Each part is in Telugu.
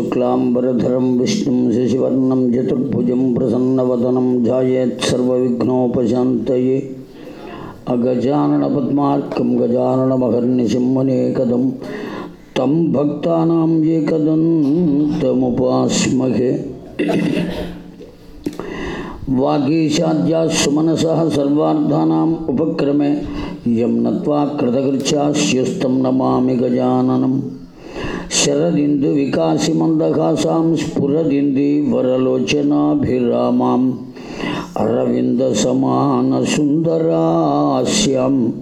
शुक्लाम्बरधरं विष्णुं, शशिवर्णं, चतुर्भुजं, प्रसन्नवदनं ध्यायेत्सर्वविघ्नोपशान्तये अगजाननपद्मार्कं गजाननमहर्निशम्मनेकदं तं भक्तानां एकदन्तमुपास्महे। वागीशाद्या सुमनसः सर्वार्थानाम् उपक्रमे, यं नत्वा శరదిందు వికాసి వికాసిమందహాసాం స్ఫురదింది వరలోచనాభిరామాం. అరవింద సమాన సుందరాస్యం.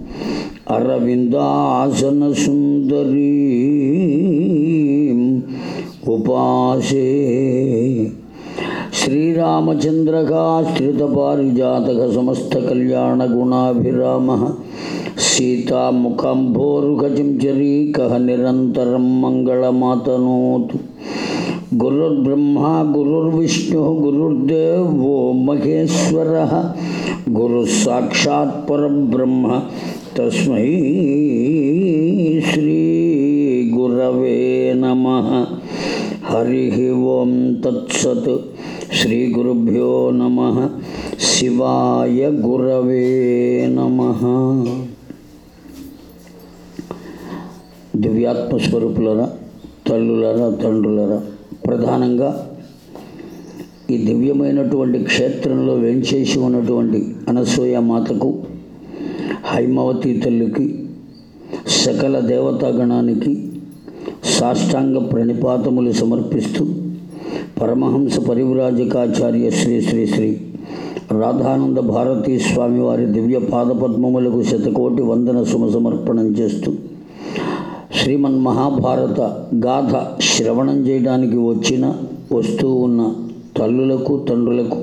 అరవిందాసన సుందరీ. ఉపాసే. శ్రీరామచంద్రకాశ్రిత పారిజాతక సమస్త కళ్యాణ గుణాభిరామ सीतामुखम्भोरुखजं जरीकः निरन्तरं मङ्गलमातनोतु। गुरुर्ब्रह्मा, गुरुर्विष्णुः, गुरुर्देवो महेश्वरः। गुरुस्साक्षात् परब्रह्म। तस्मै श्रीगुरवे नमः। हरिः ओं तत्सत्। श्रीगुरुभ्यो नमः। शिवाय गुरवे नमः। దివ్యాత్మ స్వరూపులరా తల్లులరా తండ్రులరా. ప్రధానంగా ఈ దివ్యమైనటువంటి క్షేత్రంలో వెంచేసి ఉన్నటువంటి అనసూయ మాతకు హైమవతి తల్లికి సకల దేవతాగణానికి సాష్టాంగ ప్రణిపాతములు సమర్పిస్తూ పరమహంస పరివ్రాజకాచార్య శ్రీ శ్రీ శ్రీ రాధానంద భారతీ స్వామివారి దివ్య పాదపద్మములకు శతకోటి వందన సుమ సమర్పణం చేస్తూ శ్రీమన్ మహాభారత గాథ శ్రవణం చేయడానికి వచ్చిన వస్తూ ఉన్న తల్లులకు తండ్రులకు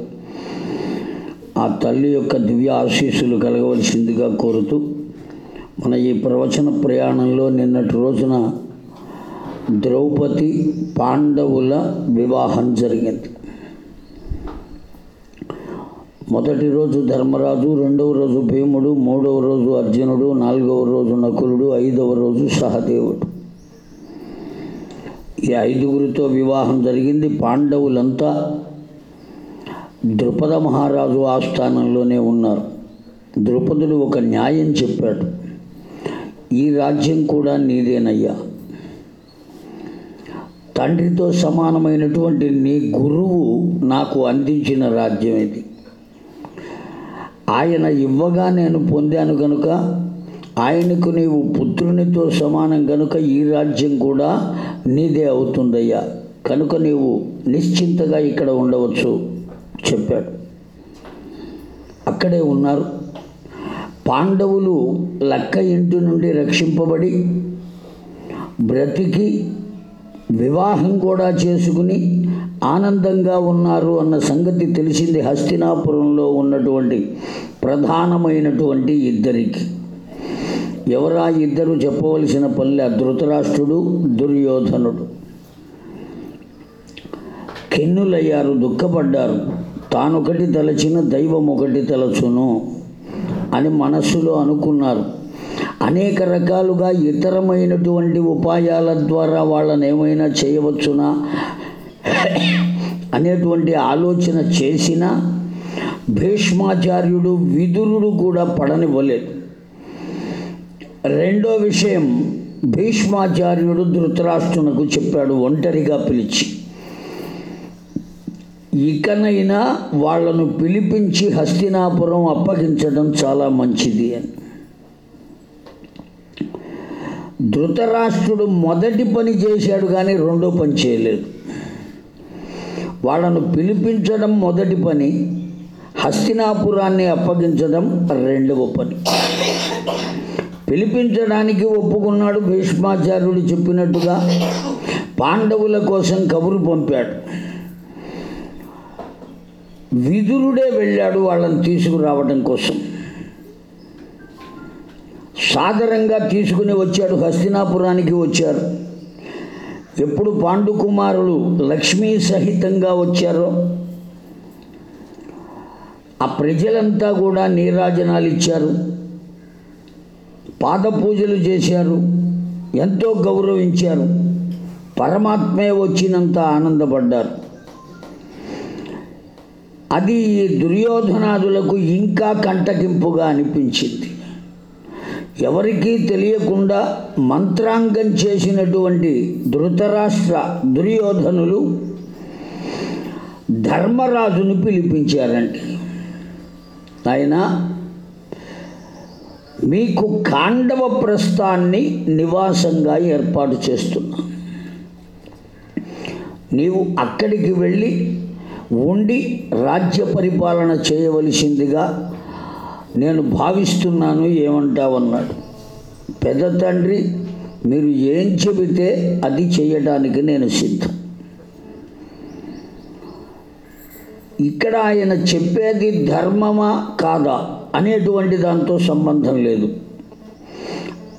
ఆ తల్లి యొక్క దివ్య ఆశీస్సులు కలగవలసిందిగా కోరుతూ మన ఈ ప్రవచన ప్రయాణంలో నిన్నటి రోజున ద్రౌపది పాండవుల వివాహం జరిగింది. మొదటి రోజు ధర్మరాజు రెండవ రోజు భీముడు మూడవ రోజు అర్జునుడు నాలుగవ రోజు నకులుడు ఐదవ రోజు సహదేవుడు. ఈ ఐదుగురితో వివాహం జరిగింది. పాండవులంతా ద్రుపద మహారాజు ఆస్థానంలోనే ఉన్నారు. ద్రుపదుడు ఒక న్యాయం చెప్పాడు. ఈ రాజ్యం కూడా నీదేనయ్యా. తండ్రితో సమానమైనటువంటి నీ గురువు నాకు అందించిన రాజ్యం ఇది. ఆయన ఇవ్వగా నేను పొందాను కనుక ఆయనకు నీవు పుత్రునితో సమానం కనుక ఈ రాజ్యం కూడా నీదే అవుతుందయ్యా. కనుక నీవు నిశ్చింతగా ఇక్కడ ఉండవచ్చు చెప్పాడు. అక్కడే ఉన్నారు. పాండవులు లక్క ఇంటి నుండి రక్షింపబడి బ్రతికి వివాహం కూడా చేసుకుని ఆనందంగా ఉన్నారు అన్న సంగతి తెలిసింది హస్తినాపురంలో ఉన్నటువంటి ప్రధానమైనటువంటి ఇద్దరికి. ఎవరా ఇద్దరు చెప్పవలసిన పల్లె ధృతరాష్ట్రుడు దుర్యోధనుడు. కెన్నులయ్యారు దుఃఖపడ్డారు. తానొకటి తలచిన దైవం ఒకటి తలచును అని మనస్సులో అనుకున్నారు. అనేక రకాలుగా ఇతరమైనటువంటి ఉపాయాల ద్వారా వాళ్ళని ఏమైనా చేయవచ్చునా? అనేటువంటి ఆలోచన చేసిన భీష్మాచార్యుడు విదురుడు కూడా పడనివ్వలేదు. రెండో విషయం భీష్మాచార్యుడు ధృతరాష్ట్రునకు చెప్పాడు ఒంటరిగా పిలిచి. ఇకనైనా వాళ్ళను పిలిపించి హస్తినాపురం అప్పగించడం చాలా మంచిది అని. ధృతరాష్ట్రుడు మొదటి పని చేశాడు కానీ రెండో పని చేయలేదు. వాళ్ళను పిలిపించడం మొదటి పని హస్తినాపురాన్ని అప్పగించడం రెండవ పని. పిలిపించడానికి ఒప్పుకున్నాడు భీష్మాచార్యుడు చెప్పినట్టుగా పాండవుల కోసం కబురు పంపాడు. విదురుడే వెళ్ళాడు వాళ్ళని తీసుకురావడం కోసం. సాదరంగా తీసుకుని వచ్చాడు హస్తినాపురానికి వచ్చారు. ఎప్పుడు పాండుకుమారులు లక్ష్మీ సహితంగా వచ్చారో ఆ ప్రజలంతా కూడా నీరాజనాలు ఇచ్చారు పాద పూజలు చేశారు ఎంతో గౌరవించారు పరమాత్మే వచ్చినంత ఆనందపడ్డారు. అది దుర్యోధనాదులకు ఇంకా కంటకింపుగా అనిపించింది. ఎవరికీ తెలియకుండా మంత్రాంగం చేసినటువంటి ధృతరాష్ట్ర దుర్యోధనులు ధర్మరాజును పిలిపించారండి. ఆయన మీకు కాండవ ప్రస్థాన్ని నివాసంగా ఏర్పాటు చేస్తున్నా. నీవు అక్కడికి వెళ్ళి ఉండి రాజ్య పరిపాలన చేయవలసిందిగా నేను భావిస్తున్నాను ఏమంటావన్నాడు. పెద్ద తండ్రి మీరు ఏం చెబితే అది చేయడానికి నేను సిద్ధం. ఇక్కడ ఆయన చెప్పేది ధర్మమా కాదా అనేటువంటి దాంతో సంబంధం లేదు.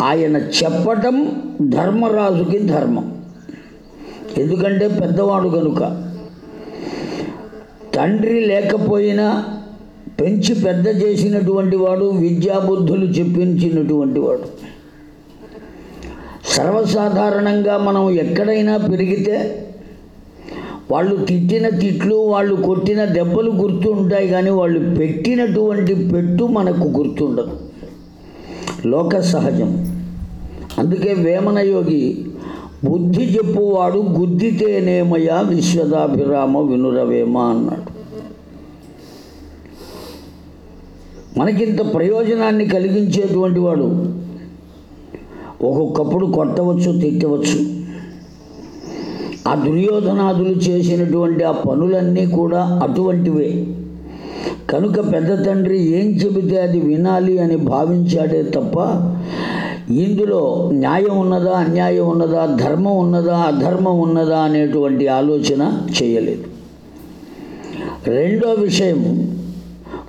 ఆయన చెప్పటం ధర్మరాజుకి ధర్మం. ఎందుకంటే పెద్దవాడు కనుక తండ్రి లేకపోయినా పెంచి పెద్ద చేసినటువంటి వాడు విద్యాబుద్ధులు చెప్పించినటువంటి వాడు. సర్వసాధారణంగా మనం ఎక్కడైనా పెరిగితే వాళ్ళు తిట్టిన తిట్లు వాళ్ళు కొట్టిన దెబ్బలు గుర్తు ఉంటాయి కానీ వాళ్ళు పెట్టినటువంటి పెట్టు మనకు గుర్తుండదు. లోక సహజం. అందుకే వేమన యోగి బుద్ధి చెప్పువాడు గుద్దితేనేమయ విశ్వదాభిరామ వినురవేమ అన్నాడు. మనకింత ప్రయోజనాన్ని కలిగించేటువంటి వాడు ఒక్కొక్కప్పుడు కొట్టవచ్చు తిట్టవచ్చు. ఆ దుర్యోధనాదులు చేసినటువంటి ఆ పనులన్నీ కూడా అటువంటివే. కనుక పెద్ద తండ్రి ఏం చెబితే అది వినాలి అని భావించాడే తప్ప ఇందులో న్యాయం ఉన్నదా అన్యాయం ఉన్నదా ధర్మం ఉన్నదా అధర్మం ఉన్నదా అనేటువంటి ఆలోచన చేయలేదు. రెండో విషయం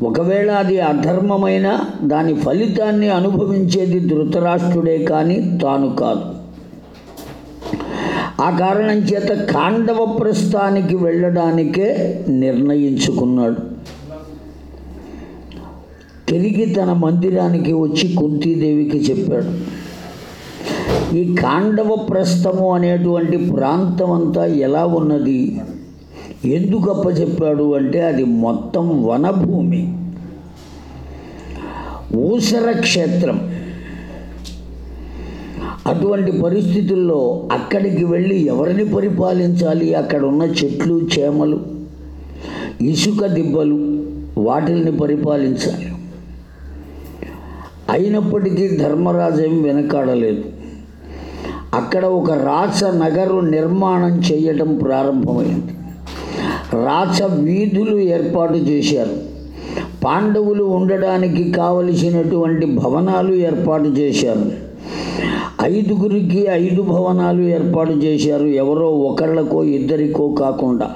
ఒకవేళ అది అధర్మమైన దాని ఫలితాన్ని అనుభవించేది ధృతరాష్ట్రుడే కానీ తాను కాదు. ఆ కారణం చేత కాండవ ప్రస్థానికి వెళ్ళడానికే నిర్ణయించుకున్నాడు. తిరిగి తన మందిరానికి వచ్చి కుంతీదేవికి చెప్పాడు. ఈ కాండవ ప్రస్థము అనేటువంటి ప్రాంతం అంతా ఎలా ఉన్నది? ఎందుకు అప్పచెప్పాడు అంటే అది మొత్తం వనభూమి. ఊసర క్షేత్రం. అటువంటి పరిస్థితుల్లో అక్కడికి వెళ్ళి ఎవరిని పరిపాలించాలి? అక్కడ ఉన్న చెట్లు చేమలు ఇసుక దిబ్బలు వాటిల్ని పరిపాలించాలి. అయినప్పటికీ ధర్మరాజు ఏం వెనకాడలేదు. అక్కడ ఒక రాస నగరు నిర్మాణం చేయటం ప్రారంభమైంది. రాచ వీధులు ఏర్పాటు చేశారు. పాండవులు ఉండడానికి కావలసినటువంటి భవనాలు ఏర్పాటు చేశారు. ఐదుగురికి ఐదు భవనాలు ఏర్పాటు చేశారు. ఎవరో ఒకళ్ళకో ఇద్దరికో కాకుండా.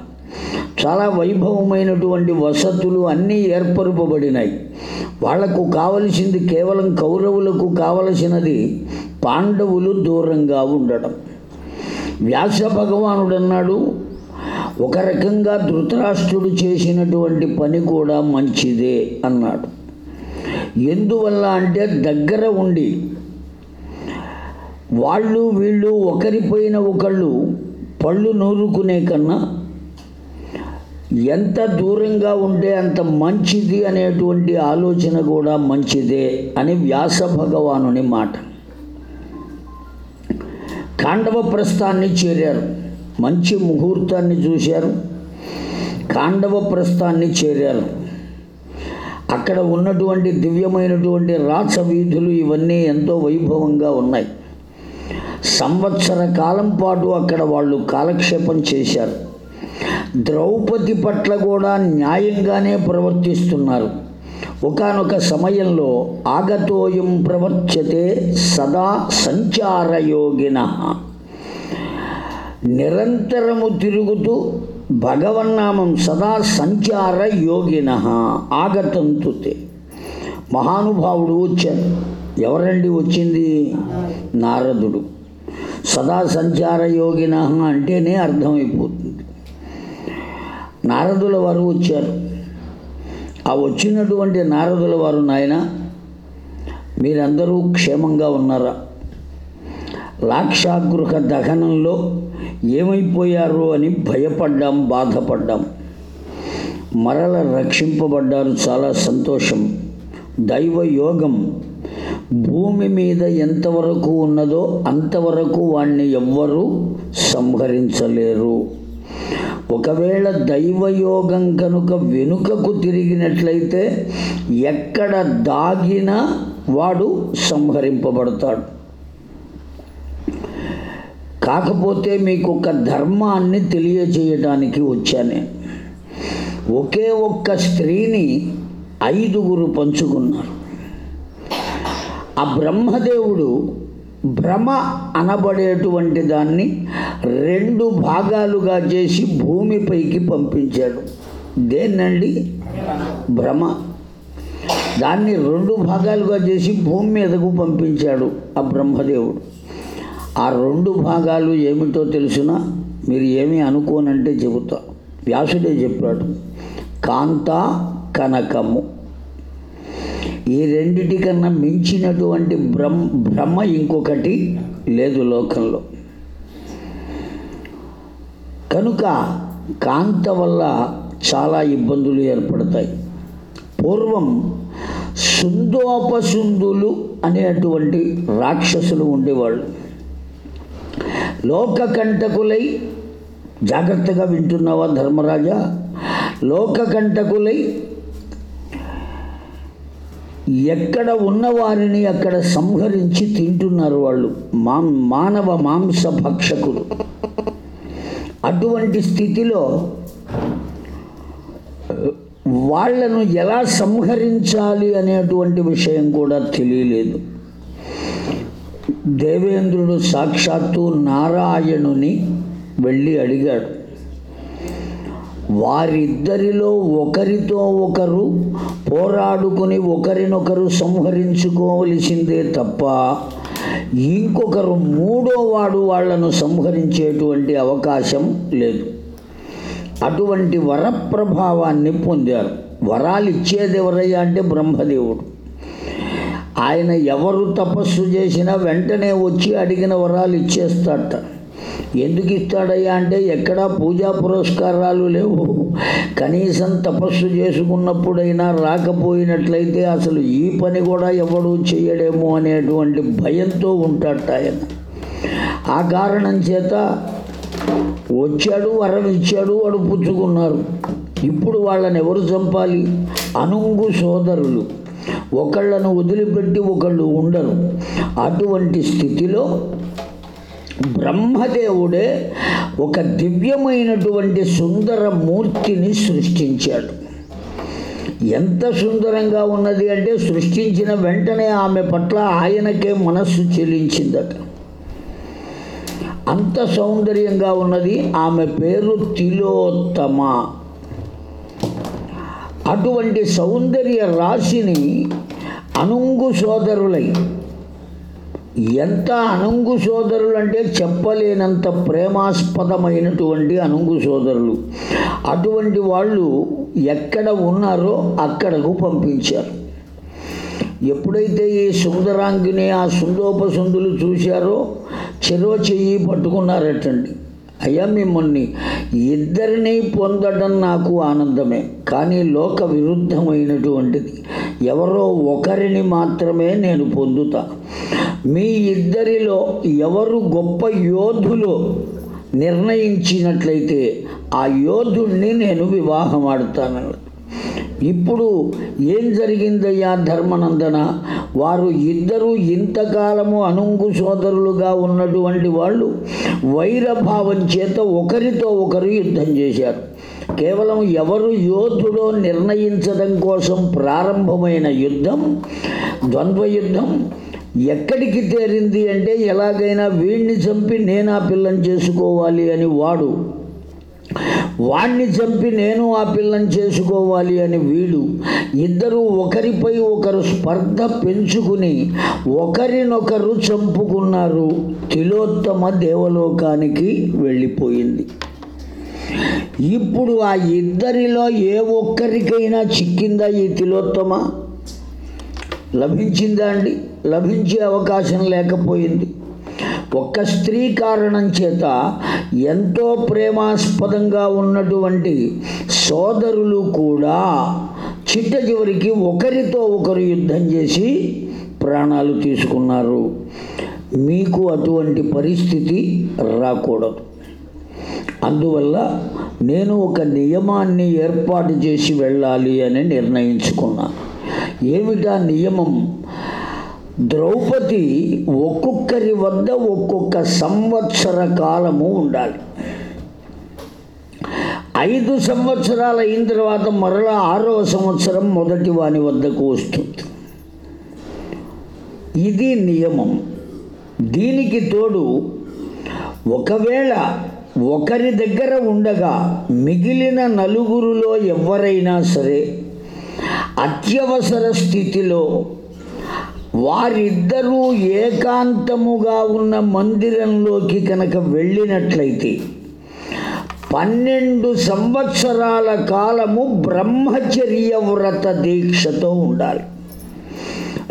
చాలా వైభవమైనటువంటి వసతులు అన్నీ ఏర్పరపబడినాయి. వాళ్ళకు కావలసింది కేవలం కౌరవులకు కావలసినది పాండవులు దూరంగా ఉండడం వ్యాస భగవానుడు అన్నాడు ఒక రకంగా ధృతరాష్ట్రుడు చేసినటువంటి పని కూడా మంచిదే అన్నాడు. ఎందువల్ల అంటే దగ్గర ఉండి వాళ్ళు వీళ్ళు ఒకరిపోయిన ఒకళ్ళు పళ్ళు నూరుకునే కన్నా ఎంత దూరంగా ఉంటే అంత మంచిది అనేటువంటి ఆలోచన కూడా మంచిదే అని వ్యాస భగవానుని మాట. కాండవ ప్రస్థాన్ని చేరారు. మంచి ముహూర్తాన్ని చూశారు. కాండవ ప్రస్థాన్ని చేరారు. అక్కడ ఉన్నటువంటి దివ్యమైనటువంటి రాచ వీధులు ఇవన్నీ ఎంతో వైభవంగా ఉన్నాయి. సంవత్సర కాలం పాటు అక్కడ వాళ్ళు కాలక్షేపం చేశారు. ద్రౌపది పట్ల కూడా న్యాయంగానే ప్రవర్తిస్తున్నారు. ఒకానొక సమయంలో ఆగతోయం ప్రవర్చతే సదా సంచారయోగిన. నిరంతరము తిరుగుతూ భగవన్నామం సదా సంచార యోగిన. ఆగతంతుతే మహానుభావుడు వచ్చాడు. ఎవరండి వచ్చింది? నారదుడు. సదా సంచార యోగిన అంటేనే అర్థమైపోతుంది. నారదుల వారు వచ్చారు. ఆ వచ్చినటువంటి నారదుల వారు నాయన మీరందరూ క్షేమంగా ఉన్నారా? లాక్షాగృహ దహనంలో ఏమైపోయారు అని భయపడ్డాం బాధపడ్డాం. మరల రక్షింపబడ్డారు చాలా సంతోషం. దైవ యోగం భూమి మీద ఎంతవరకు ఉన్నదో అంతవరకు వాణ్ణి ఎవ్వరూ సంహరించలేరు. ఒకవేళ దైవయోగం కనుక వెనుకకు తిరిగినట్లయితే ఎక్కడ దాగినా వాడు సంహరింపబడతాడు. కాకపోతే మీకు ఒక ధర్మాన్ని తెలియజేయడానికి వచ్చాను. ఒకే ఒక్క స్త్రీని ఐదుగురు పంచుకున్నారు. ఆ బ్రహ్మదేవుడు భ్రమ అనబడేటువంటి దాన్ని రెండు భాగాలుగా చేసి భూమిపైకి పంపించాడు. దేన్నండి? భ్రమ. దాన్ని రెండు భాగాలుగా చేసి భూమి మీదకు పంపించాడు ఆ బ్రహ్మదేవుడు. ఆ రెండు భాగాలు ఏమిటో తెలుసునా? మీరు ఏమి అనుకోనంటే చెబుతా. వ్యాసుడే చెప్పాడు కాంత కనకము. ఈ రెండిటి కన్నా మించినటువంటి బ్రహ్మ బ్రహ్మ ఇంకొకటి లేదు లోకంలో. కనుక కాంత వల్ల చాలా ఇబ్బందులు ఏర్పడతాయి. పూర్వం సుందోపసుందులు అనేటువంటి రాక్షసులు ఉండేవాళ్ళు. లోకకంటకులై జాగ్రత్తగా వింటున్నావా ధర్మరాజా? లోకకంటకులై ఎక్కడ ఉన్నవారిని అక్కడ సంహరించి తింటున్నారు వాళ్ళు. మా మానవ మాంస భక్షకులు. అటువంటి స్థితిలో వాళ్ళను ఎలా సంహరించాలి అనేటువంటి విషయం కూడా తెలియలేదు. దేవేంద్రుడు సాక్షాత్తు నారాయణుని వెళ్ళి అడిగాడు. వారిద్దరిలో ఒకరితో ఒకరు పోరాడుకుని ఒకరినొకరు సంహరించుకోవలసిందే తప్ప ఇంకొకరు మూడో వాడు వాళ్ళను సంహరించేటువంటి అవకాశం లేదు. అటువంటి వరప్రభావాన్ని పొందారు. వరాలు ఇచ్చేది ఎవరయ్యా అంటే బ్రహ్మదేవుడు. ఆయన ఎవరు తపస్సు చేసినా వెంటనే వచ్చి అడిగిన వరాలు ఇచ్చేస్తాడట. ఎందుకు ఇస్తాడయ్యా అంటే ఎక్కడా పూజా పురస్కారాలు లేవు. కనీసం తపస్సు చేసుకున్నప్పుడైనా రాకపోయినట్లయితే అసలు ఈ పని కూడా ఎవడు చేయడేమో అనేటువంటి భయంతో ఉంటాడట ఆయన. ఆ కారణం చేత వచ్చాడు వరం ఇచ్చాడు వాడు పుచ్చుకున్నారు ఇప్పుడు వాళ్ళని ఎవరు చంపాలి? అనుంగు సోదరులు. ఒకళ్ళను వదిలిపెట్టి ఒకళ్ళు ఉండరు. అటువంటి స్థితిలో బ్రహ్మదేవుడే ఒక దివ్యమైనటువంటి సుందర మూర్తిని సృష్టించాడు. ఎంత సుందరంగా ఉన్నది అంటే సృష్టించిన వెంటనే ఆమె పట్ల ఆయనకే మనస్సు చెల్లించిందట. అంత సౌందర్యంగా ఉన్నది ఆమె పేరు తిలోత్తమ. అటువంటి సౌందర్య రాశిని అనుంగు సోదరులై. ఎంత అనుంగు సోదరులు అంటే చెప్పలేనంత ప్రేమాస్పదమైనటువంటి అనుంగు సోదరులు. అటువంటి వాళ్ళు ఎక్కడ ఉన్నారో అక్కడకు పంపించారు. ఎప్పుడైతే ఈ సుందరాంగిని ఆ సుందోపసుందులు చూశారో చెరో చెయ్యి పట్టుకున్నారటండి. అయ్యా మిమ్మల్ని ఇద్దరిని పొందడం నాకు ఆనందమే కానీ లోక విరుద్ధమైనటువంటిది. ఎవరో ఒకరిని మాత్రమే నేను పొందుతా. మీ ఇద్దరిలో ఎవరు గొప్ప యోధులో నిర్ణయించినట్లయితే ఆ యోధుణ్ణి నేను వివాహం ఆడతానన్నాడు. ఇప్పుడు ఏం జరిగిందయ్యా ధర్మనందన? వారు ఇద్దరు ఇంతకాలము అనుంగు సోదరులుగా ఉన్నటువంటి వాళ్ళు వైరభావం చేత ఒకరితో ఒకరు యుద్ధం చేశారు. కేవలం ఎవరు యోధుడో నిర్ణయించడం కోసం ప్రారంభమైన యుద్ధం ద్వంద్వ యుద్ధం ఎక్కడికి తేరింది అంటే ఎలాగైనా వీణ్ణి చంపి నేను ఆ పిల్లని చేసుకోవాలి అని వాడు వాణ్ణి చంపి నేను ఆ పిల్లని చేసుకోవాలి అని వీడు ఇద్దరు ఒకరిపై ఒకరు స్పర్ధ పెంచుకుని ఒకరినొకరు చంపుకున్నారు. తిలోత్తమ దేవలోకానికి వెళ్ళిపోయింది. ఇప్పుడు ఆ ఇద్దరిలో ఏ ఒక్కరికైనా చిక్కిందా ఈ తిలోత్తమ? లభించిందా అండి? లభించే అవకాశం లేకపోయింది. ఒక్క స్త్రీ కారణం చేత ఎంతో ప్రేమాస్పదంగా ఉన్నటువంటి సోదరులు కూడా చిట్ట చివరికి ఒకరితో ఒకరు యుద్ధం చేసి ప్రాణాలు తీసుకున్నారు. మీకు అటువంటి పరిస్థితి రాకూడదు. అందువల్ల నేను ఒక నియమాన్ని ఏర్పాటు చేసి వెళ్ళాలి అని నిర్ణయించుకున్నాను. ఏమిటా నియమం? ద్రౌపది ఒక్కొక్కరి వద్ద ఒక్కొక్క సంవత్సర కాలము ఉండాలి. ఐదు సంవత్సరాలు అయిన తర్వాత మరలా ఆరవ సంవత్సరం మొదటి వాని వద్దకు వస్తుంది. ఇది నియమం. దీనికి తోడు ఒకవేళ ఒకరి దగ్గర ఉండగా మిగిలిన నలుగురులో ఎవరైనా సరే అత్యవసర స్థితిలో వారిద్దరూ ఏకాంతముగా ఉన్న మందిరంలోకి కనుక వెళ్ళినట్లయితే పన్నెండు సంవత్సరాల కాలము బ్రహ్మచర్య వ్రత దీక్షతో ఉండాలి.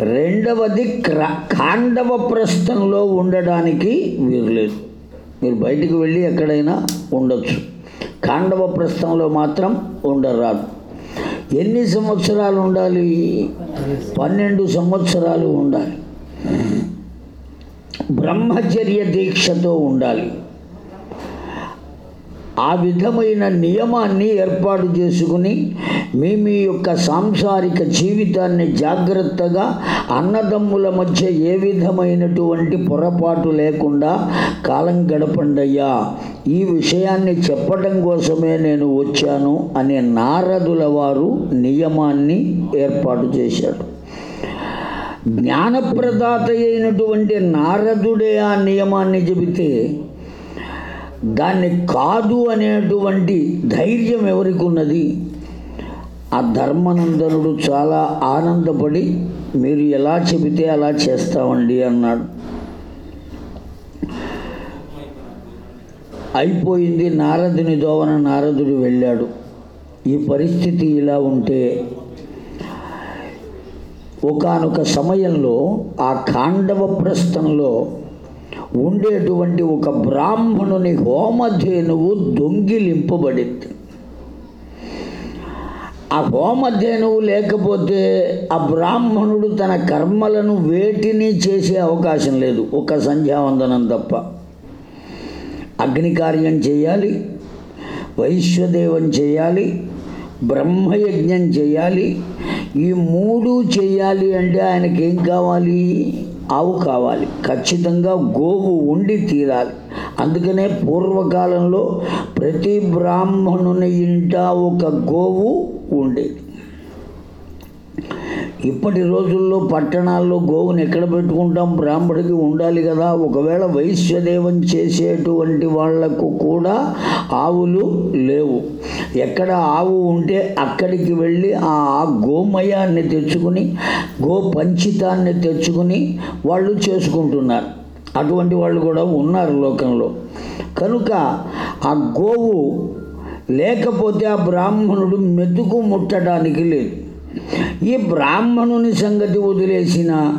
రెండవది క్ర కాండవ ప్రస్థంలో ఉండడానికి వీరలేదు మీరు బయటికి వెళ్ళి ఎక్కడైనా ఉండొచ్చు. కాండవ ప్రస్థంలో మాత్రం ఉండరాదు. ఎన్ని సంవత్సరాలు ఉండాలి? పన్నెండు సంవత్సరాలు ఉండాలి. బ్రహ్మచర్య దీక్షతో ఉండాలి. ఆ విధమైన నియమాన్ని ఏర్పాటు చేసుకుని మీ మీ యొక్క సాంసారిక జీవితాన్ని జాగ్రత్తగా అన్నదమ్ముల మధ్య ఏ విధమైనటువంటి పొరపాటు లేకుండా కాలం గడపండయ్యా. ఈ విషయాన్ని చెప్పడం కోసమే నేను వచ్చాను అనే నారదుల వారు నియమాన్ని ఏర్పాటు చేశాడు జ్ఞానప్రదాత అయినటువంటి నారదుడే ఆ నియమాన్ని చెబితే దాన్ని కాదు అనేటువంటి ధైర్యం ఎవరికి ఉన్నది ఆ ధర్మనందనుడు చాలా ఆనందపడి మీరు ఎలా చెబితే అలా చేస్తామండి అన్నాడు. అయిపోయింది నారదుని దోవన నారదుడు వెళ్ళాడు. ఈ పరిస్థితి ఇలా ఉంటే ఒకానొక సమయంలో ఆ కాండవ ప్రస్థంలో ఉండేటువంటి ఒక బ్రాహ్మణుని హోమధేనువు దొంగిలింపబడింది. ఆ హోమధేనువు లేకపోతే ఆ బ్రాహ్మణుడు తన కర్మలను వేటిని చేసే అవకాశం లేదు. ఒక సంధ్యావందనం తప్ప. అగ్నికార్యం చేయాలి వైశ్వదేవం చేయాలి బ్రహ్మయజ్ఞం చేయాలి ఈ మూడు చేయాలి అంటే ఆయనకి ఏం కావాలి? ఆవు కావాలి. ఖచ్చితంగా గోవు ఉండి తీరాలి. అందుకనే పూర్వకాలంలో ప్రతి బ్రాహ్మణుని ఇంట ఒక గోవు ఉండేది. ఇప్పటి రోజుల్లో పట్టణాల్లో గోవుని ఎక్కడ పెట్టుకుంటాం? బ్రాహ్మడికి ఉండాలి కదా. ఒకవేళ వైశ్యదేవం చేసేటువంటి వాళ్ళకు కూడా ఆవులు లేవు. ఎక్కడ ఆవు ఉంటే అక్కడికి వెళ్ళి ఆ గోమయాన్ని తెచ్చుకుని గో పంచితాన్ని తెచ్చుకుని వాళ్ళు చేసుకుంటున్నారు. అటువంటి వాళ్ళు కూడా ఉన్నారు లోకంలో. కనుక ఆ గోవు లేకపోతే ఆ బ్రాహ్మణుడు మెతుకు ముట్టడానికి లేదు. ఈ బ్రాహ్మణుని సంగతి వదిలేసిన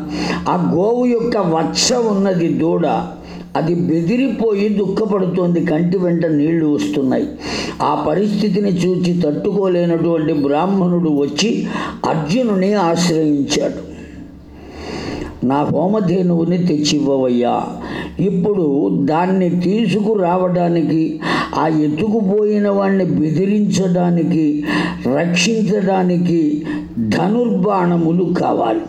ఆ గోవు యొక్క వత్స ఉన్నది దూడ అది బెదిరిపోయి దుఃఖపడుతోంది. కంటి వెంట నీళ్ళు వస్తున్నాయి. ఆ పరిస్థితిని చూచి తట్టుకోలేనటువంటి బ్రాహ్మణుడు వచ్చి అర్జునుని ఆశ్రయించాడు. నా హోమధేనువుని తెచ్చివ్వవయ్యా. ఇప్పుడు దాన్ని తీసుకురావడానికి ఆ ఎత్తుకుపోయిన వాడిని బెదిరించడానికి రక్షించడానికి ధనుర్బాణములు కావాలి.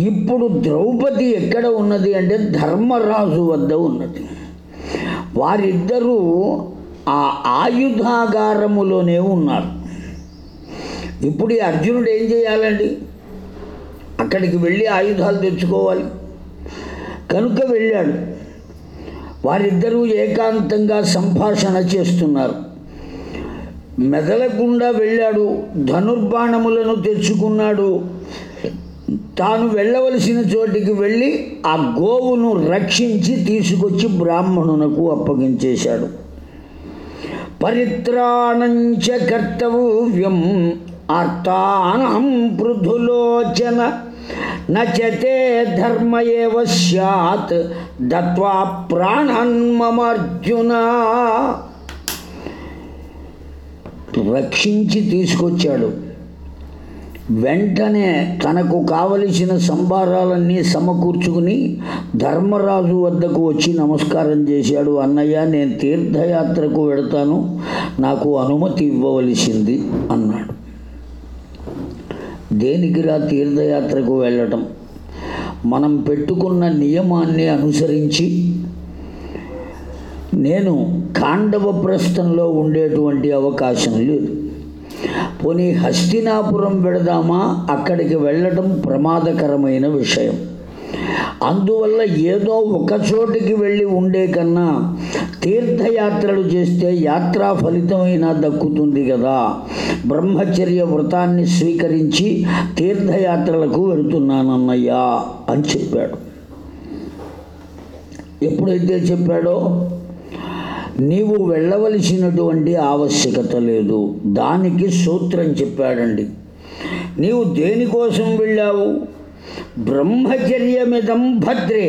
ఇప్పుడు ద్రౌపది ఎక్కడ ఉన్నది అంటే ధర్మరాజు వద్ద ఉన్నది. వారిద్దరూ ఆ ఆయుధాగారములోనే ఉన్నారు. ఇప్పుడు ఈ అర్జునుడు ఏం చేయాలండి? అక్కడికి వెళ్ళి ఆయుధాలు తెచ్చుకోవాలి. కనుక వెళ్ళాడు. వారిద్దరూ ఏకాంతంగా సంభాషణ చేస్తున్నారు. మెదలకుండా వెళ్ళాడు. ధనుర్బాణములను తెచ్చుకున్నాడు. తాను వెళ్ళవలసిన చోటికి వెళ్ళి ఆ గోవును రక్షించి తీసుకొచ్చి బ్రాహ్మణునకు అప్పగించేశాడు. పరిత్రాణంచ కర్తవ్యం అర్థానం పృథులోచన. నచతే ధర్మ ఏవ స్యాత్ దత్వా ప్రాణన్మమర్జున రక్షించి తీసుకొచ్చాడు. వెంటనే తనకు కావలసిన సంభారాలన్నీ సమకూర్చుకుని ధర్మరాజు వద్దకు వచ్చి నమస్కారం చేశాడు. అన్నయ్య నేను తీర్థయాత్రకు వెడతాను నాకు అనుమతి ఇవ్వవలసింది అన్నాడు. దేనికిరా తీర్థయాత్రకు వెళ్ళటం? మనం పెట్టుకున్న నియమాన్ని అనుసరించి నేను కాండవ ప్రస్థంలో ఉండేటువంటి అవకాశం లేదు. పోనీ హస్తినాపురం పెడదామా అక్కడికి వెళ్ళటం ప్రమాదకరమైన విషయం. అందువల్ల ఏదో ఒక చోటికి వెళ్ళి ఉండే కన్నా తీర్థయాత్రలు చేస్తే యాత్రా ఫలితమైనా దక్కుతుంది కదా. బ్రహ్మచర్య వ్రతాన్ని స్వీకరించి తీర్థయాత్రలకు వెళుతున్నానన్నయ్యా అని చెప్పాడు. ఎప్పుడైతే చెప్పాడో నీవు వెళ్ళవలసినటువంటి ఆవశ్యకత లేదు. దానికి సూత్రం చెప్పాడండి. నీవు దేనికోసం వెళ్ళావు? బ్రహ్మచర్యమిదం భద్రే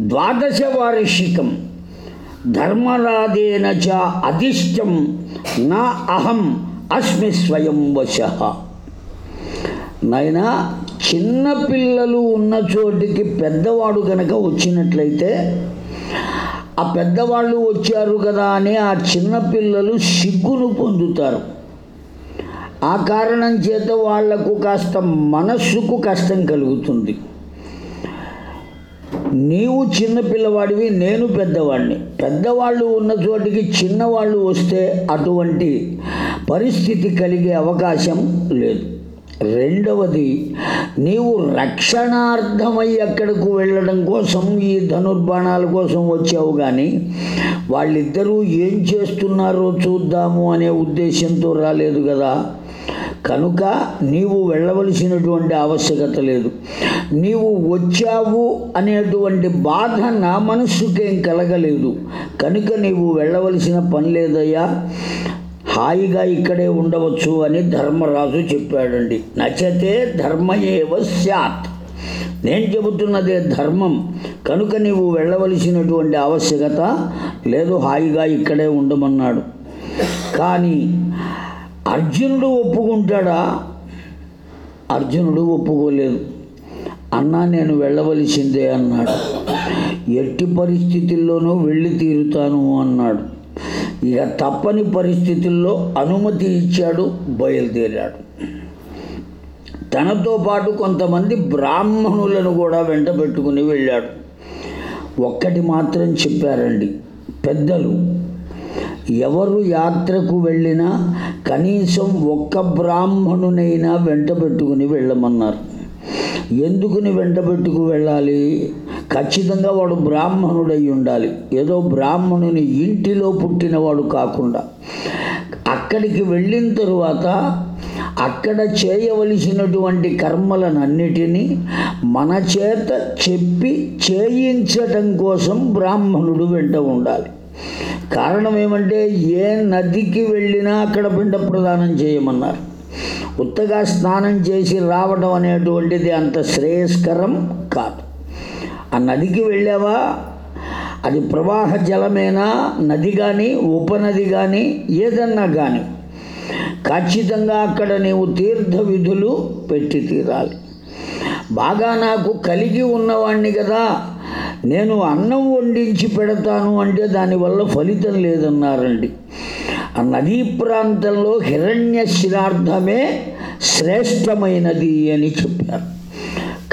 ద్వాదశ వార్షికం ధర్మరాధేన చ అధిష్టం నా అహం అస్మి స్వయం వశ. నాయనా చిన్న పిల్లలు ఉన్న చోటికి పెద్దవాడు కనుక వచ్చినట్లయితే ఆ పెద్దవాళ్ళు వచ్చారు కదా అని ఆ చిన్నపిల్లలు సిగ్గును పొందుతారు. ఆ కారణం చేత వాళ్ళకు కాస్త మనస్సుకు కష్టం కలుగుతుంది. నీవు చిన్న పిల్లవాడివి నేను పెద్దవాడిని పెద్దవాళ్ళు ఉన్న చోటికి చిన్నవాళ్ళు వస్తే అటువంటి పరిస్థితి కలిగే అవకాశం లేదు. రెండవది నీవు రక్షణార్థమై అక్కడకు వెళ్ళడం కోసం ఈ ధనుర్బాణాల కోసం వచ్చావు కానీ వాళ్ళిద్దరూ ఏం చేస్తున్నారో చూద్దాము అనే ఉద్దేశంతో రాలేదు కదా. కనుక నీవు వెళ్ళవలసినటువంటి ఆవశ్యకత లేదు. నీవు వచ్చావు అనేటువంటి బాధ నా మనస్సుకేం కలగలేదు. కనుక నీవు వెళ్ళవలసిన పని లేదయ్యా. హాయిగా ఇక్కడే ఉండవచ్చు అని ధర్మరాజు చెప్పాడండి. నచతే ధర్మయేవ ఏవ స్యాత్. నేను చెబుతున్నదే ధర్మం. కనుక నీవు వెళ్ళవలసినటువంటి ఆవశ్యకత లేదు. హాయిగా ఇక్కడే ఉండమన్నాడు. కానీ అర్జునుడు ఒప్పుకుంటాడా? అర్జునుడు ఒప్పుకోలేదు. అన్నా నేను వెళ్ళవలసిందే అన్నాడు. ఎట్టి పరిస్థితుల్లోనూ వెళ్ళి తీరుతాను అన్నాడు. ఇక తప్పని పరిస్థితుల్లో అనుమతి ఇచ్చాడు బయలుదేరాడు. తనతో పాటు కొంతమంది బ్రాహ్మణులను కూడా వెంట పెట్టుకుని వెళ్ళాడు. ఒక్కటి మాత్రం చెప్పారండి పెద్దలు ఎవరు యాత్రకు వెళ్ళినా కనీసం ఒక్క బ్రాహ్మణునైనా వెంటబెట్టుకుని వెళ్ళమన్నారు. ఎందుకుని వెంటబెట్టుకు వెళ్ళాలి? ఖచ్చితంగా వాడు బ్రాహ్మణుడై ఉండాలి. ఏదో బ్రాహ్మణుని ఇంటిలో పుట్టినవాడు కాకుండా. అక్కడికి వెళ్ళిన తరువాత అక్కడ చేయవలసినటువంటి కర్మలనన్నిటినీ మన చేత చెప్పి చేయించటం కోసం బ్రాహ్మణుడు వెంట ఉండాలి. కారణం ఏమంటే ఏ నదికి వెళ్ళినా అక్కడ పిండ ప్రదానం చేయమన్నారు. ఉత్తగా స్నానం చేసి రావడం అనేటువంటిది అంత శ్రేయస్కరం కాదు. ఆ నదికి వెళ్ళావా? అది ప్రవాహ జలమేనా? నది కానీ ఉపనది కానీ ఏదన్నా కానీ ఖచ్చితంగా అక్కడ నీవు తీర్థ విధులు పెట్టి తీరాలి. బాగా నాకు కలిగి ఉన్నవాణ్ణి కదా. నేను అన్నం వండించి పెడతాను అంటే దానివల్ల ఫలితం లేదన్నారండి. ఆ నదీ ప్రాంతంలో హిరణ్య శ్రార్థమే శ్రేష్టమైనది అని చెప్పారు.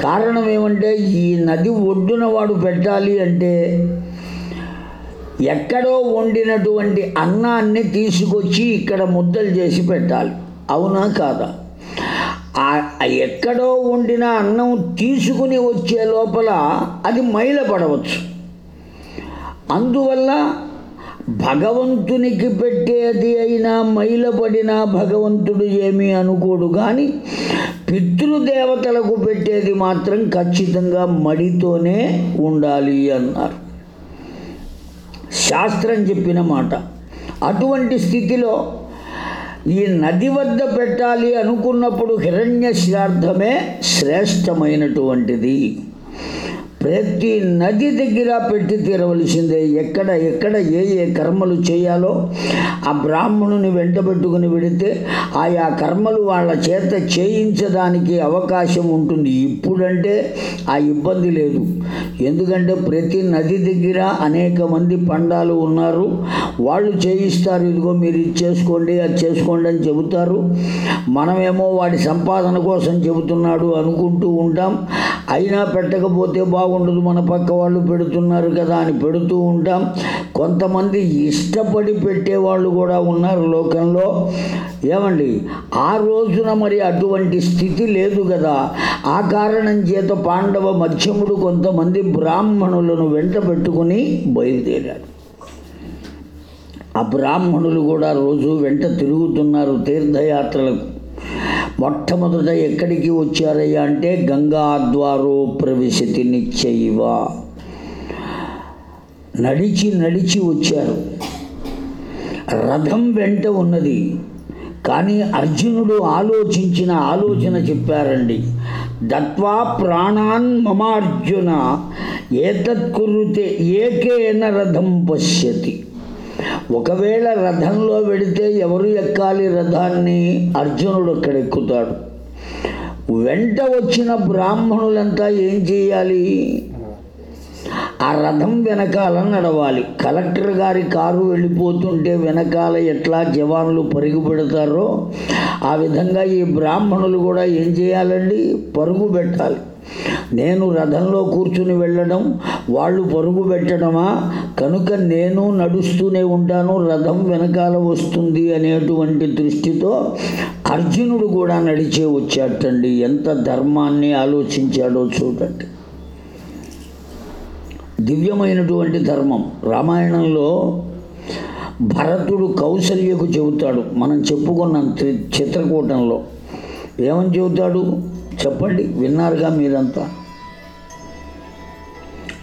కారణం ఏమంటే ఈ నది ఒడ్డున వాడు పెట్టాలి అంటే ఎక్కడో వండినటువంటి అన్నాన్ని తీసుకొచ్చి ఇక్కడ ముద్దలు చేసి పెట్టాలి. అవునా కాదా? ఎక్కడో వండిన అన్నం తీసుకుని వచ్చే లోపల అది మైలపడవచ్చు. అందువల్ల భగవంతునికి పెట్టేది అయినా మైలపడిన భగవంతుడు ఏమీ అనుకోడు కానీ పితృదేవతలకు పెట్టేది మాత్రం ఖచ్చితంగా మడితోనే ఉండాలి అన్నారు. శాస్త్రం చెప్పిన మాట అటువంటి స్థితిలో ఈ నది వద్ద పెట్టాలి అనుకున్నప్పుడు హిరణ్య శ్రాద్ధమే శ్రేష్టమైనటువంటిది. ప్రతి నది దగ్గర పెట్టి తీరవలసిందే. ఎక్కడ ఎక్కడ ఏ ఏ కర్మలు చేయాలో ఆ బ్రాహ్మణుని వెంటబెట్టుకుని పెడితే వెడితే ఆయా కర్మలు వాళ్ళ చేత చేయించడానికి అవకాశం ఉంటుంది. ఇప్పుడంటే ఆ ఇబ్బంది లేదు. ఎందుకంటే ప్రతి నది దగ్గర అనేక మంది పండాలు ఉన్నారు. వాళ్ళు చేయిస్తారు ఇదిగో మీరు ఇది చేసుకోండి అది చేసుకోండి అని చెబుతారు. మనమేమో వాడి సంపాదన కోసం చెబుతున్నాడు అనుకుంటూ ఉంటాం. అయినా పెట్టకపోతే ఉండదు. మన పక్క వాళ్ళు పెడుతున్నారు కదా అని పెడుతూ ఉంటాం. కొంతమంది ఇష్టపడి పెట్టేవాళ్ళు కూడా ఉన్నారు లోకంలో. ఏమండి? ఆ రోజున మరి అటువంటి స్థితి లేదు కదా. ఆ కారణం చేత పాండవ మధ్యముడు కొంతమంది బ్రాహ్మణులను వెంట పెట్టుకుని బయలుదేరాడు ఆ బ్రాహ్మణులు కూడా రోజు వెంట తిరుగుతున్నారు తీర్థయాత్రలకు. మొట్టమొదట ఎక్కడికి వచ్చారయ్యా అంటే గంగాద్వారో ప్రవిశతి నిశ్చయివ. నడిచి నడిచి వచ్చారు. రథం వెంట ఉన్నది. కానీ అర్జునుడు ఆలోచించిన ఆలోచన చెప్పారండి. దత్వా ప్రాణాన్ మమార్జున ఏతత్కురుతే ఏకేన రథం పశ్యతి. ఒకవేళ రథంలో వెడితే ఎవరు ఎక్కాలి రథాన్ని? అర్జునుడు అక్కడ ఎక్కుతాడు వెంట వచ్చిన బ్రాహ్మణులంతా ఏం చేయాలి? ఆ రథం వెనకాల నడవాలి. కలెక్టర్ గారి కారు వెళ్ళిపోతుంటే వెనకాల ఎట్లా జవాన్లు పరుగు పెడతారో ఆ విధంగా ఈ బ్రాహ్మణులు కూడా ఏం చేయాలండి? పరుగు పెట్టాలి. నేను రథంలో కూర్చుని వెళ్ళడం వాళ్ళు పరుగు పెట్టడమా? కనుక నేను నడుస్తూనే ఉంటాను రథం వెనకాల వస్తుంది అనేటువంటి దృష్టితో అర్జునుడు కూడా నడిచే వచ్చాటండి ఎంత ధర్మాన్ని ఆలోచించాడో చూడండి. దివ్యమైనటువంటి ధర్మం. రామాయణంలో భరతుడు కౌశల్యకు చెబుతాడు. మనం చెప్పుకున్నాం చిత్రకూటంలో. ఏమని చెబుతాడు? చెప్పండి విన్నారుగా మీరంతా?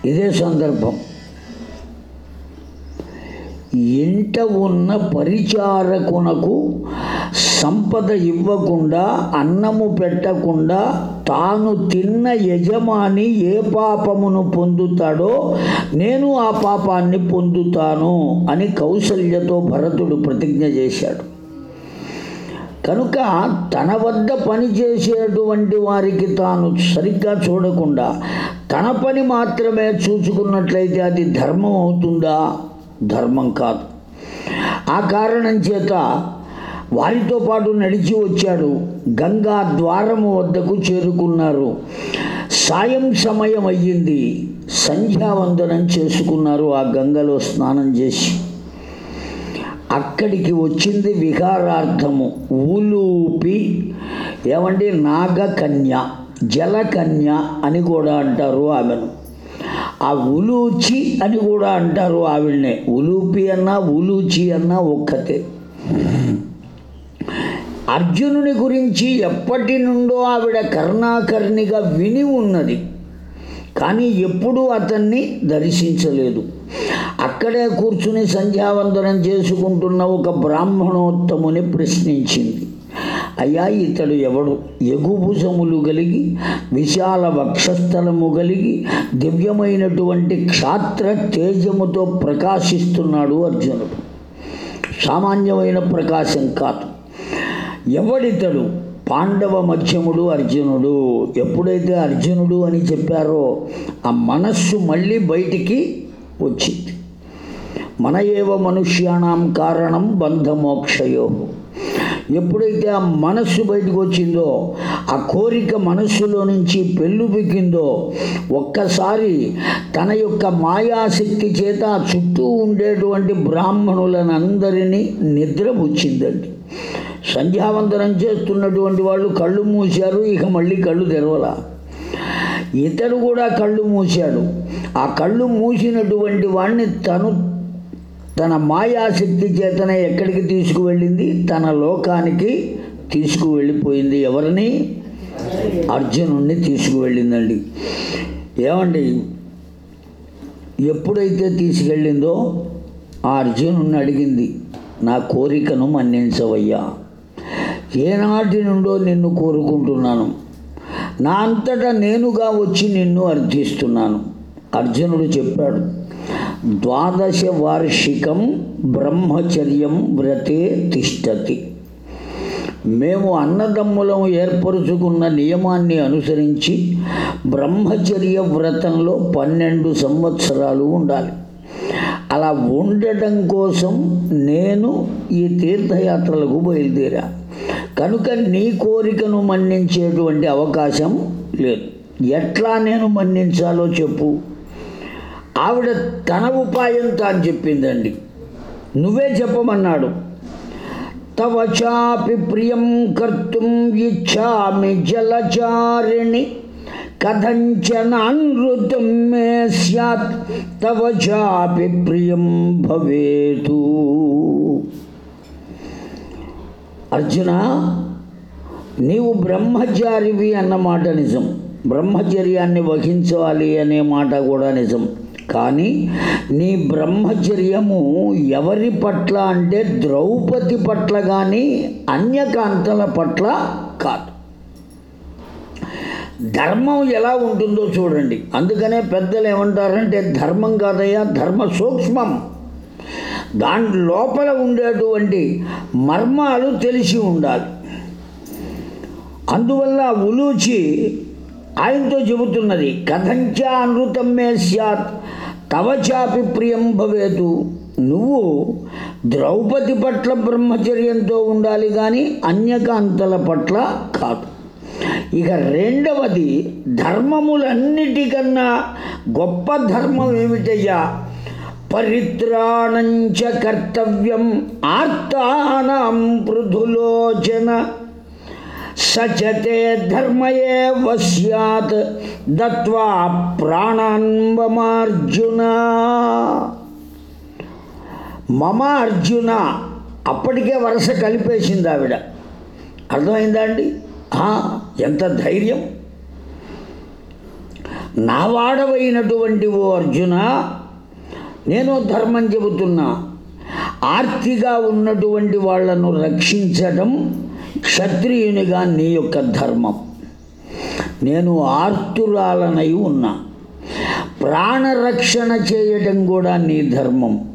ఇదే సందర్భం. ఇంట ఉన్న పరిచారకునకు సంపద ఇవ్వకుండా అన్నము పెట్టకుండా తాను తిన్న యజమాని ఏ పాపమును పొందుతాడో నేను ఆ పాపాన్ని పొందుతాను అని కౌసల్యతో భరతుడు ప్రతిజ్ఞ చేశాడు. కనుక తన వద్ద పనిచేసేటువంటి వారికి తాను సరిగ్గా చూడకుండా తన పని మాత్రమే చూసుకున్నట్లయితే అది ధర్మం అవుతుందా? ధర్మం కాదు. ఆ కారణం చేత వారితో పాటు నడిచి వచ్చాడు. గంగా ద్వారము వద్దకు చేరుకున్నారు. సాయం సమయం అయ్యింది. సంధ్యావందనం చేసుకున్నారు. ఆ గంగలో స్నానం చేసి అక్కడికి వచ్చింది విహారార్థము. ఊలూపి ఏమంటే నాగకన్య జలకన్య అని కూడా అంటారు ఆమెను. ఆ ఉలూచి అని కూడా అంటారు ఆవిడనే. ఉలూపి అన్నా ఉలూచి అన్నా ఒక్కతే. అర్జునుని గురించి ఎప్పటి నుండో ఆవిడ కర్ణాకర్ణిగా విని ఉన్నది. కానీ ఎప్పుడూ అతన్ని దర్శించలేదు. అక్కడే కూర్చుని సంధ్యావందనం చేసుకుంటున్న ఒక బ్రాహ్మణోత్తముని ప్రశ్నించింది. అయ్యా ఇతడు ఎవడు? ఎగుభుజములు కలిగి విశాల వక్షస్థలము కలిగి దివ్యమైనటువంటి క్షాత్ర తేజముతో ప్రకాశిస్తున్నాడు అర్జునుడు. సామాన్యమైన ప్రకాశం కాదు. ఎవడితడు? పాండవ మధ్యముడు అర్జునుడు. ఎప్పుడైతే అర్జునుడు అని చెప్పారో ఆ మనస్సు మళ్ళీ బయటికి వచ్చింది మన ఏవ మనుష్యాణం కారణం బంధమోక్షయో. ఎప్పుడైతే ఆ మనస్సు బయటకు వచ్చిందో ఆ కోరిక మనస్సులో నుంచి పెళ్ళుబిక్కిందో ఒక్కసారి తన యొక్క మాయాశక్తి చేత చుట్టూ ఉండేటువంటి బ్రాహ్మణులను అందరినీ నిద్రపుచ్చిందండి సంధ్యావందనం చేస్తున్నటువంటి వాళ్ళు కళ్ళు మూశారు ఇక మళ్ళీ కళ్ళు తెరవల. ఇతడు కూడా కళ్ళు మూశాడు. ఆ కళ్ళు మూసినటువంటి వాణ్ణి తను తన మాయాశక్తి చేతనే ఎక్కడికి తీసుకువెళ్ళింది? తన లోకానికి తీసుకువెళ్ళిపోయింది ఎవరిని? అర్జునుణ్ణి తీసుకువెళ్ళిందండి. ఏమండి? ఎప్పుడైతే తీసుకెళ్ళిందో ఆ అర్జునుణ్ణి అడిగింది నా కోరికను మన్నించవయ్యా. ఏనాటి నుండో నిన్ను కోరుకుంటున్నాను. నా అంతటా నేనుగా వచ్చి నిన్ను అర్థిస్తున్నాను అర్జునుడు చెప్పాడు ద్వాదశ వార్షికం బ్రహ్మచర్యం వ్రతే తిష్టతి. మేము అన్నదమ్ములం ఏర్పరుచుకున్న నియమాన్ని అనుసరించి బ్రహ్మచర్య వ్రతంలో పన్నెండు సంవత్సరాలు ఉండాలి. అలా ఉండటం కోసం నేను ఈ తీర్థయాత్రలకు బయలుదేరా. కనుక నీ కోరికను మన్నించేటువంటి అవకాశం లేదు. ఎట్లా నేను మన్నించాలో చెప్పు. ఆవిడ తన ఉపాయం తాను చెప్పిందండి. నువ్వే చెప్పమన్నాడు. తవ చాపి ప్రియం కర్తుం ఇచ్చామి జలచారిణి కథంచనానృతం మే స్యాత్ తవ చాపి ప్రియం భవేతు. అర్జున నీవు బ్రహ్మచారివి అన్నమాట నిజం. బ్రహ్మచర్యాన్ని వహించాలి అనే మాట కూడా నిజం. కానీ నీ బ్రహ్మచర్యము ఎవరి పట్ల అంటే ద్రౌపది పట్ల కానీ అన్యకాంతల పట్ల కాదు. ధర్మం ఎలా ఉంటుందో చూడండి. అందుకనే పెద్దలు ఏమంటారంటే ధర్మం కాదయ్యా ధర్మ సూక్ష్మం. దాని లోపల ఉండేటువంటి మర్మాలు తెలిసి ఉండాలి. అందువల్ల ఉలూచి ఆయనతో చెబుతున్నది కథంచ అనృతం మే స్యాత్ తవచాపి ప్రియం భవేతు. నువ్వు ద్రౌపది పట్ల బ్రహ్మచర్యంతో ఉండాలి కానీ అన్యకాంతల పట్ల కాదు. ఇక రెండవది ధర్మములన్నిటికన్నా గొప్ప ధర్మం ఏమిటయ్యా? పరిత్రాణంచ కర్తవ్యం ఆర్తానం పృథులోచన. సచతే ధర్మయే వశ్యాత్ దత్వా ప్రాణాన్వమార్జున. మమ అర్జున అప్పటికే వరుస కలిపేసింది ఆవిడ. అర్థమైందా అండి? ఎంత ధైర్యం. నా వాడవైనటువంటి ఓ అర్జున నేను ధర్మం చెబుతున్నా. ఆర్తిగా ఉన్నటువంటి వాళ్ళను రక్షించడం క్షత్రియునిగా నీ యొక్క ధర్మం. నేను ఆర్తురాలనై ఉన్నా. ప్రాణరక్షణ చేయటం కూడా నీ ధర్మం.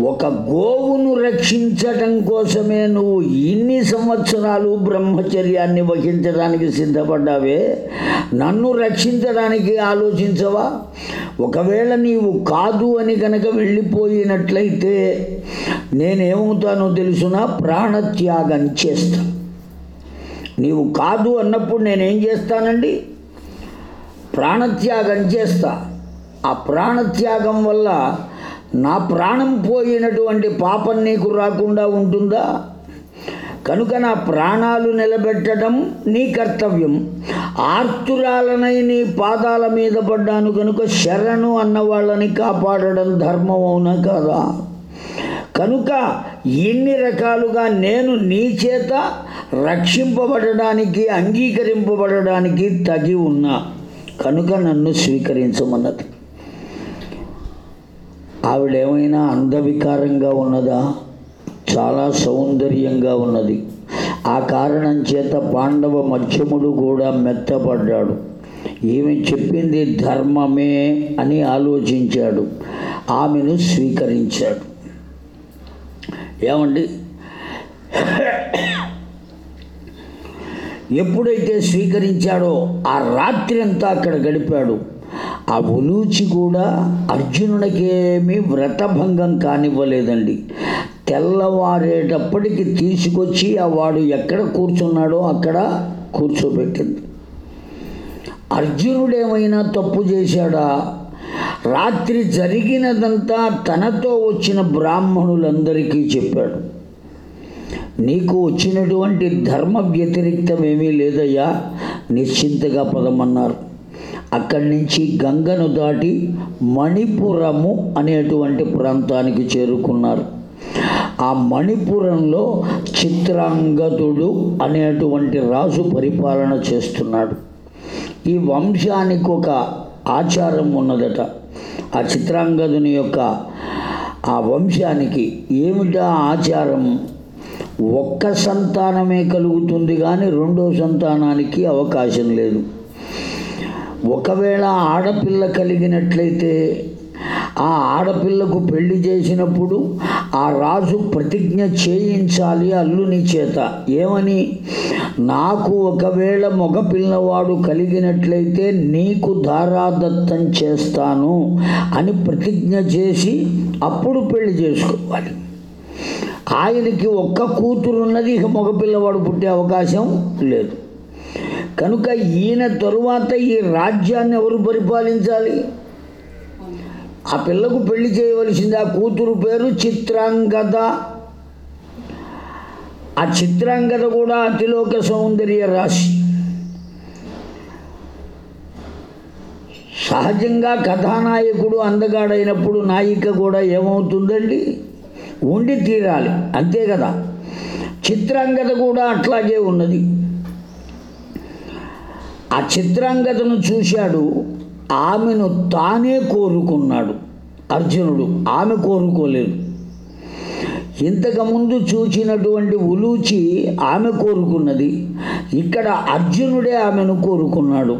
ఒక గోవును రక్షించటం కోసమే నువ్వు ఇన్ని సంవత్సరాలు బ్రహ్మచర్యాన్ని వహించడానికి సిద్ధపడ్డావే. నన్ను రక్షించడానికి ఆలోచించవా? ఒకవేళ నీవు కాదు అని కనుక వెళ్ళిపోయినట్లయితే నేనేమవుతానో తెలుసునా? ప్రాణత్యాగం చేస్తాను నీవు కాదు అన్నప్పుడు నేనేం చేస్తానండి? ప్రాణత్యాగం చేస్తా. ఆ ప్రాణత్యాగం వల్ల నా ప్రాణం పోయినటువంటి పాపం నీకు రాకుండా ఉంటుందా? కనుక నా ప్రాణాలు నిలబెట్టడం నీ కర్తవ్యం. ఆర్తురాలనై నీ పాదాల మీద పడ్డాను కనుక శరణు అన్న వాళ్ళని కాపాడడం ధర్మం అవునా కాదా? కనుక ఎన్ని రకాలుగా నేను నీ చేత రక్షింపబడడానికి అంగీకరింపబడడానికి తగి ఉన్నా. కనుక నన్ను స్వీకరించమన్నది. ఆవిడేమైనా అందవికారంగా ఉన్నదా? చాలా సౌందర్యంగా ఉన్నది. ఆ కారణం చేత పాండవ మధ్యముడు కూడా మెత్తపడ్డాడు. ఈమె చెప్పింది ధర్మమే అని ఆలోచించాడు. ఆమెను స్వీకరించాడు. ఏమండి? ఎప్పుడైతే స్వీకరించాడో ఆ రాత్రి అంతా అక్కడ గడిపాడు. ఆ ఉలూచి కూడా అర్జునుడికేమీ వ్రతభంగం కానివ్వలేదండి. తెల్లవారేటప్పటికి తీసుకొచ్చి ఆ వాడు ఎక్కడ కూర్చున్నాడో అక్కడ కూర్చోబెట్టింది. అర్జునుడేమైనా తప్పు చేశాడా? రాత్రి జరిగినదంతా తనతో వచ్చిన బ్రాహ్మణులందరికీ చెప్పాడు. నీకు వచ్చినటువంటి ధర్మ వ్యతిరిక్తం ఏమీ లేదయ్యా? నిశ్చింతగా పదమన్నారు. అక్కడి నుంచి గంగను దాటి మణిపురము అనేటువంటి ప్రాంతానికి చేరుకున్నారు. ఆ మణిపురంలో చిత్రాంగతుడు అనేటువంటి రాజు పరిపాలన చేస్తున్నాడు. ఈ వంశానికి ఒక ఆచారం ఉన్నదట. ఆ చిత్రాంగదుని యొక్క ఆ వంశానికి ఏమిటా ఆచారం? ఒక్క సంతానమే కలుగుతుంది కానీ రెండో సంతానానికి అవకాశం లేదు. ఒకవేళ ఆడపిల్ల కలిగినట్లయితే ఆ ఆడపిల్లకు పెళ్ళి చేసినప్పుడు ఆ రాజు ప్రతిజ్ఞ చేయించాలి అల్లుని చేత. ఏమని? నాకు ఒకవేళ మగ పిల్లవాడు కలిగినట్లయితే నీకు ధారాదత్తం చేస్తాను అని ప్రతిజ్ఞ చేసి అప్పుడు పెళ్ళి చేసుకోవాలి. ఆయనకి ఒక్క కూతురు ఉన్నది ఇక మగపిల్లవాడు పుట్టే అవకాశం లేదు. కనుక ఈయన తరువాత ఈ రాజ్యాన్ని ఎవరు పరిపాలించాలి? ఆ పిల్లకు పెళ్ళి చేయవలసింది ఆ కూతురు పేరు చిత్రాంగద. ఆ చిత్రాంగద కూడా అతిలోక సౌందర్య రాశి. సహజంగా కథానాయకుడు అందగాడైనప్పుడు నాయిక కూడా ఏమవుతుందండి? ఉండి తీరాలి అంతే కదా? చిత్రాంగత కూడా అట్లాగే ఉన్నది. ఆ చిత్రాంగతను చూశాడు ఆమెను తానే కోరుకున్నాడు. అర్జునుడు ఆమె కోరుకోలేదు. ఇంతకుముందు చూచినటువంటి ఉలూచి ఆమె కోరుకున్నది. ఇక్కడ అర్జునుడే ఆమెను కోరుకున్నాడు.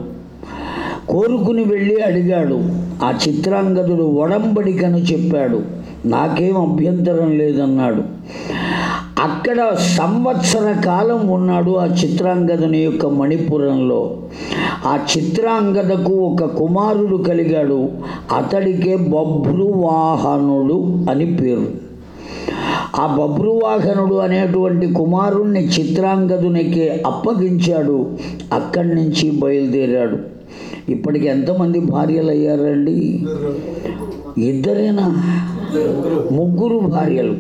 కోరుకుని వెళ్ళి అడిగాడు. ఆ చిత్రాంగదుడు ఒడంబడికను చెప్పాడు. నాకేం అభ్యంతరం లేదన్నాడు. అక్కడ సంవత్సర కాలం ఉన్నాడు ఆ చిత్రాంగదుని యొక్క మణిపురంలో. ఆ చిత్రాంగదకు ఒక కుమారుడు కలిగాడు. అతడికే బభ్రువాహనుడు అని పేరు. ఆ బభ్రువాహనుడు అనేటువంటి కుమారుణ్ణి చిత్రాంగదునికి అప్పగించాడు. అక్కడి నుంచి బయలుదేరాడు. ఇప్పటికి ఎంతమంది భార్యలు అయ్యారండి ఇద్దరేనా? ముగ్గురు భార్యలు.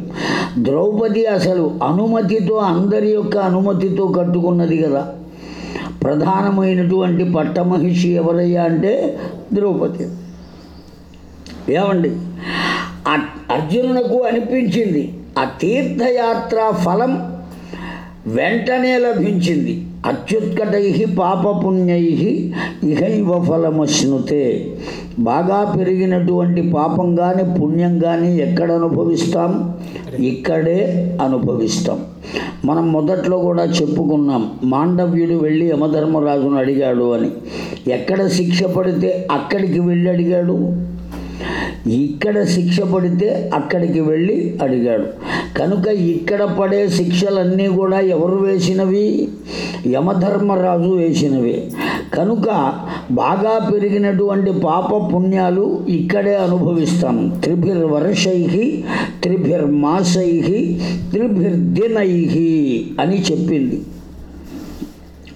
ద్రౌపది అసలు అనుమతితో అందరి యొక్క అనుమతితో కట్టుకున్నది కదా. ప్రధానమైనటువంటి పట్టమహిషి ఎవరయ్యా అంటే ద్రౌపది. ఏమండి? అర్జునునకు అనిపించింది ఆ తీర్థయాత్ర ఫలం వెంటనే లభించింది. అత్యుత్కటై పాపపుణ్యై ఇహైవ ఫలమశ్నుతే. బాగా పెరిగినటువంటి పాపం కానీ పుణ్యం కానీ ఎక్కడ అనుభవిస్తాం? ఇక్కడే అనుభవిస్తాం. మనం మొదట్లో కూడా చెప్పుకున్నాం మాండవ్యుడు వెళ్ళి యమధర్మరాజును అడిగాడు అని. ఎక్కడ శిక్ష పడితే అక్కడికి వెళ్ళి అడిగాడు. ఇక్కడ శిక్ష పడితే అక్కడికి వెళ్ళి అడిగాడు. కనుక ఇక్కడ పడే శిక్షలన్నీ కూడా ఎవరు వేసినవి? యమధర్మరాజు వేసినవి. కనుక బాగా పెరిగినటువంటి పాప పుణ్యాలు ఇక్కడే అనుభవిస్తాం. త్రిభిర్వర్షై త్రిభిర్మాసై త్రిభిర్దినై అని చెప్పింది.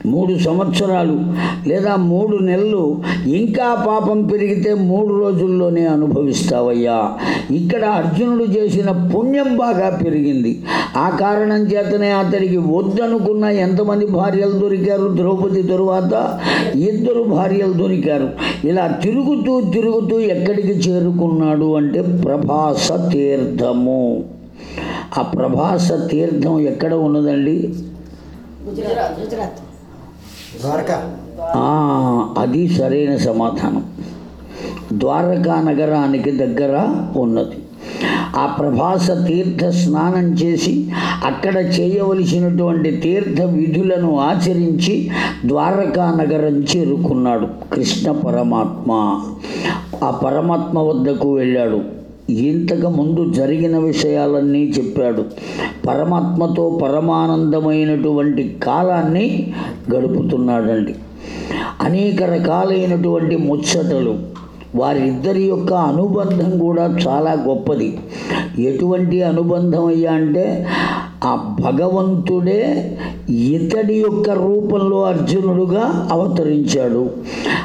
మూడు సంవత్సరాలు లేదా మూడు నెలలు ఇంకా పాపం పెరిగితే మూడు రోజుల్లోనే అనుభవిస్తావయ్యా. ఇక్కడ అర్జునుడు చేసిన పుణ్యం బాగా పెరిగింది. ఆ కారణం చేతనే అతడికి వద్దనుకున్న ఎంతమంది భార్యలు దొరికారు? ద్రౌపది తరువాత ఇద్దరు భార్యలు దొరికారు. ఇలా తిరుగుతూ తిరుగుతూ ఎక్కడికి చేరుకున్నాడు అంటే ప్రభాస తీర్థము. ఆ ప్రభాస తీర్థం ఎక్కడ ఉన్నదండి? గుజరాత్ గుజరాత్. అది సరైన సమాధానం. ద్వారకా నగరానికి దగ్గర ఉన్నది. ఆ ప్రభాస తీర్థ స్నానం చేసి అక్కడ చేయవలసినటువంటి తీర్థ విధులను ఆచరించి ద్వారకా నగరం చేరుకున్నాడు కృష్ణ పరమాత్మ. ఆ పరమాత్మ వద్దకు వెళ్ళాడు. ఇంతకు ముందు జరిగిన విషయాలన్నీ చెప్పాడు. పరమాత్మతో పరమానందమైనటువంటి కాలాన్ని గడుపుతున్నాడండి. అనేక రకాలైనటువంటి ముచ్చటలు వారిద్దరి యొక్క అనుబంధం కూడా చాలా గొప్పది. ఎటువంటి అనుబంధం అయ్యా అంటే ఆ భగవంతుడే ఇతడి యొక్క రూపంలో అర్జునుడుగా అవతరించాడు.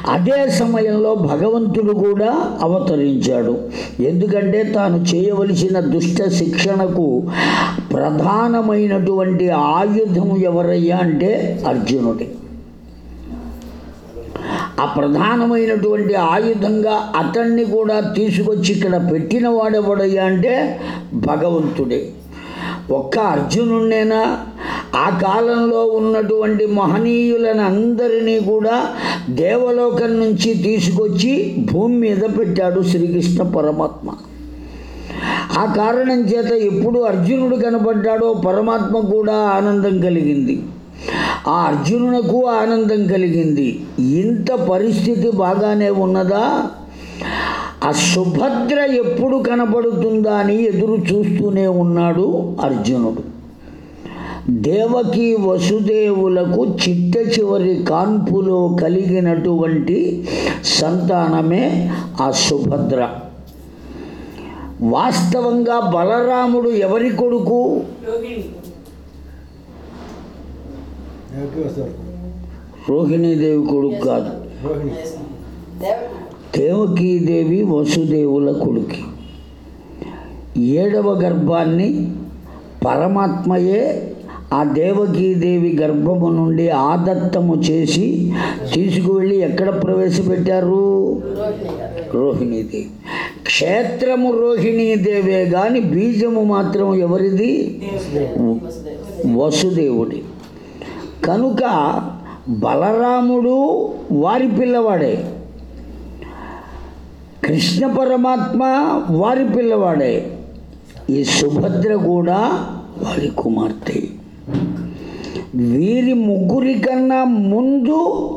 అదే సమయంలో భగవంతుడు కూడా అవతరించాడు. ఎందుకంటే తాను చేయవలసిన దుష్ట శిక్షణకు ప్రధానమైనటువంటి ఆయుధం ఎవరయ్యా అంటే అర్జునుడే. ఆ ప్రధానమైనటువంటి ఆయుధంగా అతన్ని కూడా తీసుకొచ్చి ఇక్కడ పెట్టిన వాడెవడయ్యా అంటే భగవంతుడే. ఒక్క అర్జునుడినేనా ఆ కాలంలో ఉన్నటువంటి మహనీయులను అందరినీ కూడా దేవలోకం నుంచి తీసుకొచ్చి భూమి మీద పెట్టాడు శ్రీకృష్ణ పరమాత్మ. ఆ కారణం చేత ఎప్పుడు అర్జునుడు కనపడ్డాడో పరమాత్మ కూడా ఆనందం కలిగింది. ఆ అర్జునునకు ఆనందం కలిగింది. ఇంత పరిస్థితి బాగానే ఉన్నదా? ఆ సుభద్ర ఎప్పుడు కనబడుతుందా అని ఎదురు చూస్తూనే ఉన్నాడు అర్జునుడు. దేవకి వసుదేవులకు చిట్ట చివరి కాన్పులో కలిగినటువంటి సంతానమే ఆ సుభద్ర. వాస్తవంగా బలరాముడు ఎవరి కొడుకు? రోహిణీదేవి కొడుకు కాదు. దేవకీదేవి వసుదేవుల కొడుకి. ఏడవ గర్భాన్ని పరమాత్మయే ఆ దేవకీదేవి గర్భము నుండి ఆదత్తము చేసి తీసుకువెళ్ళి ఎక్కడ ప్రవేశపెట్టారు? రోహిణీదేవి. క్షేత్రము రోహిణీదేవే కానీ బీజము మాత్రం ఎవరిది? వసుదేవుడి. కనుక బలరాముడు వారి పిల్లవాడే. కృష్ణ పరమాత్మ వారి పిల్లవాడే. ఈ సుభద్ర కూడా వారి కుమార్తె. వీరి ముగ్గురి కన్నా ముందు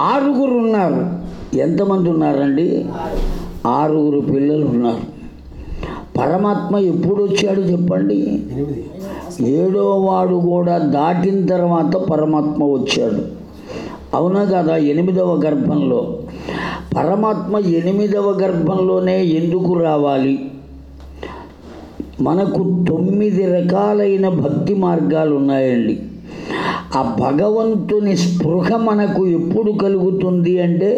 ఆరుగురు ఉన్నారు ఎంతమంది ఉన్నారండి? ఆరుగురు పిల్లలు ఉన్నారు. పరమాత్మ ఎప్పుడు వచ్చాడు చెప్పండి? ఏడో వాడు కూడా దాటిన తర్వాత పరమాత్మ వచ్చాడు. అవునా కదా? ఎనిమిదవ గర్భంలో. పరమాత్మ ఎనిమిదవ గర్భంలోనే ఎందుకు రావాలి? మనకు తొమ్మిది రకాలైన భక్తి మార్గాలు ఉన్నాయండి ఆ భగవంతుని స్పృహ మనకు ఎప్పుడు కలుగుతుంది అంటే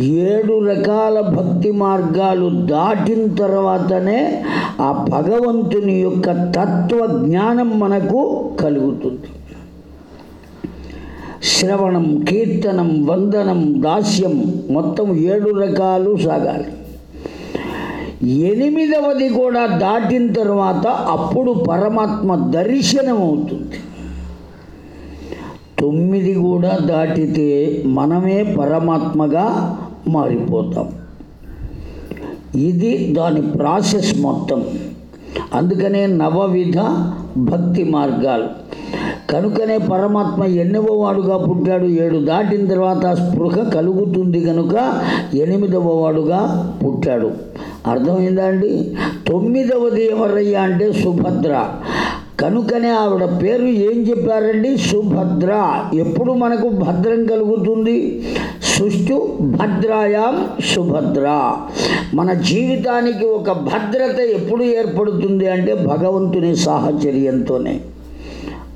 ఏడు రకాల భక్తి మార్గాలు దాటిన తర్వాతనే ఆ భగవంతుని యొక్క తత్వ జ్ఞానం మనకు కలుగుతుంది. శ్రవణం కీర్తనం వందనం దాస్యం మొత్తం ఏడు రకాలు సాగాలి. ఎనిమిదవది కూడా దాటిన తర్వాత అప్పుడు పరమాత్మ దర్శనం అవుతుంది తొమ్మిది కూడా దాటితే మనమే పరమాత్మగా మారిపోతాం. ఇది దాని ప్రాసెస్ మొత్తం. అందుకనే నవవిధ భక్తి మార్గాలు. కనుకనే పరమాత్మ ఎన్నవ వాడుగా పుట్టాడు ఏడు దాటిన తర్వాత స్పృహ కలుగుతుంది కనుక ఎనిమిదవ వాడుగా పుట్టాడు. అర్థమైందా అండి? తొమ్మిదవది ఎవరయ్యా అంటే సుభద్ర. కనుకనే ఆవిడ పేరు ఏం చెప్పారండి? సుభద్ర. ఎప్పుడు మనకు భద్రం కలుగుతుంది? సుష్టు భద్రాయాం సుభద్ర. మన జీవితానికి ఒక భద్రత ఎప్పుడు ఏర్పడుతుంది అంటే భగవంతుని సాహచర్యంతోనే.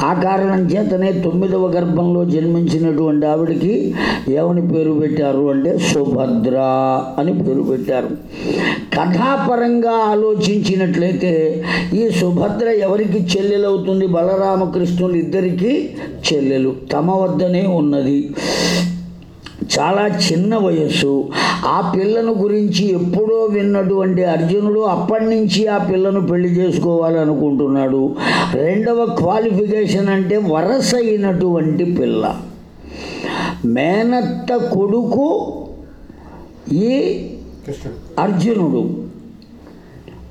ఆ కారణం చేతనే తొమ్మిదవ గర్భంలో జన్మించినటువంటి ఆవిడకి ఏమని పేరు పెట్టారు అంటే సుభద్ర అని పేరు పెట్టారు. కథాపరంగా ఆలోచించినట్లయితే ఈ సుభద్ర ఎవరికి చెల్లెలవుతుంది? బలరామకృష్ణులు ఇద్దరికి చెల్లెలు. తమ వద్దనే ఉన్నది. చాలా చిన్న వయస్సు. ఆ పిల్లను గురించి ఎప్పుడో విన్నటువంటి అర్జునుడు అప్పటి నుంచి ఆ పిల్లను పెళ్ళి చేసుకోవాలనుకుంటున్నాడు రెండవ క్వాలిఫికేషన్ అంటే వరస అయినటువంటి పిల్ల. మేనత్త కొడుకు ఈ అర్జునుడు.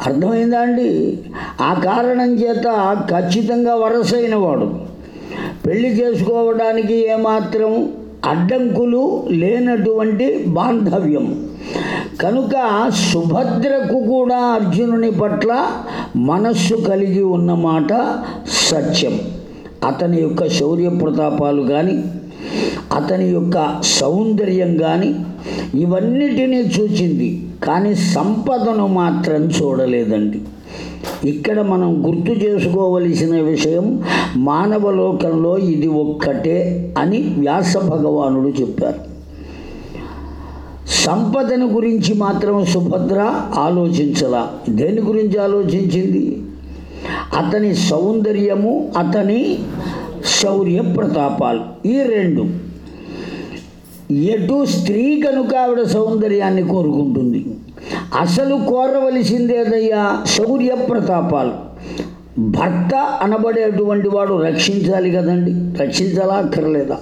అర్థమైందా అండి? ఆ కారణం చేత ఖచ్చితంగా వరసైన వాడు పెళ్ళి చేసుకోవడానికి ఏమాత్రం అడ్డంకులు లేనటువంటి బాంధవ్యం. కనుక సుభద్రకు కూడా అర్జునుని పట్ల మనస్సు కలిగి ఉన్నమాట సత్యం. అతని యొక్క శౌర్య ప్రతాపాలు కానీ అతని యొక్క సౌందర్యం కానీ ఇవన్నిటినీ చూచింది. కానీ సంపదను మాత్రం చూడలేదండి. ఇక్కడ మనం గుర్తు చేసుకోవలసిన విషయం మానవ లోకంలో ఇది ఒక్కటే అని వ్యాస భగవానుడు చెప్పారు. సంపదను గురించి మాత్రం సుభద్ర ఆలోచించలా. దేని గురించి ఆలోచించింది? అతని సౌందర్యము అతని శౌర్య ప్రతాపాలు. ఈ రెండు. ఎటు స్త్రీ కనుక ఆవిడ సౌందర్యాన్ని కోరుకుంటుంది? అసలు కోరవలసిందేదయ్యా? శౌర్య ప్రతాపాలు భర్త అనబడేటువంటి వాడు రక్షించాలి కదండి. రక్షించాలా అక్కర్లేదా?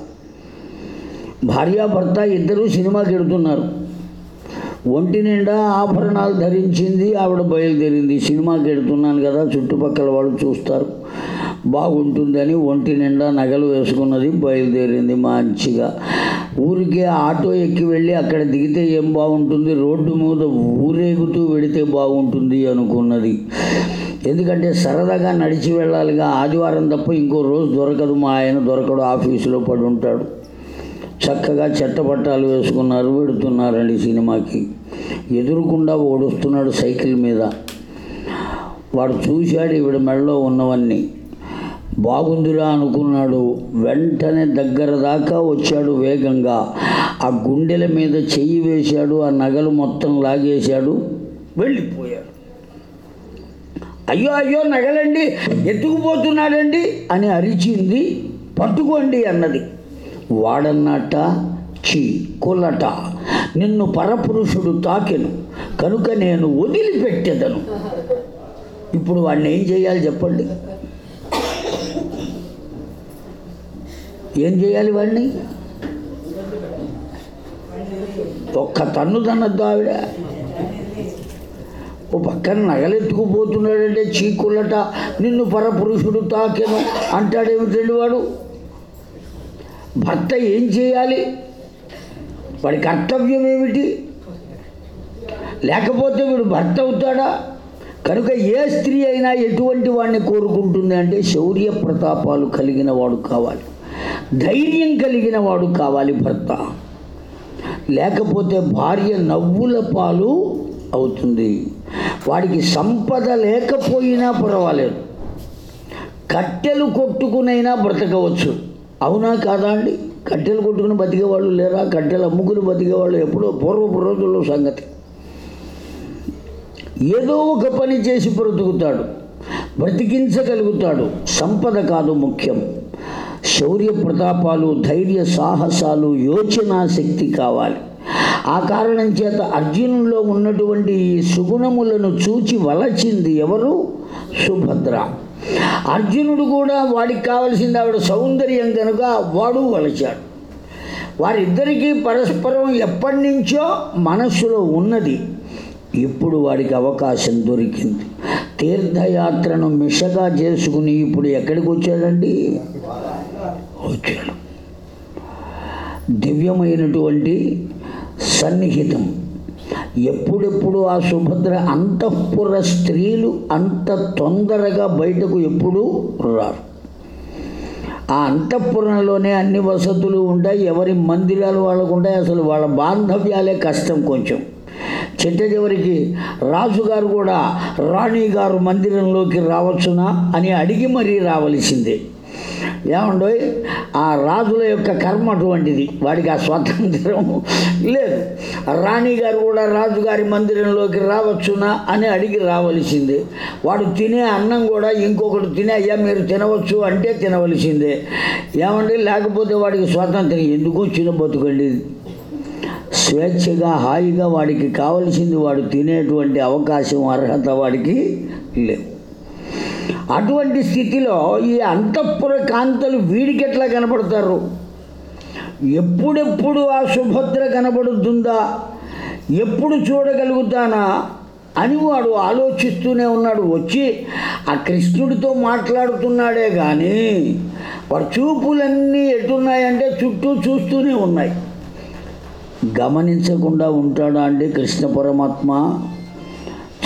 భార్యాభర్త ఇద్దరూ సినిమాకి వెడుతున్నారు ఒంటి నిండా ఆభరణాలు ధరించింది ఆవిడ బయలుదేరింది. సినిమాకి వెళుతున్నాను కదా చుట్టుపక్కల వాళ్ళు చూస్తారు. బాగుంటుందని ఒంటి నిండా నగలు వేసుకున్నది బయలుదేరింది మంచిగా. ఊరికే ఆటో ఎక్కి వెళ్ళి అక్కడ దిగితే ఏం బాగుంటుంది? రోడ్డు మీద ఊరేగుతూ వెడితే బాగుంటుంది అనుకున్నది. ఎందుకంటే సరదాగా నడిచి వెళ్ళాలిగా ఆదివారం తప్ప ఇంకో రోజు దొరకదు. మా ఆయన దొరకడు ఆఫీసులో పడి ఉంటాడు. చక్కగా చెట్టపట్టాలు వేసుకున్నారు వెడుతున్నారండి సినిమాకి. ఎదురుకుండా ఓడుస్తున్నాడు సైకిల్ మీద. వాడు చూశాడు ఈవిడ మెడలో ఉన్నవన్నీ. బాగుందిరా అనుకున్నాడు. వెంటనే దగ్గర దాకా వచ్చాడు వేగంగా. ఆ గుండెల మీద చెయ్యి వేశాడు. ఆ నగలు మొత్తం లాగేశాడు. వెళ్ళిపోయాడు. అయ్యో అయ్యో నగలండి. ఎత్తుకుపోతున్నాడండి అని అరిచింది. పట్టుకోండి అన్నది. వాడన్నట చీ కుల్లట. నిన్ను పరపురుషుడు తాకెను. కనుక నేను వదిలిపెట్టెదను. ఇప్పుడు వాడిని ఏం చేయాలి చెప్పండి. ఏం చేయాలి వాడిని? ఒక్క తన్ను తన్నద్దు ఆవిడ. ఓ పక్కన నగలెత్తుకుపోతున్నాడంటే చీకులట నిన్ను పరపురుషుడు తాకెను అంటాడేమిటండి వాడు? భర్త ఏం చేయాలి? వాడి కర్తవ్యం ఏమిటి? లేకపోతే వీడు భర్త అవుతాడా? కనుక ఏ స్త్రీ అయినా ఎటువంటి వాడిని కోరుకుంటుంది అంటే శౌర్య ప్రతాపాలు కలిగిన వాడు కావాలి. ధైర్యం కలిగిన వాడు కావాలి భర్త. లేకపోతే భార్య నవ్వుల పాలు అవుతుంది. వాడికి సంపద లేకపోయినా పర్వాలేదు. కట్టెలు కొట్టుకునైనా బ్రతకవచ్చు. అవునా కాదా అండి? కట్టెలు కొట్టుకుని బతికేవాళ్ళు లేరా? కట్టెలు అమ్ముకుని బతికేవాళ్ళు ఎప్పుడో పూర్వపు రోజుల్లో సంగతి. ఏదో ఒక పని చేసి బ్రతుకుతాడు. బ్రతికించగలుగుతాడు. సంపద కాదు ముఖ్యం. శౌర్య ప్రతాపాలు ధైర్య సాహసాలు యోచనా శక్తి కావాలి. ఆ కారణం చేత అర్జునులో ఉన్నటువంటి ఈ సుగుణములను చూచి వలచింది ఎవరు? సుభద్ర. అర్జునుడు కూడా వాడికి కావలసింది ఆవిడ సౌందర్యం కనుక వాడు వలచాడు. వారిద్దరికీ పరస్పరం ఎప్పటి నుంచో మనస్సులో ఉన్నది. ఇప్పుడు వాడికి అవకాశం దొరికింది. తీర్థయాత్రను మిషగా చేసుకుని ఇప్పుడు ఎక్కడికి వచ్చాడండి? వచ్చాడు దివ్యమైనటువంటి సన్నిహితం. ఎప్పుడెప్పుడు ఆ సుభద్ర అంతఃపుర స్త్రీలు అంత తొందరగా బయటకు ఎప్పుడూ రారు. ఆ అంతఃపురంలోనే అన్ని వసతులు ఉంటాయి ఎవరి మందిరాలు వాళ్ళకు ఉంటాయి అసలు వాళ్ళ బాంధవ్యాలే కష్టం కొంచెం. చిట్ట చివరికి రాజుగారు కూడా రాణి గారు మందిరంలోకి రావచ్చునా అని అడిగి మరీ రావలసిందే. ఏమండో ఆ రాజుల యొక్క కర్మ అటువంటిది. వాడికి ఆ స్వాతంత్రం లేదు. రాణి గారు కూడా రాజుగారి మందిరంలోకి రావచ్చునా అని అడిగి రావలసిందే. వాడు తినే అన్నం కూడా ఇంకొకటి తినే అయ్యా మీరు తినవచ్చు అంటే తినవలసిందే. ఏమండి? లేకపోతే వాడికి స్వాతంత్రం ఎందుకు చిన్న బతుకండి. స్వేచ్ఛగా హాయిగా వాడికి కావలసింది వాడు తినేటువంటి అవకాశం అర్హత వాడికి లేదు. అటువంటి స్థితిలో ఈ అంతఃపుర కాంతలు వీడికి ఎట్లా కనపడతారు? ఎప్పుడెప్పుడు ఆ సుభద్ర కనబడుతుందా? ఎప్పుడు చూడగలుగుతానా? అని వాడు ఆలోచిస్తూనే ఉన్నాడు. వచ్చి ఆ కృష్ణుడితో మాట్లాడుతున్నాడే కానీ వాడు చూపులన్నీ ఎటున్నాయంటే చుట్టూ చూస్తూనే ఉన్నాయి. గమనించకుండా ఉంటాడా అండి కృష్ణ పరమాత్మ?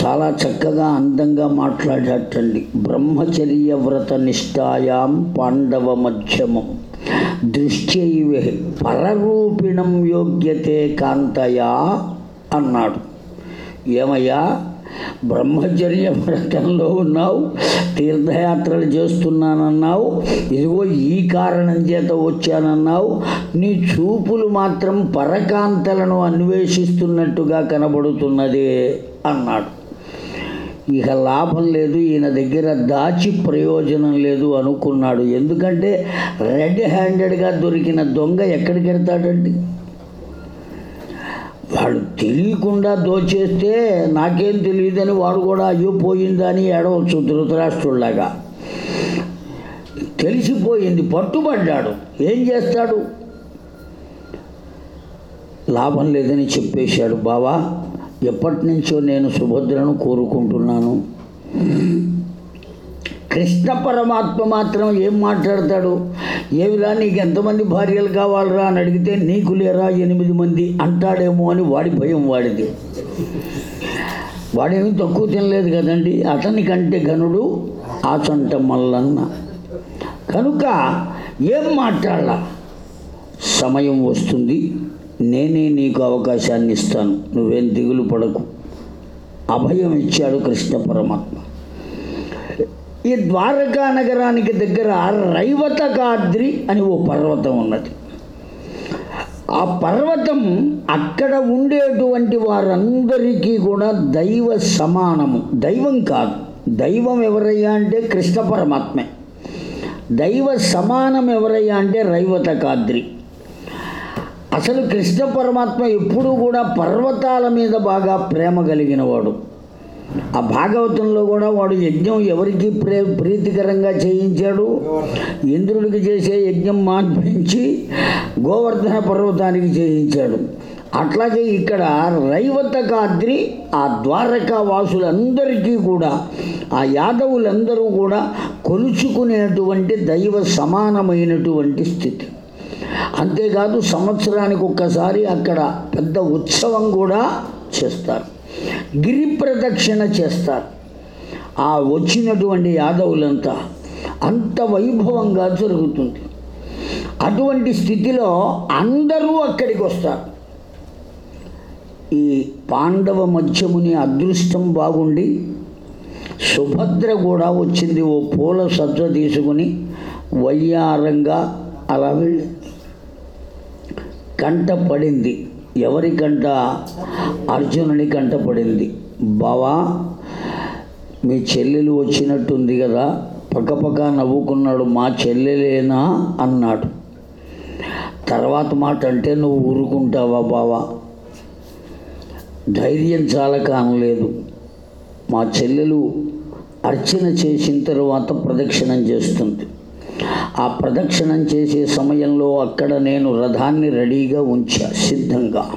చాలా చక్కగా అందంగా మాట్లాడటండి బ్రహ్మచర్య వ్రత నిష్టాయాం పాండవ మధ్యమం. దృశ్యైవే పరరూపిణం యోగ్యతే కాంతయా అన్నాడు. ఏమయ్యా బ్రహ్మచర్య వ్రతంలో ఉన్నావు తీర్థయాత్రలు చేస్తున్నానన్నావు ఇదిగో ఈ కారణం చేత వచ్చానన్నావు నీ చూపులు మాత్రం పరకాంతలను అన్వేషిస్తున్నట్టుగా కనబడుతున్నదే అన్నాడు. ఇక లాభం లేదు ఈయన దగ్గర దాచి ప్రయోజనం లేదు అనుకున్నాడు. ఎందుకంటే రెడ్ హ్యాండెడ్గా దొరికిన దొంగ ఎక్కడికి వెళ్తాడండి? వాడు తెలియకుండా దోచేస్తే నాకేం తెలియదని వాడు కూడా అయ్యో పోయిందని ఏడవచ్చు ధృతరాష్ట్రుల్లాగా. తెలిసిపోయింది పట్టుబడ్డాడు. ఏం చేస్తాడు? లాభం లేదని చెప్పేశాడు బావా. ఎప్పటి నుంచో నేను సుభద్రను కోరుకుంటున్నాను. కృష్ణ పరమాత్మ మాత్రం ఏం మాట్లాడతాడు? ఏమిరా నీకు ఎంతమంది భార్యలు కావాలరా అని అడిగితే నీకు లేరా ఎనిమిది మంది అంటాడేమో అని వాడి భయం వాడిది. వాడేమి తక్కువ తినలేదు కదండి. అతని కంటే గనుడు ఆచంట మల్లన్న. కనుక ఏం మాట్లాడాల? సమయం వస్తుంది. నేనే నీకు అవకాశాన్ని ఇస్తాను నువ్వేం దిగులు పడకు. అభయం ఇచ్చాడు కృష్ణ పరమాత్మ. ఈ ద్వారకా నగరానికి దగ్గర రైవతకాద్రి అని ఓ పర్వతం ఉన్నది. ఆ పర్వతం అక్కడ ఉండేటువంటి వారందరికీ కూడా దైవ సమానము. దైవం కాదు. దైవం ఎవరయ్యా అంటే కృష్ణ పరమాత్మే. దైవ సమానం ఎవరయ్యా అంటే రైవతకాద్రి అసలు కృష్ణ పరమాత్మ ఎప్పుడూ కూడా పర్వతాల మీద బాగా ప్రేమ కలిగిన వాడు ఆ భాగవతంలో కూడా వాడు యజ్ఞం ఎవరికి ప్రే ప్రీతికరంగా చేయించాడు? ఇంద్రుడికి చేసే యజ్ఞం మాన్పించి గోవర్ధన పర్వతానికి చేయించాడు. అట్లాగే ఇక్కడ రైవతకాద్రి ఆ ద్వారకా వాసులందరికీ కూడా ఆ యాదవులందరూ కూడా కొలుచుకునేటువంటి దైవ సమానమైనటువంటి స్థితి. అంతేకాదు సంవత్సరానికి ఒక్కసారి అక్కడ పెద్ద ఉత్సవం కూడా చేస్తారు. గిరి ప్రదక్షిణ చేస్తారు. ఆ వచ్చినటువంటి యాదవులంతా అంత వైభవంగా జరుగుతుంది. అటువంటి స్థితిలో అందరూ అక్కడికి వస్తారు. ఈ పాండవ మధ్యముని అదృష్టం బాగుండి సుభద్ర కూడా వచ్చింది ఓ పూల సజ్జ తీసుకుని వయ్యారంగా అలా వెళ్ళింది కంట పడింది ఎవరి కంట? అర్జునుని కంట పడింది బావా మీ చెల్లెలు వచ్చినట్టుంది కదా పక్కపక్క నవ్వుకున్నాడు మా చెల్లెలేనా? అన్నాడు. తర్వాత మాట అంటే నువ్వు ఊరుకుంటావా బావా? ధైర్యం చాలా కానలేదు మా చెల్లెలు అర్చన చేసిన తర్వాత ప్రదక్షిణం చేస్తుంది. ఆ ప్రదక్షిణం చేసే సమయంలో అక్కడ నేను రథాన్ని రెడీగా ఉంచా సిద్ధంగా.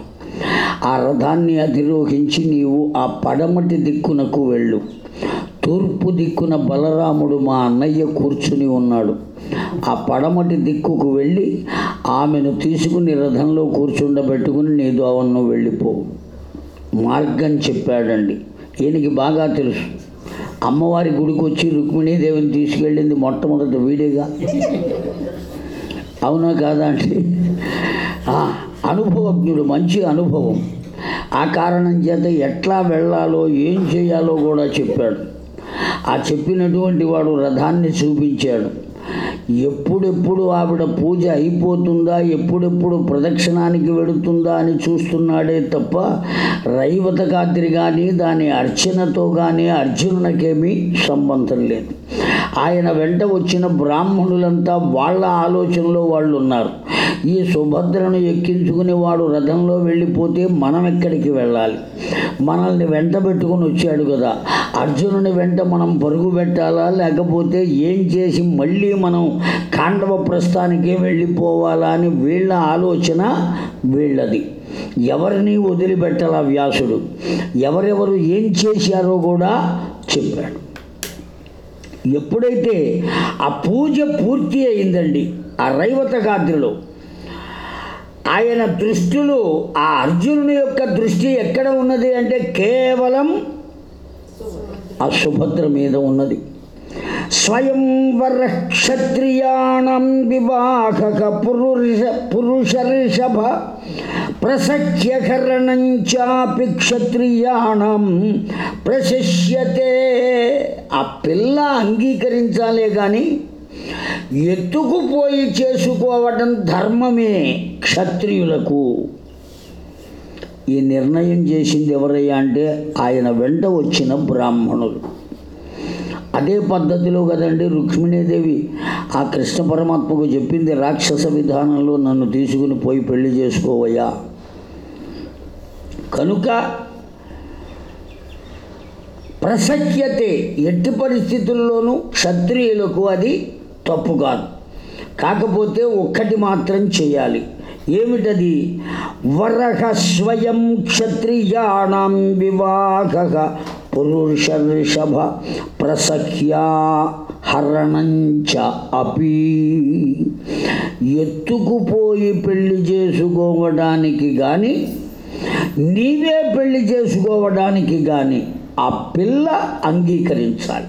ఆ రథాన్ని అధిరోహించి నీవు ఆ పడమటి దిక్కునకు వెళ్ళు. తూర్పు దిక్కున బలరాముడు మా అన్నయ్య కూర్చుని ఉన్నాడు. ఆ పడమటి దిక్కుకు వెళ్ళి ఆమెను తీసుకుని రథంలో కూర్చుండబెట్టుకుని నీ దోవను వెళ్ళిపో. మార్గం చెప్పాడండి. ఈయనకి బాగా తెలుసు. అమ్మవారి గుడికి వచ్చి రుక్మిణీదేవిని తీసుకెళ్ళింది మొట్టమొదటి వీడేగా అవునా కాదా అంటే అనుభవజ్ఞుడు మంచి అనుభవం. ఆ కారణం చేత ఎట్లా వెళ్ళాలో ఏం చేయాలో కూడా చెప్పాడు. ఆ చెప్పినటువంటి వాడు రథాన్ని చూపించాడు. ఎప్పుడెప్పుడు ఆవిడ పూజ అయిపోతుందా ఎప్పుడెప్పుడు ప్రదక్షిణానికి వెడుతుందా అని చూస్తున్నాడే తప్ప రైవతకాద్రి కానీ దాని అర్చనతో కానీ అర్జునునికేమీ సంబంధం లేదు. ఆయన వెంట వచ్చిన బ్రాహ్మణులంతా వాళ్ళ ఆలోచనలో వాళ్ళు ఉన్నారు ఈ సుభద్రను ఎక్కించుకుని వాడు రథంలో వెళ్ళిపోతే మనం ఎక్కడికి వెళ్ళాలి? మనల్ని వెంట పెట్టుకుని వచ్చాడు కదా. అర్జునుని వెంట మనం పరుగు పెట్టాలా? లేకపోతే ఏం చేసి మళ్ళీ మనం కాండవ ప్రస్థానికే వెళ్ళిపోవాలా అని వీళ్ళ ఆలోచన వీళ్ళది. ఎవరిని వదిలిపెట్టాల వ్యాసుడు? ఎవరెవరు ఏం చేశారో కూడా చెప్పాడు. ఎప్పుడైతే ఆ పూజ పూర్తి అయిందండి ఆ రైవతగాద్రిలో ఆయన దృష్టిలో ఆ అర్జునుని యొక్క దృష్టి ఎక్కడ ఉన్నది అంటే కేవలం ఆ సుభద్ర మీద ఉన్నది. స్వయంవర క్షత్రియాణం వివాహక పురుష పురుషర్షభ ప్రసఖ్యకరణం చాపి క్షత్రియాణం ప్రశస్యతే ఆ పిల్ల అంగీకరించాలే కానీ ఎత్తుకుపోయి చేసుకోవటం ధర్మమే క్షత్రియులకు. ఈ నిర్ణయం చేసింది ఎవరయ్యా అంటే ఆయన వెంట వచ్చిన బ్రాహ్మణులు. అదే పద్ధతిలో కదండి రుక్మిణీదేవి ఆ కృష్ణ పరమాత్మకు చెప్పింది రాక్షస విధానంలో నన్ను తీసుకుని పోయి పెళ్ళి చేసుకోవయ్యా. కనుక ప్రసఖ్యతే ఎట్టి పరిస్థితుల్లోనూ క్షత్రియులకు అది తప్పు కాదు. కాకపోతే ఒక్కటి మాత్రం చేయాలి. ఏమిటది? వరహ స్వయం క్షత్రియాణం వివాహ పురుషర్షభ ప్రసఖ్యా హరణంచ అపి ఎత్తుకుపోయి పెళ్ళి చేసుకోవడానికి కానీ నీవే పెళ్ళి చేసుకోవడానికి కానీ ఆ పిల్ల అంగీకరించాలి.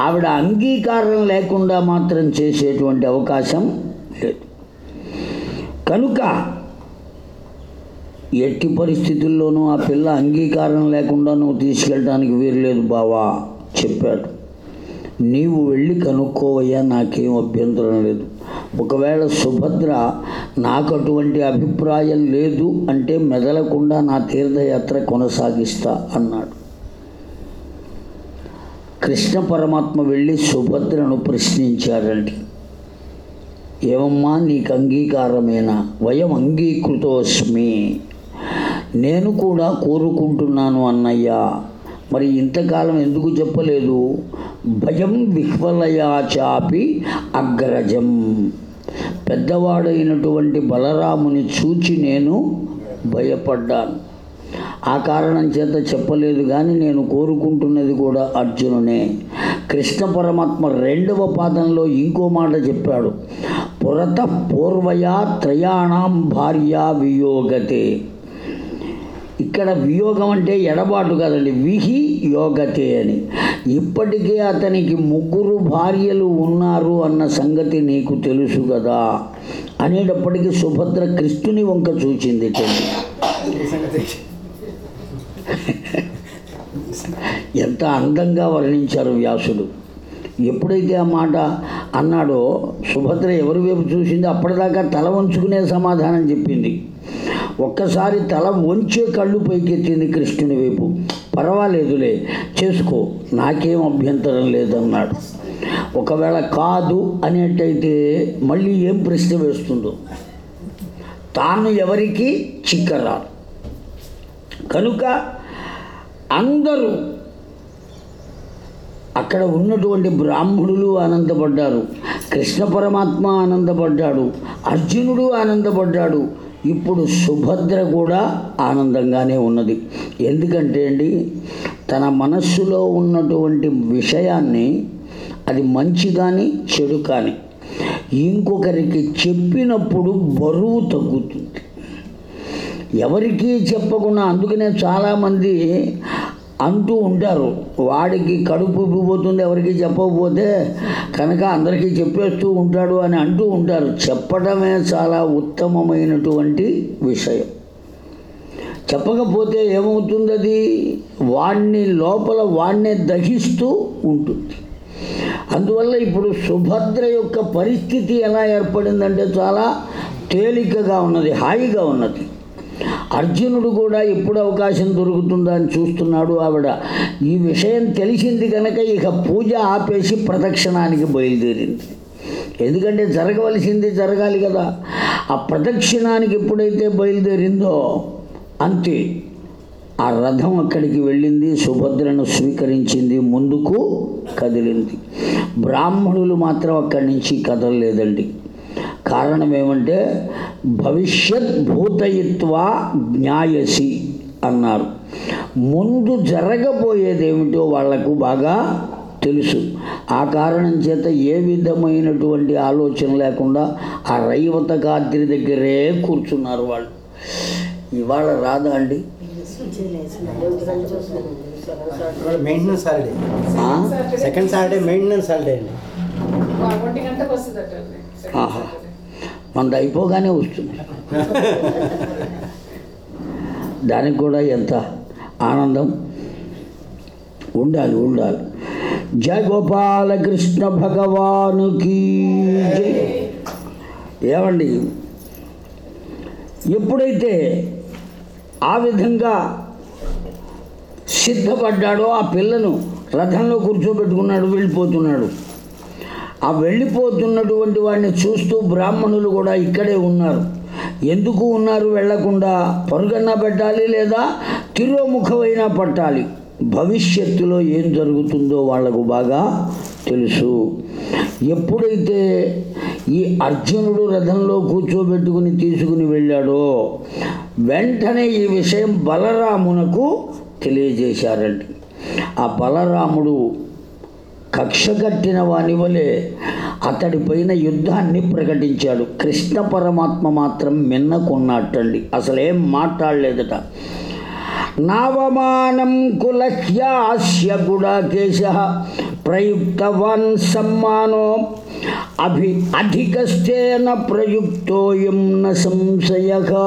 ఆవిడ అంగీకారం లేకుండా మాత్రం చేసేటువంటి అవకాశం లేదు. కనుక ఎట్టి పరిస్థితుల్లోనూ ఆ పిల్ల అంగీకారం లేకుండా నువ్వు తీసుకెళ్ళడానికి వీరలేదు బావా చెప్పాడు. నీవు వెళ్ళి కనుక్కోవయ్యా నాకేం అభ్యంతరం లేదు. ఒకవేళ సుభద్ర నాకు అటువంటి అభిప్రాయం లేదు అంటే మెదలకుండా నా తీర్థయాత్ర కొనసాగిస్తా అన్నాడు. కృష్ణ పరమాత్మ వెళ్ళి సుభద్రను ప్రశ్నించారండి. ఏమమ్మా నీకు అంగీకారమేనా? వయం అంగీకృతోస్మి. నేను కూడా కోరుకుంటున్నాను అన్నయ్య. మరి ఇంతకాలం ఎందుకు చెప్పలేదు? భయం విహ్వలయాచాపి అగ్రజం. పెద్దవాడైనటువంటి బలరాముని చూచి నేను భయపడ్డాను. ఆ కారణం చేత చెప్పలేదు కానీ నేను కోరుకుంటున్నది కూడా అర్జునునే. కృష్ణ పరమాత్మ రెండవ పాదంలో ఇంకో మాట చెప్పాడు. పురత పూర్వయా త్రయాణం భార్యా వియోగతే. ఇక్కడ వియోగం అంటే ఎడబాటు కదండి. విహి యోగతే అని. ఇప్పటికే అతనికి ముగ్గురు భార్యలు ఉన్నారు అన్న సంగతి నీకు తెలుసు కదా? అనేటప్పటికీ సుభద్ర కృష్ణుని వంక చూచింది ఎంత అందంగా వర్ణించారు వ్యాసుడు ఎప్పుడైతే ఆ మాట అన్నాడో సుభద్ర ఎవరి వైపు చూసిందో అప్పటిదాకా తల వంచుకునే సమాధానం చెప్పింది. ఒక్కసారి తల వంచే కళ్ళు పైకెత్తింది కృష్ణుని వైపు. పర్వాలేదులే చేసుకో నాకేం అభ్యంతరం లేదన్నాడు. ఒకవేళ కాదు అనేటైతే మళ్ళీ ఏం ప్రశ్న వేస్తుందో? తాను ఎవరికి చిక్కరాదు. కనుక అందరూ అక్కడ ఉన్నటువంటి బ్రాహ్మణులు ఆనందపడ్డారు కృష్ణ పరమాత్మ ఆనందపడ్డాడు అర్జునుడు ఆనందపడ్డాడు ఇప్పుడు సుభద్ర కూడా ఆనందంగానే ఉన్నది. ఎందుకంటే అండి తన మనస్సులో ఉన్నటువంటి విషయాన్ని అది మంచి కానీ చెడు కానీ ఇంకొకరికి చెప్పినప్పుడు బరువు తగ్గుతుంది. ఎవరికీ చెప్పకుండా అందుకనే చాలామంది అంటూ ఉంటారు. వాడికి కడుపు ఉబ్బిపోతుంది ఎవరికి చెప్పకపోతే కనుక అందరికీ చెప్పేస్తూ ఉంటాడు అని అంటూ ఉంటారు. చెప్పడమే చాలా ఉత్తమమైనటువంటి విషయం. చెప్పకపోతే ఏమవుతుంది అది వాణ్ణి లోపల వాణ్ణే దహిస్తూ ఉంటుంది. అందువల్ల ఇప్పుడు సుభద్ర యొక్క పరిస్థితి ఎలా ఏర్పడిందంటే చాలా తేలికగా ఉన్నది హాయిగా ఉన్నది. అర్జునుడు కూడా ఎప్పుడు అవకాశం దొరుకుతుందా అని చూస్తున్నాడు ఆవిడ. ఈ విషయం తెలిసింది కనుక ఇక పూజ ఆపేసి ప్రదక్షిణానికి బయలుదేరింది. ఎందుకంటే జరగవలసింది జరగాలి కదా. ఆ ప్రదక్షిణానికి ఎప్పుడైతే బయలుదేరిందో అంతే. ఆ రథం అక్కడికి వెళ్ళింది సుభద్రను స్వీకరించింది ముందుకు కదిలింది. బ్రాహ్మణులు మాత్రం అక్కడి నుంచి కదలలేదండి. కారణం ఏమంటే భవిష్యత్ భూతయిత్వా జ్ఞాయసి అన్నారు. ముందు జరగబోయేదేమిటో వాళ్ళకు బాగా తెలుసు. ఆ కారణం చేత ఏ విధమైనటువంటి ఆలోచన లేకుండా ఆ రైవత గాద్రి దగ్గరే కూర్చున్నారు వాళ్ళు. ఇవాళ రాదా అండి? మెయింటెనెన్స్ హాలిడే ఆ? సెకండ్ సాటర్డే మెయింటెనెన్స్ హాలిడే అండి ఒంటి గంటకు వస్తుందట ఆహా మనది అయిపోగానే వస్తుంది. దానికి కూడా ఎంత ఆనందం? ఉండాలి ఉండాలి. జగోపాల కృష్ణ భగవానుకి జై. ఏమండి? ఎప్పుడైతే ఆ విధంగా సిద్ధపడ్డాడో ఆ పిల్లను రథంలో కూర్చోబెట్టుకున్నాడు వెళ్ళిపోతున్నాడు. ఆ వెళ్ళిపోతున్నటువంటి వాడిని చూస్తూ బ్రాహ్మణులు కూడా ఇక్కడే ఉన్నారు. ఎందుకు ఉన్నారు వెళ్ళకుండా పరుగన్నా పెట్టాలి లేదా తిరోముఖమైనా పట్టాలి? భవిష్యత్తులో ఏం జరుగుతుందో వాళ్ళకు బాగా తెలుసు. ఎప్పుడైతే ఈ అర్జునుడు రథంలో కూర్చోబెట్టుకుని తీసుకుని వెళ్ళాడో వెంటనే ఈ విషయం బలరామునకు తెలియజేశారండి. ఆ బలరాముడు కక్ష కట్టిన వాని వలె అతడి పైన యుద్ధాన్ని ప్రకటించాడు. కృష్ణ పరమాత్మ మాత్రం మిన్నకున్నట్టండి అసలేం మాట్లాడలేదట. నావమానం కులస్యాస్య గుడాకేశ ప్రయుక్తవాన్ సమ్మానో అభి అధికస్తేన ప్రయుక్తోయం న సంశయగా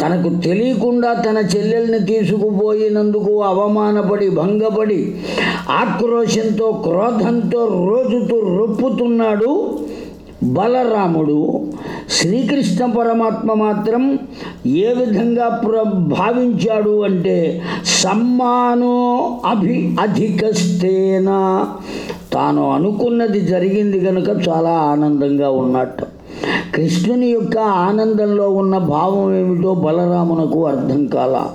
తనకు తెలియకుండా తన చెల్లెల్ని తీసుకుపోయినందుకు అవమానపడి భంగపడి ఆక్రోశంతో క్రోధంతో రోజుతూ రొప్పుతున్నాడు బలరాముడు. శ్రీకృష్ణ పరమాత్మ మాత్రం ఏ విధంగా ప్ర భావించాడు అంటే సమ్మానో అభి అధికస్తేన తాను అనుకున్నది జరిగింది కనుక చాలా ఆనందంగా ఉన్నట్టు. కృష్ణుని యొక్క ఆనందంలో ఉన్న భావం ఏమిటో బలరామునకు అర్థం కాల.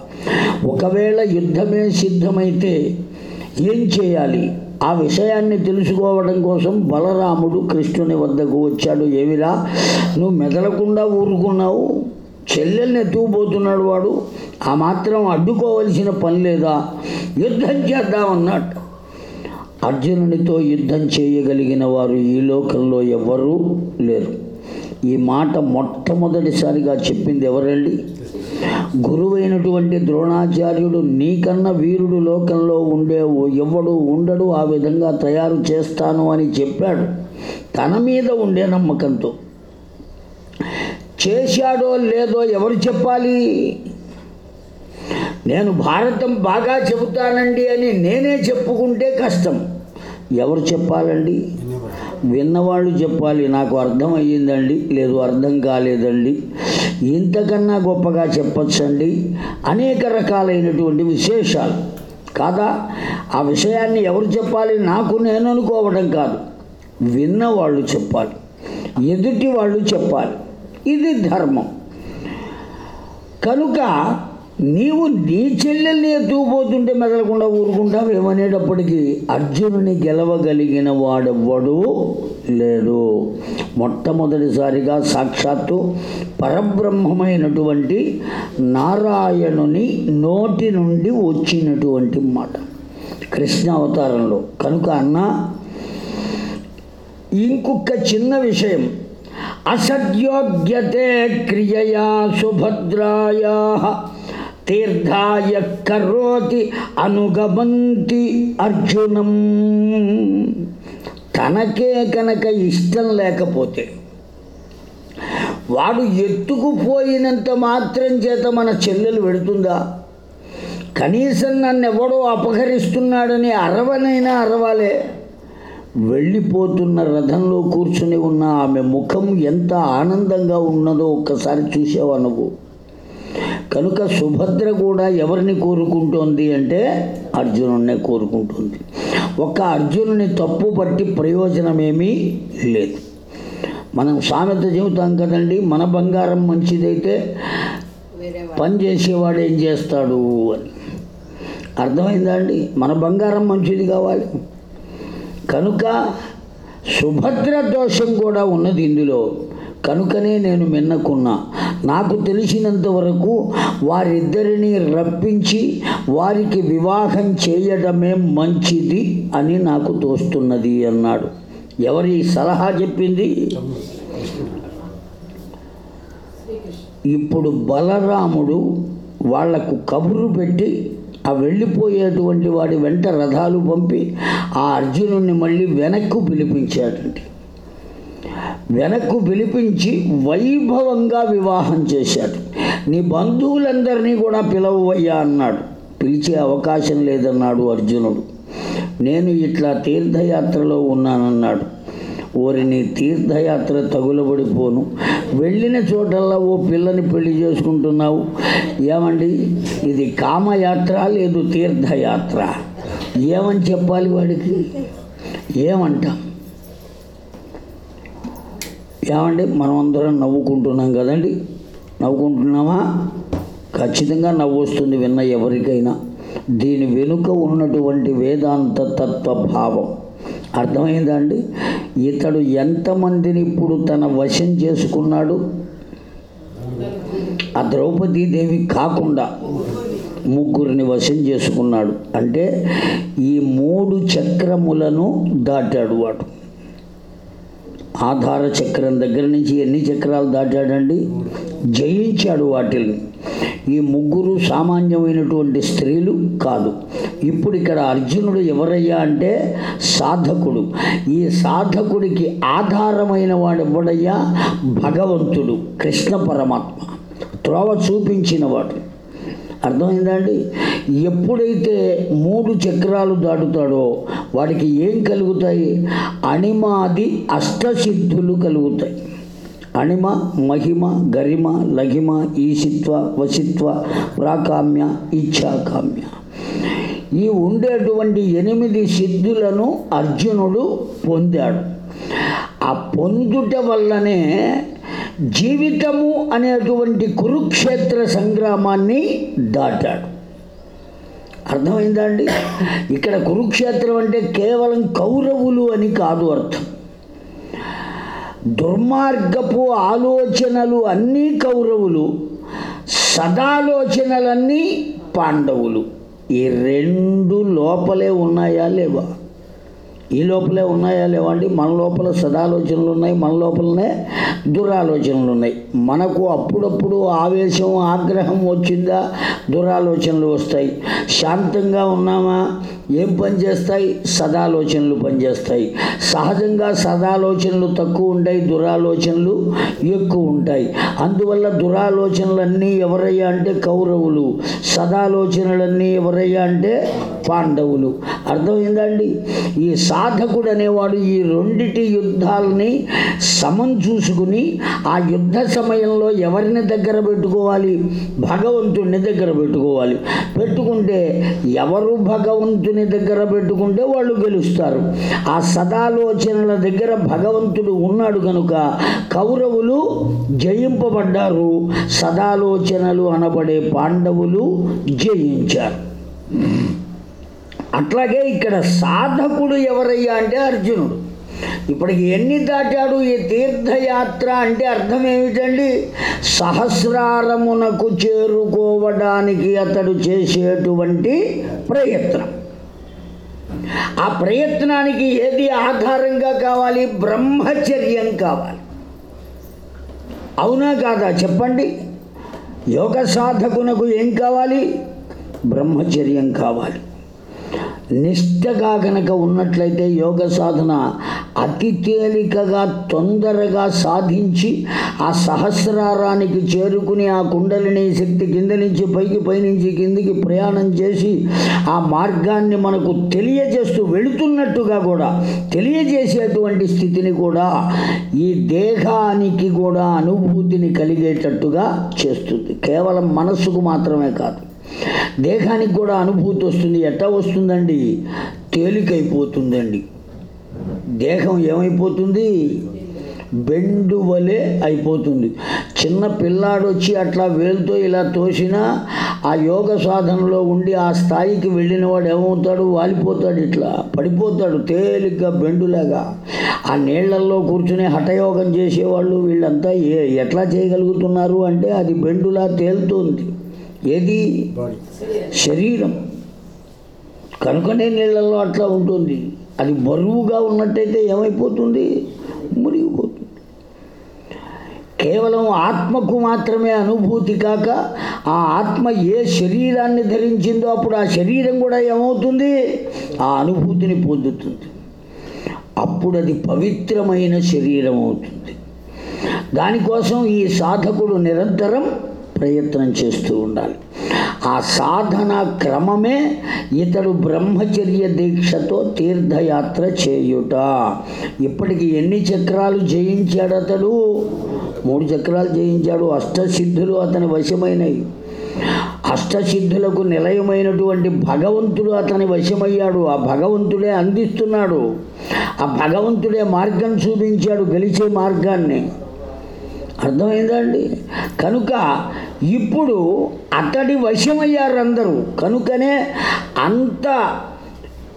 ఒకవేళ యుద్ధమే సిద్ధమైతే ఏం చేయాలి? ఆ విషయాన్ని తెలుసుకోవడం కోసం బలరాముడు కృష్ణుని వద్దకు వచ్చాడు. ఏమిరా? నువ్వు మెదలకుండా ఊరుకున్నావు? చెల్లెల్ని ఎత్తుకుపోతున్నాడు వాడు. ఆ మాత్రం అడ్డుకోవలసిన పని లేదా? యుద్ధం చేద్దామన్నట్టు అర్జునునితో యుద్ధం చేయగలిగిన వారు ఈ లోకంలో ఎవ్వరూ లేరు. ఈ మాట మొట్టమొదటిసారిగా చెప్పింది ఎవరండి? గురువైనటువంటి ద్రోణాచార్యుడు నీకన్నా వీరుడు లోకంలో ఉండే ఎవడు ఉండడు ఆ విధంగా తయారు చేస్తాను అని చెప్పాడు. తన మీద ఉండే నమ్మకంతో. చేశాడో లేదో ఎవరు చెప్పాలి? నేను భారతం బాగా చెబుతానండి అని నేనే చెప్పుకుంటే కష్టం. ఎవరు చెప్పాలండి? విన్నవాళ్ళు చెప్పాలి. నాకు అర్థమయ్యిందండి లేదు అర్థం కాలేదండి. ఇంతకన్నా గొప్పగా చెప్పచ్చండి. అనేక రకాలైనటువంటి విశేషాలు. కాదా? ఆ విషయాన్ని ఎవరు చెప్పాలి? నాకు నేను అనుకోవడం కాదు. విన్నవాళ్ళు చెప్పాలి. ఎదుటి వాళ్ళు చెప్పాలి. ఇది ధర్మం. కనుక నీవు నీ చెల్లెల్ని ఎత్తుకుపోతుంటే మెదలకుండా ఊరుకుంటావు ఏమనేటప్పటికీ అర్జునుని గెలవగలిగిన వాడెవ్వడు లేడు. మొట్టమొదటిసారిగా సాక్షాత్తు పరబ్రహ్మమైనటువంటి నారాయణుని నోటి నుండి వచ్చినటువంటి మాట. కృష్ణ అవతారంలో. కనుక అన్న ఇంకొక చిన్న విషయం. అసద్యోగ్యతే క్రియయా సుభద్రాయా. తీర్థాయ కరోతి అనుగమంతి అర్జునం. తనకే కనుక ఇష్టం లేకపోతే వాడు ఎత్తుకుపోయినంత మాత్రం చేత మన చెల్లెలు పెడుతుందా కనీసం నన్ను ఎవడో అపహరిస్తున్నాడని అరవనైనా అరవాలే. వెళ్ళిపోతున్న రథంలో కూర్చుని ఉన్న ఆమె ముఖం ఎంత ఆనందంగా ఉన్నదో ఒక్కసారి చూసావా నువ్వు? కనుక సుభద్ర కూడా ఎవరిని కోరుకుంటోంది అంటే అర్జునుడినే కోరుకుంటుంది. ఒక్క అర్జునుని తప్పు పట్టి ప్రయోజనమేమీ లేదు. మనం సామెత చెబుతాం కదండి మన బంగారం మంచిదైతే పని చేసేవాడు ఏం చేస్తాడు అని. అర్థమైందా అండి? మన బంగారం మంచిది కావాలి. కనుక సుభద్ర దోషం కూడా ఉన్నది ఇందులో. కనుకనే నేను మిన్నకున్నా. నాకు తెలిసినంత వరకు వారిద్దరిని రప్పించి వారికి వివాహం చేయడమే మంచిది అని నాకు తోస్తున్నది అన్నాడు. ఎవరి సలహా చెప్పింది? ఇప్పుడు బలరాముడు వాళ్ళకు కబురు పెట్టి ఆ వెళ్ళిపోయేటువంటి వాడి వెంట రథాలు పంపి ఆ అర్జునుడిని మళ్ళీ వెనక్కు పిలిపించాడండి. వెనక్కు పిలిపించి వైభవంగా వివాహం చేశాడు. నీ బంధువులందరినీ కూడా పిలవయ్యా అన్నాడు. పిలిచే అవకాశం లేదన్నాడు అర్జునుడు. నేను ఇట్లా తీర్థయాత్రలో ఉన్నానన్నాడు. ఓరి నీ తీర్థయాత్ర తగులబడిపోను. వెళ్ళిన చోటల్లా ఓ పిల్లని పెళ్ళి చేసుకుంటున్నావు. ఏమండి? ఇది కామయాత్ర లేదు తీర్థయాత్ర? ఏమని చెప్పాలి వాడికి? ఏమంటాం? ఏమండి మనం అందరం నవ్వుకుంటున్నాం కదండి. నవ్వుకుంటున్నామా? ఖచ్చితంగా నవ్వు వస్తుంది విన్న ఎవరికైనా. దీని వెనుక ఉన్నటువంటి వేదాంత తత్వ భావం. అర్థమైందా అండి ఇతడు ఎంతమందిని ఇప్పుడు తన వశం చేసుకున్నాడు? ఆ ద్రౌపదీదేవి కాకుండా ముగ్గురిని వశం చేసుకున్నాడు. అంటే ఈ మూడు చక్రములను దాటాడు వాడు. ఆధార చక్రం దగ్గర నుంచి ఎన్ని చక్రాలు దాటాడండి? జయించాడు వాటిని ఈ ముగ్గురు సామాన్యమైనటువంటి స్త్రీలు కాదు. ఇప్పుడు ఇక్కడ అర్జునుడు ఎవరయ్యా అంటే సాధకుడు. ఈ సాధకుడికి ఆధారమైన వాడు ఎవడయ్యా? భగవంతుడు కృష్ణ పరమాత్మ. త్రోవ చూపించినవాడు అర్థమైందా అండి ఎప్పుడైతే మూడు చక్రాలు దాటుతాడో వాడికి ఏం కలుగుతాయి? అణిమాది అష్టసిద్ధులు కలుగుతాయి. అణిమ మహిమ గరిమ లఘిమ ఈశిత్వ వశిత్వ ప్రాకామ్య ఇచ్ఛాకామ్య. ఈ ఉండేటువంటి ఎనిమిది సిద్ధులను అర్జునుడు పొందాడు. ఆ పొందుట వల్లనే జీవితము అనేటువంటి కురుక్షేత్ర సంగ్రామాన్ని దాటాడు. అర్థమైందా అండి? ఇక్కడ కురుక్షేత్రం అంటే కేవలం కౌరవులు అని కాదు అర్థం. దుర్మార్గపు ఆలోచనలు అన్నీ కౌరవులు సదాలోచనలన్నీ పాండవులు. ఈ రెండు లోపలే ఉన్నాయా లేవా? ఈ లోపలే ఉన్నాయా లేవండి? మన లోపల సదాలోచనలు ఉన్నాయి మన లోపలనే దురాలోచనలు ఉన్నాయి మనకు అప్పుడప్పుడు ఆవేశం ఆగ్రహం వచ్చిందా? దురాలోచనలు వస్తాయి. శాంతంగా ఉన్నామా? ఏం పనిచేస్తాయి సదాలోచనలు పనిచేస్తాయి సహజంగా సదాలోచనలు తక్కువ ఉంటాయి దురాలోచనలు ఎక్కువ ఉంటాయి. అందువల్ల దురాలోచనలన్నీ ఎవరయ్యా అంటే కౌరవులు. సదాలోచనలన్నీ ఎవరయ్యా అంటే పాండవులు. అర్థమైందండి ఈ సాధకుడు అనేవాడు ఈ రెండిటి యుద్ధాలని సమం చూసుకుని ఆ యుద్ధ సమయంలో ఎవరిని దగ్గర పెట్టుకోవాలి? భగవంతుడిని దగ్గర పెట్టుకోవాలి. పెట్టుకుంటే ఎవరు భగవంతుని దగ్గర పెట్టుకుంటే వాళ్ళు గెలుస్తారు. ఆ సదాలోచనల దగ్గర భగవంతుడు ఉన్నాడు కనుక కౌరవులు జయింపబడ్డారు. సదాలోచనలు అనబడే పాండవులు జయించారు. అట్లాగే ఇక్కడ సాధకుడు ఎవరయ్యా అంటే అర్జునుడు. ఇప్పటికి ఎన్ని దాటాడు ఈ తీర్థయాత్ర అంటే అర్థం ఏమిటండి? సహస్రారమునకు చేరుకోవడానికి అతడు చేసేటువంటి ప్రయత్నం. ఆ ప్రయత్నానికి ఏది ఆధారంగా కావాలి? బ్రహ్మచర్యం కావాలి. అవునా కాదా? చెప్పండి. యోగ సాధకునకు ఏం కావాలి? బ్రహ్మచర్యం కావాలి. నిష్టగా గనక ఉన్నట్లయితే యోగ సాధన అతి తేలికగా తొందరగా సాధించి ఆ సహస్రారానికి చేరుకుని ఆ కుండలిని శక్తి కింద నుంచి పైకి పైనుంచి కిందికి ప్రయాణం చేసి ఆ మార్గాన్ని మనకు తెలియజేస్తూ వెళుతున్నట్టుగా కూడా తెలియజేసేటువంటి స్థితిని కూడా ఈ దేహానికి కూడా అనుభూతిని కలిగేటట్టుగా చేస్తుంది. కేవలం మనస్సుకు మాత్రమే కాదు. దేహానికి కూడా అనుభూతి వస్తుంది. ఎట్లా వస్తుందండి? తేలికైపోతుందండి. దేహం ఏమైపోతుంది? బెండు వలె అయిపోతుంది. చిన్న పిల్లాడు వచ్చి అట్లా వేలుతో ఇలా తోసినా ఆ యోగ సాధనలో ఉండి ఆ స్థాయికి వెళ్ళిన వాడు ఏమవుతాడు? వాలిపోతాడు ఇట్లా. పడిపోతాడు తేలిగ్గా బెండులాగా. ఆ నీళ్ళల్లో కూర్చుని హఠయోగం చేసేవాళ్ళు వీళ్ళంతా ఏ ఎట్లా చేయగలుగుతున్నారు అంటే అది బెండులా తేలుతుంది. ఏది? శరీరం. కనుకనే నీళ్ళల్లో అట్లా ఉంటుంది. అది బరువుగా ఉన్నట్టయితే ఏమైపోతుంది? మురిగిపోతుంది కేవలం ఆత్మకు మాత్రమే అనుభూతి కాక ఆ ఆత్మ ఏ శరీరాన్ని ధరించిందో అప్పుడు ఆ శరీరం కూడా ఏమవుతుంది? ఆ అనుభూతిని పొందుతుంది. అప్పుడు అది పవిత్రమైన శరీరం అవుతుంది. దానికోసం ఈ సాధకుడు నిరంతరం ప్రయత్నం చేస్తూ ఉండాలి. ఆ సాధన క్రమమే ఇతడు బ్రహ్మచర్య దీక్షతో తీర్థయాత్ర చేయుట. ఇప్పటికి ఎన్ని చక్రాలు జయించాడు అతడు? మూడు చక్రాలు జయించాడు. అష్టసిద్ధులు అతని వశమైనవి అష్టసిద్ధులకు నిలయమైనటువంటి భగవంతుడు అతని వశమయ్యాడు. ఆ భగవంతుడే అందిస్తున్నాడు. ఆ భగవంతుడే మార్గం చూపించాడు. గెలిచే మార్గాన్ని. అర్థమైందా అండి? కనుక ఇప్పుడు అతడి వశమయ్యారు అందరూ కనుకనే అంత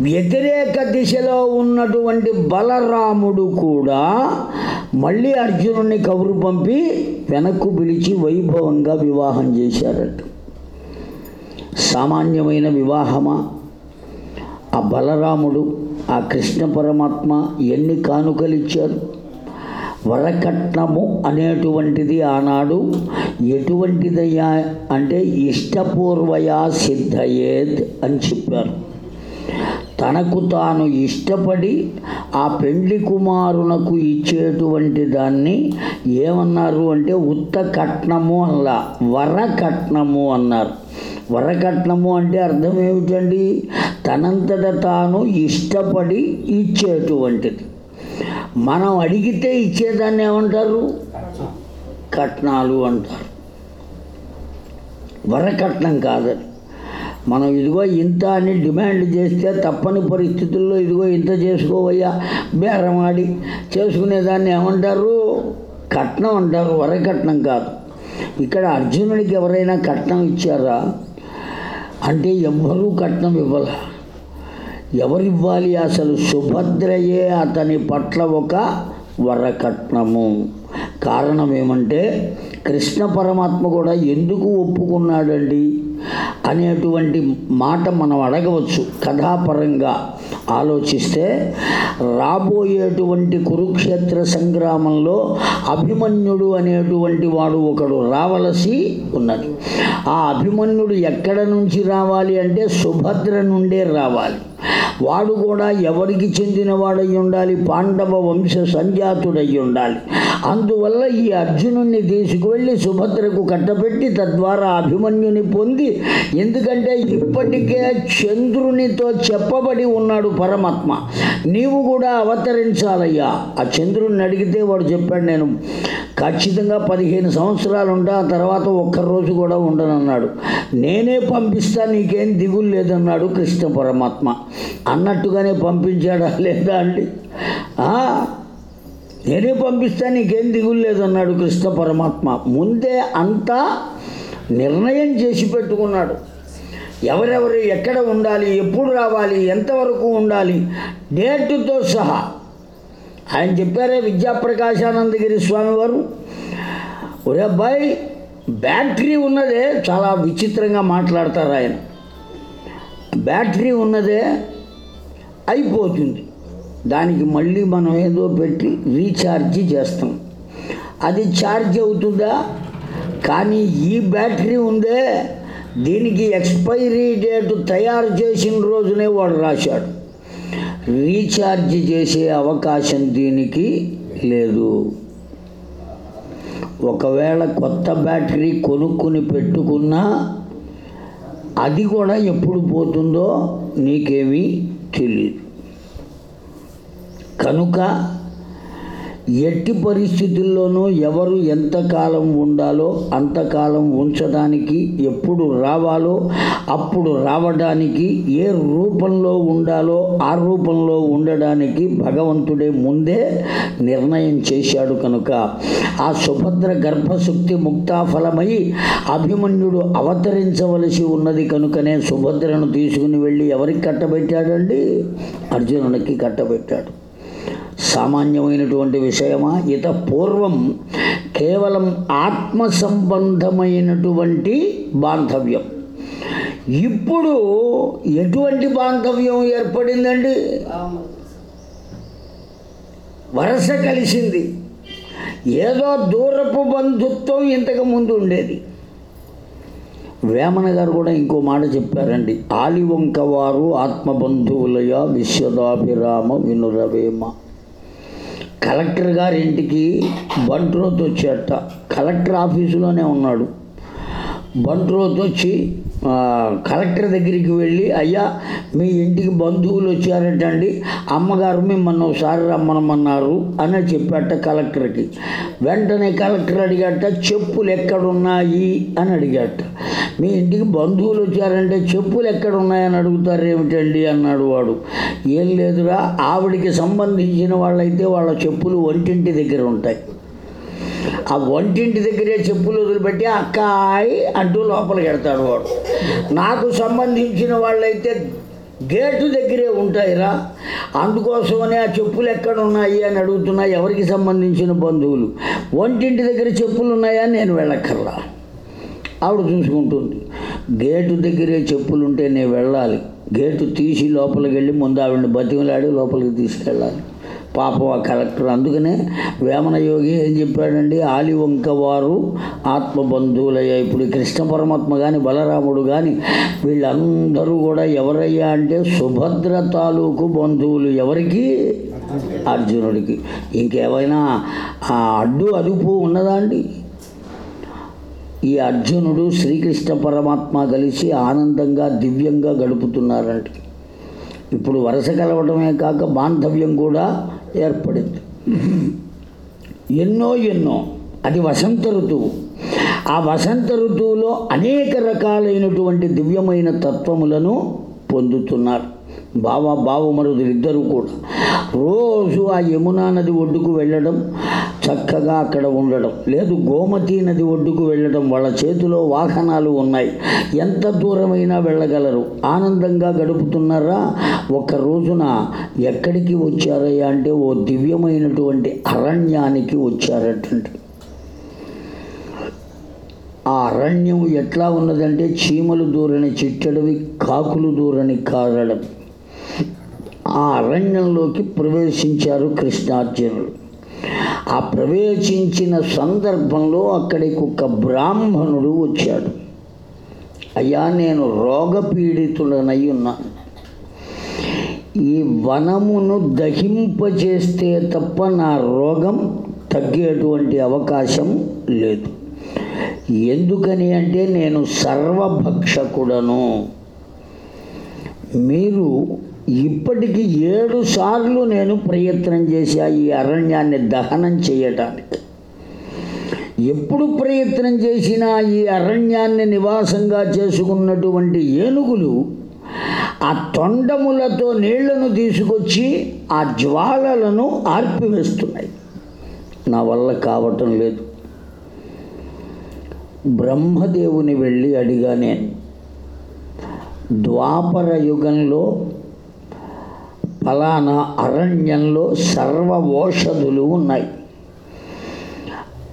వ్యతిరేక దిశలో ఉన్నటువంటి బలరాముడు కూడా మళ్ళీ అర్జునుడిని కబురు పంపి వెనక్కు పిలిచి వైభవంగా వివాహం చేశారట. సామాన్యమైన వివాహమా? ఆ బలరాముడు ఆ కృష్ణ పరమాత్మ ఎన్ని కానుకలు ఇచ్చారు? వరకట్నము అనేటువంటిది ఆనాడు ఎటువంటిదయ్యా అంటే ఇష్టపూర్వయా సిద్ధయేద్ అని చెప్పారు. తనకు తాను ఇష్టపడి ఆ పెండ్లి కుమారునకు ఇచ్చేటువంటి దాన్ని ఏమన్నారు అంటే ఉత్త కట్నము అలా వరకట్నము అన్నారు. వరకట్నము అంటే అర్థం ఏమిటండి? తనంతట తాను ఇష్టపడి ఇచ్చేటువంటిది. మనం అడిగితే ఇచ్చేదాన్ని ఏమంటారు? కట్నాలు అంటారు. వరకట్నం కాదని. మనం ఇదిగో ఇంత అని డిమాండ్ చేస్తే తప్పని పరిస్థితుల్లో ఇదిగో ఇంత చేసుకోవయ్యా బేరమాడి చేసుకునేదాన్ని ఏమంటారు? కట్నం అంటారు వరకట్నం కాదు. ఇక్కడ అర్జునుడికి ఎవరైనా కట్నం ఇచ్చారా? అంటే ఎవ్వరూ కట్నం ఇవ్వాల. ఎవరివ్వాలి అసలు సుభద్రయే అతని పట్ల ఒక వరకట్నము? కారణం ఏమంటే కృష్ణ పరమాత్మ కూడా ఎందుకు ఒప్పుకున్నాడండి అనేటువంటి మాట మనం అడగవచ్చు. కథాపరంగా ఆలోచిస్తే రాబోయేటువంటి కురుక్షేత్ర సంగ్రామంలో అభిమన్యుడు అనేటువంటి వాడు ఒకడు రావలసి ఉన్నది. ఆ అభిమన్యుడు ఎక్కడ నుంచి రావాలి అంటే సుభద్ర నుండే రావాలి. వాడు కూడా ఎవరికి చెందినవాడై ఉండాలి? పాండవ వంశ సంజాతుడై ఉండాలి. అందువల్ల ఈ అర్జునుణ్ణి వెళ్ళి సుభద్రకు కట్టబెట్టి తద్వారా అభిమన్యుని పొంది ఎందుకంటే ఇప్పటికే చంద్రునితో చెప్పబడి ఉన్నాడు పరమాత్మ. నీవు కూడా అవతరించాలయ్యా. ఆ చంద్రుని అడిగితే వాడు చెప్పాడు నేను ఖచ్చితంగా పదిహేను సంవత్సరాలు ఉంటా ఆ తర్వాత ఒక్కరోజు కూడా ఉండనన్నాడు. నేనే పంపిస్తా నీకేం దిగులు లేదన్నాడు కృష్ణ పరమాత్మ. అన్నట్టుగానే పంపించాడా లేదా అండి? నేనే పంపిస్తా నీకేం దిగులు లేదన్నాడు కృష్ణ పరమాత్మ. ముందే అంతా నిర్ణయం చేసి పెట్టుకున్నాడు. ఎవరెవరు ఎక్కడ ఉండాలి ఎప్పుడు రావాలి ఎంతవరకు ఉండాలి డేటుతో సహా. ఆయన చెప్పారే విద్యాప్రకాశానందగిరి స్వామివారు ఒరే అబ్బాయి బ్యాటరీ ఉన్నదే చాలా విచిత్రంగా మాట్లాడతారు ఆయన. బ్యాటరీ ఉన్నదే అయిపోతుంది. దానికి మళ్ళీ మనం ఏదో పెట్టి రీఛార్జ్ చేస్తాం. అది ఛార్జ్ అవుతుందా? కానీ ఈ బ్యాటరీ ఉందే దీనికి ఎక్స్పైరీ డేట్ తయారు చేసిన రోజునే వాడు రాశాడు. రీఛార్జ్ చేసే అవకాశం దీనికి లేదు. ఒకవేళ కొత్త బ్యాటరీ కొనుక్కుని పెట్టుకున్నా అది కూడా ఎప్పుడు పోతుందో నీకేమీ తెలియదు కనుక ఎట్టి పరిస్థితుల్లోనూ ఎవరు ఎంతకాలం ఉండాలో అంతకాలం ఉంచడానికి ఎప్పుడు రావాలో అప్పుడు రావడానికి ఏ రూపంలో ఉండాలో ఆ రూపంలో ఉండడానికి భగవంతుడే ముందే నిర్ణయం చేశాడు కనుక. ఆ సుభద్ర గర్భశక్తి ముక్తాఫలమై అభిమన్యుడు అవతరించవలసి ఉన్నది కనుకనే సుభద్రను తీసుకుని వెళ్ళి ఎవరికి కట్టబెట్టాడండి? అర్జునునికి కట్టబెట్టాడు. సామాన్యమైనటువంటి విషయమా? ఇత పూర్వం కేవలం ఆత్మ సంబంధమైనటువంటి బాంధవ్యం. ఇప్పుడు ఎటువంటి బాంధవ్యం ఏర్పడిందండి? వరస కలిసింది. ఏదో దూరపు బంధుత్వం ఇంతకు ముందు ఉండేది. వేమన గారు కూడా ఇంకో మాట చెప్పారండి. ఆలివంక వారు ఆత్మబంధువులయ విశ్వదాభిరామ వినురవేమ. కలెక్టర్ గారి ఇంటికి బంట్రోత్ వచ్చేట కలెక్టర్ ఆఫీసులోనే ఉన్నాడు. బంట్రోత్ వచ్చి కలెక్టర్ దగ్గరికి వెళ్ళి అయ్యా మీ ఇంటికి బంధువులు వచ్చారటండి. అమ్మగారు మిమ్మల్ని ఒకసారి రమ్మనమన్నారు అని చెప్పాట కలెక్టర్కి. వెంటనే కలెక్టర్ అడిగాట చెప్పులు ఎక్కడున్నాయి? అని అడిగాట. మీ ఇంటికి బంధువులు వచ్చారంటే చెప్పులు ఎక్కడున్నాయని అడుగుతారు ఏమిటండి? అన్నాడు వాడు. ఏం లేదురా ఆవిడికి సంబంధించిన వాళ్ళైతే వాళ్ళ చెప్పులు వంటింటి దగ్గర ఉంటాయి. ఆ వంటింటి దగ్గరే చెప్పులు వదిలిపెట్టి అక్కాయి అంటూ లోపలికి వెళ్తాడు వాడు. నాకు సంబంధించిన వాళ్ళైతే గేటు దగ్గరే ఉంటాయిరా. అందుకోసమనే ఆ చెప్పులు ఎక్కడ ఉన్నాయి అని అడుగుతున్నా ఎవరికి సంబంధించిన బంధువులు. వంటింటి దగ్గర చెప్పులు ఉన్నాయా నేను వెళ్ళక్కర్లా. ఆవిడ చూసుకుంటుంది. గేటు దగ్గరే చెప్పులుంటే నేను వెళ్ళాలి. గేటు తీసి లోపలికి వెళ్ళి ముందు ఆవిడని బతిమలాడి లోపలికి తీసుకెళ్ళాలి. పాపం ఆ కలెక్టర్. అందుకనే వేమన యోగి ఏం చెప్పాడండి? ఆలివంక వారు ఆత్మబంధువులయ్యా. ఇప్పుడు కృష్ణ పరమాత్మ కానీ బలరాముడు కానీ వీళ్ళందరూ కూడా ఎవరయ్యా అంటే సుభద్ర తాలూకు బంధువులు ఎవరికి? అర్జునుడికి. ఇంకేమైనా ఆ అడ్డు అదుపు ఉన్నదా అండి? ఈ అర్జునుడు శ్రీకృష్ణ పరమాత్మ కలిసి ఆనందంగా దివ్యంగా గడుపుతున్నారండి. ఇప్పుడు వరుస కలవడమే కాక బాంధవ్యం కూడా ఏర్పడింది. ఎన్నో ఎన్నో అది వసంత ఋతువు. ఆ వసంత ఋతువులో అనేక రకాలైనటువంటి దివ్యమైన తత్వములను పొందుతున్నారు. బావ బావమరుదులు ఇద్దరు కూడా. రోజు ఆ యమునా నది ఒడ్డుకు వెళ్ళడం చక్కగా అక్కడ ఉండడం. లేదు గోమతి నది ఒడ్డుకు వెళ్ళడం వాళ్ళ చేతిలో వాహనాలు ఉన్నాయి. ఎంత దూరమైనా వెళ్ళగలరు. ఆనందంగా గడుపుతున్నారా? ఒక రోజున ఎక్కడికి వచ్చారయ్యా అంటే ఓ దివ్యమైనటువంటి అరణ్యానికి వచ్చారటండి. ఆ అరణ్యం ఎట్లా ఉన్నదంటే చీమలు దూరని చిట్టడవి కాకులు దూరని కారడం. ఆ అరణ్యంలోకి ప్రవేశించారు కృష్ణార్జునుడు ఆ ప్రవేశించిన సందర్భంలో అక్కడికి ఒక బ్రాహ్మణుడు వచ్చాడు. అయ్యా నేను రోగపీడితుడనై ఉన్నాను ఈ వనమును దహింపచేస్తే తప్ప నా రోగం తగ్గేటువంటి అవకాశం లేదు. ఎందుకని అంటే నేను సర్వభక్షకుడను. మీరు ఇప్పటికి ఏడు సార్లు నేను ప్రయత్నం చేశా ఈ అరణ్యాన్ని దహనం చేయటానికి. ఎప్పుడు ప్రయత్నం చేసినా ఈ అరణ్యాన్ని నివాసంగా చేసుకున్నటువంటి ఏనుగులు ఆ తొండములతో నీళ్ళను తీసుకొచ్చి ఆ జ్వాలలను ఆర్పివేస్తున్నాయి. నా వల్ల కావటం లేదు. బ్రహ్మదేవుని వెళ్ళి అడిగా నేను ద్వాపర యుగంలో ఫలానా అరణ్యంలో సర్వ ఓషధులు ఉన్నాయి.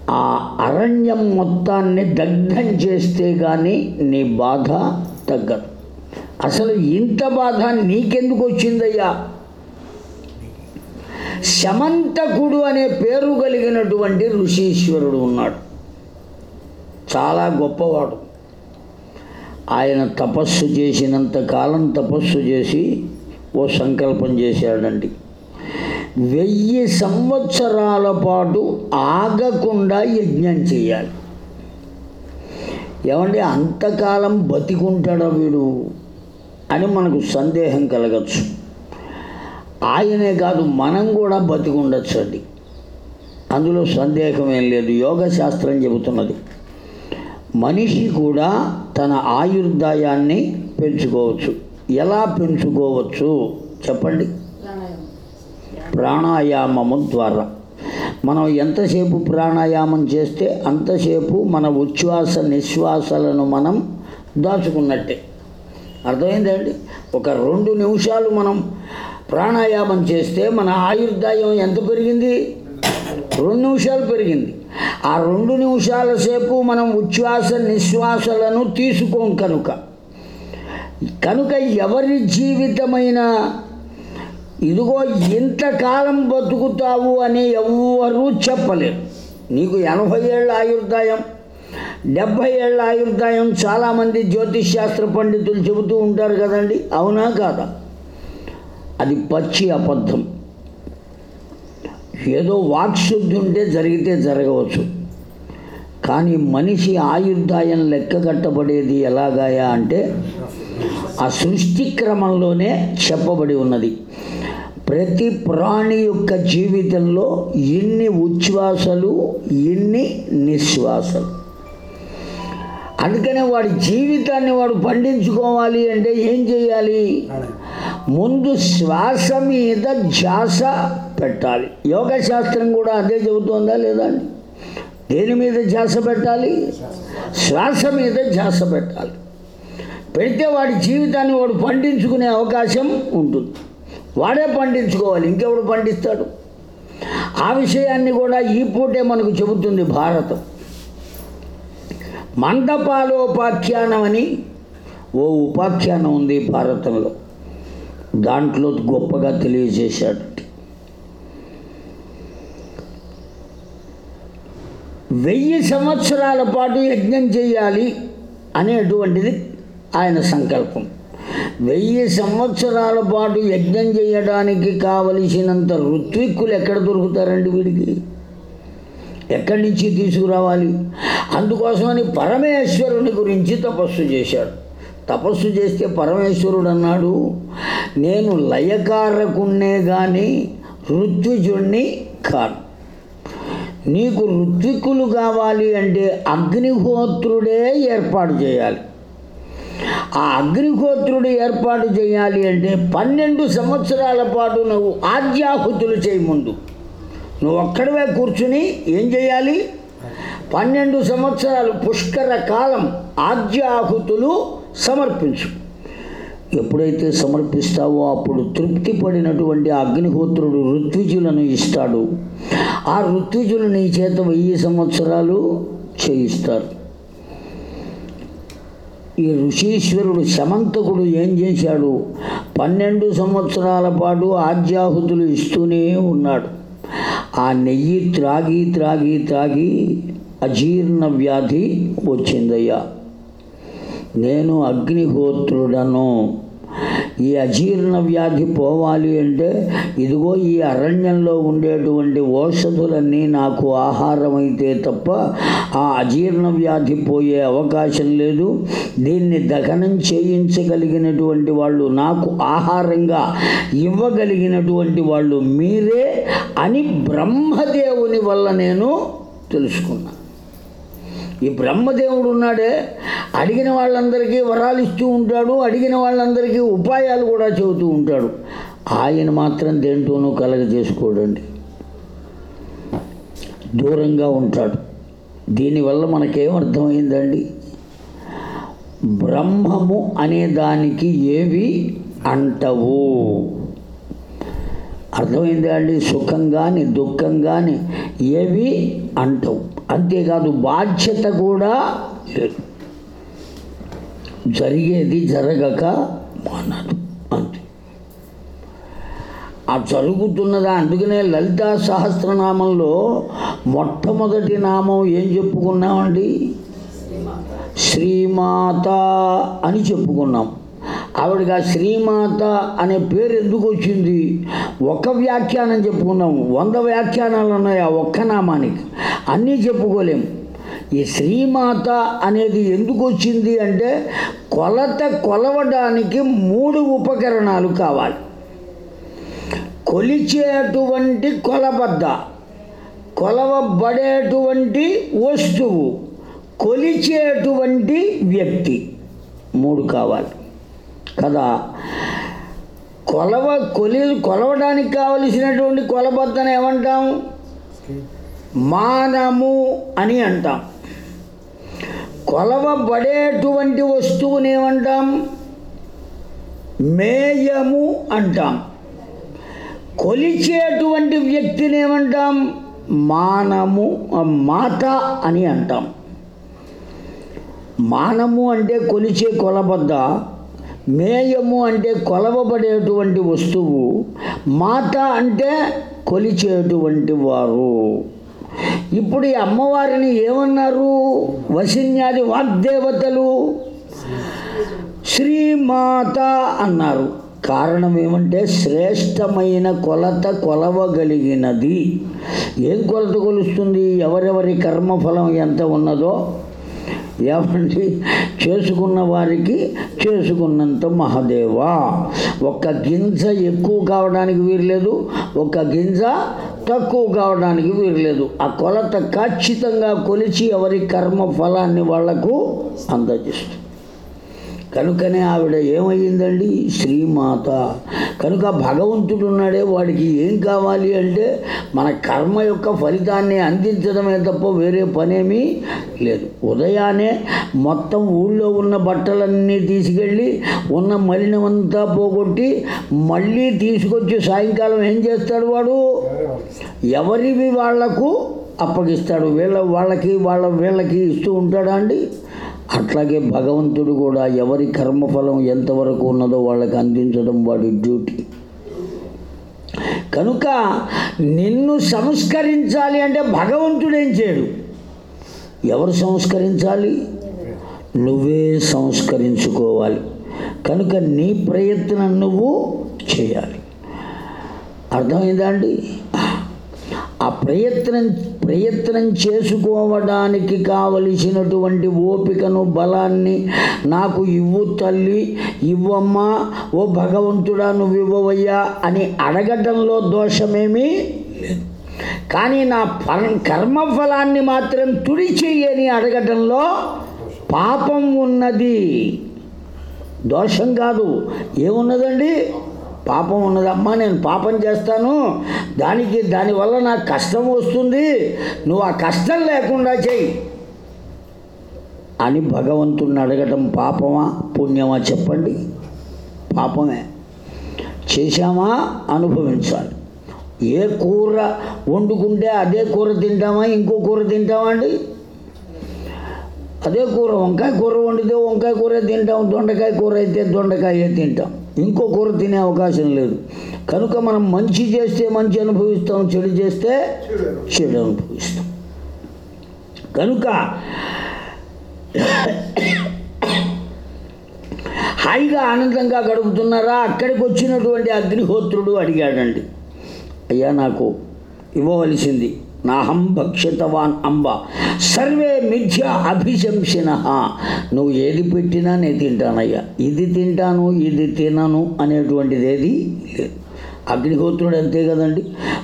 ఆ అరణ్యం మొత్తాన్ని దగ్ధం చేస్తే కానీ నీ బాధ తగ్గదు. అసలు ఇంత బాధ నీకెందుకు వచ్చిందయ్యా? శమంతకుడు అనే పేరు కలిగినటువంటి ఋషీశ్వరుడు ఉన్నాడు. చాలా గొప్పవాడు. ఆయన తపస్సు చేసినంత కాలం తపస్సు చేసి ఓ సంకల్పం చేశాడండి. వెయ్యి సంవత్సరాల పాటు ఆగకుండా యజ్ఞం చేయాలి. ఏమంటే అంతకాలం బతికుంటాడా వీడు అని మనకు సందేహం కలగచ్చు. ఆయనే కాదు మనం కూడా బతికుండొచ్చు అండి అందులో సందేహం ఏం లేదు యోగ శాస్త్రం చెబుతున్నది. మనిషి కూడా తన ఆయుర్దాయాన్ని పెంచుకోవచ్చు. ఎలా పెంచుకోవచ్చు? చెప్పండి. ప్రాణాయామం ప్రాణాయామము ద్వారా. మనం ఎంతసేపు ప్రాణాయామం చేస్తే అంతసేపు మన ఉచ్ఛ్వాస నిశ్వాసలను మనం దాచుకున్నట్టే. అర్థమైందండి? ఒక రెండు నిమిషాలు మనం ప్రాణాయామం చేస్తే మన ఆయుర్దాయం ఎంత పెరిగింది? రెండు నిమిషాలు పెరిగింది. ఆ రెండు నిమిషాల సేపు మనం ఉచ్ఛ్వాస నిశ్వాసలను తీసుకోం కనుక. కనుక ఎవరి జీవితమైనా ఇదిగో ఇంతకాలం బతుకుతావు అని ఎవ్వరూ చెప్పలేరు. నీకు ఎనభై ఏళ్ళ ఆయుర్దాయం డెబ్భై ఏళ్ళ ఆయుర్దాయం చాలామంది జ్యోతిష్ శాస్త్ర పండితులు చెబుతూ ఉంటారు కదండి. అవునా కాదా? అది పచ్చి అబద్ధం. ఏదో వాక్శుద్ధి ఉంటే జరిగితే జరగవచ్చు. కానీ మనిషి ఆయుర్దాయం లెక్క కట్టబడేది ఎలాగాయా అంటే ఆ సృష్టి క్రమంలోనే చెప్పబడి ఉన్నది. ప్రతి ప్రాణి యొక్క జీవితంలో ఎన్ని ఉచ్ఛ్వాసలు ఎన్ని నిశ్వాసలు. అందుకనే వాడి జీవితాన్ని వాడు పండించుకోవాలి అంటే ఏం చేయాలి? ముందు శ్వాస మీద ధ్యాస పెట్టాలి. యోగ శాస్త్రం కూడా అదే చెబుతోందా లేదా? దేని మీద ధ్యాస పెట్టాలి? శ్వాస మీద ధ్యాస పెట్టాలి. పెడితే వాడి జీవితాన్ని వాడు పండించుకునే అవకాశం ఉంటుంది. వాడే పండించుకోవాలి ఇంకెవడు పండిస్తాడు? ఆ విషయాన్ని కూడా ఈ పూటే మనకు చెబుతుంది భారతం. మండపాలోపాఖ్యానం అని ఓ ఉపాఖ్యానం ఉంది భారతంలో. దాంట్లో గొప్పగా తెలియజేశాడు. వెయ్యి సంవత్సరాల పాటు యజ్ఞం చేయాలి అనేటువంటిది ఆయన సంకల్పం. వెయ్యి సంవత్సరాల పాటు యజ్ఞం చేయడానికి కావలసినంత ఋత్విక్కులు ఎక్కడ దొరుకుతారండి వీడికి? ఎక్కడి నుంచి తీసుకురావాలి? అందుకోసమని పరమేశ్వరుని గురించి తపస్సు చేశాడు. తపస్సు చేస్తే పరమేశ్వరుడు అన్నాడు నేను లయకారకున్నే కానీ ఋత్విజుణ్ణి కాను. నీకు ఋత్విక్కులు కావాలి అంటే అగ్నిహోత్రుడే ఏర్పాటు చేయాలి. ఆ అగ్నిహోత్రుడు ఏర్పాటు చేయాలి అంటే పన్నెండు సంవత్సరాల పాటు నువ్వు ఆద్యాహుతులు చేయముందు నువ్వు ఒక్కడవే కూర్చుని ఏం చేయాలి? పన్నెండు సంవత్సరాలు పుష్కర కాలం ఆద్యాహుతులు సమర్పించు. ఎప్పుడైతే సమర్పిస్తావో అప్పుడు తృప్తి పడినటువంటి అగ్నిహోత్రుడు ఋత్విజులను ఇస్తాడు. ఆ ఋత్విజులు నీ చేత వెయ్యి సంవత్సరాలు చేయిస్తారు. ఈ ఋషీశ్వరుడు శమంతకుడు ఏం చేశాడు? పన్నెండు సంవత్సరాల పాటు ఆద్యాహుతులు ఇస్తూనే ఉన్నాడు. ఆ నెయ్యి త్రాగి త్రాగి త్రాగి అజీర్ణ వ్యాధి వచ్చిందయ్యా. నేను అగ్నిహోత్రుడను ఈ అజీర్ణ వ్యాధి పోవాలి అంటే ఇదిగో ఈ అరణ్యంలో ఉండేటువంటి ఔషధులన్నీ నాకు ఆహారం అయితే తప్ప ఆ అజీర్ణ వ్యాధి పోయే అవకాశం లేదు. దీన్ని దహనం చేయించగలిగినటువంటి వాళ్ళు నాకు ఆహారంగా ఇవ్వగలిగినటువంటి వాళ్ళు మీరే అని బ్రహ్మదేవుని వల్ల నేను తెలుసుకున్నాను. ఈ బ్రహ్మదేవుడు ఉన్నాడే అడిగిన వాళ్ళందరికీ వరాలు ఇస్తూ ఉంటాడు అడిగిన వాళ్ళందరికీ ఉపాయాలు కూడా చెబుతూ ఉంటాడు. ఆయన మాత్రం దేంట్లోనూ కలగ చేసుకోడండి దూరంగా ఉంటాడు. దీనివల్ల మనకేం అర్థమైందండి? బ్రహ్మము అనే దానికి ఏవి అంటవు. అర్థమైందా అండి? సుఖం కానీ దుఃఖం కానీ ఏవి అంటవు. అంతేకాదు బాధ్యత కూడా లేదు. జరిగేది జరగక మానదు. అంతే. ఆ జరుగుతున్నదా అందుకనే లలితా సహస్రనామంలో మొట్టమొదటి నామం ఏం చెప్పుకున్నామండి? శ్రీమాత అని చెప్పుకున్నాం. ఆవిడకి ఆ శ్రీమాత అనే పేరు ఎందుకు వచ్చింది? ఒక వ్యాఖ్యానం చెప్పుకున్నాం వంద వ్యాఖ్యానాలు ఉన్నాయి ఆ ఒక్క నామానికి. అన్నీ చెప్పుకోలేము ఈ శ్రీమాత అనేది ఎందుకు వచ్చింది అంటే కొలత కొలవడానికి మూడు ఉపకరణాలు కావాలి. కొలిచేటువంటి కొలబద్ద కొలవబడేటువంటి వస్తువు కొలిచేటువంటి వ్యక్తి మూడు కావాలి. కదా. కొలవ కొలి కొలవడానికి కావలసినటువంటి కొలబద్దను ఏమంటాం? మానము అని అంటాం. కొలవబడేటువంటి వస్తువుని ఏమంటాం? మేయము అంటాం. కొలిచేటువంటి వ్యక్తిని ఏమంటాం? మానము మాత అని అంటాం. మానము అంటే కొలిచే కొలబద్ద మేయము అంటే కొలవబడేటువంటి వస్తువు మాత అంటే కొలిచేటువంటి వారు. ఇప్పుడు ఈ అమ్మవారిని ఏమన్నారు? వసిన్యాది వాగ్దేవతలు శ్రీమాత అన్నారు. కారణం ఏమంటే శ్రేష్టమైన కొలత కొలవగలిగినది. ఏం కొలత కొలుస్తుంది? ఎవరెవరి కర్మఫలం ఎంత ఉన్నదో ఏమండి చేసుకున్న వారికి చేసుకున్నంత మహదేవా. ఒక్క గింజ ఎక్కువ కావడానికి వీరలేదు ఒక్క గింజ తక్కువ కావడానికి వీరలేదు. ఆ కొలత ఖచ్చితంగా కొలిచి ఎవరి కర్మ ఫలాన్ని వాళ్ళకు అందజేస్తుంది. కనుకనే ఆవిడ ఏమయ్యిందండి? శ్రీమాత. కనుక భగవంతుడు ఉన్నాడే వాడికి ఏం కావాలి అంటే మన కర్మ యొక్క ఫలితాన్ని అందించడమే తప్ప వేరే పనేమీ లేదు. ఉదయాన్నే మొత్తం ఊళ్ళో ఉన్న బట్టలన్నీ తీసుకెళ్ళి ఉన్న మలినమంతా పోగొట్టి మళ్ళీ తీసుకొచ్చి సాయంకాలం ఏం చేస్తాడు వాడు? ఎవరివి వాళ్ళకు అప్పగిస్తాడు? వీళ్ళ వాళ్ళకి వాళ్ళ వీళ్ళకి ఇస్తూ ఉంటాడా అండి? అట్లాగే భగవంతుడు కూడా ఎవరి కర్మఫలం ఎంతవరకు ఉన్నదో వాళ్ళకి అందించడం వాడి డ్యూటీ. కనుక నిన్ను సంస్కరించాలి అంటే భగవంతుడు ఏం చేయడు? ఎవరు సంస్కరించాలి? నువ్వే సంస్కరించుకోవాలి. కనుక నీ ప్రయత్నం నువ్వు చేయాలి. అర్థమైందా అండి? ప్రయత్నం ప్రయత్నం చేసుకోవడానికి కావలసినటువంటి ఓపికను బలాన్ని నాకు ఇవ్వు తల్లి ఇవ్వమ్మా ఓ భగవంతుడా నువ్వు ఇవ్వవయ్యా అని అడగటంలో దోషమేమీ లేదు. కానీ నా ఫల కర్మఫలాన్ని మాత్రం తుడి అడగటంలో పాపం ఉన్నది. దోషం కాదు. ఏమున్నదండి? పాపం ఉన్నదమ్మా నేను పాపం చేస్తాను. దానికి దానివల్ల నాకు కష్టం వస్తుంది. నువ్వు ఆ కష్టం లేకుండా చెయ్యి. అని భగవంతుణ్ణి అడగటం పాపమా పుణ్యమా చెప్పండి. పాపమే. చేశామా అనుభవించాలి. ఏ కూర వండుకుంటే అదే కూర తింటామా ఇంకో కూర తింటామా అండి? అదే కూర వంకాయ కూర వండితే వంకాయ కూర తింటాం దొండకాయ కూర అయితే దొండకాయ తింటాం. ఇంకో కూర తినే అవకాశం లేదు. కనుక మనం మంచి చేస్తే మంచి అనుభవిస్తాం చెడు చేస్తే చెడు అనుభవిస్తాం. కనుక హాయిగా ఆనందంగా గడుపుతున్నారా? అక్కడికి వచ్చినటువంటి అగ్నిహోత్రుడు అడిగాడండి. అయ్యా నాకు ఇవ్వవలసింది నాహం భక్షితవాన్ అంబ. సర్వే మిథ్య అభిశంసిన. నువ్వు ఏది పెట్టినా నేను తింటానయ్యా. ఇది తింటాను ఇది తినను అనేటువంటిది ఏది లేదు. అగ్నిహోత్రుడు అంతే కదండి.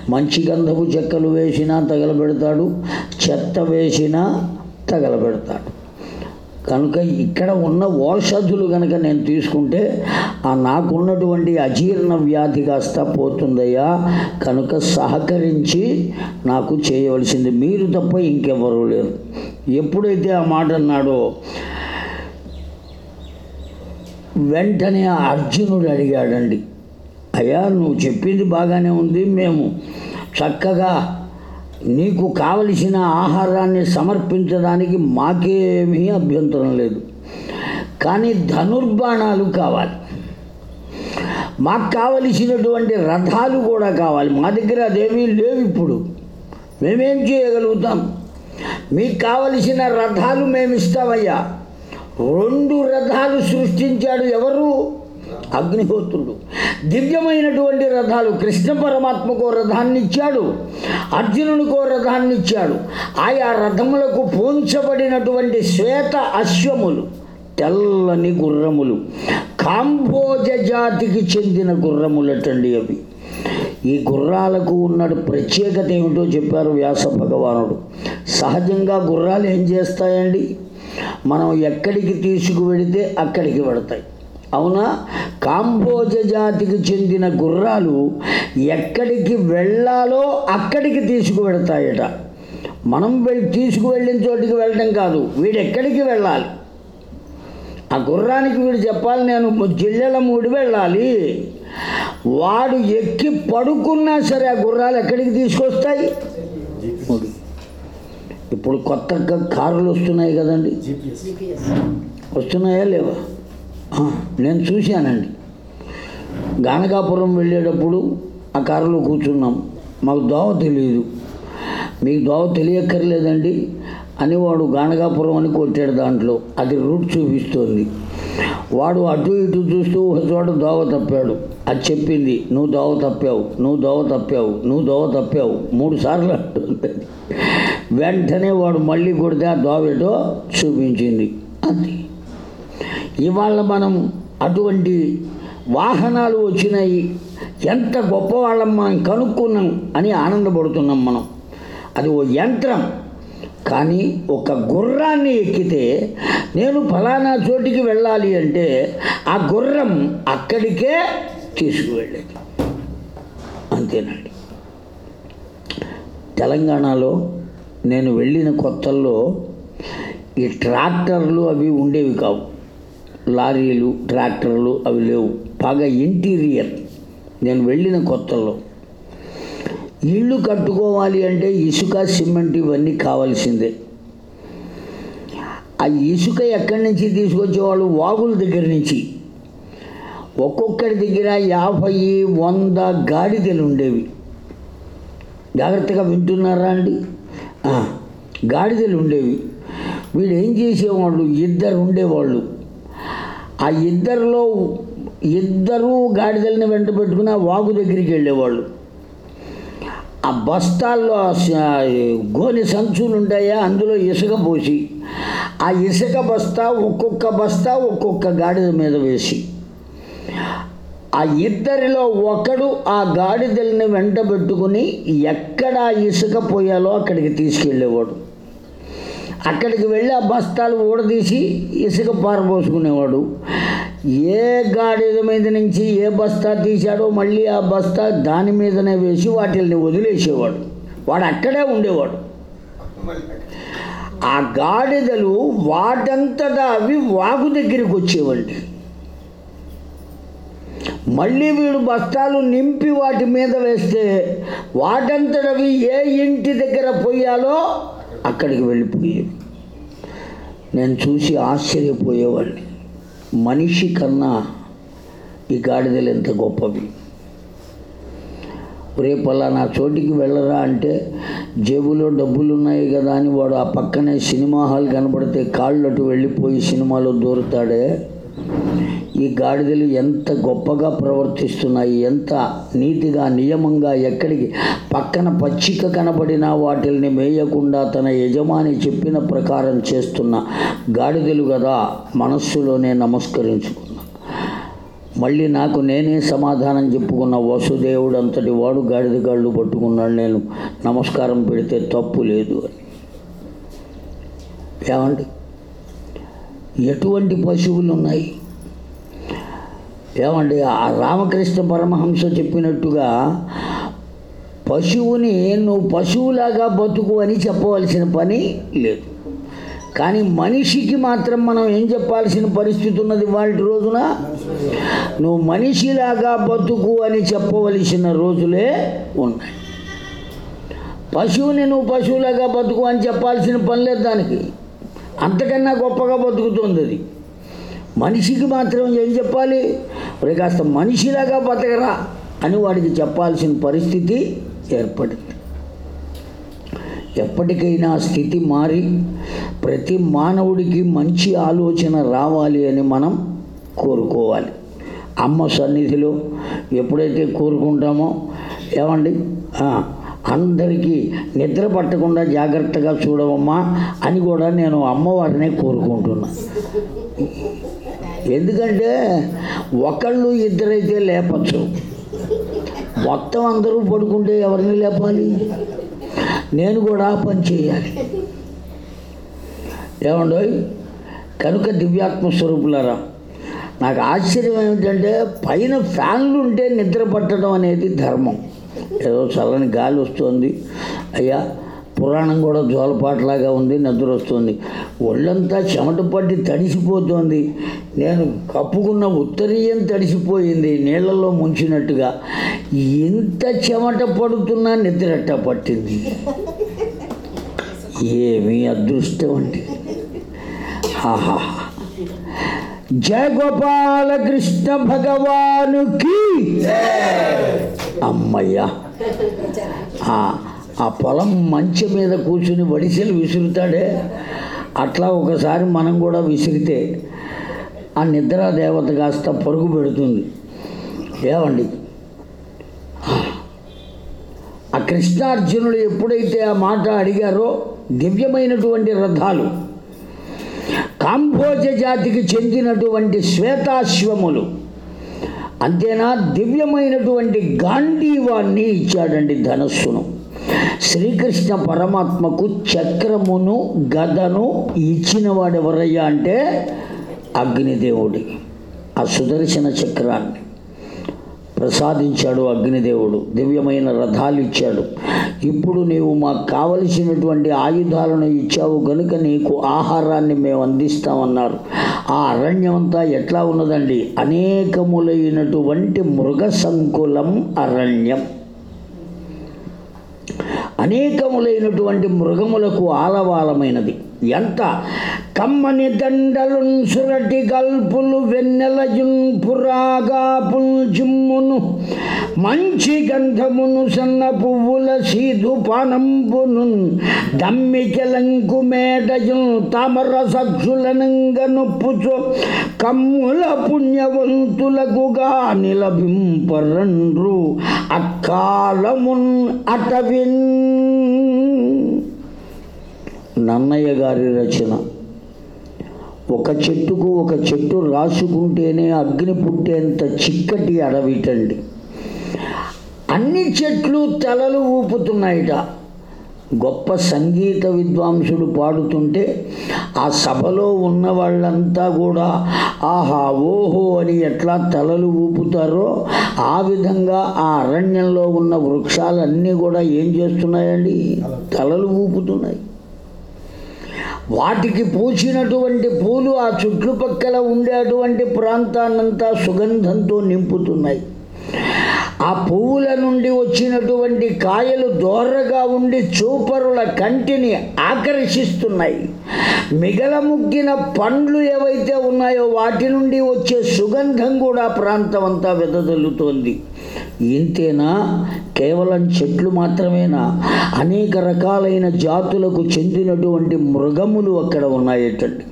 మంచి గంధపు చెక్కలు వేసినా తగలబెడతాడు చెత్త వేసినా తగలబెడతాడు. కనుక ఇక్కడ ఉన్న ఔషధులు కనుక నేను తీసుకుంటే ఆ నాకున్నటువంటి అజీర్ణ వ్యాధి కాస్త పోతుందయ్యా. కనుక సహకరించి నాకు చేయవలసింది. మీరు తప్ప ఇంకెవరూ లేరు. ఎప్పుడైతే ఆ మాట అన్నాడో వెంటనే అర్జునుడు అడిగాడండి. అయ్యా నువ్వు చెప్పింది బాగానే ఉంది. మేము చక్కగా నీకు కావలసిన ఆహారాన్ని సమర్పించడానికి మాకేమీ అభ్యంతరం లేదు. కానీ ధనుర్బాణాలు కావాలి. మాకు కావలసినటువంటి రథాలు కూడా కావాలి. మా దగ్గర అదేమీ లేవు ఇప్పుడు. మేమేం చేయగలుగుతాం? మీకు కావలసిన రథాలు మేము ఇస్తామయ్యా రెండు రథాలు సృష్టించాడు ఎవరు? అగ్నిహోత్రుడు. దివ్యమైనటువంటి రథాలు కృష్ణ పరమాత్మకో రథాన్ని ఇచ్చాడు. అర్జునునికో రథాన్ని ఇచ్చాడు. ఆయా రథములకు పూంచబడినటువంటి శ్వేత అశ్వములు తెల్లని గుర్రములు కాంబోజ జాతికి చెందిన గుర్రములటండి అవి. ఈ గుర్రాలకు ఉన్న ప్రత్యేకత ఏమిటో చెప్పారు వ్యాస భగవానుడు. సహజంగా గుర్రాలు ఏం చేస్తాయండి? మనం ఎక్కడికి తీసుకువెడితే అక్కడికి వెడతాయి. అవునా? కాంబోజ జాతికి చెందిన గుర్రాలు ఎక్కడికి వెళ్ళాలో అక్కడికి తీసుకువెడతాయట. మనం వెళ్ళి తీసుకువెళ్ళిన చోటికి వెళ్ళడం కాదు వీడు ఎక్కడికి వెళ్ళాలి? ఆ గుర్రానికి వీడు చెప్పాలి నేను జిల్లెల మూడి వెళ్ళాలి. వాడు ఎక్కి పడుకున్నా సరే ఆ గుర్రాలు ఎక్కడికి తీసుకొస్తాయి. ఇప్పుడు కొత్తగా కారులు వస్తున్నాయి కదండి. వస్తున్నాయా లేవా? నేను చూశానండి. గానకాపురం వెళ్ళేటప్పుడు ఆ కారులో కూర్చున్నాం. మాకు దోవ తెలియదు మీకు దోవ తెలియక్కర్లేదండి. అని వాడు గానకాపురం అని కొట్టాడు దాంట్లో. అది రూట్ చూపిస్తోంది. వాడు అటు ఇటు చూస్తూ ఒక చోట దోవ తప్పాడు. అది చెప్పింది నువ్వు దోవ తప్పావు నువ్వు దోవ తప్పావు నువ్వు దోవ తప్పావు. మూడు సార్లు అంటుంది. వెంటనే వాడు మళ్ళీ కొడితే ఆ దోవేటో చూపించింది. అది ఇవాళ మనం అటువంటి వాహనాలు వచ్చినాయి. ఎంత గొప్ప వాళ్ళం మనం కనుక్కున్నాం అని ఆనందపడుతున్నాం మనం. అది ఓ యంత్రం. కానీ ఒక గుర్రాన్ని ఎక్కితే నేను ఫలానా చోటికి వెళ్ళాలి అంటే ఆ గుర్రం అక్కడికే తీసుకువెళ్ళేది. అంతేనండి. తెలంగాణలో నేను వెళ్ళిన కొత్తల్లో ఈ ట్రాక్టర్లు అవి ఉండేవి కావు. లారీలు ట్రాక్టర్లు అవి లేవు. బాగా ఇంటీరియర్. నేను వెళ్ళిన కొత్తల్లో ఇల్లు కట్టుకోవాలి అంటే ఇసుక సిమెంట్ ఇవన్నీ కావాల్సిందే. ఆ ఇసుక ఎక్కడి నుంచి తీసుకొచ్చేవాళ్ళు? వాగుల దగ్గర నుంచి. ఒక్కొక్కరి దగ్గర యాభై వంద గాడిదలు ఉండేవి. జాగ్రత్తగా వింటున్నారా అండి? గాడిదలు ఉండేవి. వీడు ఏం చేసేవాళ్ళు ఇద్దరు ఉండేవాళ్ళు. ఆ ఇద్దరిలో ఇద్దరూ గాడిదల్ని వెంట పెట్టుకుని ఆ వాగు దగ్గరికి వెళ్ళేవాళ్ళు. ఆ బస్తాల్లో గోని సంచులు ఉంటాయా? అందులో ఇసుక పోసి ఆ ఇసుక బస్తా ఒక్కొక్క బస్తా ఒక్కొక్క గాడిద మీద వేసి ఆ ఇద్దరిలో ఒకడు ఆ గాడిదల్ని వెంట పెట్టుకుని ఎక్కడ ఇసుక పోయాలో అక్కడికి తీసుకెళ్ళేవాడు. అక్కడికి వెళ్ళి ఆ బస్తాలు ఊడదీసి ఇసుక పారబోసుకునేవాడు ఏ గాడిద మీద నుంచి ఏ బస్తా తీశాడో మళ్ళీ ఆ బస్తా దాని మీదనే వేసి వాటిల్ని వదిలేసేవాడు. వాడు అక్కడే ఉండేవాడు. ఆ గాడిదలు వాటంతటా అవి వాగు దగ్గరికి వచ్చేవండి మళ్ళీ వీడు బస్తాలు నింపి వాటి మీద వేస్తే వాటంతటవి ఏ ఇంటి దగ్గర పోయాలో అక్కడికి వెళ్ళిపోయేవి నేను చూసి ఆశ్చర్యపోయేవాడిని. మనిషి కన్నా ఈ గాడిదలు ఎంత గొప్పవి? రే పలానా చోటికి వెళ్ళరా అంటే జేబులో డబ్బులు ఉన్నాయి కదా అని వాడు ఆ పక్కనే సినిమా హాల్ కనబడితే కాళ్ళు అటు వెళ్ళిపోయి సినిమాలో దూరుతాడే. ఈ గాడిదలు ఎంత గొప్పగా ప్రవర్తిస్తున్నాయి ఎంత నీతిగా నియమంగా ఎక్కడికి పక్కన పచ్చిక కనబడినా వాటిల్ని మేయకుండా తన యజమాని చెప్పిన ప్రకారం చేస్తున్న గాడిదలు కదా మనస్సులోనే నమస్కరించుకున్నా. మళ్ళీ నాకు నేనే సమాధానం చెప్పుకున్న వసుదేవుడు అంతటి వాడు గాడిద గాళ్ళు పట్టుకున్నాడు నేను నమస్కారం పెడితే తప్పు లేదు అని. ఏమండి? ఎటువంటి పశువులు ఉన్నాయి ఏమండి ఆ రామకృష్ణ పరమహంస చెప్పినట్టుగా పశువుని నువ్వు పశువులాగా బతుకు అని చెప్పవలసిన పని లేదు. కానీ మనిషికి మాత్రం మనం ఏం చెప్పాల్సిన పరిస్థితి ఉన్నది వాళ్ళ రోజున? నువ్వు మనిషిలాగా బతుకు అని చెప్పవలసిన రోజులే ఉన్నాయి. పశువుని నువ్వు పశువులాగా బతుకు అని చెప్పాల్సిన పని లేదు దానికి. అంతకన్నా గొప్పగా బతుకుతుంది అది. మనిషికి మాత్రం ఏం చెప్పాలి? మరి కాస్త మనిషిలాగా బతకరా అని వాడికి చెప్పాల్సిన పరిస్థితి ఏర్పడింది. ఎప్పటికైనా స్థితి మారి ప్రతి మానవుడికి మంచి ఆలోచన రావాలి అని మనం కోరుకోవాలి. అమ్మ సన్నిధిలో ఎప్పుడైతే కోరుకుంటామో ఏమండి? అందరికీ నిద్ర పట్టకుండా జాగ్రత్తగా చూడవమ్మా అని కూడా నేను అమ్మవారినే కోరుకుంటున్నాను ఎందుకంటే ఒకళ్ళు ఇద్దరైతే లేపచ్చు. మొత్తం అందరూ పడుకుంటే ఎవరిని లేపాలి? నేను కూడా పని చేయాలి. ఏమండో? కనుక దివ్యాత్మ స్వరూపులారా నాకు ఆశ్చర్యం ఏమిటంటే పైన ఫ్యాన్లు ఉంటే నిద్ర పట్టడం అనేది ధర్మం. ఏదో చల్లని గాలి వస్తుంది. అయ్యా పురాణం కూడా జోలపాటలాగా ఉంది నిద్ర వస్తుంది ఒళ్ళంతా చెమట పట్టి తడిసిపోతుంది. నేను కప్పుకున్న ఉత్తరీయం తడిసిపోయింది నీళ్ళలో ముంచినట్టుగా. ఎంత చెమట పడుతున్నా నిద్రట్ట పట్టింది. ఏమి అదృష్టం అండి. ఆహా. జయగోపాలకృష్ణ కృష్ణ భగవానుకి. అమ్మయ్యా. ఆ, పొలం మంచి మీద కూర్చుని వడిసెలు విసురుతాడే. అట్లా ఒకసారి మనం కూడా విసిరితే ఆ నిద్రా దేవత కాస్త పరుగు పెడుతుంది. ఏమండి? ఆ కృష్ణార్జునుడు ఎప్పుడైతే ఆ మాట అడిగారో దివ్యమైనటువంటి రథాలు కాంభోజ జాతికి చెందినటువంటి శ్వేతాశ్వములు అంతేనా? దివ్యమైనటువంటి గాంధీవాన్ని ఇచ్చాడండి ధనస్సును. శ్రీకృష్ణ పరమాత్మకు చక్రమును గదను ఇచ్చినవాడు ఎవరయ్యా అంటే అగ్నిదేవుడి. ఆ సుదర్శన చక్రాన్ని ప్రసాదించాడు అగ్నిదేవుడు. దివ్యమైన రథాలు ఇచ్చాడు. ఇప్పుడు నీవు మాకు కావలసినటువంటి ఆయుధాలను ఇచ్చావు కనుక నీకు ఆహారాన్ని మేము అందిస్తామన్నారు. ఆ అరణ్యం అంతా ఎట్లా ఉన్నదండి? అనేకములైనటువంటి మృగ సంకులం అరణ్యం. అనేకములైనటువంటి మృగములకు ఆలవాలమైనది. ఎంత? కమ్మని దండలున్ సురటి గల్పులు వెన్నెలయున్ పురాగాపుల్ జిమ్మును మంచి గంధమును సన్న పువ్వుల సీదు పానంబును దమ్మికెలంకు మేడయున్ తామర సక్షులనంగనొప్పుచో కమ్ముల పుణ్యవంతులకుగా నిలభింపరండ్రు అక్కాలమున్ అటవిన్. నన్నయ్య గారి రచన. ఒక చెట్టుకు ఒక చెట్టు రాసుకుంటేనే అగ్ని పుట్టేంత చిక్కటి అడవిటండి. అన్ని చెట్లు తలలు ఊపుతున్నాయిట. గొప్ప సంగీత విద్వాంసుడు పాడుతుంటే ఆ సభలో ఉన్న వాళ్ళంతా కూడా ఆహా ఓహో అని ఎట్లా తలలు ఊపుతారో ఆ విధంగా ఆ అరణ్యంలో ఉన్న వృక్షాలన్నీ కూడా ఏం చేస్తున్నాయండి? తలలు ఊపుతున్నాయి. వాటికి పూసినటువంటి పూలు ఆ చుట్టుపక్కల ఉండేటువంటి ప్రాంతాన్నంతా సుగంధంతో నింపుతున్నాయి. ఆ పువ్వుల నుండి వచ్చినటువంటి కాయలు దోరగా ఉండి చూపరుల కంటిని ఆకర్షిస్తున్నాయి. మిగలముగ్గిన పండ్లు ఏవైతే ఉన్నాయో వాటి నుండి వచ్చే సుగంధం కూడా ప్రాంతం అంతా వెదజల్లుతోంది. ఇంతేనా? కేవలం చెట్లు మాత్రమేనా? అనేక రకాలైన జాతులకు చెందినటువంటి మృగములు అక్కడ ఉన్నాయటండి.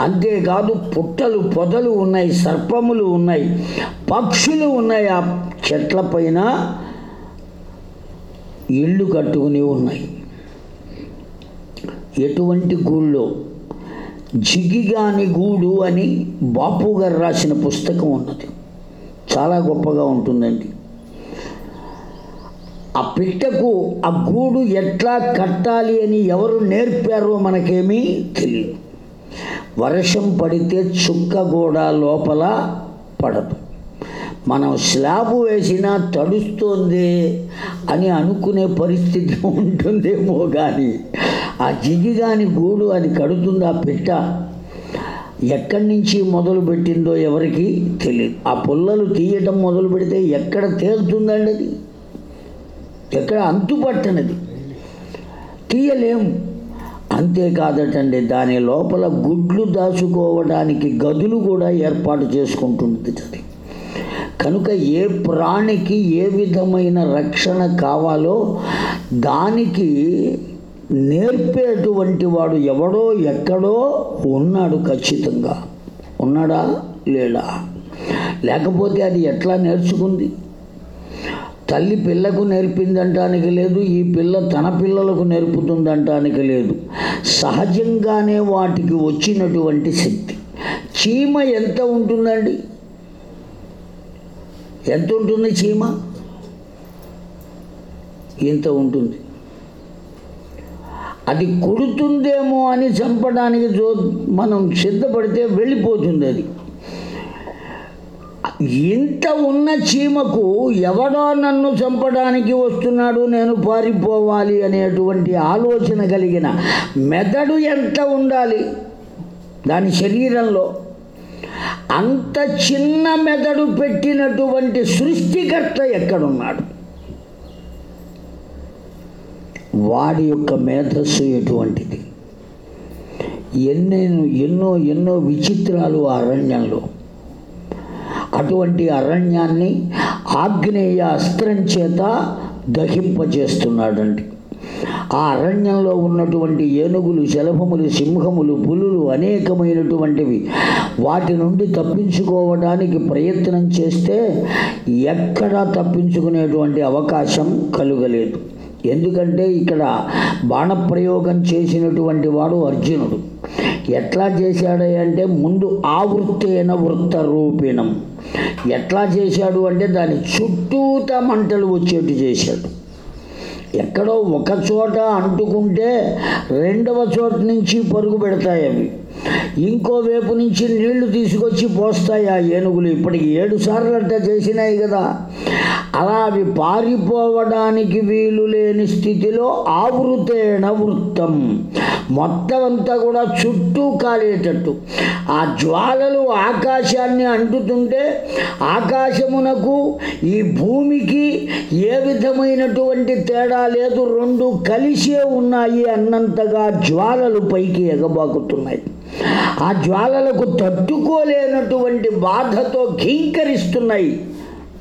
అంతేకాదు పుట్టలు పొదలు ఉన్నాయి సర్పములు ఉన్నాయి పక్షులు ఉన్నాయి ఆ చెట్ల పైన ఇళ్ళు కట్టుకుని ఉన్నాయి. ఎటువంటి గూళ్ళో? జిగిగాని గూడు అని బాపు గారు రాసిన పుస్తకం ఉన్నది. చాలా గొప్పగా ఉంటుందండి. ఆ పిట్టకు ఆ గూడు ఎట్లా కట్టాలి అని ఎవరు నేర్పారో మనకేమీ తెలియదు. వర్షం పడితే చుక్క కూడా లోపల పడదు. మనం స్లాబ్ వేసినా తడుస్తోంది అని అనుకునే పరిస్థితి ఉంటుందేమో కానీ ఆ జిగిగాని గూడు అది కడుతుంది ఆ పిట్ట? ఎక్కడి నుంచి మొదలు పెట్టిందో ఎవరికి తెలియదు ఆ పుల్లలు తీయటం మొదలు పెడితే ఎక్కడ తేలుతుందండి అది ఎక్కడ అంతుపట్టనది? తీయలేము అంతేకాదటండి దాని లోపల గుడ్లు దాచుకోవడానికి గదులు కూడా ఏర్పాటు చేసుకుంటుంది అది. కనుక ఏ ప్రాణికి ఏ విధమైన రక్షణ కావాలో దానికి నేర్పేటువంటి వాడు ఎవడో ఎక్కడో ఉన్నాడు ఖచ్చితంగా. ఉన్నాడా? లేడా? లేకపోతే అది ఎట్లా నేర్చుకుంది? తల్లి పిల్లకు నేర్పిందంటానికి లేదు ఈ పిల్ల తన పిల్లలకు నేర్పుతుందంటానికి లేదు. సహజంగానే వాటికి వచ్చినటువంటి శక్తి. చీమ ఎంత ఉంటుందండి? ఎంత ఉంటుంది చీమ? ఇంత ఉంటుంది. అది కుడుతుందేమో అని చంపడానికి జో మనం సిద్ధపడితే వెళ్ళిపోతుంది అది. ఇంత ఉన్న చీమకు ఎవడో నన్ను చంపడానికి వస్తున్నాడు నేను పారిపోవాలి అనేటువంటి ఆలోచన కలిగిన మెదడు ఎంత ఉండాలి? దాని శరీరంలో అంత చిన్న మెదడు పెట్టినటువంటి సృష్టికర్త ఎక్కడున్నాడు? వాడి యొక్క మేధస్సు ఎటువంటిది? ఎన్నెన్నో ఎన్నో ఎన్నో విచిత్రాలు అరణ్యంలో. అటువంటి అరణ్యాన్ని ఆగ్నేయ అస్త్రం చేత దహింపజేస్తున్నాడండి. ఆ అరణ్యంలో ఉన్నటువంటి ఏనుగులు శలభములు సింహములు పులులు అనేకమైనటువంటివి వాటి నుండి తప్పించుకోవడానికి ప్రయత్నం చేస్తే ఎక్కడా తప్పించుకునేటువంటి అవకాశం కలుగలేదు. ఎందుకంటే ఇక్కడ బాణప్రయోగం చేసినటువంటి వాడు అర్జునుడు. ఎట్లా చేశాడు అంటే ముందు ఆవృత్తేన వృత్త రూపిణం ఎట్లా చేశాడు అంటే దాని చుట్టూత మంటలు వచ్చేట్టు చేశాడు. ఎక్కడో ఒక చోట అంటుకుంటే రెండవ చోట నుంచి పరుగు పెడతాయి అవి. ఇంకో వైపు నుంచి నీళ్ళు తీసుకొచ్చి పోస్తాయి ఆ ఏనుగులు? ఇప్పటికి ఏడు సార్లు అట్ట చేసినాయి కదా. అలా అవి పారిపోవడానికి వీలు లేని స్థితిలో ఆవృతేణ వృత్తం. మొత్తం అంతా కూడా చుట్టూ కాలేటట్టు. ఆ జ్వాలలు ఆకాశాన్ని అంటుతుంటే ఆకాశమునకు ఈ భూమికి ఏ విధమైనటువంటి తేడా లేదు రెండు కలిసే ఉన్నాయి అన్నంతగా జ్వాలలు పైకి ఎగబాకుతున్నాయి. ఆ జ్వాలలకు తట్టుకోలేనటువంటి బాధతో ఘీంకరిస్తున్నాయి.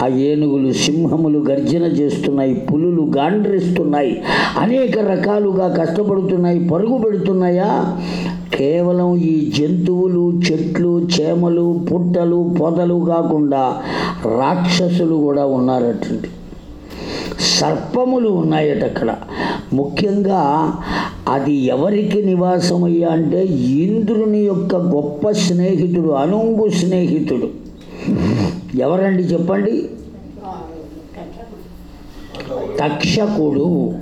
ఆ ఏనుగులు సింహములు గర్జన చేస్తున్నాయి పులులు గాండ్రిస్తున్నాయి అనేక రకాలుగా కష్టపడుతున్నాయి పరుగు పెడుతున్నాయా? కేవలం ఈ జంతువులు చెట్లు చేమలు పుట్టలు పొదలు కాకుండా రాక్షసులు కూడా ఉన్నారటండి. సర్పములు ఉన్నాయట అక్కడ. ముఖ్యంగా అది ఎవరికి నివాసమయ్యా అంటే ఇంద్రుని యొక్క గొప్ప స్నేహితుడు అనుంగు స్నేహితుడు. ఎవరండి చెప్పండి? తక్షకుడు.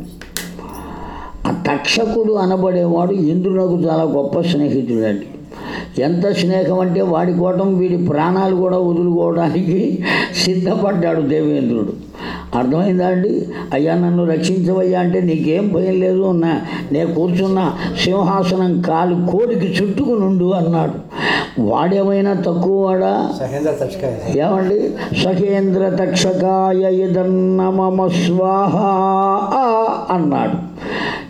ఆ తక్షకుడు అనబడేవాడు ఇంద్రునకు చాలా గొప్ప స్నేహితుడు అండి ఎంత స్నేహం అంటే వాడి కోటం వీడి ప్రాణాలు కూడా వదులుకోవడానికి సిద్ధపడ్డాడు దేవేంద్రుడు. అర్థమైందా అండి అయ్యా నన్ను రక్షించవయ్యా అంటే నీకేం భయం లేదు నా నేను కూర్చున్న సింహాసనం కాలు కోడికి చుట్టుకునుండు అన్నాడు. వాడేమైనా తక్కువ వాడా? సహేంద్ర ఏమండి? సఖేంద్ర తక్షకాయ స్వాహ అన్నాడు.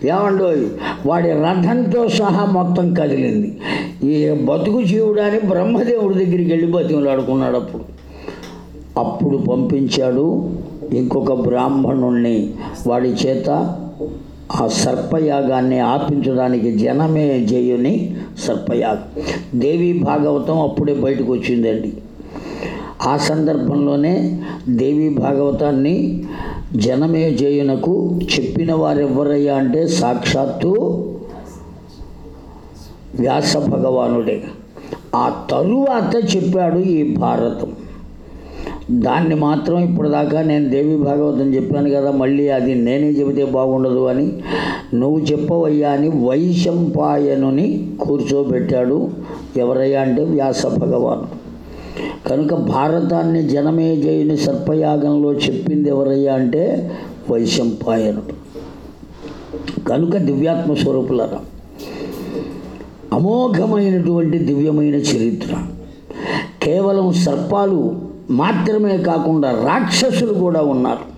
ఏమండోయ్ వాడి రథంతో సహా మొత్తం కదిలింది. ఈ బతుకు జీవుడని బ్రహ్మదేవుడి దగ్గరికి వెళ్ళి బతిమలాడుకున్నాడు అప్పుడు. అప్పుడు పంపించాడు ఇంకొక బ్రాహ్మణుణ్ణి వాడి చేత ఆ సర్పయాగాన్ని ఆపించడానికి జనమే జయుని సర్పయాగం. దేవి భాగవతం అప్పుడే బయటకు వచ్చిందండి. ఆ సందర్భంలోనే దేవి భాగవతాన్ని జనమే జయునకు చెప్పిన వారు ఎవరయ్యా అంటే సాక్షాత్తు వ్యాస భగవానుడే. ఆ తరువాత చెప్పాడు ఈ భారతం. దాన్ని మాత్రం ఇప్పుడు దాకా నేను దేవి భాగవతం చెప్పాను కదా మళ్ళీ అది నేనే చెబితే బాగుండదు అని. నువ్వు చెప్పవయ్యా అని వైశంపాయనుని కూర్చోబెట్టాడు ఎవరయ్యా అంటే వ్యాస భగవాను. కనుక భారతాన్ని జనమే జయుని సర్పయాగంలో చెప్పింది ఎవరయ్యా అంటే వైశంపాయనుడు. కనుక దివ్యాత్మ స్వరూపులరా అమోఘమైనటువంటి దివ్యమైన చరిత్ర. కేవలం సర్పాలు మాత్రమే కాకుండా రాక్షసులు కూడా ఉన్నారు.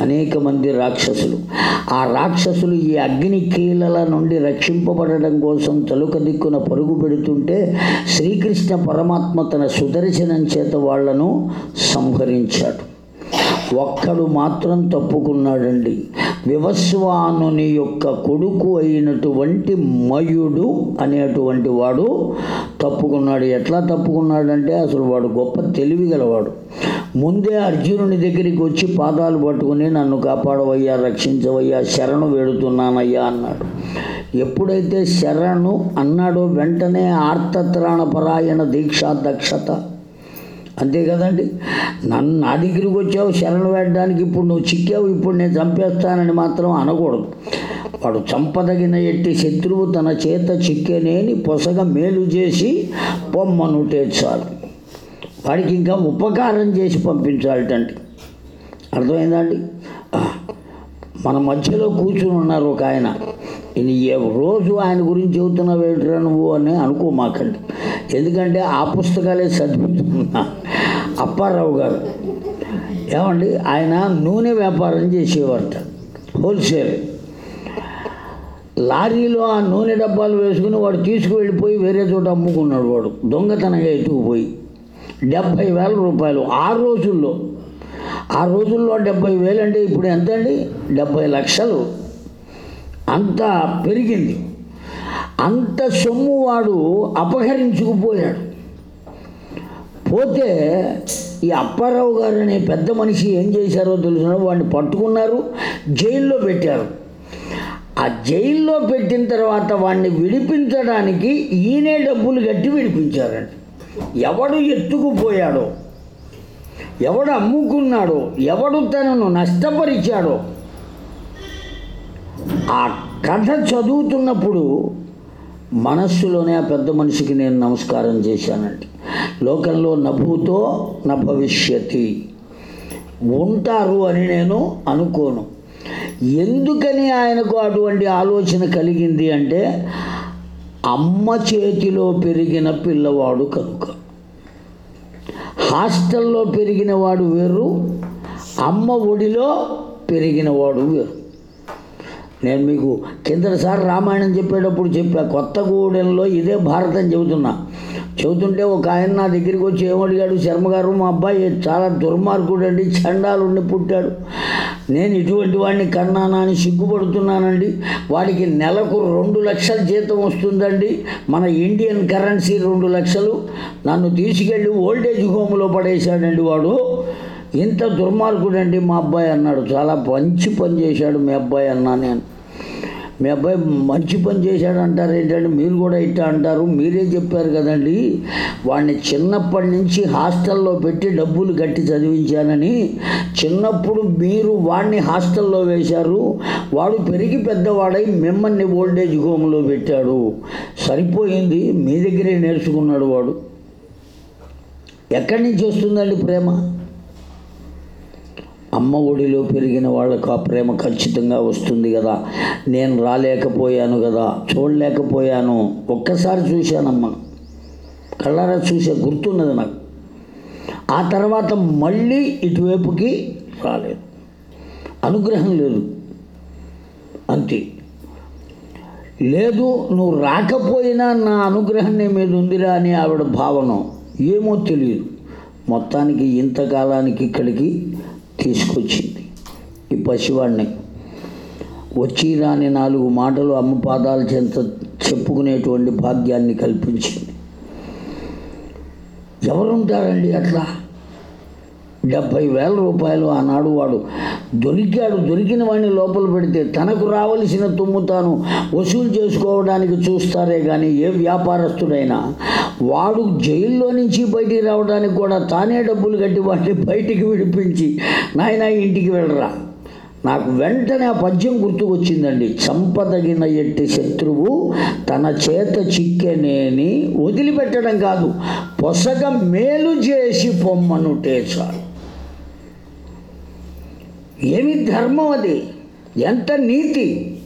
అనేక మంది రాక్షసులు. ఆ రాక్షసులు ఈ అగ్ని కీలల నుండి రక్షింపబడడం కోసం తలుక దిక్కున పరుగు పెడుతుంటే శ్రీకృష్ణ పరమాత్మ తన సుదర్శనం చేత వాళ్ళను సంహరించాడు. ఒక్కడు మాత్రం తప్పుకున్నాడండి. వివస్వానుని యొక్క కొడుకు అయినటువంటి మయుడు అనేటువంటి వాడు తప్పుకున్నాడు. ఎట్లా తప్పుకున్నాడంటే అసలు వాడు గొప్ప తెలివి గలవాడు. ముందే అర్జునుని దగ్గరికి వచ్చి పాదాలు పట్టుకుని నన్ను కాపాడవయ్యా రక్షించవయ్యా శరణు వేడుతున్నానయ్యా అన్నాడు. ఎప్పుడైతే శరణు అన్నాడో వెంటనే ఆర్తత్రాణపరాయణ దీక్షా దక్షత అంతే కదండి? నన్ను నా దగ్గరికి వచ్చావు శరణు వేయడానికి ఇప్పుడు నువ్వు చిక్కావు ఇప్పుడు నేను చంపేస్తానని మాత్రం అనకూడదు. వాడు చంపదగిన ఎట్టి శత్రువు తన చేత చిక్కేనేని పొసగ మేలు చేసి పొమ్మనుటే చాలు వాడికి ఇంకా ఉపకారం చేసి పంపించాలటండి. అర్థమైందండి? మన మధ్యలో కూర్చుని ఉన్నారు ఒక ఆయన. ఏ రోజు ఆయన గురించి చెబుతున్నావు ఏంట్రా నువ్వు? అని అనుకోమాకండి. ఎందుకంటే ఆ పుస్తకాలే చదువుతున్నా అప్పారావు గారు. ఏమండి? ఆయన నూనె వ్యాపారం చేసేవారట హోల్సేల్. లారీలో ఆ నూనె డబ్బాలు వేసుకుని వాడు తీసుకువెళ్ళిపోయి వేరే చోట అమ్ముకున్నాడు వాడు. దొంగతనంగా ఎత్తుకుపోయి. డెబ్భై వేల రూపాయలు ఆ రోజుల్లో. ఆ రోజుల్లో డెబ్భై వేలు అంటే ఇప్పుడు ఎంత అండి? డెబ్భై లక్షలు. అంత పెరిగింది. అంత సొమ్ము వాడు అపహరించుకుపోయాడు. పోతే ఈ అప్పారావు గారు అనే పెద్ద మనిషి ఏం చేశారో తెలుసు వాడిని పట్టుకున్నారు జైల్లో పెట్టారు. ఆ జైల్లో పెట్టిన తర్వాత వాడిని విడిపించడానికి ఈయనే డబ్బులు కట్టి విడిపించారండి ఎవడు ఎత్తుకుపోయాడో ఎవడు అమ్ముకున్నాడో ఎవడు తనను నష్టపరిచాడో ఆ కథ చదువుతున్నప్పుడు మనస్సులోనే ఆ పెద్ద మనిషికి నేను నమస్కారం చేశానండి. లోకంలో నభూతో నా ఉంటారు అని నేను అనుకోను. ఎందుకని ఆయనకు అటువంటి ఆలోచన కలిగింది అంటే అమ్మ చేతిలో పెరిగిన పిల్లవాడు కనుక. హాస్టల్లో పెరిగిన వాడు వేరు అమ్మ ఒడిలో పెరిగినవాడు వేరు. నేను మీకు కిందసారి రామాయణం చెప్పేటప్పుడు చెప్పా కొత్తగూడెంలో ఇదే భారతం చెబుతున్నా. చెబుతుంటే ఒక ఆయన నా దగ్గరికి వచ్చి ఏమడిగాడు శర్మ గారు మా అబ్బాయి చాలా దుర్మార్గుడు అండి చండాలుండి పుట్టాడు. నేను ఇటువంటి వాడిని కన్నానా అని సిగ్గుపడుతున్నానండి. వాడికి నెలకు రెండు లక్షల జీతం వస్తుందండి. మన ఇండియన్ కరెన్సీ రెండు లక్షలు. నన్ను తీసుకెళ్ళి ఓల్డేజ్ హోమ్లో పడేశాడండి వాడు. ఇంత దుర్మార్గుడండి మా అబ్బాయి అన్నాడు. చాలా మంచి పని చేశాడు మీ అబ్బాయి అన్నా నేను. మీ అబ్బాయి మంచి పని చేశాడు అంటారు ఏంటంటే మీరు కూడా ఇట్టా అంటారు. మీరే చెప్పారు కదండి వాడిని చిన్నప్పటి నుంచి హాస్టల్లో పెట్టి డబ్బులు కట్టి చదివించానని. చిన్నప్పుడు మీరు వాడిని హాస్టల్లో వేశారు. వాడు పెరిగి పెద్దవాడై మిమ్మల్ని ఓల్డేజ్ హోమ్లో పెట్టాడు. సరిపోయింది మీ దగ్గరే నేర్చుకున్నాడు వాడు. ఎక్కడి నుంచి వస్తుందండి ప్రేమ? అమ్మ ఒడిలో పెరిగిన వాళ్ళకు ఆ ప్రేమ ఖచ్చితంగా వస్తుంది కదా. నేను రాలేకపోయాను కదా. చూడలేకపోయాను. ఒక్కసారి చూశానమ్మ. కళ్ళారా చూసే గుర్తున్నది నాకు. ఆ తర్వాత మళ్ళీ ఇటువైపుకి రాలేదు. అనుగ్రహం లేదు. అంతే. లేదు నువ్వు రాకపోయినా నా అనుగ్రహం నీ మీద ఉందిరా అని ఆవిడ భావన. ఏమో తెలియదు. మొత్తానికి ఇంతకాలానికి ఇక్కడికి తీసుకొచ్చింది. ఈ పసివాడిని వచ్చి రాని నాలుగు మాటలు అమ్మ పాదాల చెంత చెప్పుకునేటువంటి భాగ్యాన్ని కల్పించింది. ఎవరుంటారండి అట్లా? డెబ్భై వేల రూపాయలు ఆనాడు వాడు దొరికాడు దొరికిన వాడిని లోపల పెడితే తనకు రావలసిన తుమ్ము తాను వసూలు చేసుకోవడానికి చూస్తారే కానీ ఏ వ్యాపారస్తుడైనా వాడు జైల్లో నుంచి బయటికి రావడానికి కూడా తానే డబ్బులు కట్టి వాడిని బయటికి విడిపించి నాయన ఇంటికి వెళ్ళరా. నాకు వెంటనే ఆ పద్యం గుర్తుకొచ్చిందండి. చంపదగిన ఎట్టి శత్రువు తన చేత చిక్కెనేని వదిలిపెట్టడం కాదు పొసగ మేలు చేసి పొమ్మనుటే చాలు. ఏమి ధర్మం అది? ఎంత నీతి?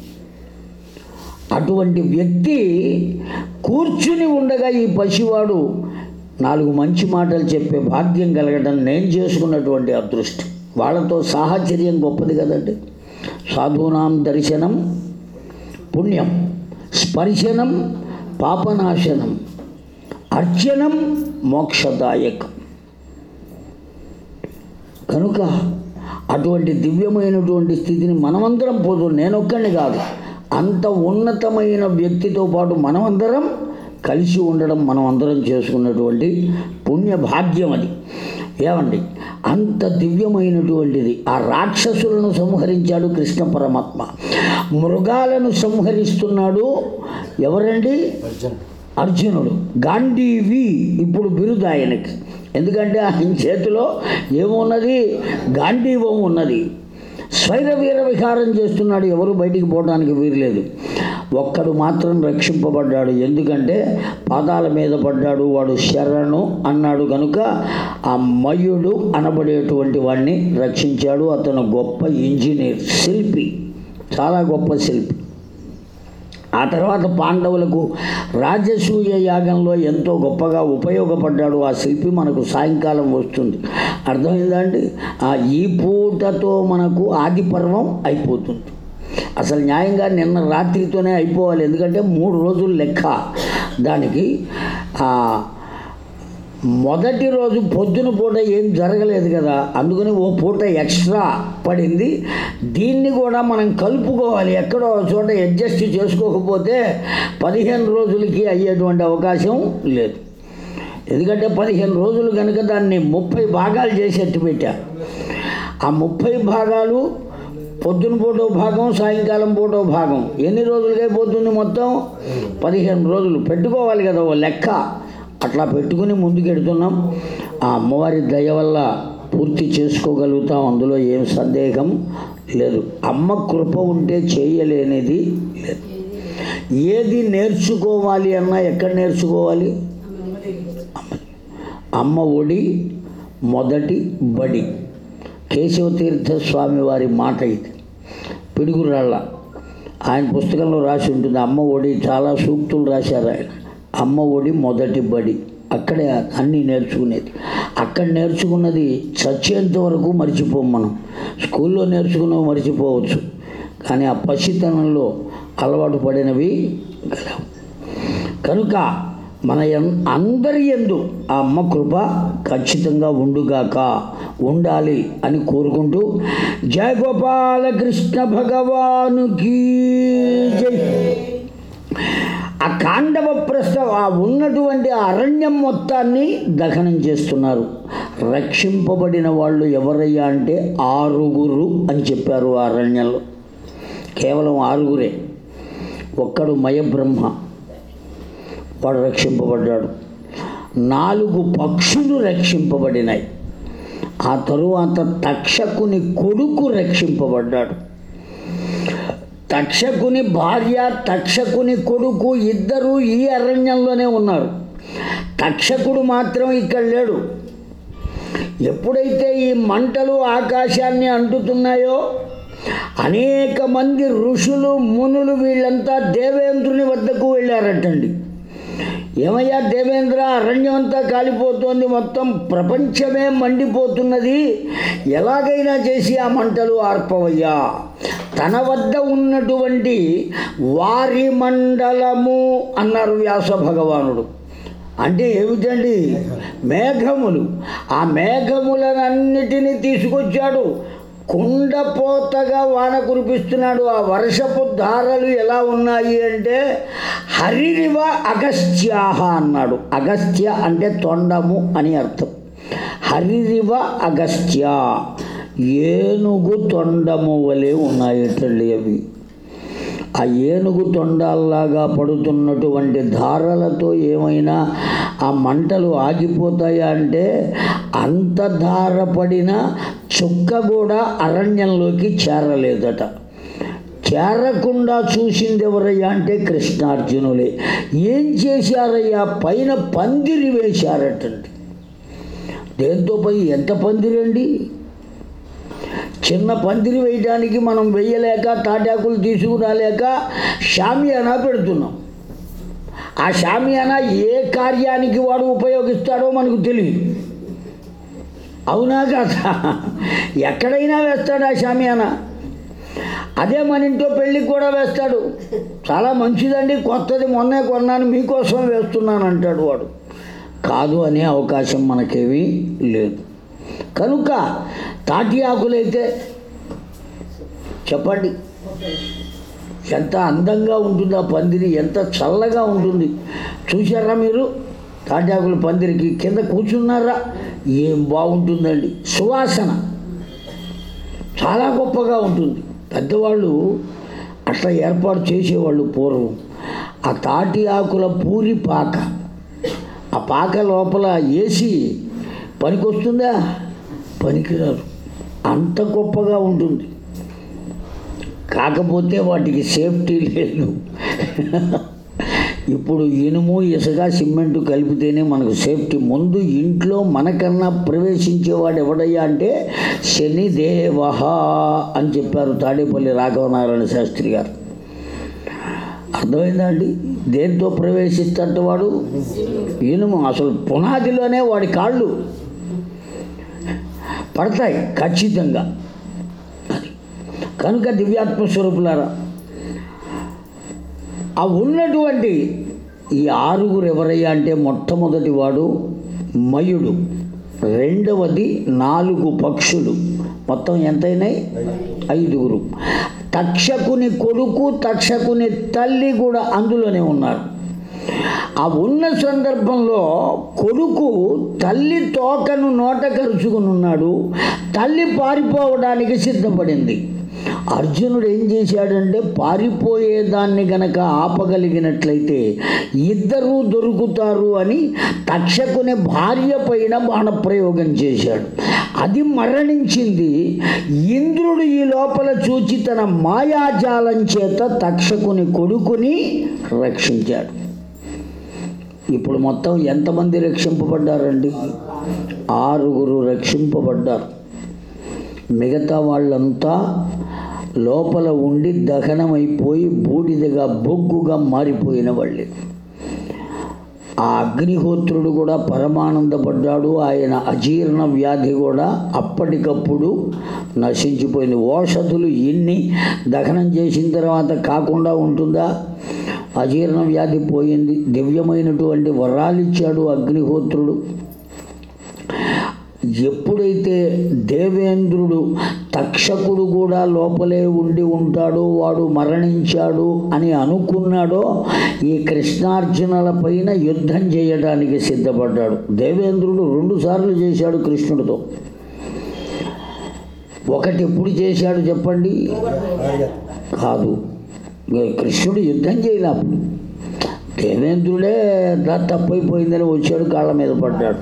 అటువంటి వ్యక్తి కూర్చుని ఉండగా ఈ పసివాడు నాలుగు మంచి మాటలు చెప్పే భాగ్యం కలగడం నేను చేసుకున్నటువంటి అదృష్టం. వాళ్ళతో సాహచర్యం గొప్పది కదండి. సాధూనాం దర్శనం పుణ్యం. స్పర్శనం పాపనాశనం. అర్చనం మోక్షదాయకం. కనుక అటువంటి దివ్యమైనటువంటి స్థితిని మనమందరం పోదు నేనొక్కడిని కాదు. అంత ఉన్నతమైన వ్యక్తితో పాటు మనమందరం కలిసి ఉండడం మనం అందరం చేసుకున్నటువంటి పుణ్య భాగ్యం అది. ఏమండి? అంత దివ్యమైనటువంటిది. ఆ రాక్షసులను సంహరించాడు కృష్ణ పరమాత్మ. మృగాలను సంహరిస్తున్నాడు ఎవరండి? అర్జున్ అర్జునుడు. గాంధీవి ఇప్పుడు బిరుదు ఆయనకి. ఎందుకంటే ఆయన చేతిలో ఏమున్నది? గాంధీవం ఉన్నది. స్వైర వీర విహారం చేస్తున్నాడు. ఎవరు బయటికి పోవడానికి వీరలేదు ఒక్కడు మాత్రం రక్షింపబడ్డాడు. ఎందుకంటే పాదాల మీద పడ్డాడు. వాడు శరణు అన్నాడు కనుక ఆ మయుడు అనబడేటువంటి వాడిని రక్షించాడు. అతను గొప్ప ఇంజనీర్ శిల్పి. చాలా గొప్ప శిల్పి. ఆ తర్వాత పాండవులకు రాజసూయ యాగంలో ఎంతో గొప్పగా ఉపయోగపడ్డాడు. ఆ శిల్పి మనకు సాయంకాలం వస్తుంది. అర్థమైందా అండి ఆ ఈ పూటతో మనకు ఆది పర్వం అయిపోతుంది. అసలు న్యాయంగా నిన్న రాత్రితోనే అయిపోవాలి. ఎందుకంటే మూడు రోజులు లెక్క. దానికి మొదటి రోజు పొద్దున పూట ఏం జరగలేదు కదా అందుకని ఓ పూట ఎక్స్ట్రా పడింది. దీన్ని కూడా మనం కలుపుకోవాలి. ఎక్కడో ఒక చోట అడ్జస్ట్ చేసుకోకపోతే పదిహేను రోజులకి అయ్యేటువంటి అవకాశం లేదు. ఎందుకంటే పదిహేను రోజులు కనుక దాన్ని ముప్పై భాగాలు చేసి ఎత్తి పెట్టారు ఆ ముప్పై భాగాలు పొద్దున పూటో భాగం సాయంకాలం పూటో భాగం. ఎన్ని రోజులకైపోతుంది మొత్తం? పదిహేను రోజులు. పెట్టుకోవాలి కదా ఓ లెక్క. అట్లా పెట్టుకుని ముందుకెడుతున్నాం. ఆ అమ్మవారి దయ వల్ల పూర్తి చేసుకోగలుగుతాం. అందులో ఏం సందేహం లేదు. అమ్మ కృప ఉంటే చేయలేనిది లేదు. ఏది నేర్చుకోవాలి అన్నా ఎక్కడ నేర్చుకోవాలి? అమ్మ ఒడి మొదటి బడి. కేశవతీర్థ స్వామి వారి మాట ఇది. పిడుగురాళ్ళ. ఆయన పుస్తకంలో రాసి ఉంటుంది. అమ్మ ఒడి చాలా సూక్తులు రాశారు ఆయన. అమ్మ ఒడి మొదటి బడి. అక్కడే అన్నీ నేర్చుకునేది. అక్కడ నేర్చుకున్నది చచ్చేంత వరకు మర్చిపోం మనం. స్కూల్లో నేర్చుకున్నవి మర్చిపోవచ్చు. కానీ ఆ పసితనంలో అలవాటు పడినవి గలవు. కనుక మన అందరి ఎందు ఆ అమ్మ కృప ఖచ్చితంగా ఉండుగాక ఉండాలి అని కోరుకుంటూ జయ గోపాలకృష్ణ భగవానుకి జై. ఆ కాండవ ప్రస్థ ఆ ఉన్నటువంటి అరణ్యం మొత్తాన్ని దహనం చేస్తున్నారు. రక్షింపబడిన వాళ్ళు ఎవరయ్యా అంటే ఆరుగురు అని చెప్పారు ఆ అరణ్యంలో. కేవలం ఆరుగురే. ఒక్కడు మయబ్రహ్మ వాడు రక్షింపబడ్డాడు. నాలుగు పక్షులు రక్షింపబడినాయి. ఆ తరువాత తక్షకుని కొడుకు రక్షింపబడ్డాడు. తక్షకుని భార్య తక్షకుని కొడుకు ఇద్దరు ఈ అరణ్యంలోనే ఉన్నారు. తక్షకుడు మాత్రం ఇక్కడ లేడు. ఎప్పుడైతే ఈ మంటలు ఆకాశాన్ని అంటుతున్నాయో అనేక మంది ఋషులు మునులు వీళ్ళంతా దేవేంద్రుని వద్దకు వెళ్ళారటండి. ఏమయ్యా దేవేంద్ర అరణ్యం అంతా కాలిపోతోంది మొత్తం ప్రపంచమే మండిపోతున్నది. ఎలాగైనా చేసి ఆ మంటలు ఆర్పవయ్యా. తన వద్ద ఉన్నటువంటి వారి మండలము అన్నారు వ్యాస భగవానుడు. అంటే ఏమిటండి? మేఘములు. ఆ మేఘములనన్నిటినీ తీసుకొచ్చాడు. కుండపోతగా వాన కురిపిస్తున్నాడు. ఆ వర్షపు ధారలు ఎలా ఉన్నాయి అంటే హరిరివ అగస్త్యాహ అన్నాడు. అగస్త్య అంటే తొండము అని అర్థం. హరిరివ అగస్త్య ఏనుగు తొండము వలె ఉన్నాయి తల్లి అవి. ఆ ఏనుగు తొండాల్లాగా పడుతున్నటువంటి ధారలతో ఏమైనా ఆ మంటలు ఆగిపోతాయా అంటే అంతధారపడిన చుక్క కూడా అరణ్యంలోకి చేరలేదట. చేరకుండా చూసింది ఎవరయ్యా అంటే కృష్ణార్జునులే. ఏం చేశారయ్యా? పైన పందిరి వేశారటండి. దేంతో పై ఎంత పందిరండి? చిన్న పందిరి వేయడానికి మనం వెయ్యలేక తాటాకులు తీసుకురాలేక షామియానా పెడుతున్నాం. ఆ షామియానా ఏ కార్యానికి వాడు ఉపయోగిస్తాడో మనకు తెలియదు. అవునా కాదా ఎక్కడైనా వేస్తాడు ఆ షామియానా అదే మన ఇంట్లో పెళ్ళికి కూడా వేస్తాడు. చాలా మంచిదండి కొత్తది. మొన్నే కొన్నాను మీకోసం వేస్తున్నాను అంటాడు వాడు. కాదు అనే అవకాశం మనకేమీ లేదు. కనుక తాటి ఆకులైతే చెప్పండి. ఎంత అందంగా ఉంటుంది ఆ పందిరి ఎంత చల్లగా ఉంటుంది. చూసారా మీరు? తాటాకుల పందిరికి కింద కూర్చున్నారా? ఏం బాగుంటుందండి? సువాసన. చాలా గొప్పగా ఉంటుంది. పెద్దవాళ్ళు అట్లా ఏర్పాటు చేసేవాళ్ళు పూర్వం. ఆ తాటి ఆకుల పూరి పాక. ఆ పాక లోపల వేసి పనికొస్తుందా? పనికిరారు అంత గొప్పగా ఉంటుంది. కాకపోతే వాటికి సేఫ్టీ లేదు. ఇప్పుడు ఇనుము ఇసుక సిమెంట్ కలిపితేనే మనకు సేఫ్టీ. ముందు ఇంట్లో మనకన్నా ప్రవేశించేవాడు ఎవడయ్యా అంటే శనిదేవ అని చెప్పారు తాడేపల్లి రాఘవనారాయణ శాస్త్రి గారు. అర్థమైందా అండి? దేంతో ప్రవేశిస్తాడు వాడు? ఇనుము. అసలు పునాదిలోనే వాడి కాళ్ళు పడతాయి ఖచ్చితంగా. కనుక దివ్యాత్మ స్వరూపులారా ఆ ఉన్నటువంటి ఈ ఆరుగురు ఎవరయ్యా అంటే మొట్టమొదటి వాడు మయుడు రెండవది నాలుగు పక్షులు. మొత్తం ఎంతైనాయి? ఐదుగురు. తక్షకుని కొడుకు తక్షకుని తల్లి కూడా అందులోనే ఉన్నారు. ఆ ఉన్న సందర్భంలో కొడుకు తల్లి తోకను నోట కరుచుకుని ఉన్నాడు. తల్లి పారిపోవడానికి సిద్ధపడింది. అర్జునుడు ఏం చేశాడంటే పారిపోయేదాన్ని గనక ఆపగలిగినట్లయితే ఇద్దరూ దొరుకుతారు అని తక్షకుని భార్య పైన బాణప్రయోగం చేశాడు. అది మరణించింది. ఇంద్రుడు ఈ లోపల చూచి తన మాయాజాలం చేత తక్షకుని కొడుకుని రక్షించాడు. ఇప్పుడు మొత్తం ఎంతమంది రక్షింపబడ్డారండి? ఆరుగురు రక్షింపబడ్డారు. మిగతా వాళ్ళంతా లోపల ఉండి దహనమైపోయి బూడిదగా బొగ్గుగా మారిపోయిన వాళ్ళే. ఆ అగ్నిహోత్రుడు కూడా పరమానందపడ్డాడు. ఆయన అజీర్ణ వ్యాధి కూడా అప్పటికప్పుడు నశించిపోయింది. ఓషధులు ఎన్ని దహనం చేసిన తర్వాత కాకుండా ఉంటుందా? అజీర్ణ వ్యాధి పోయింది. దివ్యమైనటువంటి వరాలు ఇచ్చాడు అగ్నిహోత్రుడు. ఎప్పుడైతే దేవేంద్రుడు తక్షకుడు కూడా లోపలే ఉండి ఉంటాడు వాడు మరణించాడు అని అనుకున్నాడో ఈ కృష్ణార్జునుల పైన యుద్ధం చేయడానికి సిద్ధపడ్డాడు. దేవేంద్రుడు రెండుసార్లు చేశాడు కృష్ణుడితో. ఒకటి ఎప్పుడు చేశాడు చెప్పండి? కాదు. కృష్ణుడు యుద్ధం చేయలేప్పుడు దేవేంద్రుడే తప్పైపోయిందని వచ్చాడు కాళ్ళ మీద పడ్డాడు.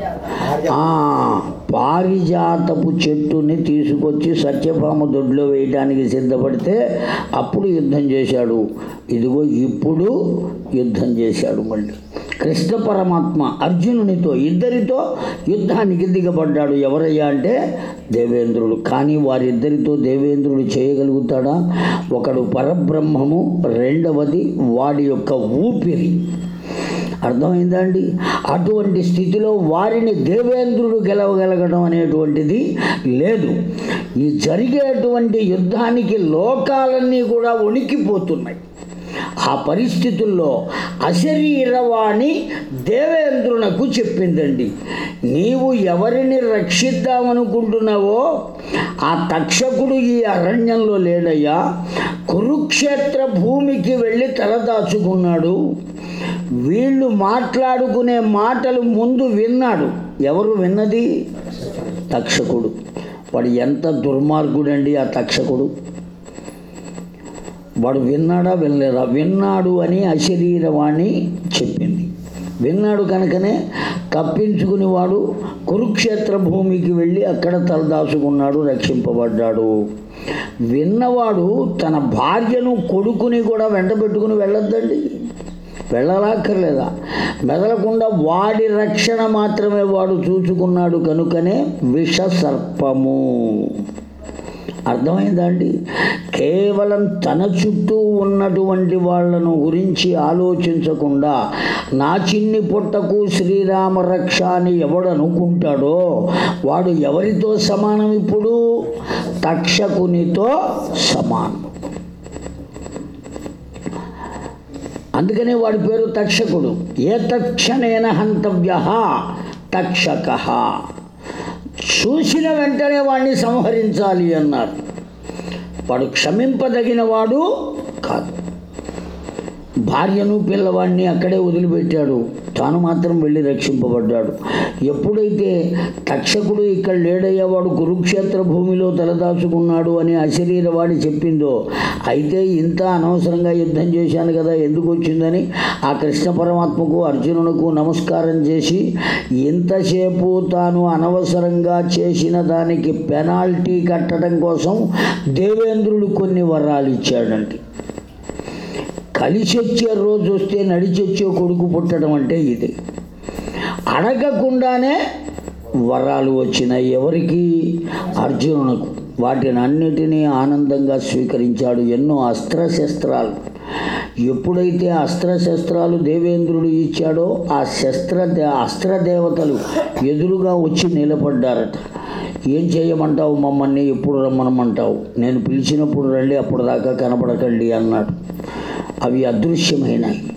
పారిజాతపు చెట్టుని తీసుకొచ్చి సత్యభామ దొడ్లో వేయడానికి సిద్ధపడితే అప్పుడు యుద్ధం చేశాడు. ఇదిగో ఇప్పుడు యుద్ధం చేశాడు మళ్ళీ. కృష్ణ పరమాత్మ అర్జునునితో ఇద్దరితో యుద్ధానికి దిగబడ్డాడు. ఎవరయ్యా అంటే దేవేంద్రుడు. కానీ వారిద్దరితో దేవేంద్రుడు చేయగలుగుతాడా? ఒకడు పరబ్రహ్మము రెండవది వాడి యొక్క ఊపిరి. అర్థమైందా అండి అటువంటి స్థితిలో వారిని దేవేంద్రుడు గెలవగలగడం అనేటువంటిది లేదు. ఈ జరిగేటువంటి యుద్ధానికి లోకాలన్నీ కూడా వణికిపోతున్నాయి. ఆ పరిస్థితుల్లో అశరీరవాణి దేవేంద్రునకు చెప్పిందండి. నీవు ఎవరిని రక్షిద్దామనుకుంటున్నావో ఆ తక్షకుడు ఈ అరణ్యంలో లేడయ్యా కురుక్షేత్ర భూమికి వెళ్ళి తలదాచుకున్నాడు వీళ్ళు మాట్లాడుకునే మాటలు ముందు విన్నాడు. ఎవరు విన్నది? తక్షకుడు. వాడు ఎంత దుర్మార్గుడండి ఆ తక్షకుడు? వాడు విన్నాడా వినలేదా? విన్నాడు అని అశరీరవాణి చెప్పింది. విన్నాడు కనుకనే తప్పించుకుని వాడు కురుక్షేత్ర భూమికి వెళ్ళి అక్కడ తలదాచుకున్నాడు రక్షింపబడ్డాడు. విన్నవాడు తన భార్యను కొడుకుని కూడా వెంట పెట్టుకుని వెళ్ళొద్దండి. వెళ్ళలాక్కర్లేదా? మెదలకుండా వాడి రక్షణ మాత్రమే వాడు చూసుకున్నాడు కనుకనే విష సర్పము అర్థమైందా అండి కేవలం తన చుట్టూ ఉన్నటువంటి వాళ్ళను గురించి ఆలోచించకుండా నా చిన్ని పుట్టకు శ్రీరామ రక్ష అని ఎవడనుకుంటాడో వాడు ఎవరితో సమానం ఇప్పుడు? తక్షకునితో సమానం. అందుకనే వాడి పేరు తక్షకుడు. ఏ తక్షణేన హంతవ్య తక్షక. చూసిన వెంటనే వాడిని సంహరించాలి అన్నారు. వాడు క్షమింపదగిన వాడు కాదు. భార్యను పిల్లవాడిని అక్కడే వదిలిపెట్టాడు. తాను మాత్రం వెళ్ళి రక్షింపబడ్డాడు. ఎప్పుడైతే తక్షకుడు ఇక్కడ లేడయ్యేవాడు కురుక్షేత్ర భూమిలో తలదాచుకున్నాడు అని అశరీరవాడి చెప్పిందో అయితే ఇంత అనవసరంగా యుద్ధం చేశాను కదా ఎందుకు వచ్చిందని ఆ కృష్ణ పరమాత్మకు అర్జునునకు నమస్కారం చేసి ఇంతసేపు తాను అనవసరంగా చేసిన దానికి పెనాల్టీ కట్టడం కోసం దేవేంద్రుడు కొన్ని వరాలు ఇచ్చాడండి. కలిసి వచ్చే రోజు వస్తే నడిచి వచ్చే కొడుకు పుట్టడం అంటే ఇది. అడగకుండానే వరాలు వచ్చినాయి ఎవరికి? అర్జునునకు. వాటిని అన్నిటినీ ఆనందంగా స్వీకరించాడు ఎన్నో అస్త్రశస్త్రాలు. ఎప్పుడైతే అస్త్రశస్త్రాలు దేవేంద్రుడు ఇచ్చాడో ఆ శస్త్ర అస్త్రదేవతలు ఎదురుగా వచ్చి నిలబడ్డారట. ఏం చేయమంటావు మమ్మల్ని? ఎప్పుడు రమ్మనమంటావు? నేను పిలిచినప్పుడు రండి అప్పుడు దాకా కనపడకండి అన్నాడు. అవి అదృశ్యమైనాయి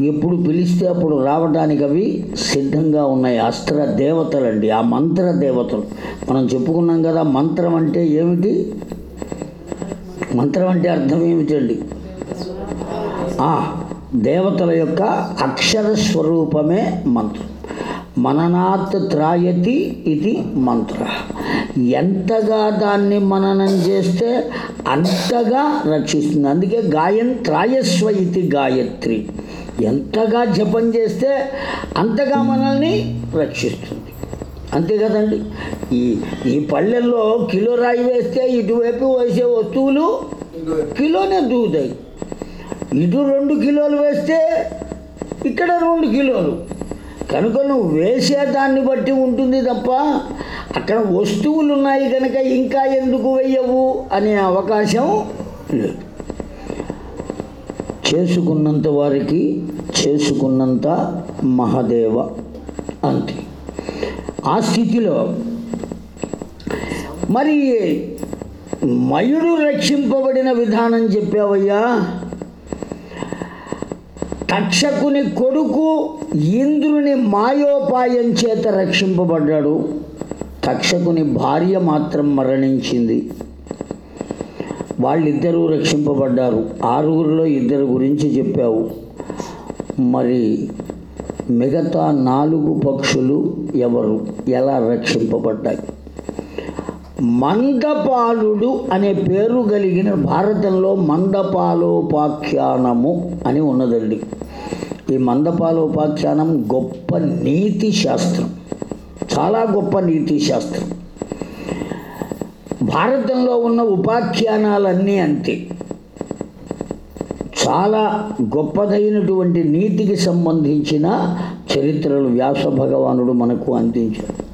ఎప్పుడు పిలిస్తే అప్పుడు రావడానికి అవి సిద్ధంగా ఉన్నాయి. అస్త్ర దేవతలండి. ఆ మంత్ర దేవతలు. మనం చెప్పుకున్నాం కదా మంత్రం అంటే ఏమిటి? మంత్రం అంటే అర్థం ఏమిటండి? ఆ, దేవతల యొక్క అక్షర స్వరూపమే మంత్రం. మననాత్ త్రాయతి ఇది మంత్ర. ఎంతగా దాన్ని మననం చేస్తే అంతగా రక్షిస్తుంది. అందుకే గాయంత్రాయస్వ ఇది గాయత్రి. ఎంతగా జపం చేస్తే అంతగా మనల్ని రక్షిస్తుంది. అంతే కదండి? ఈ ఈ పల్లెల్లో కిలో రాయి వేస్తే ఇటువైపు వేసే వస్తువులు కిలోనే దూతాయి ఇటు రెండు కిలోలు వేస్తే ఇక్కడ రెండు కిలోలు. కనుక నువ్వు వేసే దాన్ని బట్టి ఉంటుంది తప్ప అక్కడ వస్తువులు ఉన్నాయి కనుక ఇంకా ఎందుకు వెయ్యవు అనే అవకాశం లేదు. చేసుకున్నంత వారికి చేసుకున్నంత మహదేవ అంతే. ఆ స్థితిలో మరి మయుడు రక్షింపబడిన విధానం చెప్పావయ్యా? తక్షకుని కొడుకు ఇంద్రుని మాయోపాయం చేత రక్షింపబడ్డాడు. తక్షకుని భార్య మాత్రం మరణించింది. వాళ్ళిద్దరూ రక్షింపబడ్డారు. ఆరుగురిలో ఇద్దరు గురించి చెప్పావు. మరి మిగతా నాలుగు పక్షులు ఎవరు? ఎలా రక్షింపబడ్డాయి? మందపాలుడు అనే పేరు కలిగిన భారతంలో మందపాలోపాఖ్యానము అని ఉన్నదండి. ఈ మందపాలోపాఖ్యానం గొప్ప నీతి శాస్త్రం. చాలా గొప్ప నీతి శాస్త్రం. భారతంలో ఉన్న ఉపాఖ్యానాలన్నీ అంతే. చాలా గొప్పదైనటువంటి నీతికి సంబంధించిన చరిత్రలు వ్యాస భగవానుడు మనకు అందించాడు.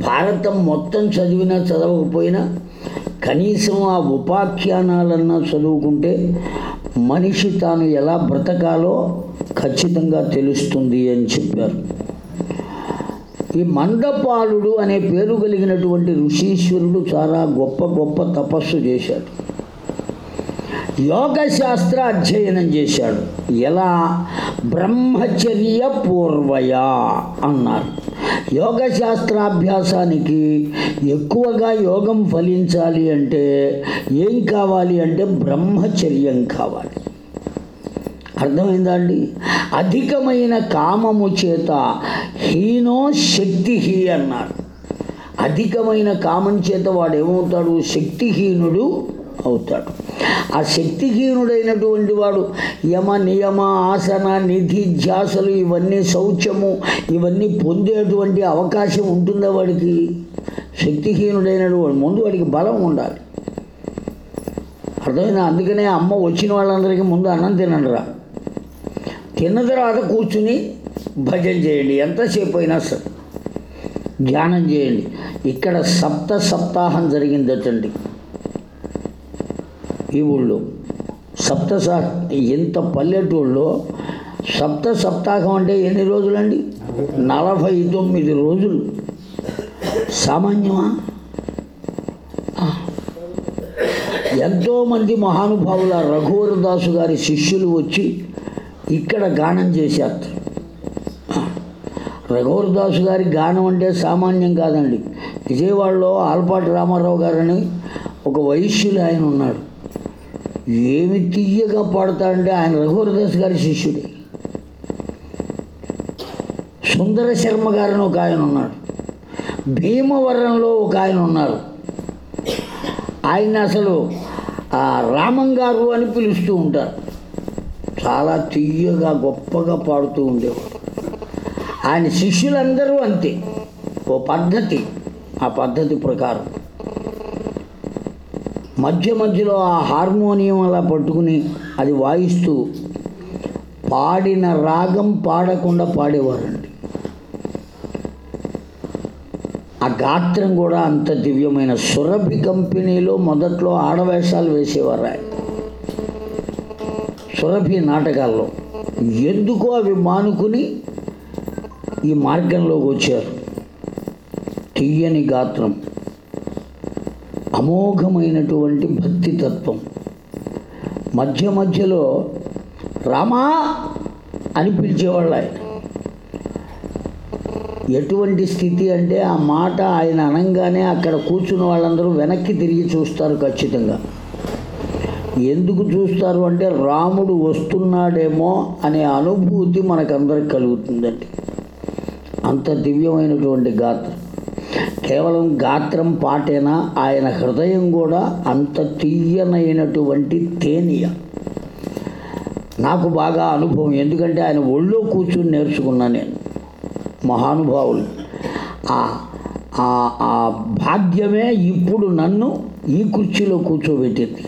భారతం మొత్తం చదివినా చదవకపోయినా కనీసం ఆ ఉపాఖ్యానాలన్నా చదువుకుంటే మనిషి తాను ఎలా బ్రతకాలో ఖచ్చితంగా తెలుస్తుంది అని చెప్పారు. ఈ మందపాలుడు అనే పేరు కలిగినటువంటి ఋషీశ్వరుడు చాలా గొప్ప గొప్ప తపస్సు చేశాడు. యోగ శాస్త్ర అధ్యయనం చేశాడు. ఎలా? బ్రహ్మచర్య పూర్వయ అన్నారు. యోగ శాస్త్రాభ్యాసానికి ఎక్కువగా యోగం ఫలించాలి అంటే ఏం కావాలి అంటే బ్రహ్మచర్యం కావాలి. అర్థమైందా అండి అధికమైన కామము చేత హీనో శక్తిహీ అన్నారు. అధికమైన కామం చేత వాడు ఏమవుతాడు శక్తిహీనుడు అవుతాడు. ఆ శక్తిహీనుడైనటువంటి వాడు యమ నియమ ఆసన నిధి ధ్యాసలు ఇవన్నీ శౌచము ఇవన్నీ పొందేటువంటి అవకాశం ఉంటుందా వాడికి? శక్తిహీనుడైనటువంటి ముందు వాడికి బలం ఉండాలి. అర్థమైనా అందుకనే అమ్మ వచ్చిన వాళ్ళందరికీ ముందు అన్నం తినండిరా. తిన్న తర్వాత కూర్చుని భజన చేయండి. ఎంతసేపు అయినా సరే ధ్యానం చేయండి. ఇక్కడ సప్త సప్తాహం జరిగిందటండి ఈ ఊళ్ళో సప్త ఇంత పల్లెటూళ్ళలో సప్త సప్తాహం అంటే ఎన్ని రోజులండి? నలభై తొమ్మిది రోజులు. సామాన్యమా? ఎంతోమంది మహానుభావుల రఘువరదాసు గారి శిష్యులు వచ్చి ఇక్కడ గానం చేశాత్ రఘువరదాసు గారి గానం అంటే సామాన్యం కాదండి. విజయవాడలో ఆల్పాటి రామారావు గారని ఒక వైశ్యులు ఆయన ఉన్నాడు ఏమి తీయగా పాడతాడంటే ఆయన రఘువరదాస్ గారి శిష్యుడే. సుందర శర్మ గారని ఒక ఆయన ఉన్నాడు. భీమవరంలో ఒక ఆయన ఉన్నారు. ఆయన అసలు రామంగారు రామం గారు అని పిలుస్తూ ఉంటారు. చాలా తీయగా గొప్పగా పాడుతూ ఉండేవాడు. ఆయన శిష్యులందరూ అంతే. ఓ పద్ధతి ఆ పద్ధతి ప్రకారం. మధ్య మధ్యలో ఆ హార్మోనియం అలా పట్టుకుని అది వాయిస్తూ పాడిన రాగం పాడకుండా పాడేవారండి. ఆ గాత్రం కూడా అంత దివ్యమైన సురభి కంపెనీలో మొదట్లో ఆడవేషాలు వేసేవారు ఆయన. సురభి నాటకాల్లో ఎందుకు అవి మానుకుని ఈ మార్గంలోకి వచ్చారు. తీయని గాత్రం అమోఘమైనటువంటి భక్తి తత్వం మధ్య మధ్యలో రామా అని పిలిచేవాళ్ళు. ఆయన ఎటువంటి స్థితి అంటే ఆ మాట ఆయన అనంగానే అక్కడ కూర్చున్న వాళ్ళందరూ వెనక్కి తిరిగి చూస్తారు ఖచ్చితంగా. ఎందుకు చూస్తారు అంటే రాముడు వస్తున్నాడేమో అనే అనుభూతి మనకందరికి కలుగుతుందండి. అంత దివ్యమైనటువంటి గాత్రం. కేవలం గాత్రం పాటేనా? ఆయన హృదయం కూడా అంత తీయనైనటువంటి తేనియ. నాకు బాగా అనుభవం ఎందుకంటే ఆయన ఒళ్ళో కూర్చుని నేర్చుకున్నా నేను. మహానుభావులు. ఆ ఆ- ఆ భాగ్యమే ఇప్పుడు నన్ను ఈ కుర్చీలో కూర్చోబెట్టింది.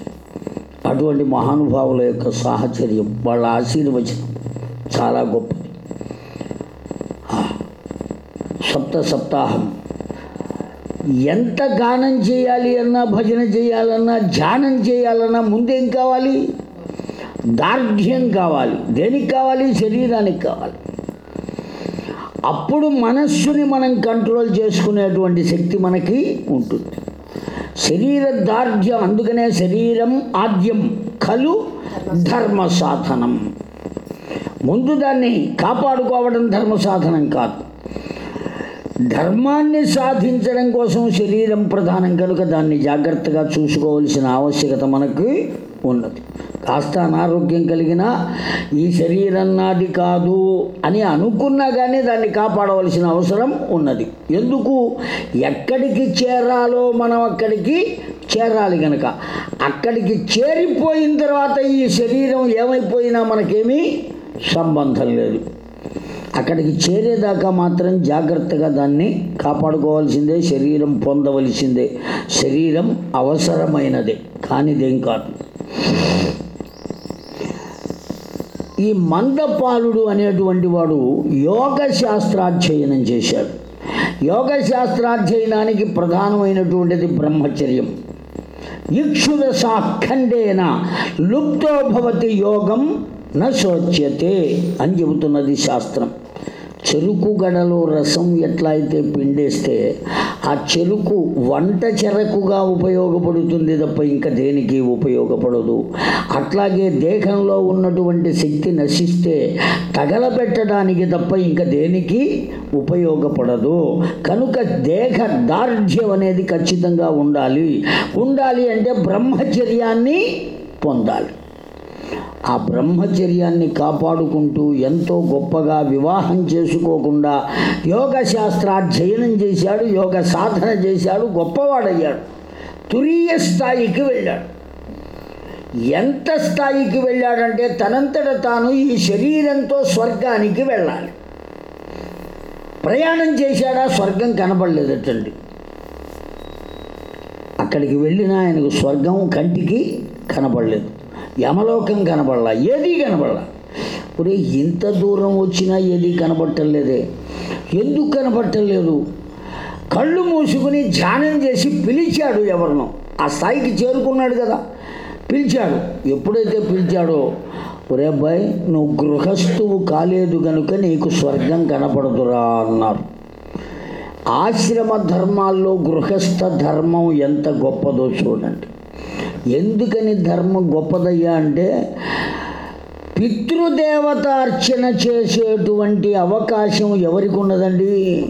అటువంటి మహానుభావుల యొక్క సాహచర్యం వాళ్ళ ఆశీర్వచనం చాలా గొప్పది. సప్త సప్తాహం. ఎంత గానం చేయాలి అన్నా భజన చేయాలన్నా ధ్యానం చేయాలన్నా ముందేం కావాలి? దార్ఢ్యం కావాలి. దేనికి కావాలి? శరీరానికి కావాలి. అప్పుడు మనస్సుని మనం కంట్రోల్ చేసుకునేటువంటి శక్తి మనకి ఉంటుంది. శరీర దార్ఢ్యం అందుకనే శరీరం ఆద్యం కలు ధర్మ సాధనం ముందు దాన్ని కాపాడుకోవడం ధర్మ సాధనం కాదు. ధర్మాన్ని సాధించడం కోసం శరీరం ప్రధానం కనుక దాన్ని జాగ్రత్తగా చూసుకోవాల్సిన ఆవశ్యకత మనకు ఉన్నది. కాస్త అనారోగ్యం కలిగిన ఈ శరీరం నాది కాదు అని అనుకున్నా కానీ దాన్ని కాపాడవలసిన అవసరం ఉన్నది. ఎందుకు? ఎక్కడికి చేరాలో మనం అక్కడికి చేరాలి కనుక అక్కడికి చేరిపోయిన తర్వాత ఈ శరీరం ఏమైపోయినా మనకేమీ సంబంధం లేదు. అక్కడికి చేరేదాకా మాత్రం జాగ్రత్తగా దాన్ని కాపాడుకోవాల్సిందే శరీరం పొందవలసిందే. శరీరం అవసరమైనదే. కానిదేం కాదు. ఈ మందపాలుడు అనేటువంటి వాడు యోగ శాస్త్రాధ్యయనం చేశాడు. యోగ శాస్త్రాధ్యయనానికి ప్రధానమైనటువంటిది బ్రహ్మచర్యం. ఇక్షురసాఖండేన లుప్తో భవతి యోగం న అని చెబుతున్నది శాస్త్రం. చెరుకు గడలో రసం ఎట్లా అయితే పిండేస్తే ఆ చెరుకు వంట చెరకుగా ఉపయోగపడుతుంది తప్ప ఇంకా దేనికి ఉపయోగపడదు. అట్లాగే దేహంలో ఉన్నటువంటి శక్తి నశిస్తే తగలబెట్టడానికి తప్ప ఇంకా దేనికి ఉపయోగపడదు. కనుక దేహ దార్ఢ్యం అనేది ఖచ్చితంగా ఉండాలి. ఉండాలి అంటే బ్రహ్మచర్యాన్ని పొందాలి. ఆ బ్రహ్మచర్యాన్ని కాపాడుకుంటూ ఎంతో గొప్పగా వివాహం చేసుకోకుండా యోగ శాస్త్రాధ్యయనం చేశాడు యోగ సాధన చేశాడు గొప్పవాడయ్యాడు. తురీయ స్థాయికి వెళ్ళాడు. ఎంత స్థాయికి వెళ్ళాడంటే తనంతట తాను ఈ శరీరంతో స్వర్గానికి వెళ్ళాలి. ప్రయాణం చేశాడా? స్వర్గం కనబడలేదటండి అక్కడికి వెళ్ళిన ఆయనకు స్వర్గం కంటికి కనబడలేదు యమలోకం కనబడలా ఏది కనబడలా. ఒరే ఇంత దూరం వచ్చినా ఏదీ కనబట్టలేదే ఎందుకు కనబట్టలేదు కళ్ళు మూసుకుని ధ్యానం చేసి పిలిచాడు ఎవరినో. ఆ స్థాయికి చేరుకున్నాడు కదా. పిలిచాడు. ఎప్పుడైతే పిలిచాడో ఒరే అబ్బాయి నువ్వు గృహస్థువు కాలేదు కనుక నీకు స్వర్గం కనపడదురా అన్నారు. ఆశ్రమ ధర్మాల్లో గృహస్థ ధర్మం ఎంత గొప్పదో చూడండి. ఎందుకని ధర్మం గొప్పదయ్యా అంటే పితృదేవత అర్చన చేసేటువంటి అవకాశం ఎవరికి ఉన్నదండి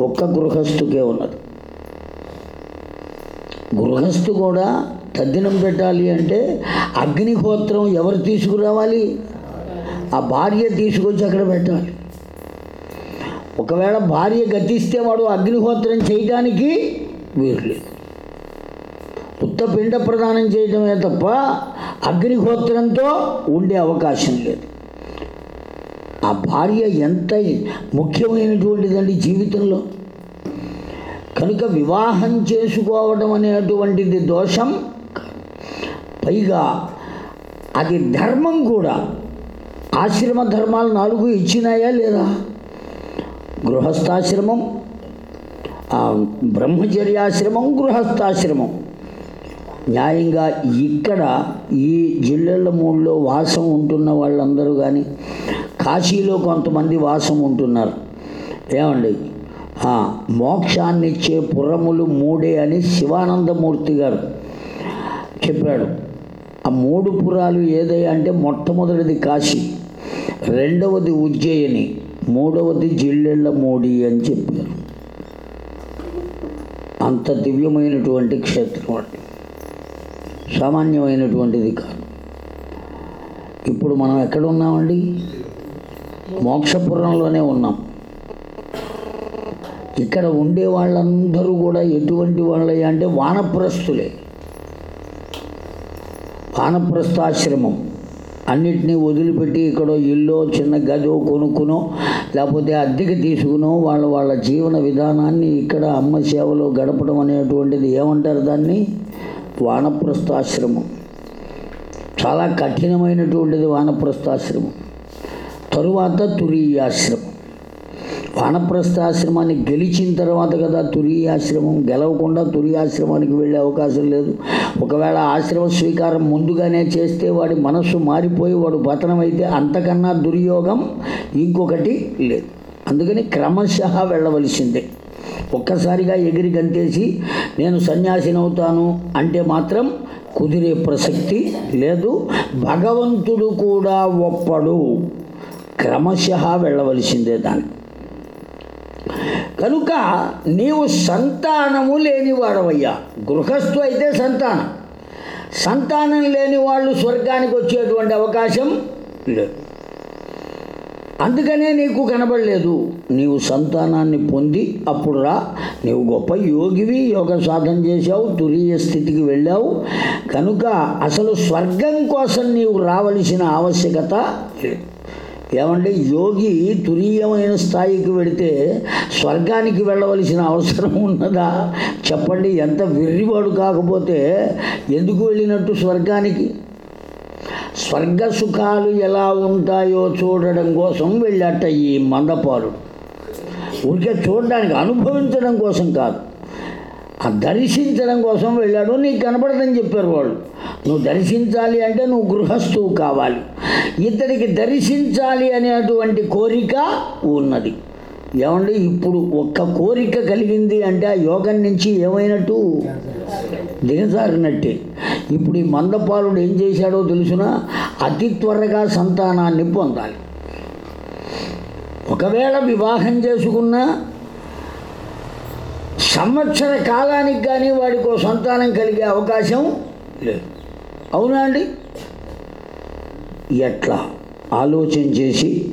ఒక్క గృహస్థుకే ఉన్నది. గృహస్థు కూడా తద్దినం పెట్టాలి అంటే అగ్నిహోత్రం ఎవరు తీసుకురావాలి? ఆ భార్య తీసుకొచ్చి అక్కడ పెట్టాలి. ఒకవేళ భార్య గతిస్తే వాడు అగ్నిహోత్రం చేయడానికి వీలు లేదు. ఉత్తపిండ ప్రదానం చేయడమే తప్ప అగ్నిహోత్రంతో ఉండే అవకాశం లేదు. ఆ భార్య ఎంత ముఖ్యమైనటువంటిదండి జీవితంలో? కనుక వివాహం చేసుకోవడం అనేటువంటిది దోషం పైగా అది ధర్మం కూడా. ఆశ్రమ ధర్మాలు నాలుగు ఇచ్చినాయా లేదా? గృహస్థాశ్రమం బ్రహ్మచర్యాశ్రమం గృహస్థాశ్రమం. న్యాయంగా ఇక్కడ ఈ జిల్లెళ్ళ మూడులో వాసం ఉంటున్న వాళ్ళందరూ కానీ కాశీలో కొంతమంది వాసం ఉంటున్నారు. ఏమండి? మోక్షాన్నిచ్చే పురములు మూడే అని శివానందమూర్తి గారు చెప్పాడు. ఆ మూడు పురాలు ఏదయ్యా అంటే మొట్టమొదటిది కాశీ రెండవది ఉజ్జయిని మూడవది జిల్లెళ్ళ మూడి అని చెప్పారు. అంత దివ్యమైనటువంటి క్షేత్రం అండి. సామాన్యమైనటువంటిది కాదు. ఇప్పుడు మనం ఎక్కడ ఉన్నామండి మోక్షపురంలోనే ఉన్నాం. ఇక్కడ ఉండే వాళ్ళందరూ కూడా ఎటువంటి వాళ్ళయ్యా అంటే వానప్రస్థులే. వానప్రస్థాశ్రమం. అన్నిటినీ వదిలిపెట్టి ఇక్కడ ఇల్లు చిన్న గదో కొనుక్కునో లేకపోతే అద్దెకి తీసుకునో వాళ్ళ వాళ్ళ జీవన విధానాన్ని ఇక్కడ అమ్మ సేవలో గడపడం అనేటువంటిది ఏమంటారు దాన్ని? వానప్రస్థాశ్రమం. చాలా కఠినమైనటువంటిది వానప్రస్థాశ్రమం. తరువాత తురీయాశ్రమం. వానప్రస్థాశ్రమాన్ని గెలిచిన తర్వాత కదా తురీయాశ్రమం. గెలవకుండా తురీయాశ్రమానికి వెళ్ళే అవకాశం లేదు. ఒకవేళ ఆశ్రమ స్వీకారం ముందుగానే చేస్తే వాడి మనస్సు మారిపోయి వాడు పతనమైతే అంతకన్నా దుర్యోగం ఇంకొకటి లేదు. అందుకని క్రమశ వెళ్ళవలసిందే. ఒక్కసారిగా ఎగిరి గంతేసి నేను సన్యాసిని అవుతాను అంటే మాత్రం కుదిరే ప్రసక్తి లేదు. భగవంతుడు కూడా ఒప్పడు. క్రమశ వెళ్ళవలసిందే దాన్ని. కనుక నీవు సంతానము లేనివాడవయ్యా. గృహస్థు అయితే సంతానం. సంతానం లేని వాళ్ళు స్వర్గానికి వచ్చేటువంటి అవకాశం లేదు. అందుకనే నీకు కనబడలేదు. నీవు సంతానాన్ని పొంది అప్పుడు రా. నీవు గొప్ప యోగివి యోగ సాధన చేశావు తురీయ స్థితికి వెళ్ళావు. కనుక అసలు స్వర్గం కోసం నీవు రావలసిన ఆవశ్యకత లేదు. ఏమంటే యోగి తురీయమైన స్థాయికి వెడితే స్వర్గానికి వెళ్ళవలసిన అవసరం ఉన్నదా? చెప్పండి ఎంత వెర్రివాడు కాకపోతే ఎందుకు వెళ్ళినట్టు స్వర్గానికి? స్వర్గ సుఖాలు ఎలా ఉంటాయో చూడడం కోసం వెళ్ళాట ఈ మందపాలుడు ఊరికే చూడడానికి అనుభవించడం కోసం కాదు. ఆ దర్శించడం కోసం వెళ్ళాడు. నీకు కనపడదని చెప్పారు వాళ్ళు. నువ్వు దర్శించాలి అంటే నువ్వు గృహస్థువు కావాలి. ఇతడికి దర్శించాలి అనేటువంటి కోరిక ఉన్నది. ఏమండి ఇప్పుడు ఒక్క కోరిక కలిగింది అంటే ఆ యోగం నుంచి ఏమైనట్టు? దిగజారినట్టే. ఇప్పుడు ఈ మందపాలుడు ఏం చేశాడో తెలుసునా? అతి త్వరగా సంతానాన్ని పొందాలి. ఒకవేళ వివాహం చేసుకున్నా సంవత్సర కాలానికి కానీ వాడికి సంతానం కలిగే అవకాశం లేదు. అవునా అండి? ఎట్లా? ఆలోచన చేసి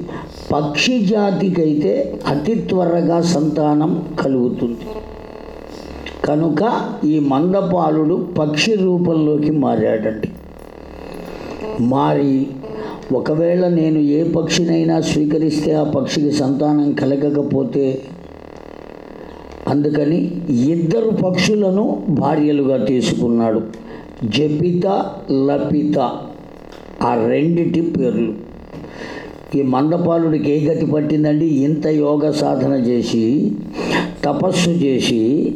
పక్షి జాతికైతే అతి త్వరగా సంతానం కలుగుతుంది. కనుక ఈ మందపాలుడు పక్షి రూపంలోకి మారాడండి. మారి ఒకవేళ నేను ఏ పక్షినైనా స్వీకరిస్తే ఆ పక్షికి సంతానం కలగకపోతే అందుకని ఇద్దరు పక్షులను భార్యలుగా తీసుకున్నాడు. జపిత లపిత ఆ రెండిటి పేర్లు. ఈ మందపాలుడికి ఏ గతి పట్టిందండి? ఇంత యోగ సాధన చేసి తపస్సు చేసి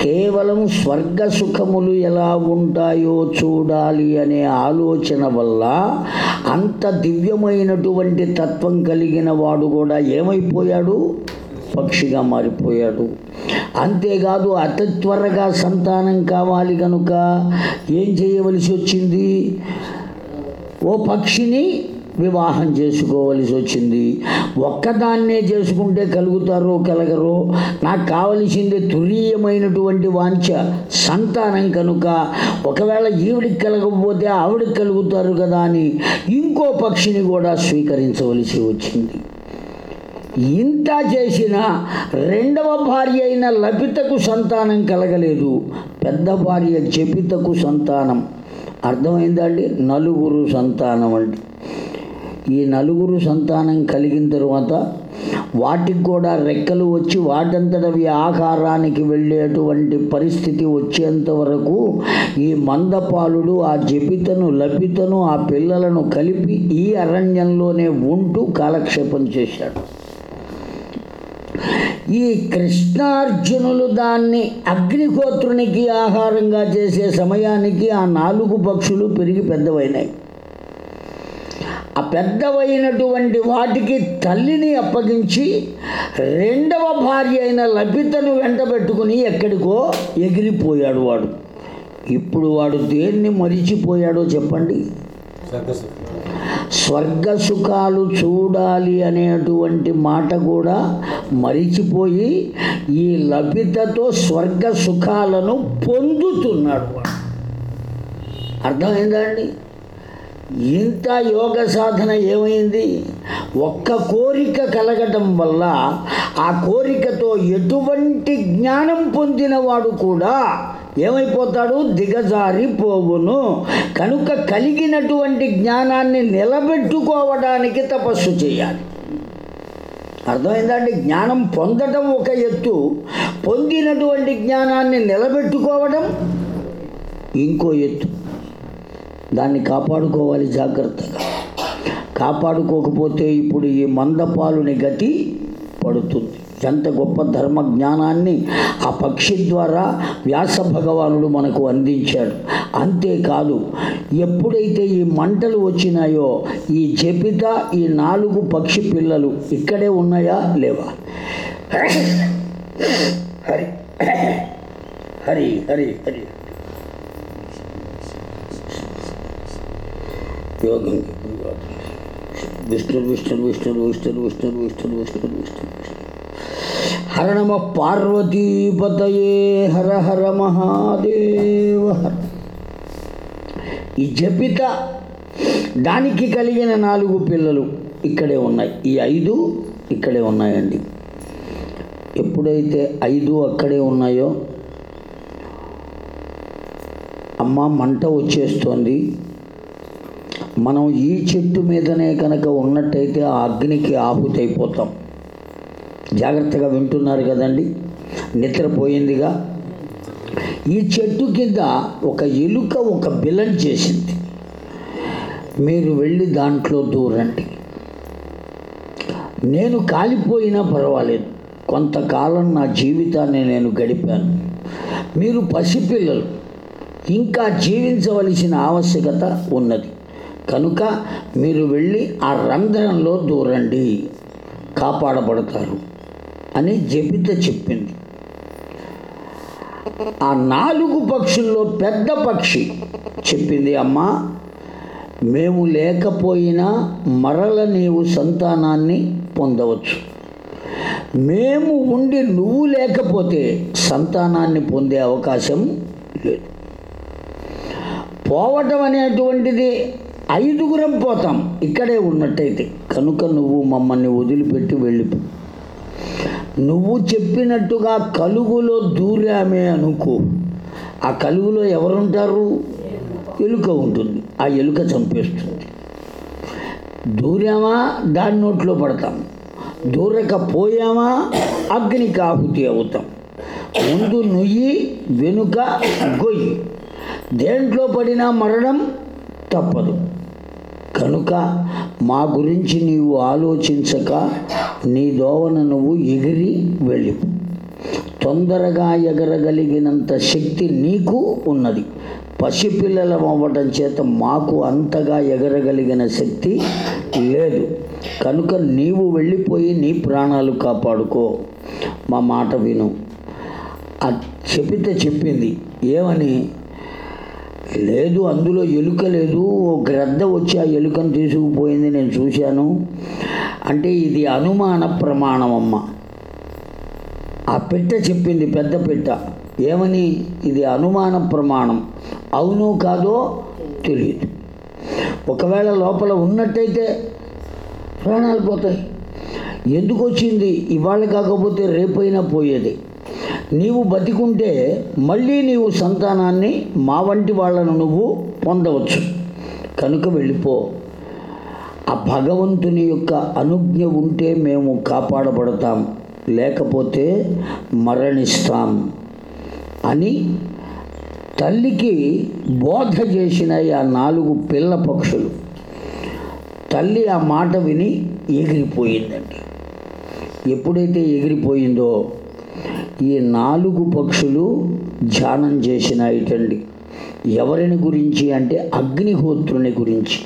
కేవలం స్వర్గ సుఖములు ఎలా ఉంటాయో చూడాలి అనే ఆలోచన వల్ల అంత దివ్యమైనటువంటి తత్వం కలిగిన వాడు కూడా ఏమైపోయాడు? పక్షిగా మారిపోయాడు. అంతేకాదు అతి త్వరగా సంతానం కావాలి కనుక ఏం చేయవలసి వచ్చింది? ఓ పక్షిని వివాహం చేసుకోవలసి వచ్చింది. ఒక్కదాన్నే చేసుకుంటే కలుగుతారో కలగరో నాకు కావలసింది తురీయమైనటువంటి వాంఛ సంతానం కనుక ఒకవేళ ఈవిడికి కలగకపోతే ఆవిడికి కలుగుతారు కదా అని ఇంకో పక్షిని కూడా స్వీకరించవలసి వచ్చింది. ఇంత చేసిన రెండవ భార్య అయిన లపితకు సంతానం కలగలేదు. పెద్ద భార్య జపితకు సంతానం. అర్థమైందండి నలుగురు సంతానం అండి. ఈ నలుగురు సంతానం కలిగిన తర్వాత వాటికి కూడా రెక్కలు వచ్చి వాటంతటవి ఆహారానికి వెళ్ళేటువంటి పరిస్థితి వచ్చేంత వరకు ఈ మందపాలుడు ఆ జపితను లభితను ఆ పిల్లలను కలిపి ఈ అరణ్యంలోనే ఉంటూ కాలక్షేపం చేశాడు. ఈ కృష్ణార్జునులు దాన్ని అగ్నిహోత్రునికి ఆహారంగా చేసే సమయానికి ఆ నాలుగు పక్షులు పెరిగి పెద్దవైనాయి. ఆ పెద్దవైనటువంటి వాటికి తల్లిని అప్పగించి రెండవ భార్య అయిన లభితను వెంటబెట్టుకుని ఎక్కడికో ఎగిరిపోయాడు వాడు. ఇప్పుడు వాడు దేన్ని మరిచిపోయాడో చెప్పండి? స్వర్గ సుఖాలు చూడాలి అనేటువంటి మాట కూడా మరిచిపోయి ఈ లభితతో స్వర్గ సుఖాలను పొందుతున్నాడు వాడు. అర్థమైందా అండి? ఇంత యోగ సాధన ఏమైంది? ఒక్క కోరిక కలగటం వల్ల ఆ కోరికతో ఎటువంటి జ్ఞానం పొందినవాడు కూడా ఏమైపోతాడు? దిగజారి పోవును కనుక కలిగినటువంటి జ్ఞానాన్ని నిలబెట్టుకోవడానికి తపస్సు చేయాలి. అర్థమైందండి జ్ఞానం పొందడం ఒక ఎత్తు పొందినటువంటి జ్ఞానాన్ని నిలబెట్టుకోవడం ఇంకో ఎత్తు. దాన్ని కాపాడుకోవాలి జాగ్రత్తగా. కాపాడుకోకపోతే ఇప్పుడు ఈ మందపాలుని గతి పడుతుంది. ఎంత గొప్ప ధర్మ జ్ఞానాన్ని ఆ పక్షి ద్వారా వ్యాస భగవానుడు మనకు అందించాడు. అంతేకాదు ఎప్పుడైతే ఈ మంటలు వచ్చినాయో ఈ జపిత ఈ నాలుగు పక్షి పిల్లలు ఇక్కడే ఉన్నాయా లేవా? హరి హరి హరి హరి యోగం విష్ణు విష్ణు విష్ణు విష్ణు విష్ణు విష్ణు విష్ణు విష్ణు హర నమ పార్వతీపతయే హర హర మహాదేవ ఈ జపిత దానికి కలిగిన నాలుగు పిల్లలు ఇక్కడే ఉన్నాయి. ఈ ఐదు ఇక్కడే ఉన్నాయండి. ఎప్పుడైతే ఐదు అక్కడే ఉన్నాయో అమ్మ మంట వచ్చేస్తోంది. మనం ఈ చెట్టు మీదనే కనుక ఉన్నట్టయితే ఆ అగ్నికి ఆహుతైపోతాం. జాగ్రత్తగా వింటున్నారు కదండి? నిద్రపోయిందిగా. ఈ చెట్టు కింద ఒక ఎలుక ఒక బిలం చేసింది. మీరు వెళ్ళి దాంట్లో దూరండి. నేను కాలిపోయినా పర్వాలేదు. కొంతకాలం నా జీవితాన్ని నేను గడిపాను. మీరు పసిపిల్లలు. ఇంకా జీవించవలసిన ఆవశ్యకత ఉన్నది. కనుక మీరు వెళ్ళి ఆ రంధ్రంలో దూరండి. కాపాడబడతారు అని జబిత చెప్పింది. ఆ నాలుగు పక్షుల్లో పెద్ద పక్షి చెప్పింది అమ్మ మేము లేకపోయినా మరల నీవు సంతానాన్ని పొందవచ్చు. మేము ఉండి నువ్వు లేకపోతే సంతానాన్ని పొందే అవకాశం లేదు. పోవటం అనేటువంటిది ఐదుగురం పోతాం. ఇక్కడే ఉన్నట్టయితే. కనుక నువ్వు మమ్మల్ని వదిలిపెట్టి వెళ్ళిపో. నువ్వు చెప్పినట్టుగా కలుగులో దూరామే అనుకో. ఆ కలుగులో ఎవరుంటారు? ఎలుక ఉంటుంది. ఆ ఎలుక చంపేస్తుంది. దూరామా? దాని నోట్లో పడతాం. దూరకపోయామా? అగ్నికి ఆహుతి అవుతాం. ముందు నుయ్యి వెనుక గొయ్యి. దేంట్లో పడినా మరణం తప్పదు. కనుక మా గురించి నీవు ఆలోచించక నీ దోవన నువ్వు ఎగిరి వెళ్ళిపో. తొందరగా ఎగరగలిగినంత శక్తి నీకు ఉన్నది. పసిపిల్లలం అవ్వటం చేత మాకు అంతగా ఎగరగలిగిన శక్తి లేదు. కనుక నీవు వెళ్ళిపోయి నీ ప్రాణాలు కాపాడుకో. మా మాట విను. చెబితే చెప్పింది. ఏమని? లేదు అందులో ఎలుక లేదు. ఓ గ్రద్ద వచ్చి ఆ ఎలుకను తీసుకుపోయింది నేను చూశాను. అంటే ఇది అనుమాన ప్రమాణం అమ్మ ఆ పెట్ట చెప్పింది పెద్ద పెట్ట. ఏమని? ఇది అనుమాన ప్రమాణం. అవును కాదో తెలియదు. ఒకవేళ లోపల ఉన్నట్టయితే ప్రాణాలు పోతాయి. ఎందుకు వచ్చింది? ఇవాళ కాకపోతే రేపైనా పోయేది. నీవు బతికుంటే మళ్ళీ నీవు సంతానాన్ని మా వంటి వాళ్ళను నువ్వు పొందవచ్చు. కనుక వెళ్ళిపో. ఆ భగవంతుని యొక్క అనుజ్ఞ ఉంటే మేము కాపాడబడతాం. లేకపోతే మరణిస్తాం అని తల్లికి బోధ చేసిన ఆ నాలుగు పిల్ల పక్షులు. తల్లి ఆ మాట విని ఎగిరిపోయిందండి. ఎప్పుడైతే ఎగిరిపోయిందో ఈ నాలుగు పక్షులు ధ్యానం చేసినాయిటండి ఎవరిని గురించి అంటే అగ్నిహోత్రుని గురించి.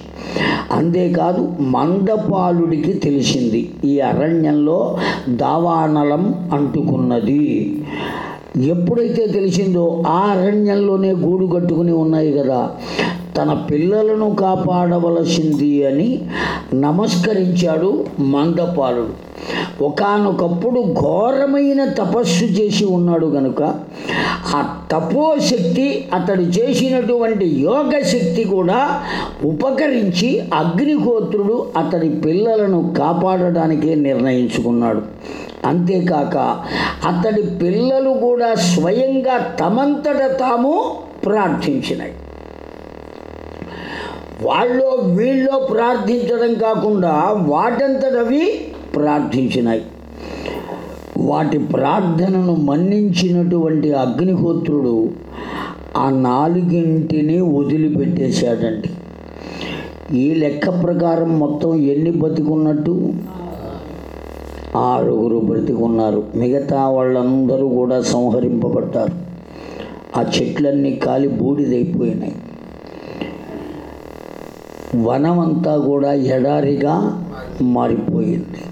అంతేకాదు మందపాలుడికి తెలిసింది. ఈ అరణ్యంలో దావానలం అంటుకున్నది. ఎప్పుడైతే తెలిసిందో ఆ అరణ్యంలోనే గూడు కట్టుకుని ఉన్నాయి కదా తన పిల్లలను కాపాడవలసింది అని నమస్కరించాడు మందపాలుడు. ఒకానొకప్పుడు ఘోరమైన తపస్సు చేసి ఉన్నాడు గనుక ఆ తపోశక్తి అతడు చేసినటువంటి యోగ శక్తి కూడా ఉపకరించి అగ్నిహోత్రుడు అతడి పిల్లలను కాపాడడానికే నిర్ణయించుకున్నాడు. అంతేకాక అతడి పిల్లలు కూడా స్వయంగా తమంతట తాము ప్రార్థించినాయి వాళ్ళు వీళ్ళు ప్రార్థించడం కాకుండా వాటంతటవి ప్రార్థించినాయి. వాటి ప్రార్థనను మన్నించినటువంటి అగ్నిహోత్రుడు ఆ నాలుగింటిని వదిలిపెట్టేశాడండి. ఈ లెక్క ప్రకారం మొత్తం ఎన్ని బతికున్నట్టు ఆరుగురు బ్రతికున్నారు. మిగతా వాళ్ళందరూ కూడా సంహరింపబడ్డారు. ఆ చెట్లన్నీ కాలి బూడిదైపోయినాయి. వనమంతా కూడా ఎడారిగా మారిపోయింది.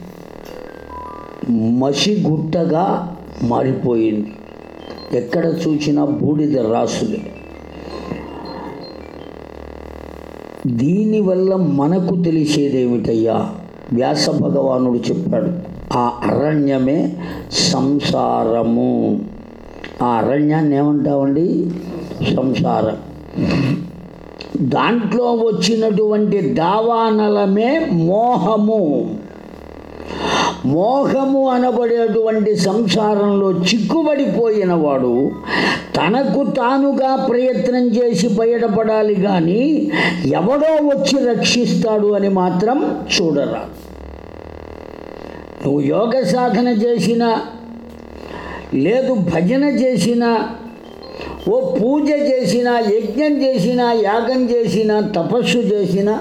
మసిగుట్టగా మారిపోయింది. ఎక్కడ చూసినా బూడిద రాసులే. దీనివల్ల మనకు తెలిసేదేమిటయ్యా? వ్యాస భగవానుడు చెప్పాడు ఆ అరణ్యమే సంసారము. ఆ అరణ్యాన్ని ఏమంటామండి? సంసారం. దాంట్లో వచ్చినటువంటి దావానలమే మోహము. మోహము అనబడేటువంటి సంసారంలో చిక్కుబడిపోయిన వాడు తనకు తానుగా ప్రయత్నం చేసి బయటపడాలి కానీ ఎవడో వచ్చి రక్షిస్తాడు అని మాత్రం చూడరా నువ్వు యోగ సాధన చేసినా లేదు భజన చేసినా ఓ పూజ చేసినా యజ్ఞం చేసినా యాగం చేసినా తపస్సు చేసినా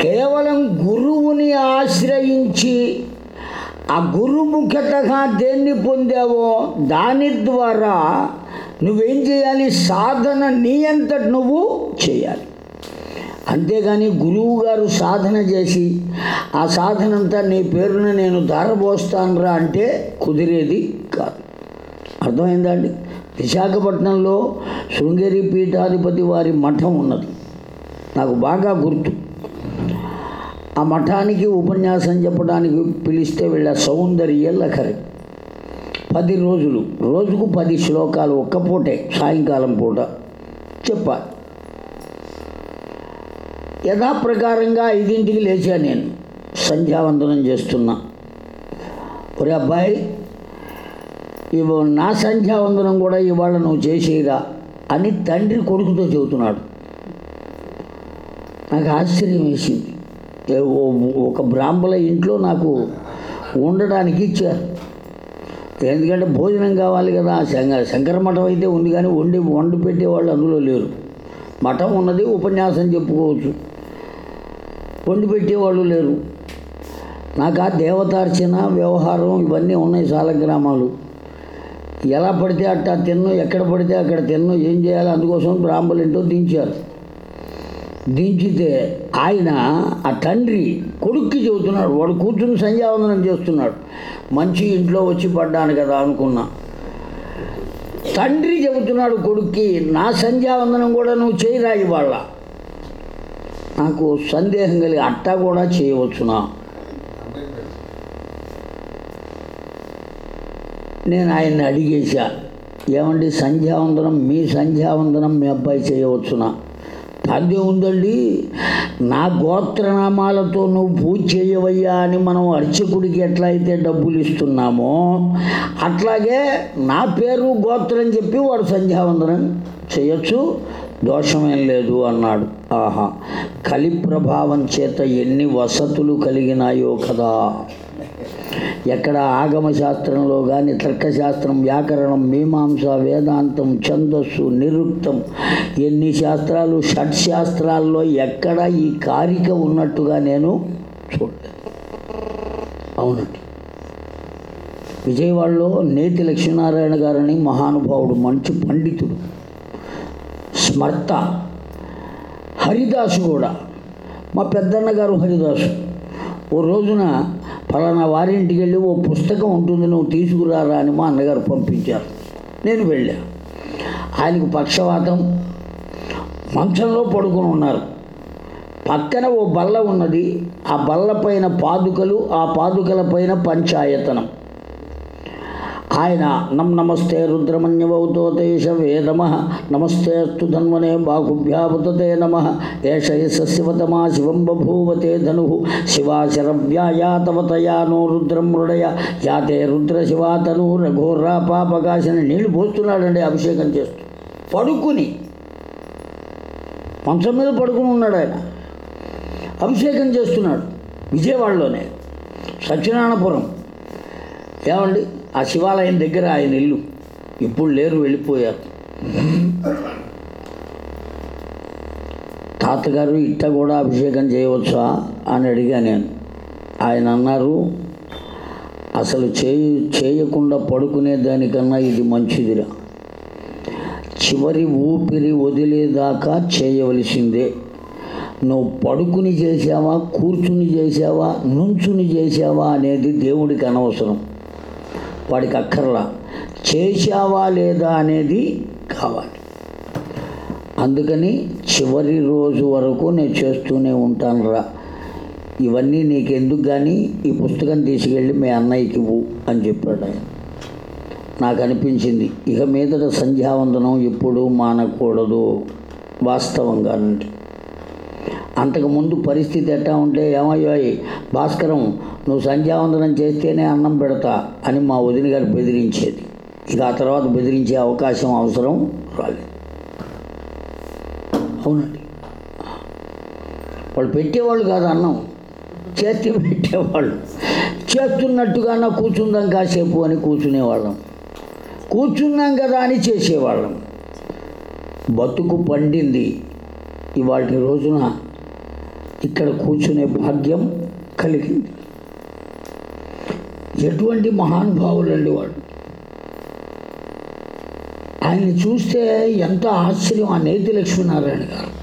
కేవలం గురువుని ఆశ్రయించి ఆ గురుముఖతగా దేన్ని పొందావో దాని ద్వారా నువ్వేం చేయాలి? సాధన నీ అంతటి నువ్వు చేయాలి. అంతేగాని గురువు గారు సాధన చేసి ఆ సాధన అంతా నీ పేరున నేను ధారపోస్తానురా అంటే కుదిరేది కాదు. అర్థమైందండి విశాఖపట్నంలో శృంగేరి పీఠాధిపతి వారి మఠం ఉన్నది. నాకు బాగా గుర్తు. ఆ మఠానికి ఉపన్యాసం చెప్పడానికి పిలిస్తే వీళ్ళ సౌందర్య లఖరి పది రోజులు రోజుకు పది శ్లోకాలు ఒక్క పూటే సాయంకాలం పూట. చెప్పాలి యథాప్రకారంగా ఐదింటికి లేచా నేను. సంధ్యావందనం చేస్తున్నా. ఒరే అబ్బాయి ఇవో నా సంధ్యావందనం కూడా ఇవాళ నువ్వు చేసేయరా అని తండ్రి కొడుకుతో చెబుతున్నాడు. నాకు ఆశ్చర్యం వేసింది. ఒక బ్రాహ్మణ ఇంట్లో నాకు ఉండడానికి ఇచ్చారు. ఎందుకంటే భోజనం కావాలి కదా శంకర శంకర మఠం అయితే ఉంది కానీ వండి వండి పెట్టేవాళ్ళు అందులో లేరు. మఠం ఉన్నది ఉపన్యాసం చెప్పుకోవచ్చు. వండి పెట్టేవాళ్ళు లేరు. నాకు ఆ దేవతార్చన వ్యవహారం ఇవన్నీ ఉన్నాయి సాలగ్రామాలు ఎలా పడితే అట్టా తిన్ను ఎక్కడ పడితే అక్కడ తిన్ను ఏం చేయాలి అందుకోసం బ్రాహ్మలు ఏంటో దించారు. దించితే ఆయన ఆ తండ్రి కొడుక్కి చెబుతున్నాడు. వాడు కూర్చుని సంధ్యావందనం చేస్తున్నాడు. మంచి ఇంట్లో వచ్చి పడ్డాను కదా అనుకున్నా. తండ్రి చెబుతున్నాడు కొడుక్కి నా సంధ్యావందనం కూడా నువ్వు చేయరా ఇవాళ? నాకు సందేహం కలిగి అట్టా కూడా చేయవచ్చునా? నేను ఆయన్ని అడిగేశా ఏమండి సంధ్యావందనం మీ సంధ్యావందనం మీ అబ్బాయి చేయవచ్చునా? దాందే ఉందండి నా గోత్రనామాలతో నువ్వు పూజ చేయవయ్యా అని మనం అర్చకుడికి ఎట్లా అయితే డబ్బులు ఇస్తున్నామో అట్లాగే నా పేరు గోత్రం చెప్పి వాడు సంధ్యావందనం చేయొచ్చు. దోషమేం లేదు అన్నాడు. ఆహా కలి ప్రభావం చేత ఎన్ని వసతులు కలిగినాయో కదా. ఎక్కడ ఆగమ శాస్త్రంలో కానీ తర్కశాస్త్రం వ్యాకరణం మీమాంస వేదాంతం ఛందస్సు నిరుక్తం ఎన్ని శాస్త్రాలు షట్ శాస్త్రాల్లో ఎక్కడ ఈ కారిక ఉన్నట్టుగా నేను చూడలేదు. అవునండి. విజయవాడలో నేతి లక్ష్మీనారాయణ గారని మహానుభావుడు మంచి పండితుడు స్మర్త హరిదాసు కూడా. మా పెద్దన్న గారు హరిదాసు. ఓ రోజున ఫలానా వారింటికి వెళ్ళి ఓ పుస్తకం ఉంటుంది నువ్వు తీసుకురారా అని మా అన్నగారు పంపించారు. నేను వెళ్ళా. ఆయనకు పక్షవాతం మంచంలో పడుకుని ఉన్నారు. పక్కన ఓ బల్ల ఉన్నది ఆ బల్ల పైన పాదుకలు ఆ పాదుకల పైన పంచాయతనం. ఆయన నం నమస్తే రుద్రమన్యవౌతోతేష వేదమ. నమస్తే అస్తు ధన్వనే బాహుభ్యాపుతతే నమ. ఏష శివతమా శివం బభూవతే ధను. శివాశరవ్యాయాతవతయా నో రుద్రం మృడయ. యాతే రుద్ర శివాతను రఘోర్రా పాపకాశని నీళ్ళు పోస్తున్నాడండి అభిషేకం చేస్తూ. పడుకుని. మంచం మీద పడుకుని ఉన్నాడు ఆయన. అభిషేకం చేస్తున్నాడు. విజయవాడలోనే. సత్యనారాయణపురం. ఏమండి? ఆ శివాలయం దగ్గర ఆయన ఇల్లు. ఇప్పుడు లేరు వెళ్ళిపోయారు. తాతగారు ఇట్ట కూడా అభిషేకం చేయవచ్చా? అని అడిగా నేను. ఆయన అన్నారు అసలు చేయు చేయకుండా పడుకునే దానికన్నా ఇది మంచిదిరా. చివరి ఊపిరి వదిలేదాకా చేయవలసిందే. నువ్వు పడుకుని చేసావా కూర్చుని చేసావా నుంచుని చేసావా అనేది దేవుడికి అనవసరం. వాడికి అక్కర్లా. చేశావా లేదా అనేది కావాలి. అందుకని చివరి రోజు వరకు నేను చేస్తూనే ఉంటాను రా ఇవన్నీ నీకెందుకు కానీ ఈ పుస్తకం తీసుకెళ్ళి మీ అన్నయ్యకి ఇవ్వు అని చెప్పాడు ఆయన. నాకు అనిపించింది ఇక మీదట సంధ్యావందనం ఎప్పుడు మానకూడదు వాస్తవంగానండి అంతకుముందు పరిస్థితి ఎట్టా ఉంటే ఏమయ్యాయి? భాస్కరం నువ్వు సంధ్యావందనం చేస్తేనే అన్నం పెడతా అని మా వదిన గారు బెదిరించేది. ఇక ఆ తర్వాత బెదిరించే అవకాశం అవసరం రాలేదు. అవునండి. వాళ్ళు పెట్టేవాళ్ళు కాదు అన్నం. చేతి పెట్టేవాళ్ళు. చేస్తున్నట్టుగా కూర్చుందాం కాసేపు అని కూర్చునేవాళ్ళం. కూర్చున్నాం కదా అని చేసేవాళ్ళం. బతుకు పండింది. ఇవాటి రోజున ఇక్కడ కూర్చునే భాగ్యం కలిగింది. ఎటువంటి మహానుభావులండి వాడు ఆయన్ని చూస్తే ఎంత ఆశ్చర్యం. ఆ నేతి లక్ష్మీనారాయణ గారు.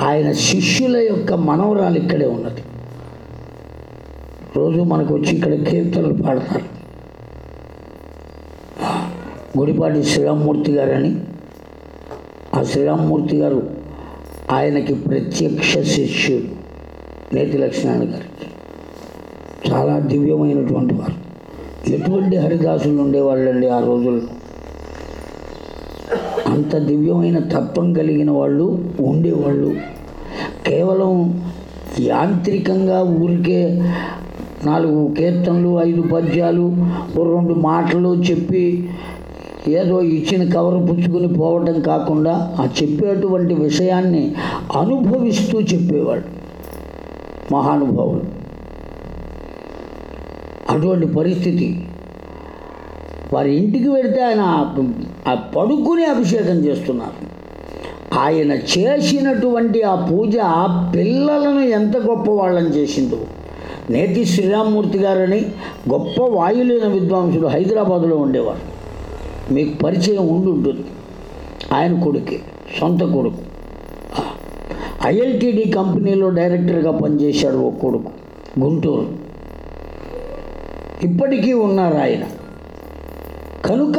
ఆయన శిష్యుల యొక్క మనవరాలు ఇక్కడే ఉన్నది. రోజు మనకు వచ్చి ఇక్కడ కీర్తనలు పాడతారు. గుడిపాటి శ్రీరామ్మూర్తి గారని. ఆ శ్రీరామ్మూర్తి గారు ఆయనకి ప్రత్యక్ష శిష్యుడు. నేతి లక్ష్మీనారాయణ గారికి చాలా దివ్యమైనటువంటి వారు. ఎటువంటి హరిదాసులు ఉండేవాళ్ళండి ఆ రోజుల్లో? అంత దివ్యమైన తత్వం కలిగిన వాళ్ళు ఉండేవాళ్ళు. కేవలం యాంత్రికంగా ఊరికే నాలుగు కీర్తనలు ఐదు పద్యాలు రెండు మాటలు చెప్పి ఏదో ఇచ్చిన కవర్ పుచ్చుకొని పోవటం కాకుండా ఆ చెప్పేటువంటి విషయాన్ని అనుభవిస్తూ చెప్పేవాడు మహానుభావులు. అటువంటి పరిస్థితి. వారి ఇంటికి వెళితే ఆయన పడుకుని అభిషేకం చేస్తున్నారు. ఆయన చేసినటువంటి ఆ పూజ పిల్లలను ఎంత గొప్ప వాళ్ళని చేసిందో. నేతి శ్రీరామ్మూర్తి గారని గొప్ప వాయులేన విద్వాంసుడు హైదరాబాదులో ఉండేవారు. మీకు పరిచయం ఉండి ఉంటుంది ఆయన కొడుకే సొంత కొడుకు. ఐఎల్టీడీ కంపెనీలో డైరెక్టర్గా పనిచేశాడు ఓ కొడుకు గుంటూరు. ఇప్పటికీ ఉన్నారు ఆయన. కనుక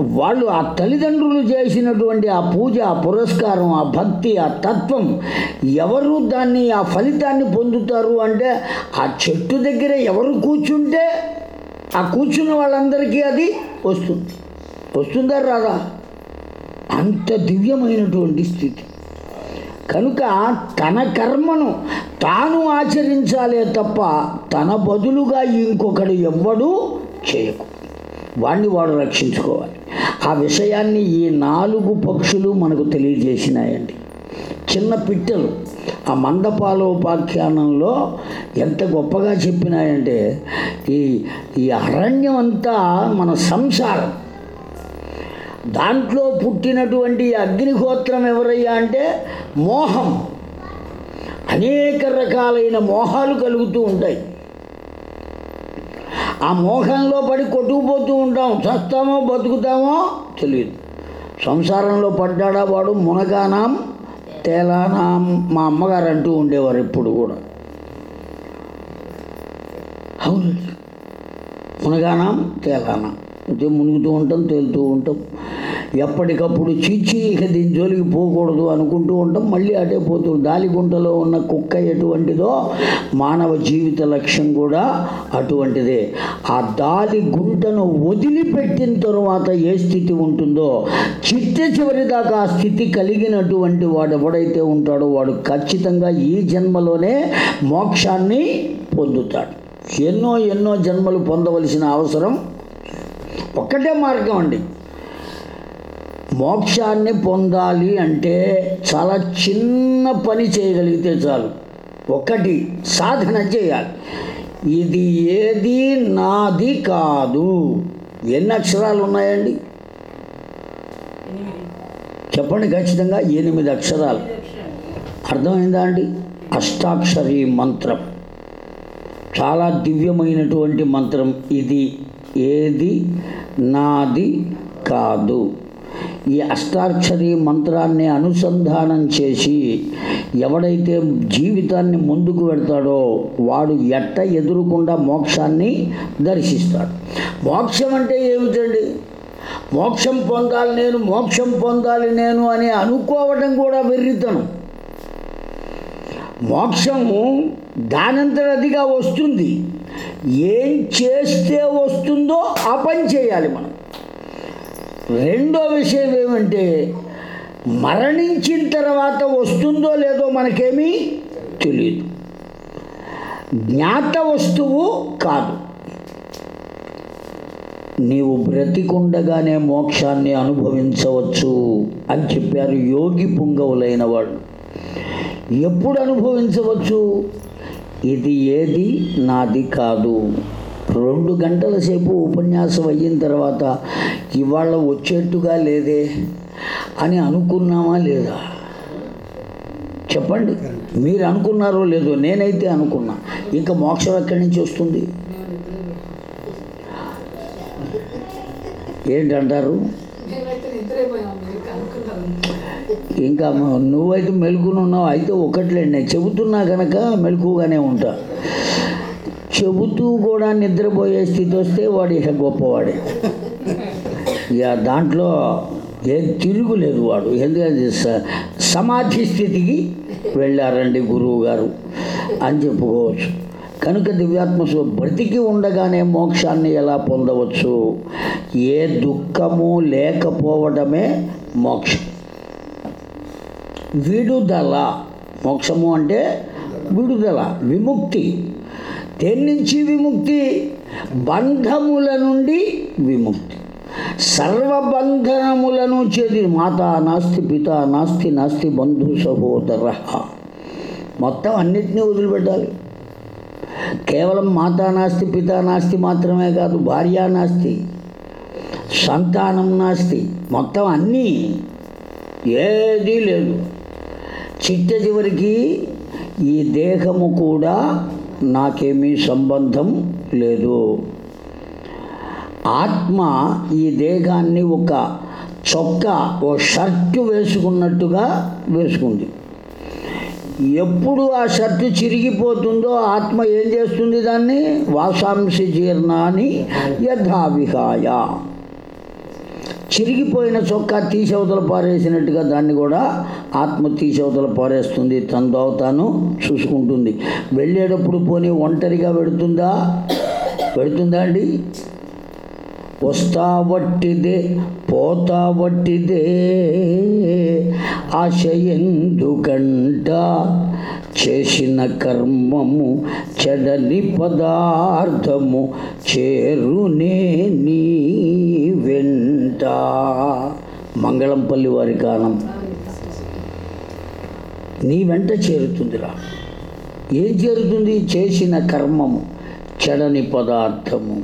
వాళ్ళు ఆ తల్లిదండ్రులు చేసినటువంటి ఆ పూజ ఆ పురస్కారం ఆ భక్తి ఆ తత్వం ఎవరు దాన్ని ఆ ఫలితాన్ని పొందుతారు అంటే ఆ చెట్టు దగ్గర ఎవరు కూర్చుంటే ఆ కూర్చున్న వాళ్ళందరికీ అది వస్తుంది. వస్తుందా రాదా? అంత దివ్యమైనటువంటి స్థితి. కనుక తన కర్మను తాను ఆచరించాలే తప్ప తన బదులుగా ఇంకొకడు ఎవ్వడూ చేయకు. వాణ్ణి వాడు రక్షించుకోవాలి. ఆ విషయాన్ని ఈ నాలుగు పక్షులు మనకు తెలియజేసినాయండి. చిన్న పిట్టలు ఆ మండపాలోపాఖ్యానంలో ఎంత గొప్పగా చెప్పినాయంటే ఈ ఈ అరణ్యం అంతా మన సంసారం. దాంట్లో పుట్టినటువంటి అగ్నిహోత్రం ఎవరయ్యా అంటే మోహం. అనేక రకాలైన మోహాలు కలుగుతూ ఉంటాయి. ఆ మోహంలో పడి కొట్టుకుపోతూ ఉంటాం. చస్తామో బతుకుతామో తెలియదు. సంసారంలో పడ్డాడా వాడు? మునగానాం తేలానాం. మా అమ్మగారు అంటూ ఉండేవారు ఎప్పుడు కూడా. అవునండి. మునగానాం తేలానాం. అయితే మునుగుతూ ఉంటాం తేలుతూ ఉంటాం. ఎప్పటికప్పుడు చీచి ఇక దీని జోలికి పోకూడదు అనుకుంటూ ఉంటాం. మళ్ళీ అటే పోతూ దాలిగుంటలో ఉన్న కుక్క ఎటువంటిదో మానవ జీవిత లక్ష్యం కూడా అటువంటిదే. ఆ దాలి గుంటను వదిలిపెట్టిన తరువాత ఏ స్థితి ఉంటుందో చిట్ట చివరి దాకా ఆ స్థితి కలిగినటువంటి వాడు ఎవడైతే ఉంటాడో వాడు ఖచ్చితంగా ఈ జన్మలోనే మోక్షాన్ని పొందుతాడు. ఎన్నో ఎన్నో జన్మలు పొందవలసిన అవసరం ఒక్కటే మార్గం అండి. మోక్షాన్ని పొందాలి అంటే చాలా చిన్న పని చేయగలిగితే చాలు. ఒకటి సాధన చేయాలి. ఇది ఏది? నాది కాదు. ఎన్ని అక్షరాలు ఉన్నాయండి? చెప్పండి ఖచ్చితంగా ఎనిమిది అక్షరాలు. అర్థమైందా అండి? అష్టాక్షరి మంత్రం. చాలా దివ్యమైనటువంటి మంత్రం ఇది. ఏది? నాది కాదు. ఈ అష్టాక్షరి మంత్రాన్ని అనుసంధానం చేసి ఎవడైతే జీవితాన్ని ముందుకు పెడతాడో వాడు ఎట్ట ఎదురుకుండా మోక్షాన్ని దర్శిస్తాడు. మోక్షం అంటే ఏమిటండి? మోక్షం పొందాలి నేను మోక్షం పొందాలి నేను అని అనుకోవడం కూడా వెర్రితనం. మోక్షము దానంతరదిగా వస్తుంది. ఏం చేస్తే వస్తుందో ఆ పని చేయాలి మనం. రెండో విషయం ఏమంటే మరణించిన తర్వాత వస్తుందో లేదో మనకేమీ తెలియదు జ్ఞాత వస్తువు కాదు. నీవు బ్రతికుండగానే మోక్షాన్ని అనుభవించవచ్చు అని చెప్పారు యోగి పుంగవులైన వాళ్ళు. ఎప్పుడు అనుభవించవచ్చు? ఇది ఏది నాది కాదు. రెండు గంటల సేపు ఉపన్యాసం అయిన తర్వాత ఇవాళ వచ్చేట్టుగా లేదే అని అనుకున్నామా లేదా? చెప్పండి. మీరు అనుకున్నారో లేదో నేనైతే అనుకున్నా. ఇంకా మోక్షం ఎక్కడి నుంచి వస్తుంది? ఏంటంటారు మేమైతే నిద్రైపోయాం మీరు కనుక్కున్నారు ఇంకా నువ్వైతే మెలుకుని ఉన్నావు అయితే ఒకట్లేండి. నేను చెబుతున్నా కనుక మెలకుగానే ఉంటా. చెబుతూ కూడా నిద్రపోయే స్థితి వస్తే వాడు ఇక గొప్పవాడే. ఇక దాంట్లో ఏం తిరుగులేదు వాడు. ఎందుకంటే స- సమాధి స్థితికి వెళ్ళారండి గురువు గారు అని చెప్పుకోవచ్చు. కనుక దివ్యాత్మ బ్రతికి ఉండగానే మోక్షాన్ని ఎలా పొందవచ్చు? ఏ దుఃఖము లేకపోవడమే మోక్షం. విడుదల. మోక్షము అంటే విడుదల విముక్తి. దేని నుంచి విముక్తి? బంధముల నుండి విముక్తి. సర్వబంధనములను చేది మాత నాస్తి పిత నాస్తి నాస్తి బంధు సహోదర. మొత్తం అన్నిటినీ వదిలిపెట్టాలి. కేవలం మాతా నాస్తి పిత నాస్తి మాత్రమే కాదు భార్య నాస్తి సంతానం నాస్తి మొత్తం అన్నీ ఏదీ లేదు. చిట్ట చివరికి ఈ దేహము కూడా నాకేమీ సంబంధం లేదు. ఆత్మ ఈ దేహాన్ని ఒక చొక్కా ఓ షర్టు వేసుకున్నట్టుగా వేసుకుంది. ఎప్పుడు ఆ షర్టు చిరిగిపోతుందో ఆత్మ ఏం చేస్తుంది దాన్ని? వాసాంశ జీర్ణాన్ని యథావిహాయ. చిరిగిపోయిన చొక్కా తీసవతల పారేసినట్టుగా దాన్ని కూడా ఆత్మ తీసవతల పారేస్తుంది. తనతో తాను చూసుకుంటుంది. వెళ్ళేటప్పుడు పోనీ ఒంటరిగా పెడుతుందా? పెడుతుందా అండి? వస్తా వట్టిదే పోతా వట్టిదే ఆశ ఎందుకంట? చేసిన కర్మము చెడని పదార్థము చేరునే నీ వెంట. మంగళంపల్లి వారి గానం. నీ వెంట చేరుతుందిరా. ఏం చేరుతుంది చేసిన కర్మము చెడని పదార్థము.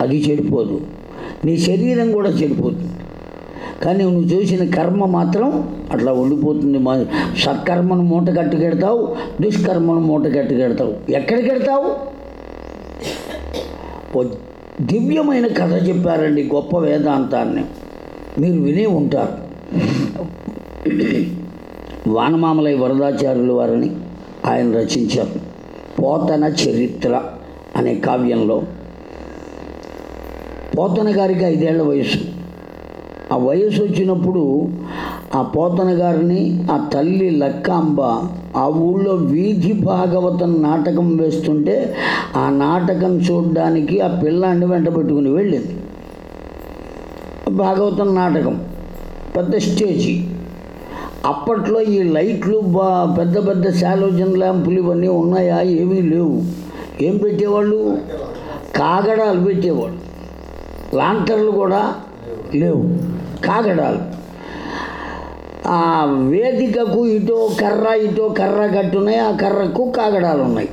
అది చెడిపోదు. నీ శరీరం కూడా చెడిపోతుంది. కానీ నువ్వు చేసిన కర్మ మాత్రం అట్లా ఉండిపోతుంది. మా సత్కర్మను మూట కట్టుకెడతావు దుష్కర్మను మూట కట్టుకెడతావు ఎక్కడికెడతావు ఓ దివ్యమైన కథ చెప్పారండి గొప్ప వేదాంతాన్ని. మీరు వినే ఉంటారు. వానమామలై వరదాచార్యులు వారిని ఆయన రచించారు. పోతన చరిత్ర అనే కావ్యంలో. పోతన గారికి ఐదేళ్ళ వయసు ఆ వయసు వచ్చినప్పుడు ఆ పోతన గారిని ఆ తల్లి లక్కాంబ ఆ ఊళ్ళో వీధి భాగవతం నాటకం వేస్తుంటే ఆ నాటకం చూడడానికి ఆ పిల్లాన్ని వెంట పెట్టుకుని వెళ్ళింది. భాగవతం నాటకం పెద్ద స్టేజీ. అప్పట్లో ఈ లైట్లు బా పెద్ద పెద్ద శాలోజన్ ల్యాంపులు ఇవన్నీ ఉన్నాయా? ఏమీ లేవు. ఏం పెట్టేవాళ్ళు? కాగడాలు పెట్టేవాళ్ళు. లాంటర్లు కూడా లేవు. కాగడాలు ఆ వేదికకు ఇటో కర్ర ఇటో కర్ర కట్టున్నాయి ఆ కర్రకు కాగడాలు ఉన్నాయి.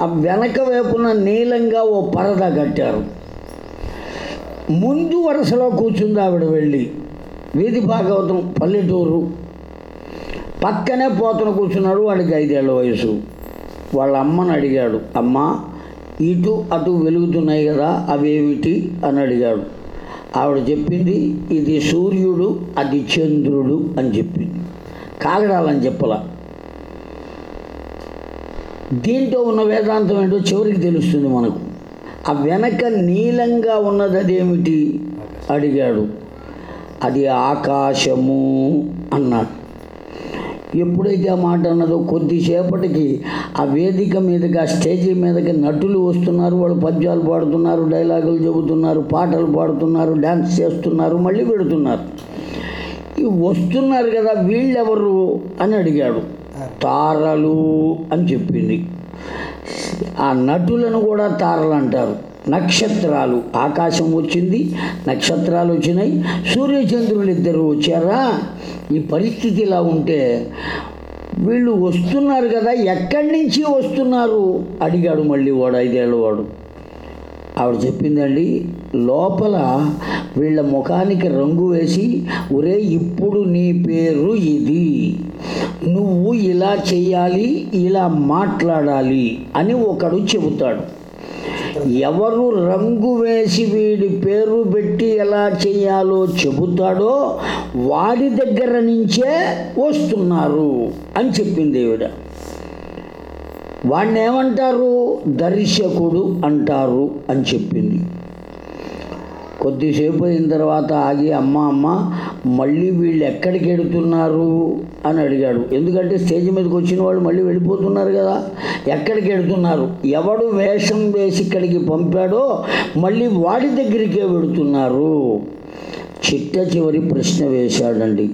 ఆ వెనక వైపున నీలంగా ఓ పరద కట్టారు. ముందు వరుసలో కూర్చుంది ఆవిడ వెళ్ళి. వీధి భాగవతం పల్లెటూరు. పక్కనే పోతను కూర్చున్నాడు వాడికి ఐదేళ్ళ వయసు. వాళ్ళ అమ్మను అడిగాడు అమ్మ ఇటు అటు వెలుగుతున్నాయి కదా అవేమిటి? అని అడిగాడు. ఆవిడ చెప్పింది ఇది సూర్యుడు అది చంద్రుడు అని చెప్పింది. కాగడాలని చెప్పలా. దీంట్లో ఉన్న వేదాంతం ఏంటో చివరికి తెలుస్తుంది మనకు. ఆ వెనక నీలంగా ఉన్నది అదేమిటి అడిగాడు. అది ఆకాశము అన్నాడు. ఎప్పుడైతే ఆ మాట అన్నదో కొద్దిసేపటికి ఆ వేదిక మీదకి ఆ స్టేజీ మీదకి నటులు వస్తున్నారు వాళ్ళు పద్యాలు పాడుతున్నారు డైలాగులు చెబుతున్నారు పాటలు పాడుతున్నారు డ్యాన్స్ చేస్తున్నారు మళ్ళీ పెడుతున్నారు. వస్తున్నారు కదా వీళ్ళెవరు అని అడిగాడు. తారలు అని చెప్పింది. ఆ నటులను కూడా తారలు అంటారు. నక్షత్రాలు. ఆకాశం వచ్చింది నక్షత్రాలు వచ్చినాయి. సూర్యచంద్రులు ఇద్దరు వచ్చారా? ఈ పరిస్థితి ఇలా ఉంటే వీళ్ళు వస్తున్నారు కదా ఎక్కడి నుంచి వస్తున్నారు? అడిగాడు మళ్ళీ వాడు ఐదేళ్ళ వాడు. ఆవిడ చెప్పిందండి లోపల వీళ్ళ ముఖానికి రంగు వేసి ఒరే ఇప్పుడు నీ పేరు ఇది. నువ్వు ఇలా చెయ్యాలి ఇలా మాట్లాడాలి అని ఒకడు చెబుతాడు. ఎవరు రంగు వేసి వీడి పేరు పెట్టి ఎలా చేయాలో చెబుతాడో వాడి దగ్గర నుంచే వస్తున్నారు అని చెప్పింది ఈవిడ వాడిని ఏమంటారు దర్శకుడు అంటారు అని చెప్పింది. కొద్దిసేపు అయిన తర్వాత ఆగి అమ్మ అమ్మ మళ్ళీ వీళ్ళు ఎక్కడికి వెడుతున్నారు అని అడిగాడు. ఎందుకంటే స్టేజ్ మీదకి వచ్చిన వాళ్ళు మళ్ళీ వెళ్ళిపోతున్నారు కదా. ఎక్కడికి వెడుతున్నారు ఎవడు వేషం వేసి ఇక్కడికి పంపాడో మళ్ళీ వాడి దగ్గరికే వెడుతున్నారు. చిట్ట చివరి ప్రశ్న వేశాడండి.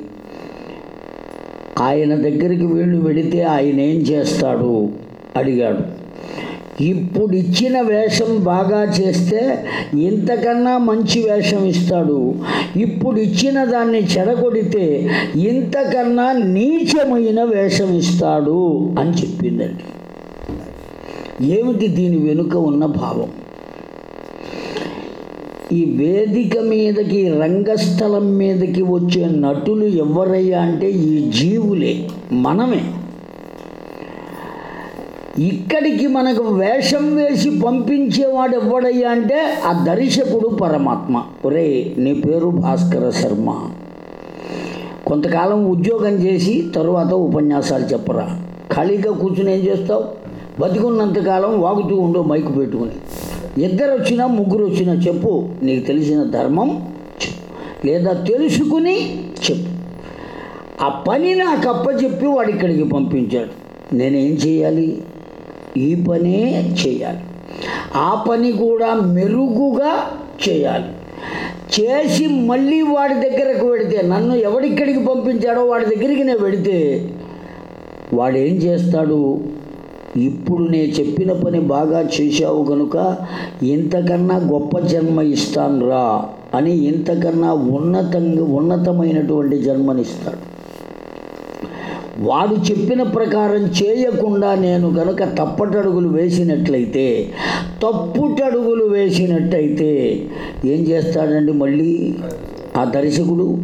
ఆయన దగ్గరికి వీళ్ళు వెడితే ఆయన ఏం చేస్తాడు? అడిగాడు. ఇప్పుడు ఇచ్చిన వేషం బాగా చేస్తే ఇంతకన్నా మంచి వేషం ఇస్తాడు. ఇప్పుడు ఇచ్చిన దాన్ని చెడగొడితే ఇంతకన్నా నీచమైన వేషం ఇస్తాడు అని చెప్పిందండి. ఏమిటి దీని వెనుక ఉన్న భావం? ఈ వేదిక మీదకి రంగస్థలం మీదకి వచ్చే నటులు ఎవరయ్యా అంటే ఈ జీవులే మనమే. ఇక్కడికి మనకు వేషం వేసి పంపించేవాడు ఎవడయ్యా అంటే ఆ దర్శకుడు పరమాత్మ. ఒరే నీ పేరు భాస్కర శర్మ. కొంతకాలం ఉద్యోగం చేసి తరువాత ఉపన్యాసాలు చెప్పరా. ఖాళీగా కూర్చుని ఏం చేస్తావు? బతికున్నంతకాలం వాగుతూ ఉండో మైకు పెట్టుకుని. ఇద్దరు వచ్చినా ముగ్గురు వచ్చినా చెప్పు. నీకు తెలిసిన ధర్మం లేదా తెలుసుకుని చెప్పు. ఆ పని నాకు అప్పచెప్పి వాడు ఇక్కడికి పంపించాడు. నేనేం చేయాలి? ఈ పనే చేయాలి. ఆ పని కూడా మెరుగుగా చేయాలి. చేసి మళ్ళీ వాడి దగ్గరకు వెడితే నన్ను ఎవడిక్కడికి పంపించాడో వాడి దగ్గరికి నేను వెడితే వాడేం చేస్తాడు? ఇప్పుడు నేను చెప్పిన పని బాగా చేశావు కనుక ఇంతకన్నా గొప్ప జన్మ ఇస్తాను రా అని ఇంతకన్నా ఉన్నతంగా ఉన్నతమైనటువంటి జన్మనిస్తాడు. వాడు చెప్పిన ప్రకారం చేయకుండా నేను కనుక తప్పటడుగులు వేసినట్లయితే తప్పుటడుగులు వేసినట్టయితే ఏం చేస్తాడండి మళ్ళీ? ఆ దర్శకుడు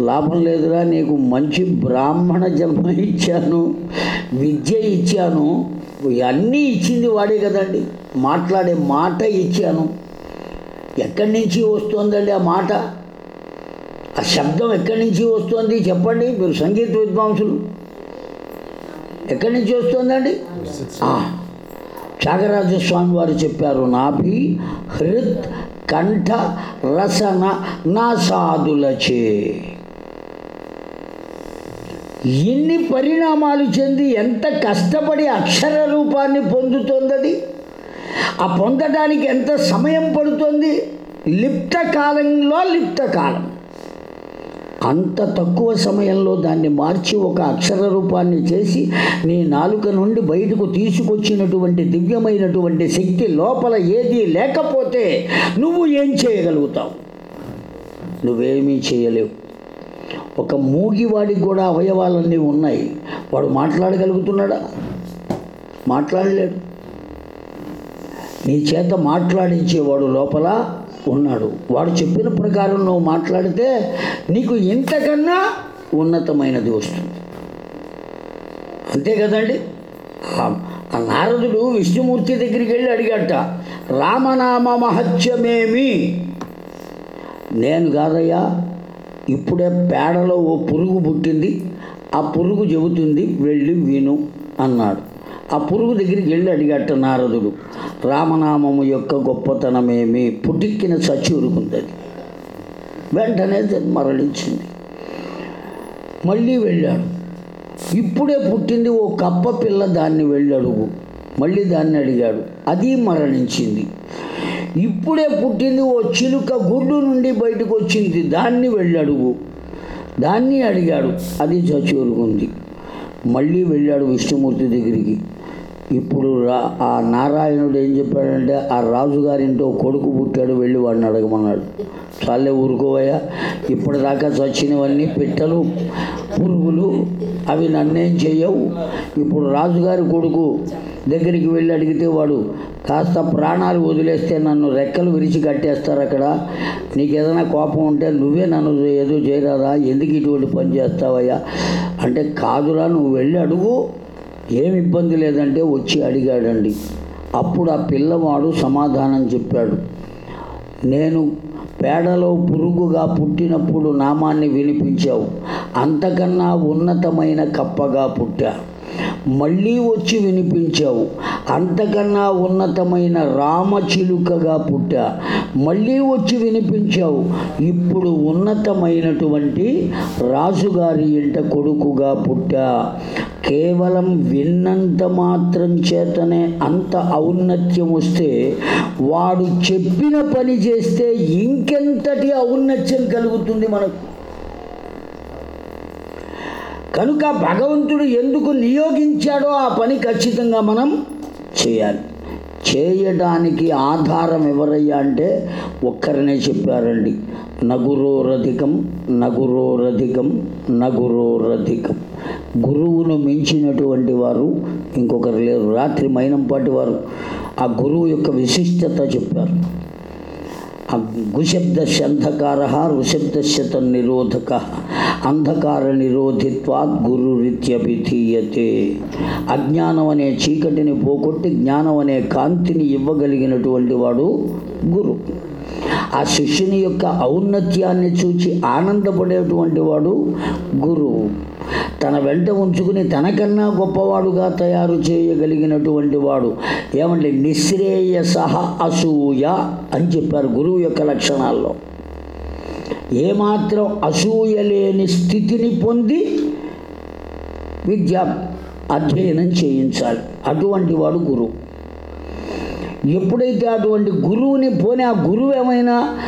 లాభం లేదురా నీకు మంచి బ్రాహ్మణ జన్మ ఇచ్చాను విద్య ఇచ్చాను అన్నీ ఇచ్చింది వాడే కదండి మాట్లాడే మాట ఇచ్చాను. ఎక్కడి నుంచి వస్తుందండి ఆ మాట? ఆ శబ్దం ఎక్కడి నుంచి వస్తుంది చెప్పండి మీరు సంగీత విద్వాంసులు. ఎక్కడి నుంచి వస్తుందండి? త్యాగరాజస్వామి వారు చెప్పారు నాభి హృత్ కంఠ రసన నాసాదులచే ఇన్ని పరిణామాలు చెంది ఎంత కష్టపడి అక్షర రూపాన్ని పొందుతుందది? ఆ పొందడానికి ఎంత సమయం పడుతుంది? లిప్త కాలంలో లిప్త కాలం. అంత తక్కువ సమయంలో దాన్ని మార్చి ఒక అక్షర రూపాన్ని చేసి నీ నాలుక నుండి బయటకు తీసుకొచ్చినటువంటి దివ్యమైనటువంటి శక్తి లోపల ఏదీ లేకపోతే నువ్వు ఏం చేయగలుగుతావు? నువ్వేమీ చేయలేవు. ఒక మూగివాడికి కూడా అవయవాలన్నీ ఉన్నాయి. వాడు మాట్లాడగలుగుతున్నాడా? మాట్లాడలేడు. నీ చేత మాట్లాడించేవాడు లోపల ఉన్నాడు. వాడు చెప్పిన ప్రకారం నువ్వు మాట్లాడితే నీకు ఇంతకన్నా ఉన్నతమైనది వస్తుంది. అంతే కదండి? ఆ- నారదుడు విష్ణుమూర్తి దగ్గరికి వెళ్ళి అడిగట రామనామ మహత్యమేమి నేను కాదయ్యా ఇప్పుడే పేడలో ఓ పురుగు పుట్టింది. ఆ పురుగు చెబుతుంది వెళ్ళి విను అన్నాడు. ఆ పురుగు దగ్గరికి వెళ్ళి అడిగట్ట నారదుడు రామనామము యొక్క గొప్పతనమేమి? పుటిక్కిన చచ్చి ఉరుకుంది అది వెంటనే అది మరలించింది మళ్ళీ వెళ్ళాడు. ఇప్పుడే పుట్టింది ఓ కప్ప పిల్ల దాన్ని వెళ్ళడుగు మళ్ళీ దాన్ని అడిగాడు. అది మరణించింది. ఇప్పుడే పుట్టింది ఓ చిలుక గుడ్డు నుండి బయటకు వచ్చింది దాన్ని వెళ్ళి అడుగు. దాన్ని అడిగాడు. అది చచ్చూరుకుంది మళ్ళీ వెళ్ళాడు విష్ణుమూర్తి దగ్గరికి. ఇప్పుడు రా ఆ నారాయణుడు ఏం చెప్పాడంటే ఆ రాజుగారింటో కొడుకు పుట్టాడు వెళ్ళి వాడిని అడగమన్నాడు. చాలే ఊరుకోవయ్యా ఇప్పటిదాకా చచ్చినవన్నీ పిట్టలు పురుగులు అవి నన్నేం చేయవు ఇప్పుడు రాజుగారి కొడుకు దగ్గరికి వెళ్ళి అడిగితే వాడు కాస్త ప్రాణాలు వదిలేస్తే నన్ను రెక్కలు విరిచి కట్టేస్తారు అక్కడ. నీకు ఏదైనా కోపం ఉంటే నువ్వే నన్ను ఏదో చేయరాదా? ఎందుకు ఇటువంటి పని చేస్తావయ్యా? అంటే కాదురా నువ్వు వెళ్ళి అడుగు. ఏం ఇబ్బంది లేదంటే వచ్చి అడిగాడండి. అప్పుడు ఆ పిల్లవాడు సమాధానం చెప్పాడు. నేను పేడలో పురుగుగా పుట్టినప్పుడు నామాన్ని వినిపించావు. అంతకన్నా ఉన్నతమైన కప్పగా పుట్టా. మళ్ళీ వచ్చి వినిపించావు. అంతకన్నా ఉన్నతమైన రామచిలుకగా పుట్టా. మళ్ళీ వచ్చి వినిపించావు. ఇప్పుడు ఉన్నతమైనటువంటి రాజుగారి ఇంట కొడుకుగా పుట్టా. కేవలం విన్నంత మాత్రం చేతనే అంత ఔన్నత్యం వస్తే వాడు చెప్పిన పని చేస్తే ఇంకెంతటి ఔన్నత్యం కలుగుతుంది మనకు? కనుక భగవంతుడు ఎందుకు నియోగించాడో ఆ పని ఖచ్చితంగా మనం చేయాలి. చేయడానికి ఆధారం ఎవరయ్యా అంటే ఒక్కరినే చెప్పారండి. నగురోరధికం నగురోరధికం నగురోరధికం. గురువును మించినటువంటి వారు ఇంకొకరు లేరు. రాత్రి మైనంపాటి వారు ఆ గురువు యొక్క విశిష్టత చెప్పారు. గుశబ్దస్య అంధకార ఋషబ్దస్య తన్నిరోధక అంధకార నిరోధిత్వాత్ గురురిత్యభిధీయతే అజ్ఞానం అనే చీకటిని పోగొట్టి జ్ఞానం అనే కాంతిని ఇవ్వగలిగినటువంటి వాడు గురు. ఆ శిష్యుని యొక్క ఔన్నత్యాన్ని చూచి ఆనందపడేటువంటి వాడు గురువు తన వెంట ఉంచుకుని తనకన్నా గొప్పవాడుగా తయారు చేయగలిగినటువంటి వాడు. ఏమంటే నిశ్రేయ సహ అసూయ అని చెప్పారు గురువు యొక్క లక్షణాల్లో. ఏమాత్రం అసూయ లేని స్థితిని పొంది విద్య అధ్యయనం చేయించాలి. అటువంటి వాడు గురువు. ఎప్పుడైతే అటువంటి గురువుని పోనీ ఆ గురువు ఏమైనా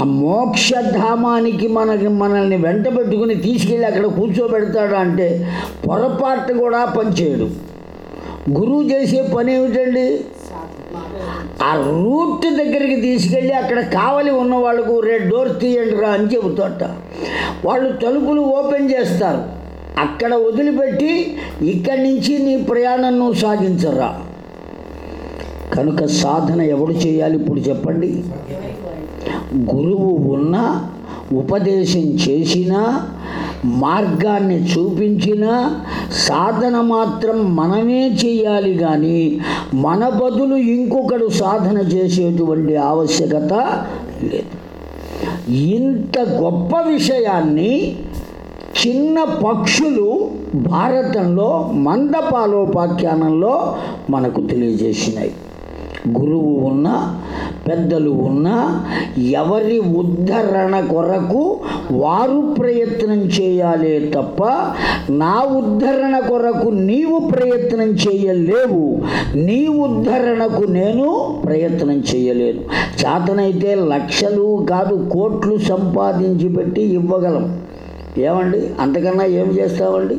ఆ మోక్షధామానికి మనకి మనల్ని వెంట పెట్టుకుని తీసుకెళ్ళి అక్కడ కూర్చోబెడతాడు అంటే పొరపాటు కూడా పనిచేయడు గురువు చేసే పని ఏమిటండి? ఆ రూట్ దగ్గరికి తీసుకెళ్ళి అక్కడ కావలి ఉన్న వాళ్ళకు రెడ్ డోర్ తీయండి రా అని చెబుతాట. వాళ్ళు తలుపులు ఓపెన్ చేస్తారు. అక్కడ వదిలిపెట్టి ఇక్కడి నుంచి నీ ప్రయాణం నువ్వు సాగించరా. కనుక సాధన ఎవడు చేయాలి ఇప్పుడు చెప్పండి. గురువు ఉన్న ఉపదేశం చేసినా మార్గాన్ని చూపించినా సాధన మాత్రం మనమే చేయాలి కానీ మన బదులు ఇంకొకడు సాధన చేసేటువంటి ఆవశ్యకత లేదు. ఇంత గొప్ప విషయాన్ని చిన్న పక్షులు భారతంలో మందపాలోపాఖ్యానంలో మనకు తెలియజేసినాయి. గురువు ఉన్న పెద్దలు ఉన్నా ఎవరి ఉద్ధరణ కొరకు వారు ప్రయత్నం చేయాలే తప్ప నా ఉద్ధరణ కొరకు నీవు ప్రయత్నం చేయలేవు. నీ ఉద్ధరణకు నేను ప్రయత్నం చేయలేను. చేతనైతే లక్షలు కాదు కోట్లు సంపాదించి పెట్టి ఇవ్వగలం. ఏమండి? అంతకన్నా ఏం చేస్తామండి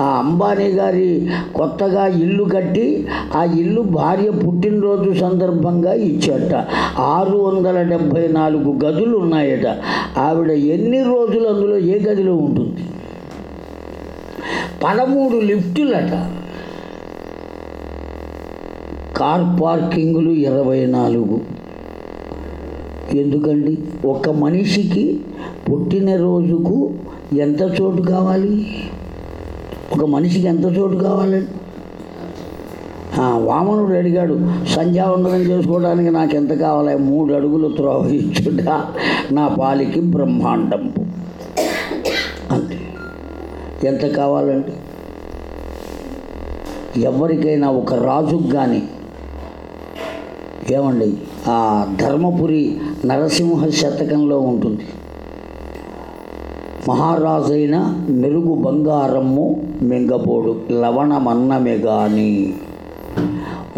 ఆ అంబానీ గారి కొత్తగా ఇల్లు కట్టి ఆ ఇల్లు భార్య పుట్టినరోజు సందర్భంగా ఇచ్చట ఆరు వందల డెబ్భై నాలుగు గదులు ఉన్నాయట. ఆవిడ ఎన్ని రోజులు అందులో ఏ గదిలో ఉంటుంది? పదమూడు లిఫ్టులట. కార్ పార్కింగ్లు ఇరవై నాలుగు ఎందుకండి? ఒక మనిషికి పుట్టినరోజుకు ఎంత చోటు కావాలి? ఒక మనిషికి ఎంత చోటు కావాలండి వామనుడు అడిగాడు సంధ్యావందనం చేసుకోవడానికి నాకు ఎంత కావాలి? మూడు అడుగులు త్రోవ ఇచ్చుట నా పాలికి బ్రహ్మాండం అంతే. ఎంత కావాలండి? ఎవరికైనా ఒక రాజుకు కానీ ఏమండి? ఆ ధర్మపురి నరసింహ శతకంలో ఉంటుంది. మహారాజైన మెరుగు బంగారము మింగపోడు లవణమన్నమే గాని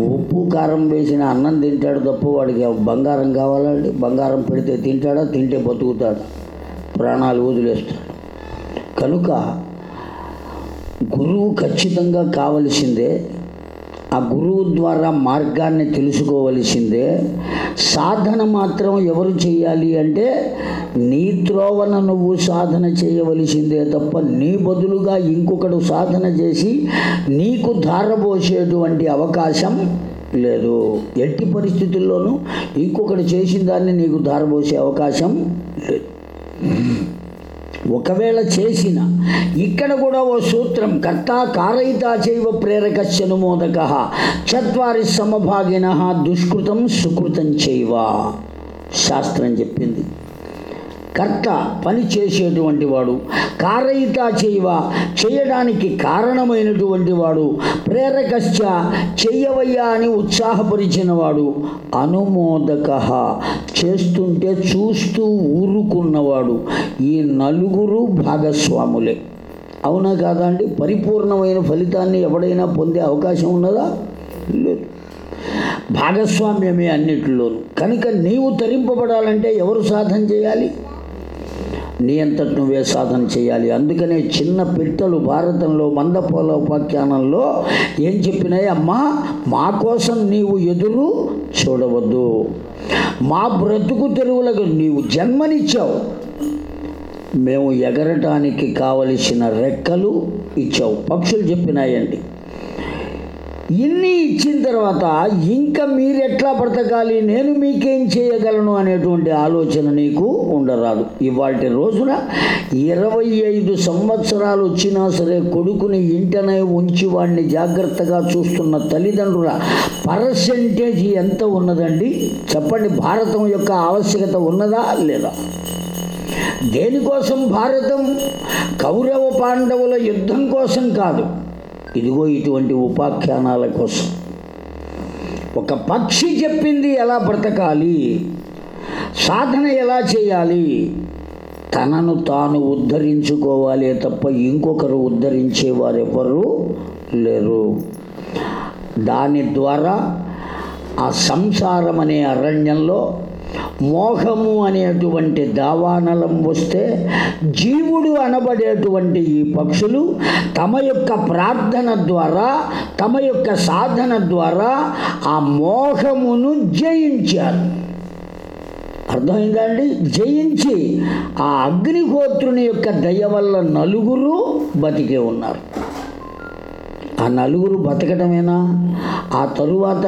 ఉప్పు కారం వేసిన అన్నం తింటాడు తప్ప వాడికి బంగారం కావాలండి. బంగారం పెడితే తింటాడా? తింటే బతుకుతాడు? ప్రాణాలు వదిలేస్తాడు. కనుక గురువు ఖచ్చితంగా కావలసిందే ఆ గురువు ద్వారా మార్గాన్ని తెలుసుకోవలసిందే. సాధన మాత్రం ఎవరు చేయాలి అంటే నీ త్రోవన నువ్వు సాధన చేయవలసిందే తప్ప నీ బదులుగా ఇంకొకడు సాధన చేసి నీకు ధారపోసేటువంటి అవకాశం లేదు. ఎట్టి పరిస్థితుల్లోనూ ఇంకొకటి చేసిన దాన్ని నీకు ధారపోసే అవకాశం లేదు. ఒకవేళ చేసిన ఇక్కడ కూడా ఓ సూత్రం కర్త కారయితా చైవ ప్రేరకశ్చనుమోదక చత్వారి సమభాగిన దుష్కృతం సుకృతం చైవ. శాస్త్రం చెప్పింది. కర్త పని చేసేటువంటి వాడు కారయిత చేయవ చేయడానికి కారణమైనటువంటి వాడు ప్రేరకశ్చ చెయ్యవయ్యా అని ఉత్సాహపరిచినవాడు అనుమోదక చేస్తుంటే చూస్తూ ఊరుకున్నవాడు ఈ నలుగురు భాగస్వాములే. అవునా కాదా అండి? పరిపూర్ణమైన ఫలితాన్ని ఎవడైనా పొందే అవకాశం ఉన్నదా? లేదు. భాగస్వామ్యమే అన్నిటిలోనూ. కనుక నీవు తరింపబడాలంటే ఎవరు సాధన చేయాలి? నీ అంతటి నువ్వే సాధన చేయాలి. అందుకనే చిన్న పిట్టలు భారతంలో మందపోల ఉపాఖ్యానంలో ఏం చెప్పినాయి? అమ్మా మా కోసం నీవు ఎదురు చూడవద్దు. మా బ్రతుకు తెరువులకు నీవు జన్మనిచ్చావు. మేము ఎగరటానికి కావలసిన రెక్కలు ఇచ్చావు. పక్షులు చెప్పినాయండి. ఇన్ని ఇచ్చిన తర్వాత ఇంకా మీరు ఎట్లా బ్రతకాలి? నేను మీకేం చేయగలను అనేటువంటి ఆలోచన నీకు ఉండరాదు. ఇవాటి రోజున ఇరవై ఐదు సంవత్సరాలు వచ్చినా సరే కొడుకుని ఇంటనే ఉంచి వాడిని జాగ్రత్తగా చూస్తున్న తల్లిదండ్రుల పర్సెంటేజ్ ఎంత ఉన్నదండి? చెప్పండి భారతం యొక్క ఆవశ్యకత ఉన్నదా లేదా? దేనికోసం భారతం? కౌరవ పాండవుల యుద్ధం కోసం కాదు. ఇదిగో ఇటువంటి ఉపాఖ్యానాల కోసం. ఒక పక్షి చెప్పింది ఎలా బ్రతకాలి? సాధన ఎలా చేయాలి? తనను తాను ఉద్ధరించుకోవాలి తప్ప ఇంకొకరు ఉద్ధరించేవారు ఎవరు లేరు. దాని ద్వారా ఆ సంసారం అనే అరణ్యంలో మోహము అనేటువంటి దావానలం వస్తే జీవుడు అనబడేటువంటి ఈ పక్షులు తమ యొక్క ప్రార్థన ద్వారా తమ యొక్క సాధన ద్వారా ఆ మోహమును జయించారు. అర్థమైందా అండి జయించి ఆ అగ్నిహోత్రుని యొక్క దయ వల్ల నలుగురు బతికే ఉన్నారు. ఆ నలుగురు బతకటమేనా? ఆ తరువాత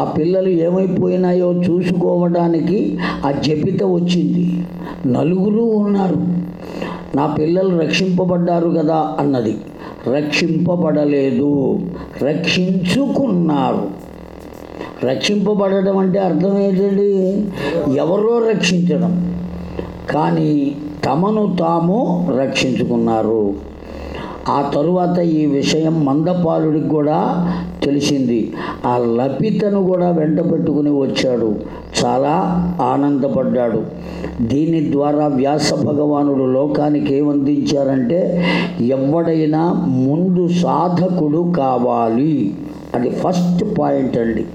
ఆ పిల్లలు ఏమైపోయినాయో చూసుకోవడానికి ఆ జపిత వచ్చింది. నలుగురు ఉన్నారు. నా పిల్లలు రక్షింపబడ్డారు కదా అన్నది. రక్షింపబడలేదు. రక్షించుకున్నారు. రక్షింపబడడం అంటే అర్థం ఏంటండి ఎవరో రక్షించడం. కానీ తమను తాము రక్షించుకున్నారు. ఆ తరువాత ఈ విషయం మందపాలుడికి కూడా తెలిసింది. ఆ లపితను కూడా వెంట పెట్టుకుని వచ్చాడు. చాలా ఆనందపడ్డాడు. దీని ద్వారా వ్యాస భగవానుడు లోకానికి ఏమందించారంటే ఎవడైనా ముందు సాధకుడు కావాలి. అది ఫస్ట్ పాయింట్ అండి.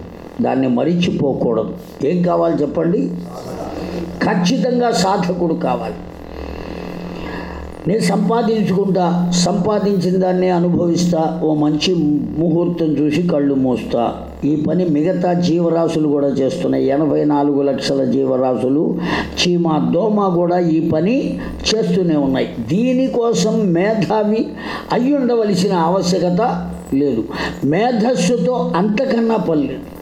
దాన్ని మరిచిపోకూడదు. ఏం కావాలి చెప్పండి? ఖచ్చితంగా సాధకుడు కావాలి. నేను సంపాదించుకుంటా సంపాదించిన దాన్ని అనుభవిస్తా ఓ మంచి ముహూర్తం చూసి కళ్ళు మూస్తా. ఈ పని మిగతా జీవరాశులు కూడా చేస్తున్నాయి. ఎనభై నాలుగు లక్షల జీవరాశులు చీమ దోమ కూడా ఈ పని చేస్తూనే ఉన్నాయి. దీనికోసం మేధావి అయి ఉండవలసిన ఆవశ్యకత లేదు. మేధస్సుతో అంతకన్నా పని లేదు.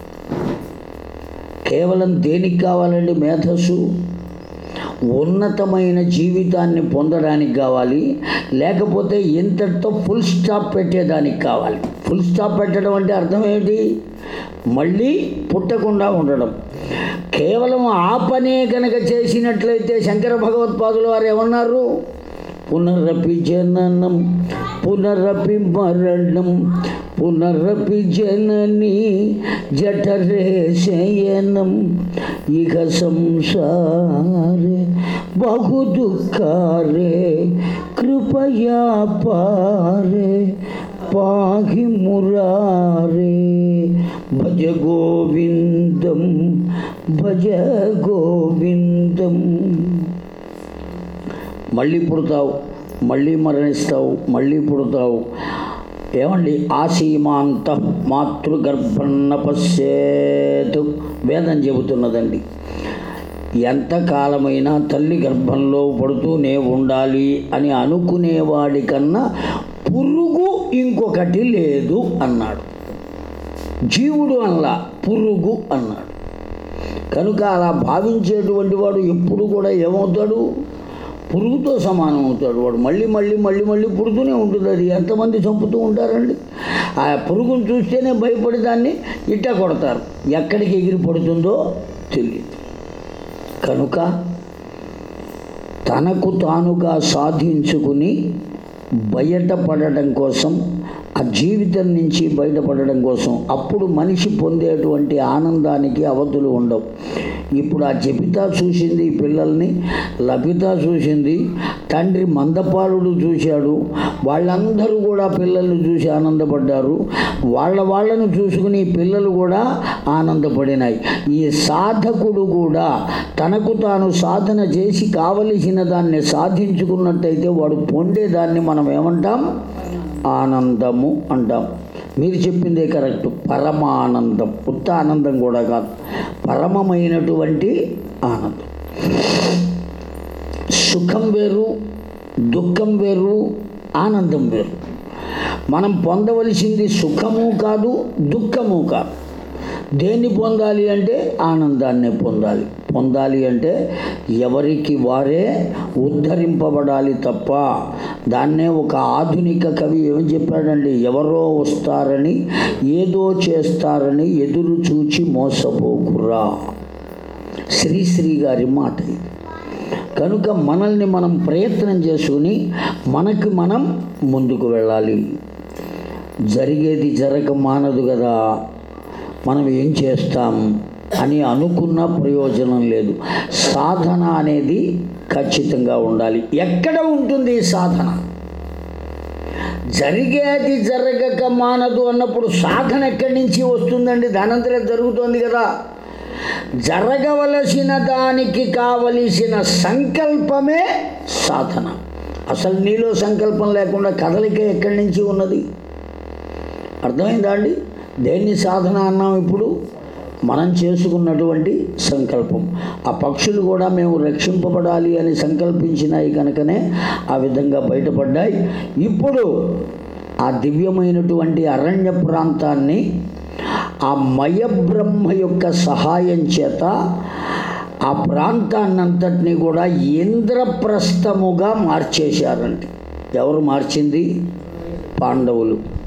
కేవలం దేనికి కావాలండి మేధస్సు? ఉన్నతమైన జీవితాన్ని పొందడానికి కావాలి. లేకపోతే ఇంతటితో ఫుల్ స్టాప్ పెట్టేదానికి కావాలి. ఫుల్ స్టాప్ పెట్టడం అంటే అర్థం ఏమిటి మళ్ళీ పుట్టకుండా ఉండడం. కేవలం ఆ పనే కనుక చేసినట్లయితే శంకర భగవత్పాదులు వారు ఏమన్నారు? புனரப்பி ஜனனம் புனரப்பி மரணம் புனரப்பி ஜனனி ஜடரே சயனம். இக சம்சாரே பகுதுக்காரே கிருபயா பாரே பாகி முராரே. பஜ கோவிந்தம் பஜ கோவிந்தம். మళ్ళీ పుడతావు మళ్ళీ మరణిస్తావు మళ్ళీ పుడతావు. ఏమండి? ఆసీమాంత మాతృగర్భన్న పశ్చేతు వేదం చెబుతున్నదండి. ఎంతకాలమైనా తల్లి గర్భంలో పడుతూనే ఉండాలి అని అనుకునేవాడి కన్నా పురుగు ఇంకొకటి లేదు అన్నాడు. జీవుడు అల్లా పురుగు అన్నాడు. కనుక అలా భావించేటువంటి వాడు ఎప్పుడు కూడా ఏమవుతాడు? పురుగుతో సమానం అవుతాడు. వాడు మళ్ళీ మళ్ళీ మళ్ళీ మళ్ళీ పుడుతూనే ఉంటుంది అది. ఎంతమంది చంపుతూ ఉంటారండి? ఆ పురుగును చూస్తేనే భయపడి దాన్ని ఇట్ట కొడతారు. ఎక్కడికి ఎగిరి పడుతుందో తెలియదు. కనుక తనకు తానుగా సాధించుకుని బయటపడడం కోసం ఆ జీవితం నుంచి బయటపడడం కోసం అప్పుడు మనిషి పొందేటువంటి ఆనందానికి అవధులు ఉండవు. ఇప్పుడు ఆ చెబితా చూసింది ఈ పిల్లల్ని లభిత చూసింది తండ్రి మందపాలుడు చూశాడు వాళ్ళందరూ కూడా పిల్లల్ని చూసి ఆనందపడ్డారు వాళ్ళ వాళ్ళను చూసుకుని పిల్లలు కూడా ఆనందపడినాయి. ఈ సాధకుడు కూడా తనకు తాను సాధన చేసి కావలసిన దాన్ని సాధించుకున్నట్టయితే వాడు పొందేదాన్ని మనం ఏమంటాం? ఆనందము అంటాం. మీరు చెప్పిందే కరెక్ట్. పరమానందం. ఉత్త ఆనందం కూడా కాదు. పరమమైనటువంటి ఆనందం. సుఖం వేరు దుఃఖం వేరు ఆనందం వేరు. మనం పొందవలసింది సుఖము కాదు దుఃఖము కాదు. దేన్ని పొందాలి అంటే ఆనందాన్ని పొందాలి. పొందాలి అంటే ఎవరికి వారే ఉద్ధరింపబడాలి తప్ప దాన్నే ఒక ఆధునిక కవి ఏం చెప్పాడండి? ఎవరో వస్తారని ఏదో చేస్తారని ఎదురు చూచి మోసపోకురా. శ్రీశ్రీ గారి మాట ఇది. కనుక మనల్ని మనం ప్రయత్నం చేసుకుని మనకి మనం ముందుకు వెళ్ళాలి. జరిగేది జరగ మానదు కదా. మనం ఏం చేస్తాం? అని అనుకున్న ప్రయోజనం లేదు. సాధన అనేది ఖచ్చితంగా ఉండాలి. ఎక్కడ ఉంటుంది సాధన? జరిగేది జరగక మానదు అన్నప్పుడు సాధన ఎక్కడి నుంచి వస్తుందండి? దానంతరం జరుగుతోంది కదా. జరగవలసిన దానికి కావలసిన సంకల్పమే సాధన. అసలు నీలో సంకల్పం లేకుండా కదలిక ఎక్కడి నుంచి ఉన్నది? అర్థమైందా అండి? దేన్ని సాధన అన్నాం ఇప్పుడు? మనం చేసుకున్నటువంటి సంకల్పం. ఆ పక్షులు కూడా మేము రక్షింపబడాలి అని సంకల్పించినాయి కనుకనే ఆ విధంగా బయటపడ్డాయి. ఇప్పుడు ఆ దివ్యమైనటువంటి అరణ్య ప్రాంతాన్ని ఆ మయబ్రహ్మ యొక్క సహాయం చేత ఆ ప్రాంతాన్నంతటినీ కూడా ఇంద్రప్రస్థముగా మార్చేశారండి ఎవరు మార్చింది? పాండవులు.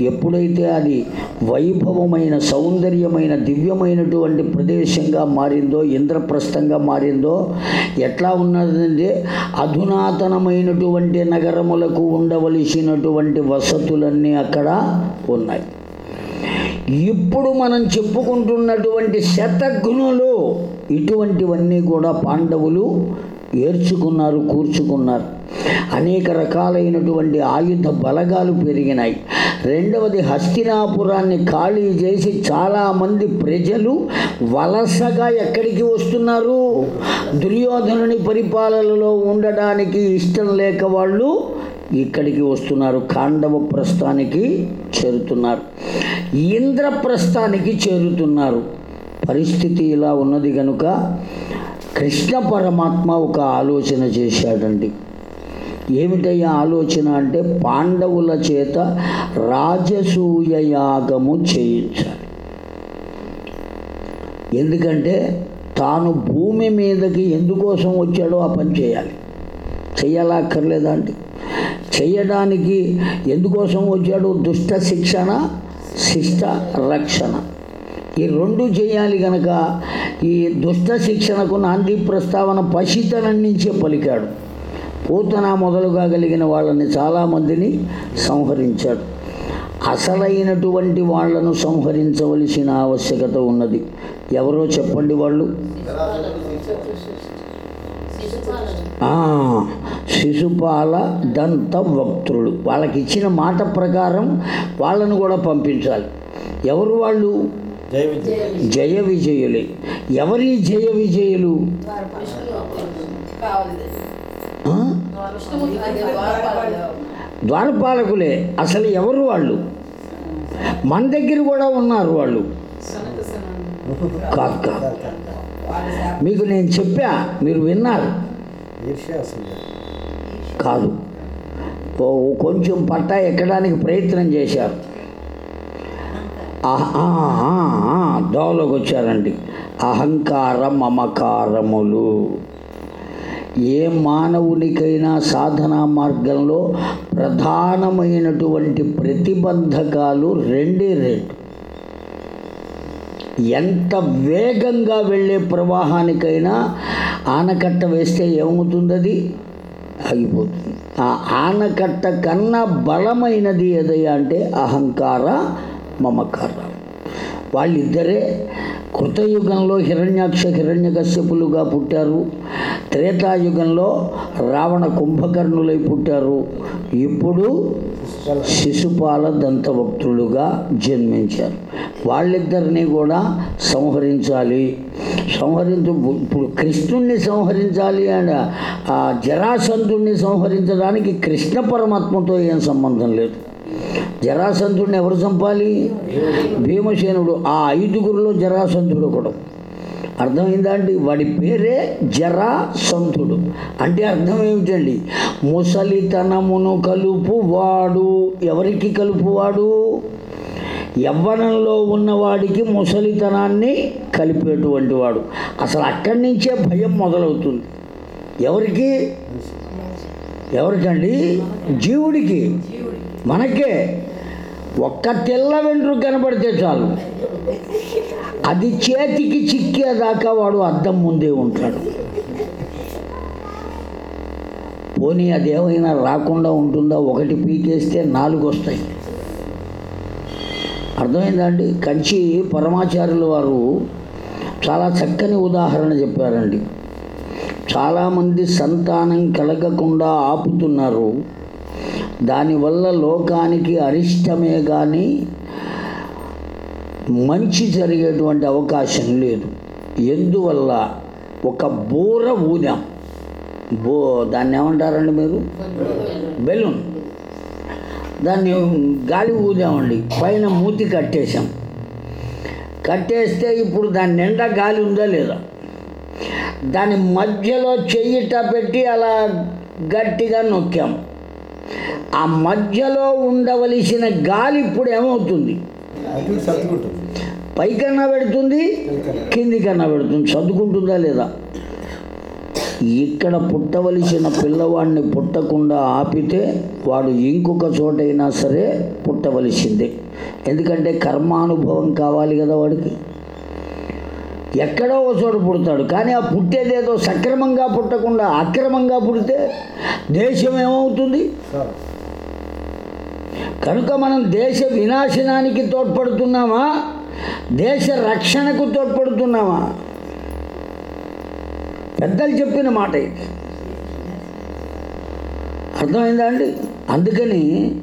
ఎప్పుడైతే అది వైభవమైన సౌందర్యమైన దివ్యమైనటువంటి ప్రదేశంగా మారిందో ఇంద్రప్రస్థంగా మారిందో ఎట్లా ఉన్నదంటే అధునాతనమైనటువంటి నగరములకు ఉండవలసినటువంటి వసతులన్నీ అక్కడ ఉన్నాయి. ఇప్పుడు మనం చెప్పుకుంటున్నటువంటి శతఘ్నులు ఇటువంటివన్నీ కూడా పాండవులు ఏర్చుకున్నారు కూర్చుకున్నారు. అనేక రకాలైనటువంటి ఆయుధ బలగాలు పెరిగినాయి. రెండవది హస్తినాపురాన్ని ఖాళీ చేసి చాలామంది ప్రజలు వలసగా ఎక్కడికి వస్తున్నారు? దుర్యోధనుని పరిపాలనలో ఉండడానికి ఇష్టం లేక వాళ్ళు ఇక్కడికి వస్తున్నారు. ఖాండవ ప్రస్థానికి చేరుతున్నారు. ఇంద్రప్రస్థానికి చేరుతున్నారు. పరిస్థితి ఇలా ఉన్నది కనుక కృష్ణ పరమాత్మ ఒక ఆలోచన చేశాడండి. ఏమిటయ్యా ఆలోచన అంటే పాండవుల చేత రాజసూయ యాగము చేయించాలి. ఎందుకంటే తాను భూమి మీదకి ఎందుకోసం వచ్చాడో ఆ పని చేయాలి. చేయాలక్కర్లేదా అండి? చేయడానికి ఎందుకోసం వచ్చాడు? దుష్ట శిక్షణ శిష్ట రక్షణ. ఈ రెండు చేయాలి కనుక ఈ దుష్ట శిక్షణకు నాంది ప్రస్తావన పసితనం నుంచే పలికాడు. పూతన మొదలుగా కలిగిన వాళ్ళని చాలామందిని సంహరించాడు. అసలైనటువంటి వాళ్ళను సంహరించవలసిన ఆవశ్యకత ఉన్నది. ఎవరో చెప్పండి వాళ్ళు? శిశుపాల దంత వక్తృడు వాళ్ళకి ఇచ్చిన మాట ప్రకారం వాళ్ళను కూడా పంపించాలి. ఎవరు వాళ్ళు? జయ విజయులే. ఎవరి జయ విజయులు? ద్వారపాలకులే. అసలు ఎవరు వాళ్ళు? మన దగ్గర కూడా ఉన్నారు వాళ్ళు. సనక కాదు కాదు. మీకు నేను చెప్పా మీరు విన్నారు. కాదు. కొంచెం పట్టా ఎక్కడానికి ప్రయత్నం చేశారు. ఆ- వచ్చారండి. అహంకార మమకారములు ఏ మానవునికైనా సాధనా మార్గంలో ప్రధానమైనటువంటి ప్రతిబంధకాలు రెండే రెండు. ఎంత వేగంగా వెళ్ళే ప్రవాహానికైనా ఆనకట్ట వేస్తే ఏమవుతుంది అది ఆగిపోతుంది. ఆ ఆనకట్ట కన్నా బలమైనది ఏదయ్యా అంటే అహంకార మమకార వాళ్ళిద్దరే కృతయుగంలో హిరణ్యాక్ష హిరణ్యకశ్యపులుగా పుట్టారు. త్రేతాయుగంలో రావణ కుంభకర్ణులై పుట్టారు. ఇప్పుడు శిశుపాల దంతభక్తులుగా జన్మించారు. వాళ్ళిద్దరినీ కూడా సంహరించాలి. సంహరించు ఇప్పుడు కృష్ణుణ్ణి సంహరించాలి అండ్ ఆ జరాసంధుణ్ణి సంహరించడానికి కృష్ణ పరమాత్మతో ఏం సంబంధం లేదు. జరాసంధుడిని ఎవరు చంపాలి? భీమసేనుడు. ఆ ఐదుగురిలో జరాసంధుడు ఒకడు. అర్థమైందా అండి? వాడి పేరే జరాసంధుడు. అంటే అర్థం ఏమిటండి? ముసలితనమును కలుపు వాడు ఎవరికి కలుపువాడు? యవ్వనంలో ఉన్నవాడికి ముసలితనాన్ని కలిపేటువంటి వాడు. అసలు అక్కడి నుంచే భయం మొదలవుతుంది. ఎవరికి? ఎవరికండి? జీవుడికి. మనకే ఒక్క తెల్ల వెంట్రు కనబడితే చాలు. అది చేతికి చిక్కేదాకా వాడు అద్దం ముందే ఉంటాడు. పోనీ అది రాకుండా ఉంటుందా? ఒకటి పీకేస్తే నాలుగు వస్తాయి. అర్థమైందండి కంచి పరమాచార్యుల వారు చాలా చక్కని ఉదాహరణ చెప్పారండి. చాలామంది సంతానం కలగకుండా ఆపుతున్నారు. దానివల్ల లోకానికి అరిష్టమే కానీ మంచి జరిగేటువంటి అవకాశం లేదు. ఎందువల్ల? ఒక బూర ఊదాం బో దాన్ని ఏమంటారండి మీరు? బెలూన్. దాన్ని గాలి ఊదామండి. పైన మూతి కట్టేశాం. కట్టేస్తే ఇప్పుడు దాని నిండా గాలి ఉందా లేదా? దాని మధ్యలో చెయ్యిట పెట్టి అలా గట్టిగా నొక్కాం. ఆ మధ్యలో ఉండవలసిన గాలి ఇప్పుడు ఏమవుతుంది? పైకన్నా పెడుతుంది కిందికన్నా పెడుతుంది. చదువుకుంటుందా లేదా? ఇక్కడ పుట్టవలసిన పిల్లవాడిని పుట్టకుండా ఆపితే వాడు ఇంకొక చోటైనా సరే పుట్ట పుట్టవలసిందే. ఎందుకంటే కర్మానుభవం కావాలి కదా వాడికి. ఎక్కడో ఒక చోట పుడతాడు. కానీ ఆ పుట్టేదేదో సక్రమంగా పుట్టకుండా అక్రమంగా పుడితే దేశం ఏమవుతుంది? కనుక మనం దేశ వినాశనానికి తోడ్పడుతున్నామా? దేశ రక్షణకు తోడ్పడుతున్నామా? పెద్దలు చెప్పిన మాట ఇది. అర్థమైందా అండి? అందుకని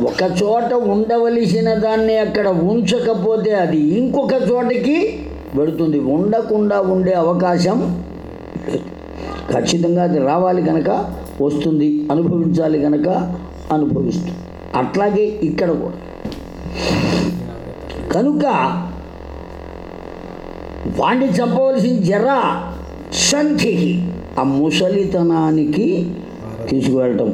ఒక చోట ఉండవలసిన దాన్ని అక్కడ ఉంచకపోతే అది ఇంకొక చోటకి పెడుతుంది ఉండకుండా ఉండే అవకాశం లేదు. ఖచ్చితంగా అది రావాలి కనుక వస్తుంది. అనుభవించాలి కనుక అనుభవిస్తుంది. అట్లాగే ఇక్కడ కూడా కనుక వాణ్ణి చంపవలసిన జర సంధి ఆ ముసలితనానికి తీసుకువెళ్ళటం.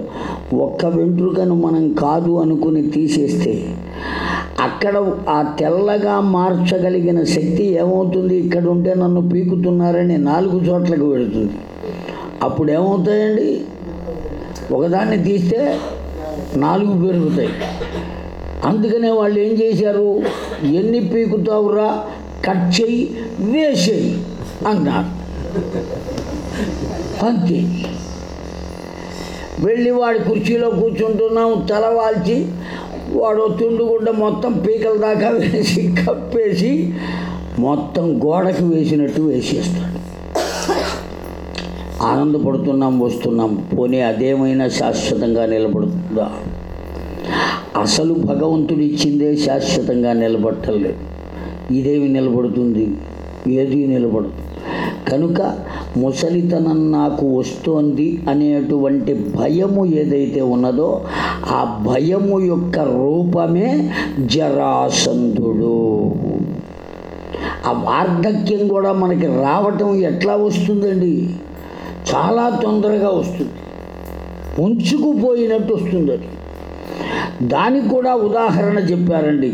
ఒక్క వెంట్రుకను మనం కాదు అనుకుని తీసేస్తే అక్కడ ఆ తెల్లగా మార్చగలిగిన శక్తి ఏమవుతుంది? ఇక్కడ ఉంటే నన్ను పీకుతున్నారని నాలుగు చోట్లకు వెళుతుంది. అప్పుడు ఏమవుతాయండి ఒకదాన్ని తీస్తే నాలుగు పెరుగుతాయి. అందుకనే వాళ్ళు ఏం చేశారు? ఎన్ని పీకుతావురా? కట్ చేయి వేసేయి అన్నారు. అంతే. వెళ్ళి వాడి కుర్చీలో కూర్చుంటున్నాం తల వాల్చి వాడు తుండుగుడ్డ మొత్తం పీకల దాకా వేసి కప్పేసి మొత్తం గోడకు వేసినట్టు వేసేస్తాడు. ఆనందపడుతున్నాం వస్తున్నాం. పోనీ అదేమైనా శాశ్వతంగా నిలబడుతుందా? అసలు భగవంతుడు ఇచ్చిందే శాశ్వతంగా నిలబట్టలేదు. ఇదేమి నిలబడుతుంది? ఏది నిలబడదు? కనుక ముసలితనం నాకు వస్తోంది అనేటువంటి భయము ఏదైతే ఉన్నదో ఆ భయము యొక్క రూపమే జరాసంధుడు. ఆ వార్ధక్యం కూడా మనకి రావటం ఎట్లా వస్తుందండి? చాలా తొందరగా వస్తుంది. ఉంచుకుపోయినట్టు వస్తుంది అది. దానికి కూడా ఉదాహరణ చెప్పారండి.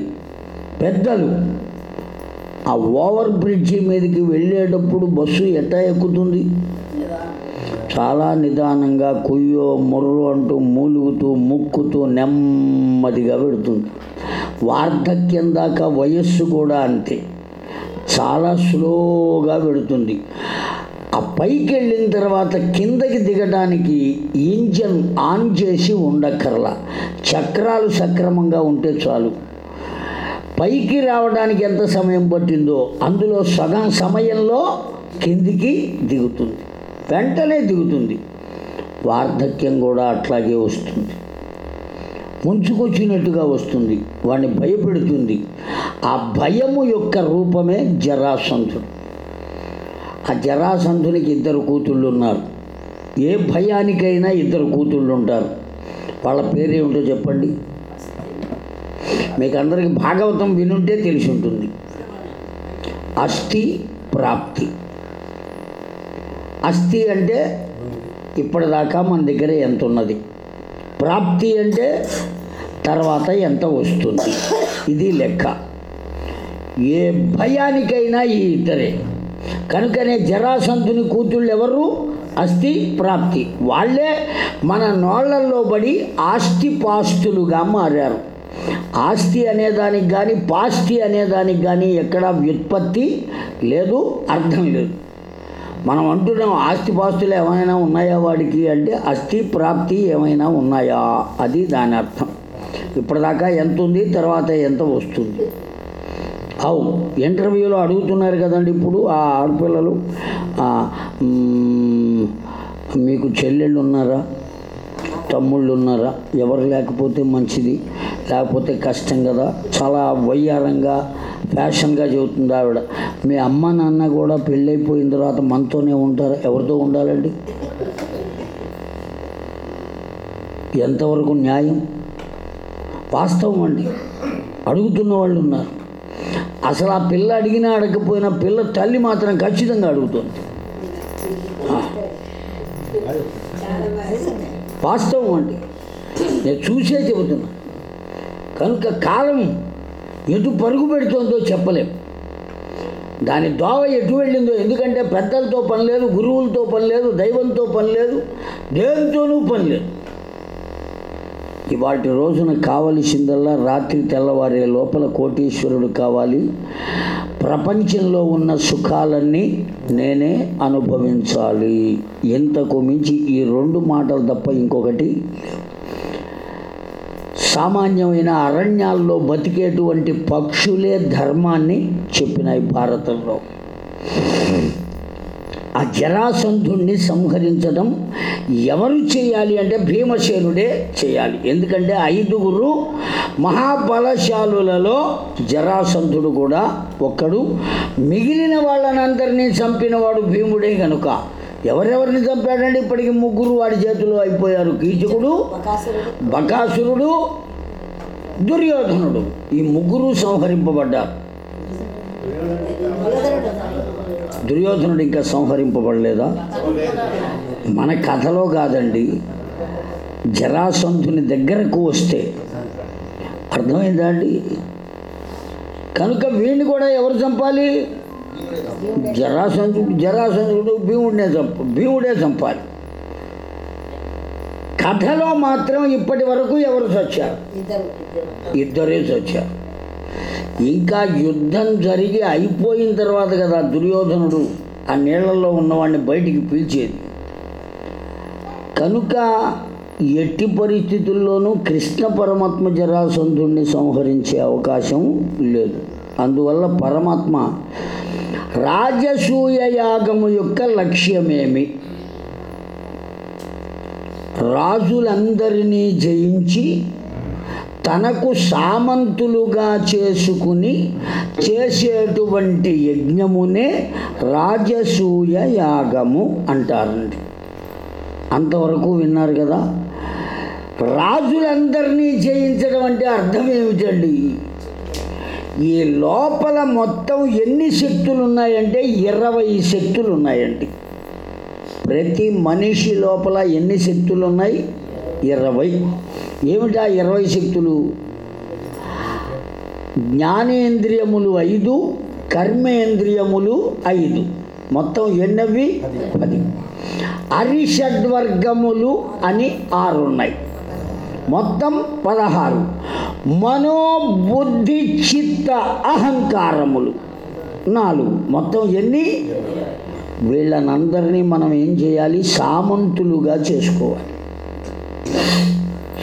పెద్దలు ఆ ఓవర్ బ్రిడ్జి మీదకి వెళ్ళేటప్పుడు బస్సు ఎట్టా ఎక్కుతుంది? చాలా నిదానంగా కుయ్యో మొర్రో అంటూ మూలుగుతూ ముక్కుతూ నెమ్మదిగా పెడుతుంది వార్ధక్యం దాకా వయస్సు కూడా అంతే. చాలా స్లోగా పెడుతుంది ఆ పైకి వెళ్ళిన తర్వాత కిందకి దిగడానికి ఇంజన్ ఆన్ చేసి ఉండక్కర్లా. చక్రాలు సక్రమంగా ఉంటే చాలు. పైకి రావడానికి ఎంత సమయం పట్టిందో అందులో సగం సమయంలో కిందికి దిగుతుంది. వెంటనే దిగుతుంది. వార్ధక్యం కూడా అట్లాగే వస్తుంది. ముంచుకొచ్చినట్టుగా వస్తుంది. వాడిని భయపెడుతుంది. ఆ భయము యొక్క రూపమే జరాసంధుడు. ఆ జరాసంధునికి ఇద్దరు కూతుళ్ళు ఉన్నారు ఏ భయానికైనా ఇద్దరు కూతుళ్ళు ఉంటారు వాళ్ళ పేరేమిటో చెప్పండి. మీకు అందరికి భాగవతం వినుంటే తెలిసి ఉంటుంది అస్థి ప్రాప్తి. అస్థి అంటే ఇప్పటిదాకా మన దగ్గర ఎంత ఉన్నది ప్రాప్తి అంటే తర్వాత ఎంత వస్తుంది. ఇది లెక్క. ఏ భయానికైనా ఈ ఇద్దరే. కనుకనే జరాసంతుని కూతుళ్ళు ఎవరు? అస్థి ప్రాప్తి. వాళ్ళే మన నోళ్ళలో పడి ఆస్తి పాస్తులుగా మారారు. ఆస్తి అనేదానికి కానీ పాస్తి అనేదానికి కానీ ఎక్కడ వ్యుత్పత్తి లేదు అర్థం లేదు. మనం అంటున్నాం ఆస్తి పాస్తులు ఏమైనా ఉన్నాయా వాడికి అంటే అస్థి ప్రాప్తి ఏమైనా ఉన్నాయా? అది దాని అర్థం. ఇప్పటిదాకా ఎంత ఉంది తర్వాత ఎంత వస్తుంది? అవు. ఇంటర్వ్యూలో అడుగుతున్నారు కదండి ఇప్పుడు ఆ ఆడపిల్లలు. మీకు చెల్లెళ్ళు ఉన్నారా? తమ్ముళ్ళు ఉన్నారా? ఎవరు లేకపోతే మంచిది లేకపోతే కష్టం కదా? చాలా వయ్యారంగా ఫ్యాషన్గా చెబుతుంది ఆవిడ. మీ అమ్మ నాన్న కూడా పెళ్ళైపోయిన తర్వాత మనతోనే ఉంటారా? ఎవరితో ఉండాలండి? ఎంతవరకు న్యాయం? వాస్తవం అండి. అడుగుతున్న వాళ్ళు ఉన్నారు. అసలు ఆ పిల్ల అడిగినా అడగకపోయినా పిల్ల తల్లి మాత్రం ఖచ్చితంగా అడుగుతుంది. వాస్తవం అండి. నేను చూసే చెబుతున్నా. కనుక కాలం ఎటు పరుగు పెడుతోందో చెప్పలేం. దాని దోవ ఎటు వెళ్ళిందో ఎందుకంటే పెద్దలతో పని లేదు గురువులతో పని లేదు దైవంతో పని లేదు దేనితోనూ పని లేదు. ఇవాటి రోజున కావలసిందల్లా రాత్రి తెల్లవారే లోపల కోటీశ్వరుడు కావాలి. ప్రపంచంలో ఉన్న సుఖాలన్నీ నేనే అనుభవించాలి. ఎంతకు మించి ఈ రెండు మాటలు తప్ప ఇంకొకటి సామాన్యమైన అరణ్యాల్లో బతికేటువంటి పక్షులే ధర్మాన్ని చెప్పినాయి భారతంలో. జరాసంధుణ్ణి సంహరించడం ఎవరు చేయాలి అంటే భీమసేనుడే చేయాలి. ఎందుకంటే ఐదుగురు మహాబలశాలులలో జరాసంధుడు కూడా ఒక్కడు. మిగిలిన వాళ్ళనందరినీ చంపినవాడు భీముడే కనుక ఎవరెవరిని చంపాడంటే ఇప్పటికి ముగ్గురు వాడి చేతిలో అయిపోయారు. కీచకుడు బకాసురుడు బకాసురుడు దుర్యోధనుడు. ఈ ముగ్గురు సంహరింపబడ్డారు. దుర్యోధనుడు ఇంకా సంహరింపబడలేదా? మన కథలో కాదండి. జరాసంధుని దగ్గరకు వస్తే. అర్థమైందా అండి? కనుక వీడిని కూడా ఎవరు చంపాలి? జరాసంధుడు జరాసంధుడు భీముడినే చంప భీముడే చంపాలి. కథలో మాత్రం ఇప్పటి వరకు ఎవరు చచ్చారు? ఇద్దరు. ఇద్దరే చచ్చారు. ఇంకా యుద్ధం జరిగి అయిపోయిన తర్వాత కదా దుర్యోధనుడు ఆ నీళ్ళలో ఉన్నవాడిని బయటికి పీల్చేది. కనుక ఎట్టి పరిస్థితుల్లోనూ కృష్ణ పరమాత్మ జరాసంధుడిని సంహరించే అవకాశం లేదు. అందువల్ల పరమాత్మ రాజసూయ యాగము యొక్క లక్ష్యమేమి? రాజులందరినీ జయించి తనకు సామంతులుగా చేసుకుని చేసేటువంటి యజ్ఞమునే రాజసూయ యాగము అంటారండి. అంతవరకు విన్నారు కదా. రాజులందరినీ జయించడం అంటే అర్థం ఏమిటండి? ఈ లోపల మొత్తం ఎన్ని శక్తులు ఉన్నాయంటే ఇరవై శక్తులు ఉన్నాయండి ప్రతి మనిషి లోపల ఎన్ని శక్తులు ఉన్నాయి ఇరవై. ఏమిటా ఇరవై శక్తులు? జ్ఞానేంద్రియములు ఐదు కర్మేంద్రియములు ఐదు. మొత్తం ఎన్నవి? పది. అరిషడ్వర్గములు అని ఆరు ఉన్నాయి మొత్తం పదహారు. మనోబుద్ధి చిత్త అహంకారములు. నాలుగు. మొత్తం ఎన్ని? వీళ్ళనందరినీ మనం ఏం చేయాలి? సామంతులుగా చేసుకోవాలి.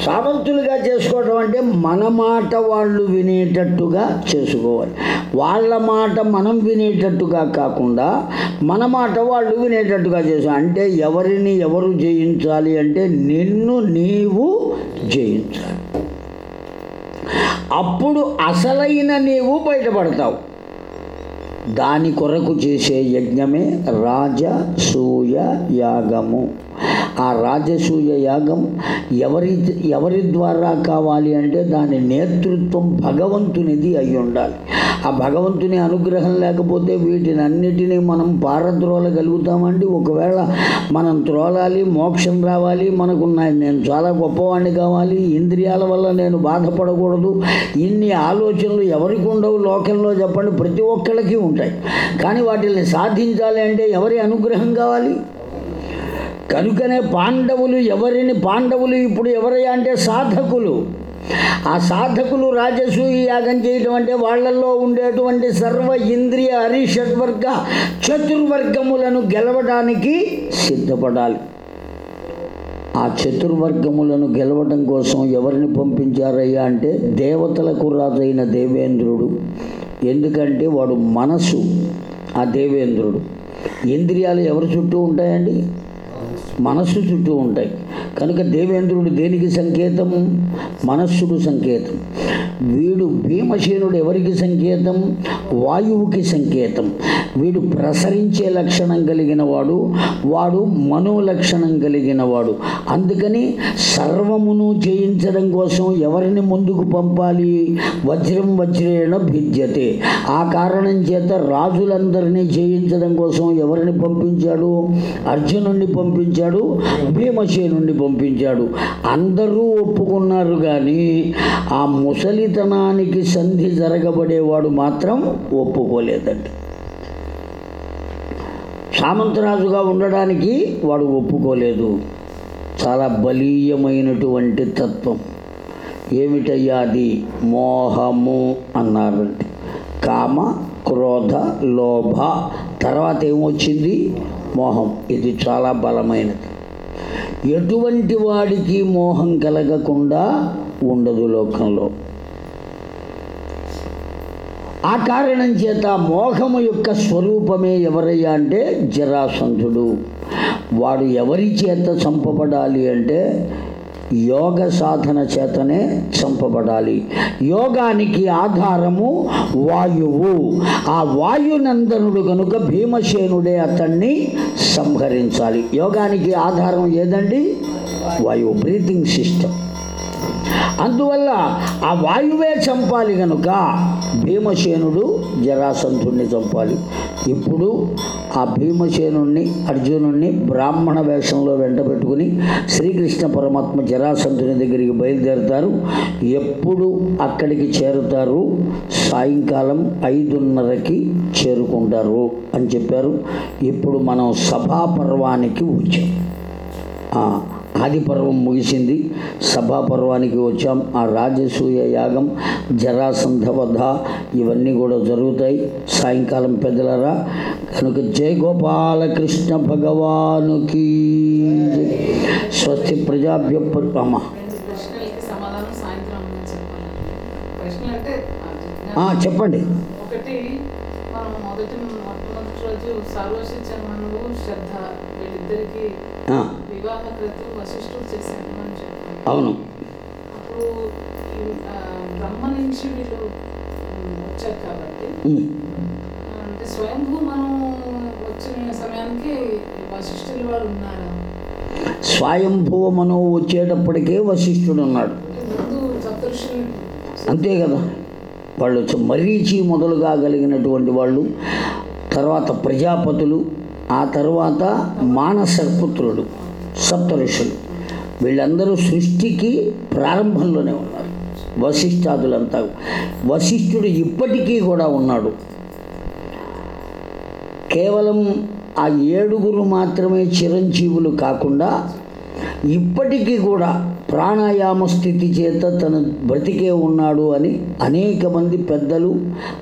సామంతులుగా చేసుకోవడం అంటే మన మాట వాళ్ళు వినేటట్టుగా చేసుకోవాలి. వాళ్ళ మాట మనం వినేటట్టుగా కాకుండా మన మాట వాళ్ళు వినేటట్టుగా చేసుకోవాలి. అంటే ఎవరిని ఎవరు జయించాలి అంటే నిన్ను నీవు జయించాలి. అప్పుడు అసలైన నీవు బయటపడతావు. దాని కొరకు చేసే యజ్ఞమే రాజసూయ యాగము. ఆ రాజసూయ యాగం ఎవరి ఎవరి ద్వారా కావాలి అంటే దాని నేతృత్వం భగవంతునిది అయి ఉండాలి. ఆ భగవంతుని అనుగ్రహం లేకపోతే వీటిని అన్నిటినీ మనం పారద్రోలగలుగుతామండి ఒకవేళ మనం త్రోలాలి మోక్షం రావాలి మనకున్న నేను చాలా గొప్పవాడిని కావాలి ఇంద్రియాల వల్ల నేను బాధపడకూడదు ఇన్ని ఆలోచనలు ఎవరికి ఉండవు లోకంలో చెప్పండి ప్రతి ఒక్కళ్ళకి ఉంటాయి. కానీ వాటిని సాధించాలి అంటే ఎవరి అనుగ్రహం కావాలి? కనుకనే పాండవులు ఎవరిని పాండవులు ఇప్పుడు ఎవరయ్యా అంటే సాధకులు. ఆ సాధకులు రాజసూయ యాగం చేయటం అంటే వాళ్ళల్లో ఉండేటువంటి సర్వ ఇంద్రియ హరిషడ్వర్గ చతుర్వర్గములను గెలవడానికి సిద్ధపడాలి. ఆ చతుర్వర్గములను గెలవడం కోసం ఎవరిని పంపించారయ్యా అంటే దేవతలకు రాజైన దేవేంద్రుడు. ఎందుకంటే వాడు మనసు ఆ దేవేంద్రుడు. ఇంద్రియాలు ఎవరి చుట్టూ ఉంటాయండి? మనస్సు చుట్టూ ఉంటాయి. కనుక దేవేంద్రుడు దేనికి సంకేతం? మనస్సుకు సంకేతం. వీడు భీమసేనుడు ఎవరికి సంకేతం? వాయువుకి సంకేతం. వీడు ప్రసరించే లక్షణం కలిగిన వాడు వాడు మనో లక్షణం కలిగిన వాడు. అందుకని సర్వమును జయించడం కోసం ఎవరిని ముందుకు పంపాలి? వజ్రం వజ్రేణ భిద్యతే. ఆ కారణం చేత రాజులందరినీ జయించడం కోసం ఎవరిని పంపించాడు? అర్జునుడిని పంపించాడు నుండి పంపించాడు. అందరూ ఒప్పుకున్నారు కానీ ఆ ముసలితనానికి సంధి జరగబడేవాడు మాత్రం ఒప్పుకోలేదండి సామంతరాజుగా ఉండడానికి వాడు ఒప్పుకోలేదు. చాలా బలీయమైనటువంటి తత్వం. ఏమిటయ్యా అది? మోహము అన్నారంటే కామ క్రోధ లోభ తర్వాత ఏమొచ్చింది? మోహం. ఇది చాలా బలమైనది. ఎటువంటి వాడికి మోహం కలగకుండా ఉండదు లోకంలో. ఆ కారణం చేత మోహము యొక్క స్వరూపమే ఎవరయ్యా అంటే జరాసంధుడు. వాడు ఎవరి చేత చంపబడాలి అంటే యోగ సాధన చేతనే చంపబడాలి. యోగానికి ఆధారము వాయువు. ఆ వాయునందనుడు కనుక భీమసేనుడే అతన్ని సంహరించాలి. యోగానికి ఆధారం ఏదండి? వాయువు బ్రీతింగ్ సిస్టమ్. అందువల్ల ఆ వాయువే చంపాలి కనుక భీమసేనుడు జరాసంధుణ్ణి చంపాలి. ఇప్పుడు ఆ భీమసేనుణ్ణి అర్జునుణ్ణి బ్రాహ్మణ వేషంలో వెంటబెట్టుకుని శ్రీకృష్ణ పరమాత్మ జరాసంధుని దగ్గరికి బయలుదేరుతారు. ఎప్పుడు అక్కడికి చేరుతారు? సాయంకాలం ఐదున్నరకి చేరుకుంటారు అని చెప్పారు. ఇప్పుడు మనం సభాపర్వానికి వచ్చాం. ఆ, ఆది పర్వం ముగిసింది. సభాపర్వానికి వచ్చాం. ఆ రాజసూయ యాగం జరాసంధ వధ ఇవన్నీ కూడా జరుగుతాయి. సాయంకాలం పెద్దలరా. కనుక జయ గోపాలకృష్ణ భగవానుకి. స్వస్తి ప్రజాభ్య అమ్మ. చెప్పండి. ఒకటి మనం మొదటి మొట్టమొదటి రోజు సర్వశిక్షణను శ్రద్ధ వీళ్ళిద్దరికి వివాహ క్రతువు వశిష్ఠుడు చేశాడు అని అవును. అప్పుడు బ్రహ్మ నుంచి వీళ్ళు వచ్చారు కాబట్టి అంటే స్వయంభూ మనం వచ్చిన సమయానికి వశిష్ఠులు వారు ఉన్నారా వచ్చేటప్పటికే వశిష్ఠుడు ఉన్నాడు అంతే కదా? వాళ్ళు మరీచి మొదలుగా కలిగినటువంటి వాళ్ళు తర్వాత ప్రజాపతులు ఆ తర్వాత మానసపుత్రుడు సప్త ఋషులు. వీళ్ళందరూ సృష్టికి ప్రారంభంలోనే ఉన్నారు. వశిష్ఠాదులంతా. వశిష్ఠుడు ఇప్పటికీ కూడా ఉన్నాడు. కేవలం ఆ ఏడుగురు మాత్రమే చిరంజీవులు కాకుండా ఇప్పటికీ కూడా ప్రాణాయామ స్థితి చేత తను బ్రతికే ఉన్నాడు అని అనేక మంది పెద్దలు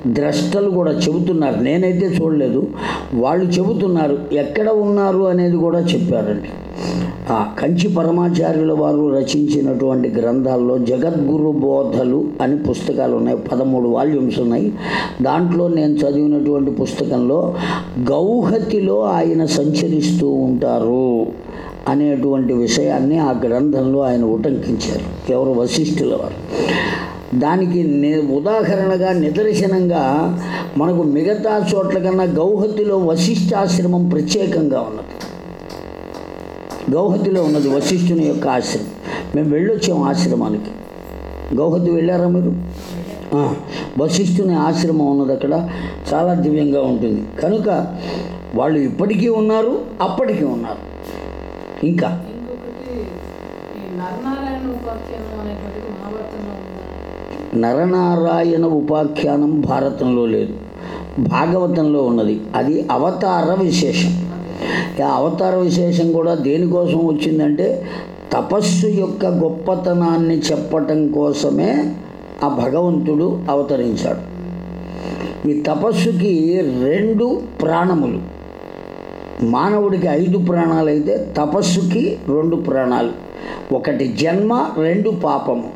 ద్రష్టలు కూడా చెబుతున్నారు. నేనైతే చూడలేదు. వాళ్ళు చెబుతున్నారు ఎక్కడ ఉన్నారు? అనేది కూడా చెప్పారండి. ఆ కంచి పరమాచార్యుల వారు రచించినటువంటి గ్రంథాల్లో జగద్గురు బోధలు అని పుస్తకాలు ఉన్నాయి. పదమూడు వాల్యూమ్స్ ఉన్నాయి. దాంట్లో నేను చదివినటువంటి పుస్తకంలో గౌహతిలో ఆయన సంచరిస్తూ ఉంటారు. అనేటువంటి విషయాన్ని ఆ గ్రంథంలో ఆయన ఉటంకించారు. ఎవరు వశిష్ఠుల వారు. దానికి ఉదాహరణగా నిదర్శనంగా మనకు మిగతా చోట్ల కన్నా గౌహతిలో వశిష్ఠాశ్రమం ప్రత్యేకంగా ఉన్నది. గౌహతిలో ఉన్నది వశిష్ఠుని యొక్క ఆశ్రమం. మేము వెళ్ళొచ్చాము ఆశ్రమానికి. గౌహతి వెళ్ళారా మీరు? వశిష్ఠుని ఆశ్రమం ఉన్నది అక్కడ. చాలా దివ్యంగా ఉంటుంది. కనుక వాళ్ళు ఇప్పటికీ ఉన్నారు అప్పటికీ ఉన్నారు. ఇంకా. నరనారాయణ ఉపాఖ్యానం భారతంలో లేదు. భాగవతంలో ఉన్నది. అది అవతార విశేషం. ఆ అవతార విశేషం కూడా దేనికోసం వచ్చిందంటే తపస్సు యొక్క గొప్పతనాన్ని చెప్పటం కోసమే ఆ భగవంతుడు అవతరించాడు. ఈ తపస్సుకి రెండు ప్రాణములు. మానవుడికి ఐదు ప్రాణాలు అయితే తపస్సుకి రెండు ప్రాణాలు. ఒకటి జన్మ రెండు పాపము.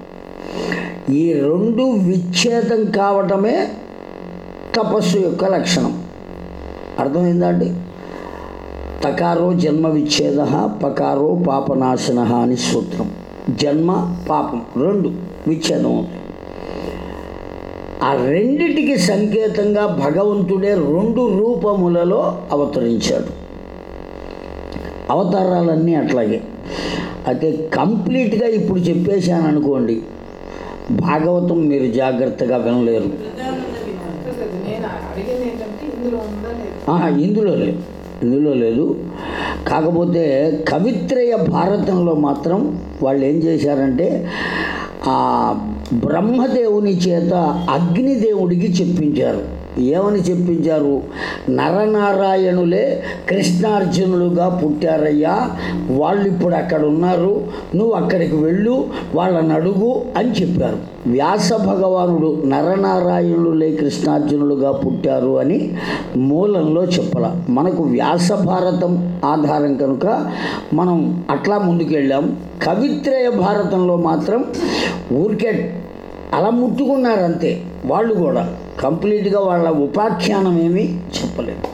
ఈ రెండు విచ్ఛేదం కావటమే తపస్సు యొక్క లక్షణం. అర్థమైందండి? తకారో జన్మ విచ్ఛేద పకారో పాపనాశన అని సూత్రం. జన్మ పాపం రెండు విచ్ఛేదం అవుతుంది ఆ రెండిటికి సంకేతంగా భగవంతుడే రెండు రూపములలో అవతరించాడు. అవతారాలన్నీ అట్లాగే. అయితే కంప్లీట్గా ఇప్పుడు చెప్పేశాను అనుకోండి భాగవతం మీరు జాగ్రత్తగా వినలేరు. ఇందులో ఇందులో లేదు. ఇందులో లేదు. కాకపోతే కవిత్రయ భారతంలో మాత్రం వాళ్ళు ఏం చేశారంటే ఆ బ్రహ్మదేవుని చేత అగ్నిదేవుడికి చెప్పించారు. ఏమని చెప్పించారు? నరనారాయణులే కృష్ణార్జునులుగా పుట్టారయ్యా. వాళ్ళు ఇప్పుడు అక్కడ ఉన్నారు నువ్వు అక్కడికి వెళ్ళు వాళ్ళని అడుగు అని చెప్పారు. వ్యాస భగవానుడు నరనారాయణులే కృష్ణార్జునులుగా పుట్టారు అని మూలంలో చెప్పాల. మనకు వ్యాస భారతం ఆధారం కనుక మనం అట్లా ముందుకెళ్ళాం. కవిత్రయ భారతంలో మాత్రం ఊరికే అలా ముట్టుకున్నారంతే వాళ్ళు కూడా. కంప్లీట్గా వాళ్ళ ఉపాఖ్యానం ఏమీ చెప్పలేదు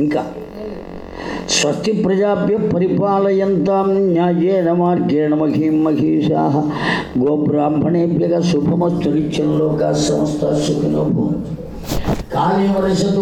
ఇంకా స్వస్తి ప్రజాభ్య పరిపాలయంతాం న్యాయేన మార్గేణ మహీం మహీషా గోబ్రాహ్మణేభ్య శుభమస్తు నిత్యం లోకా సమస్త సుఖినో భవంతు. కాళీ వరసతు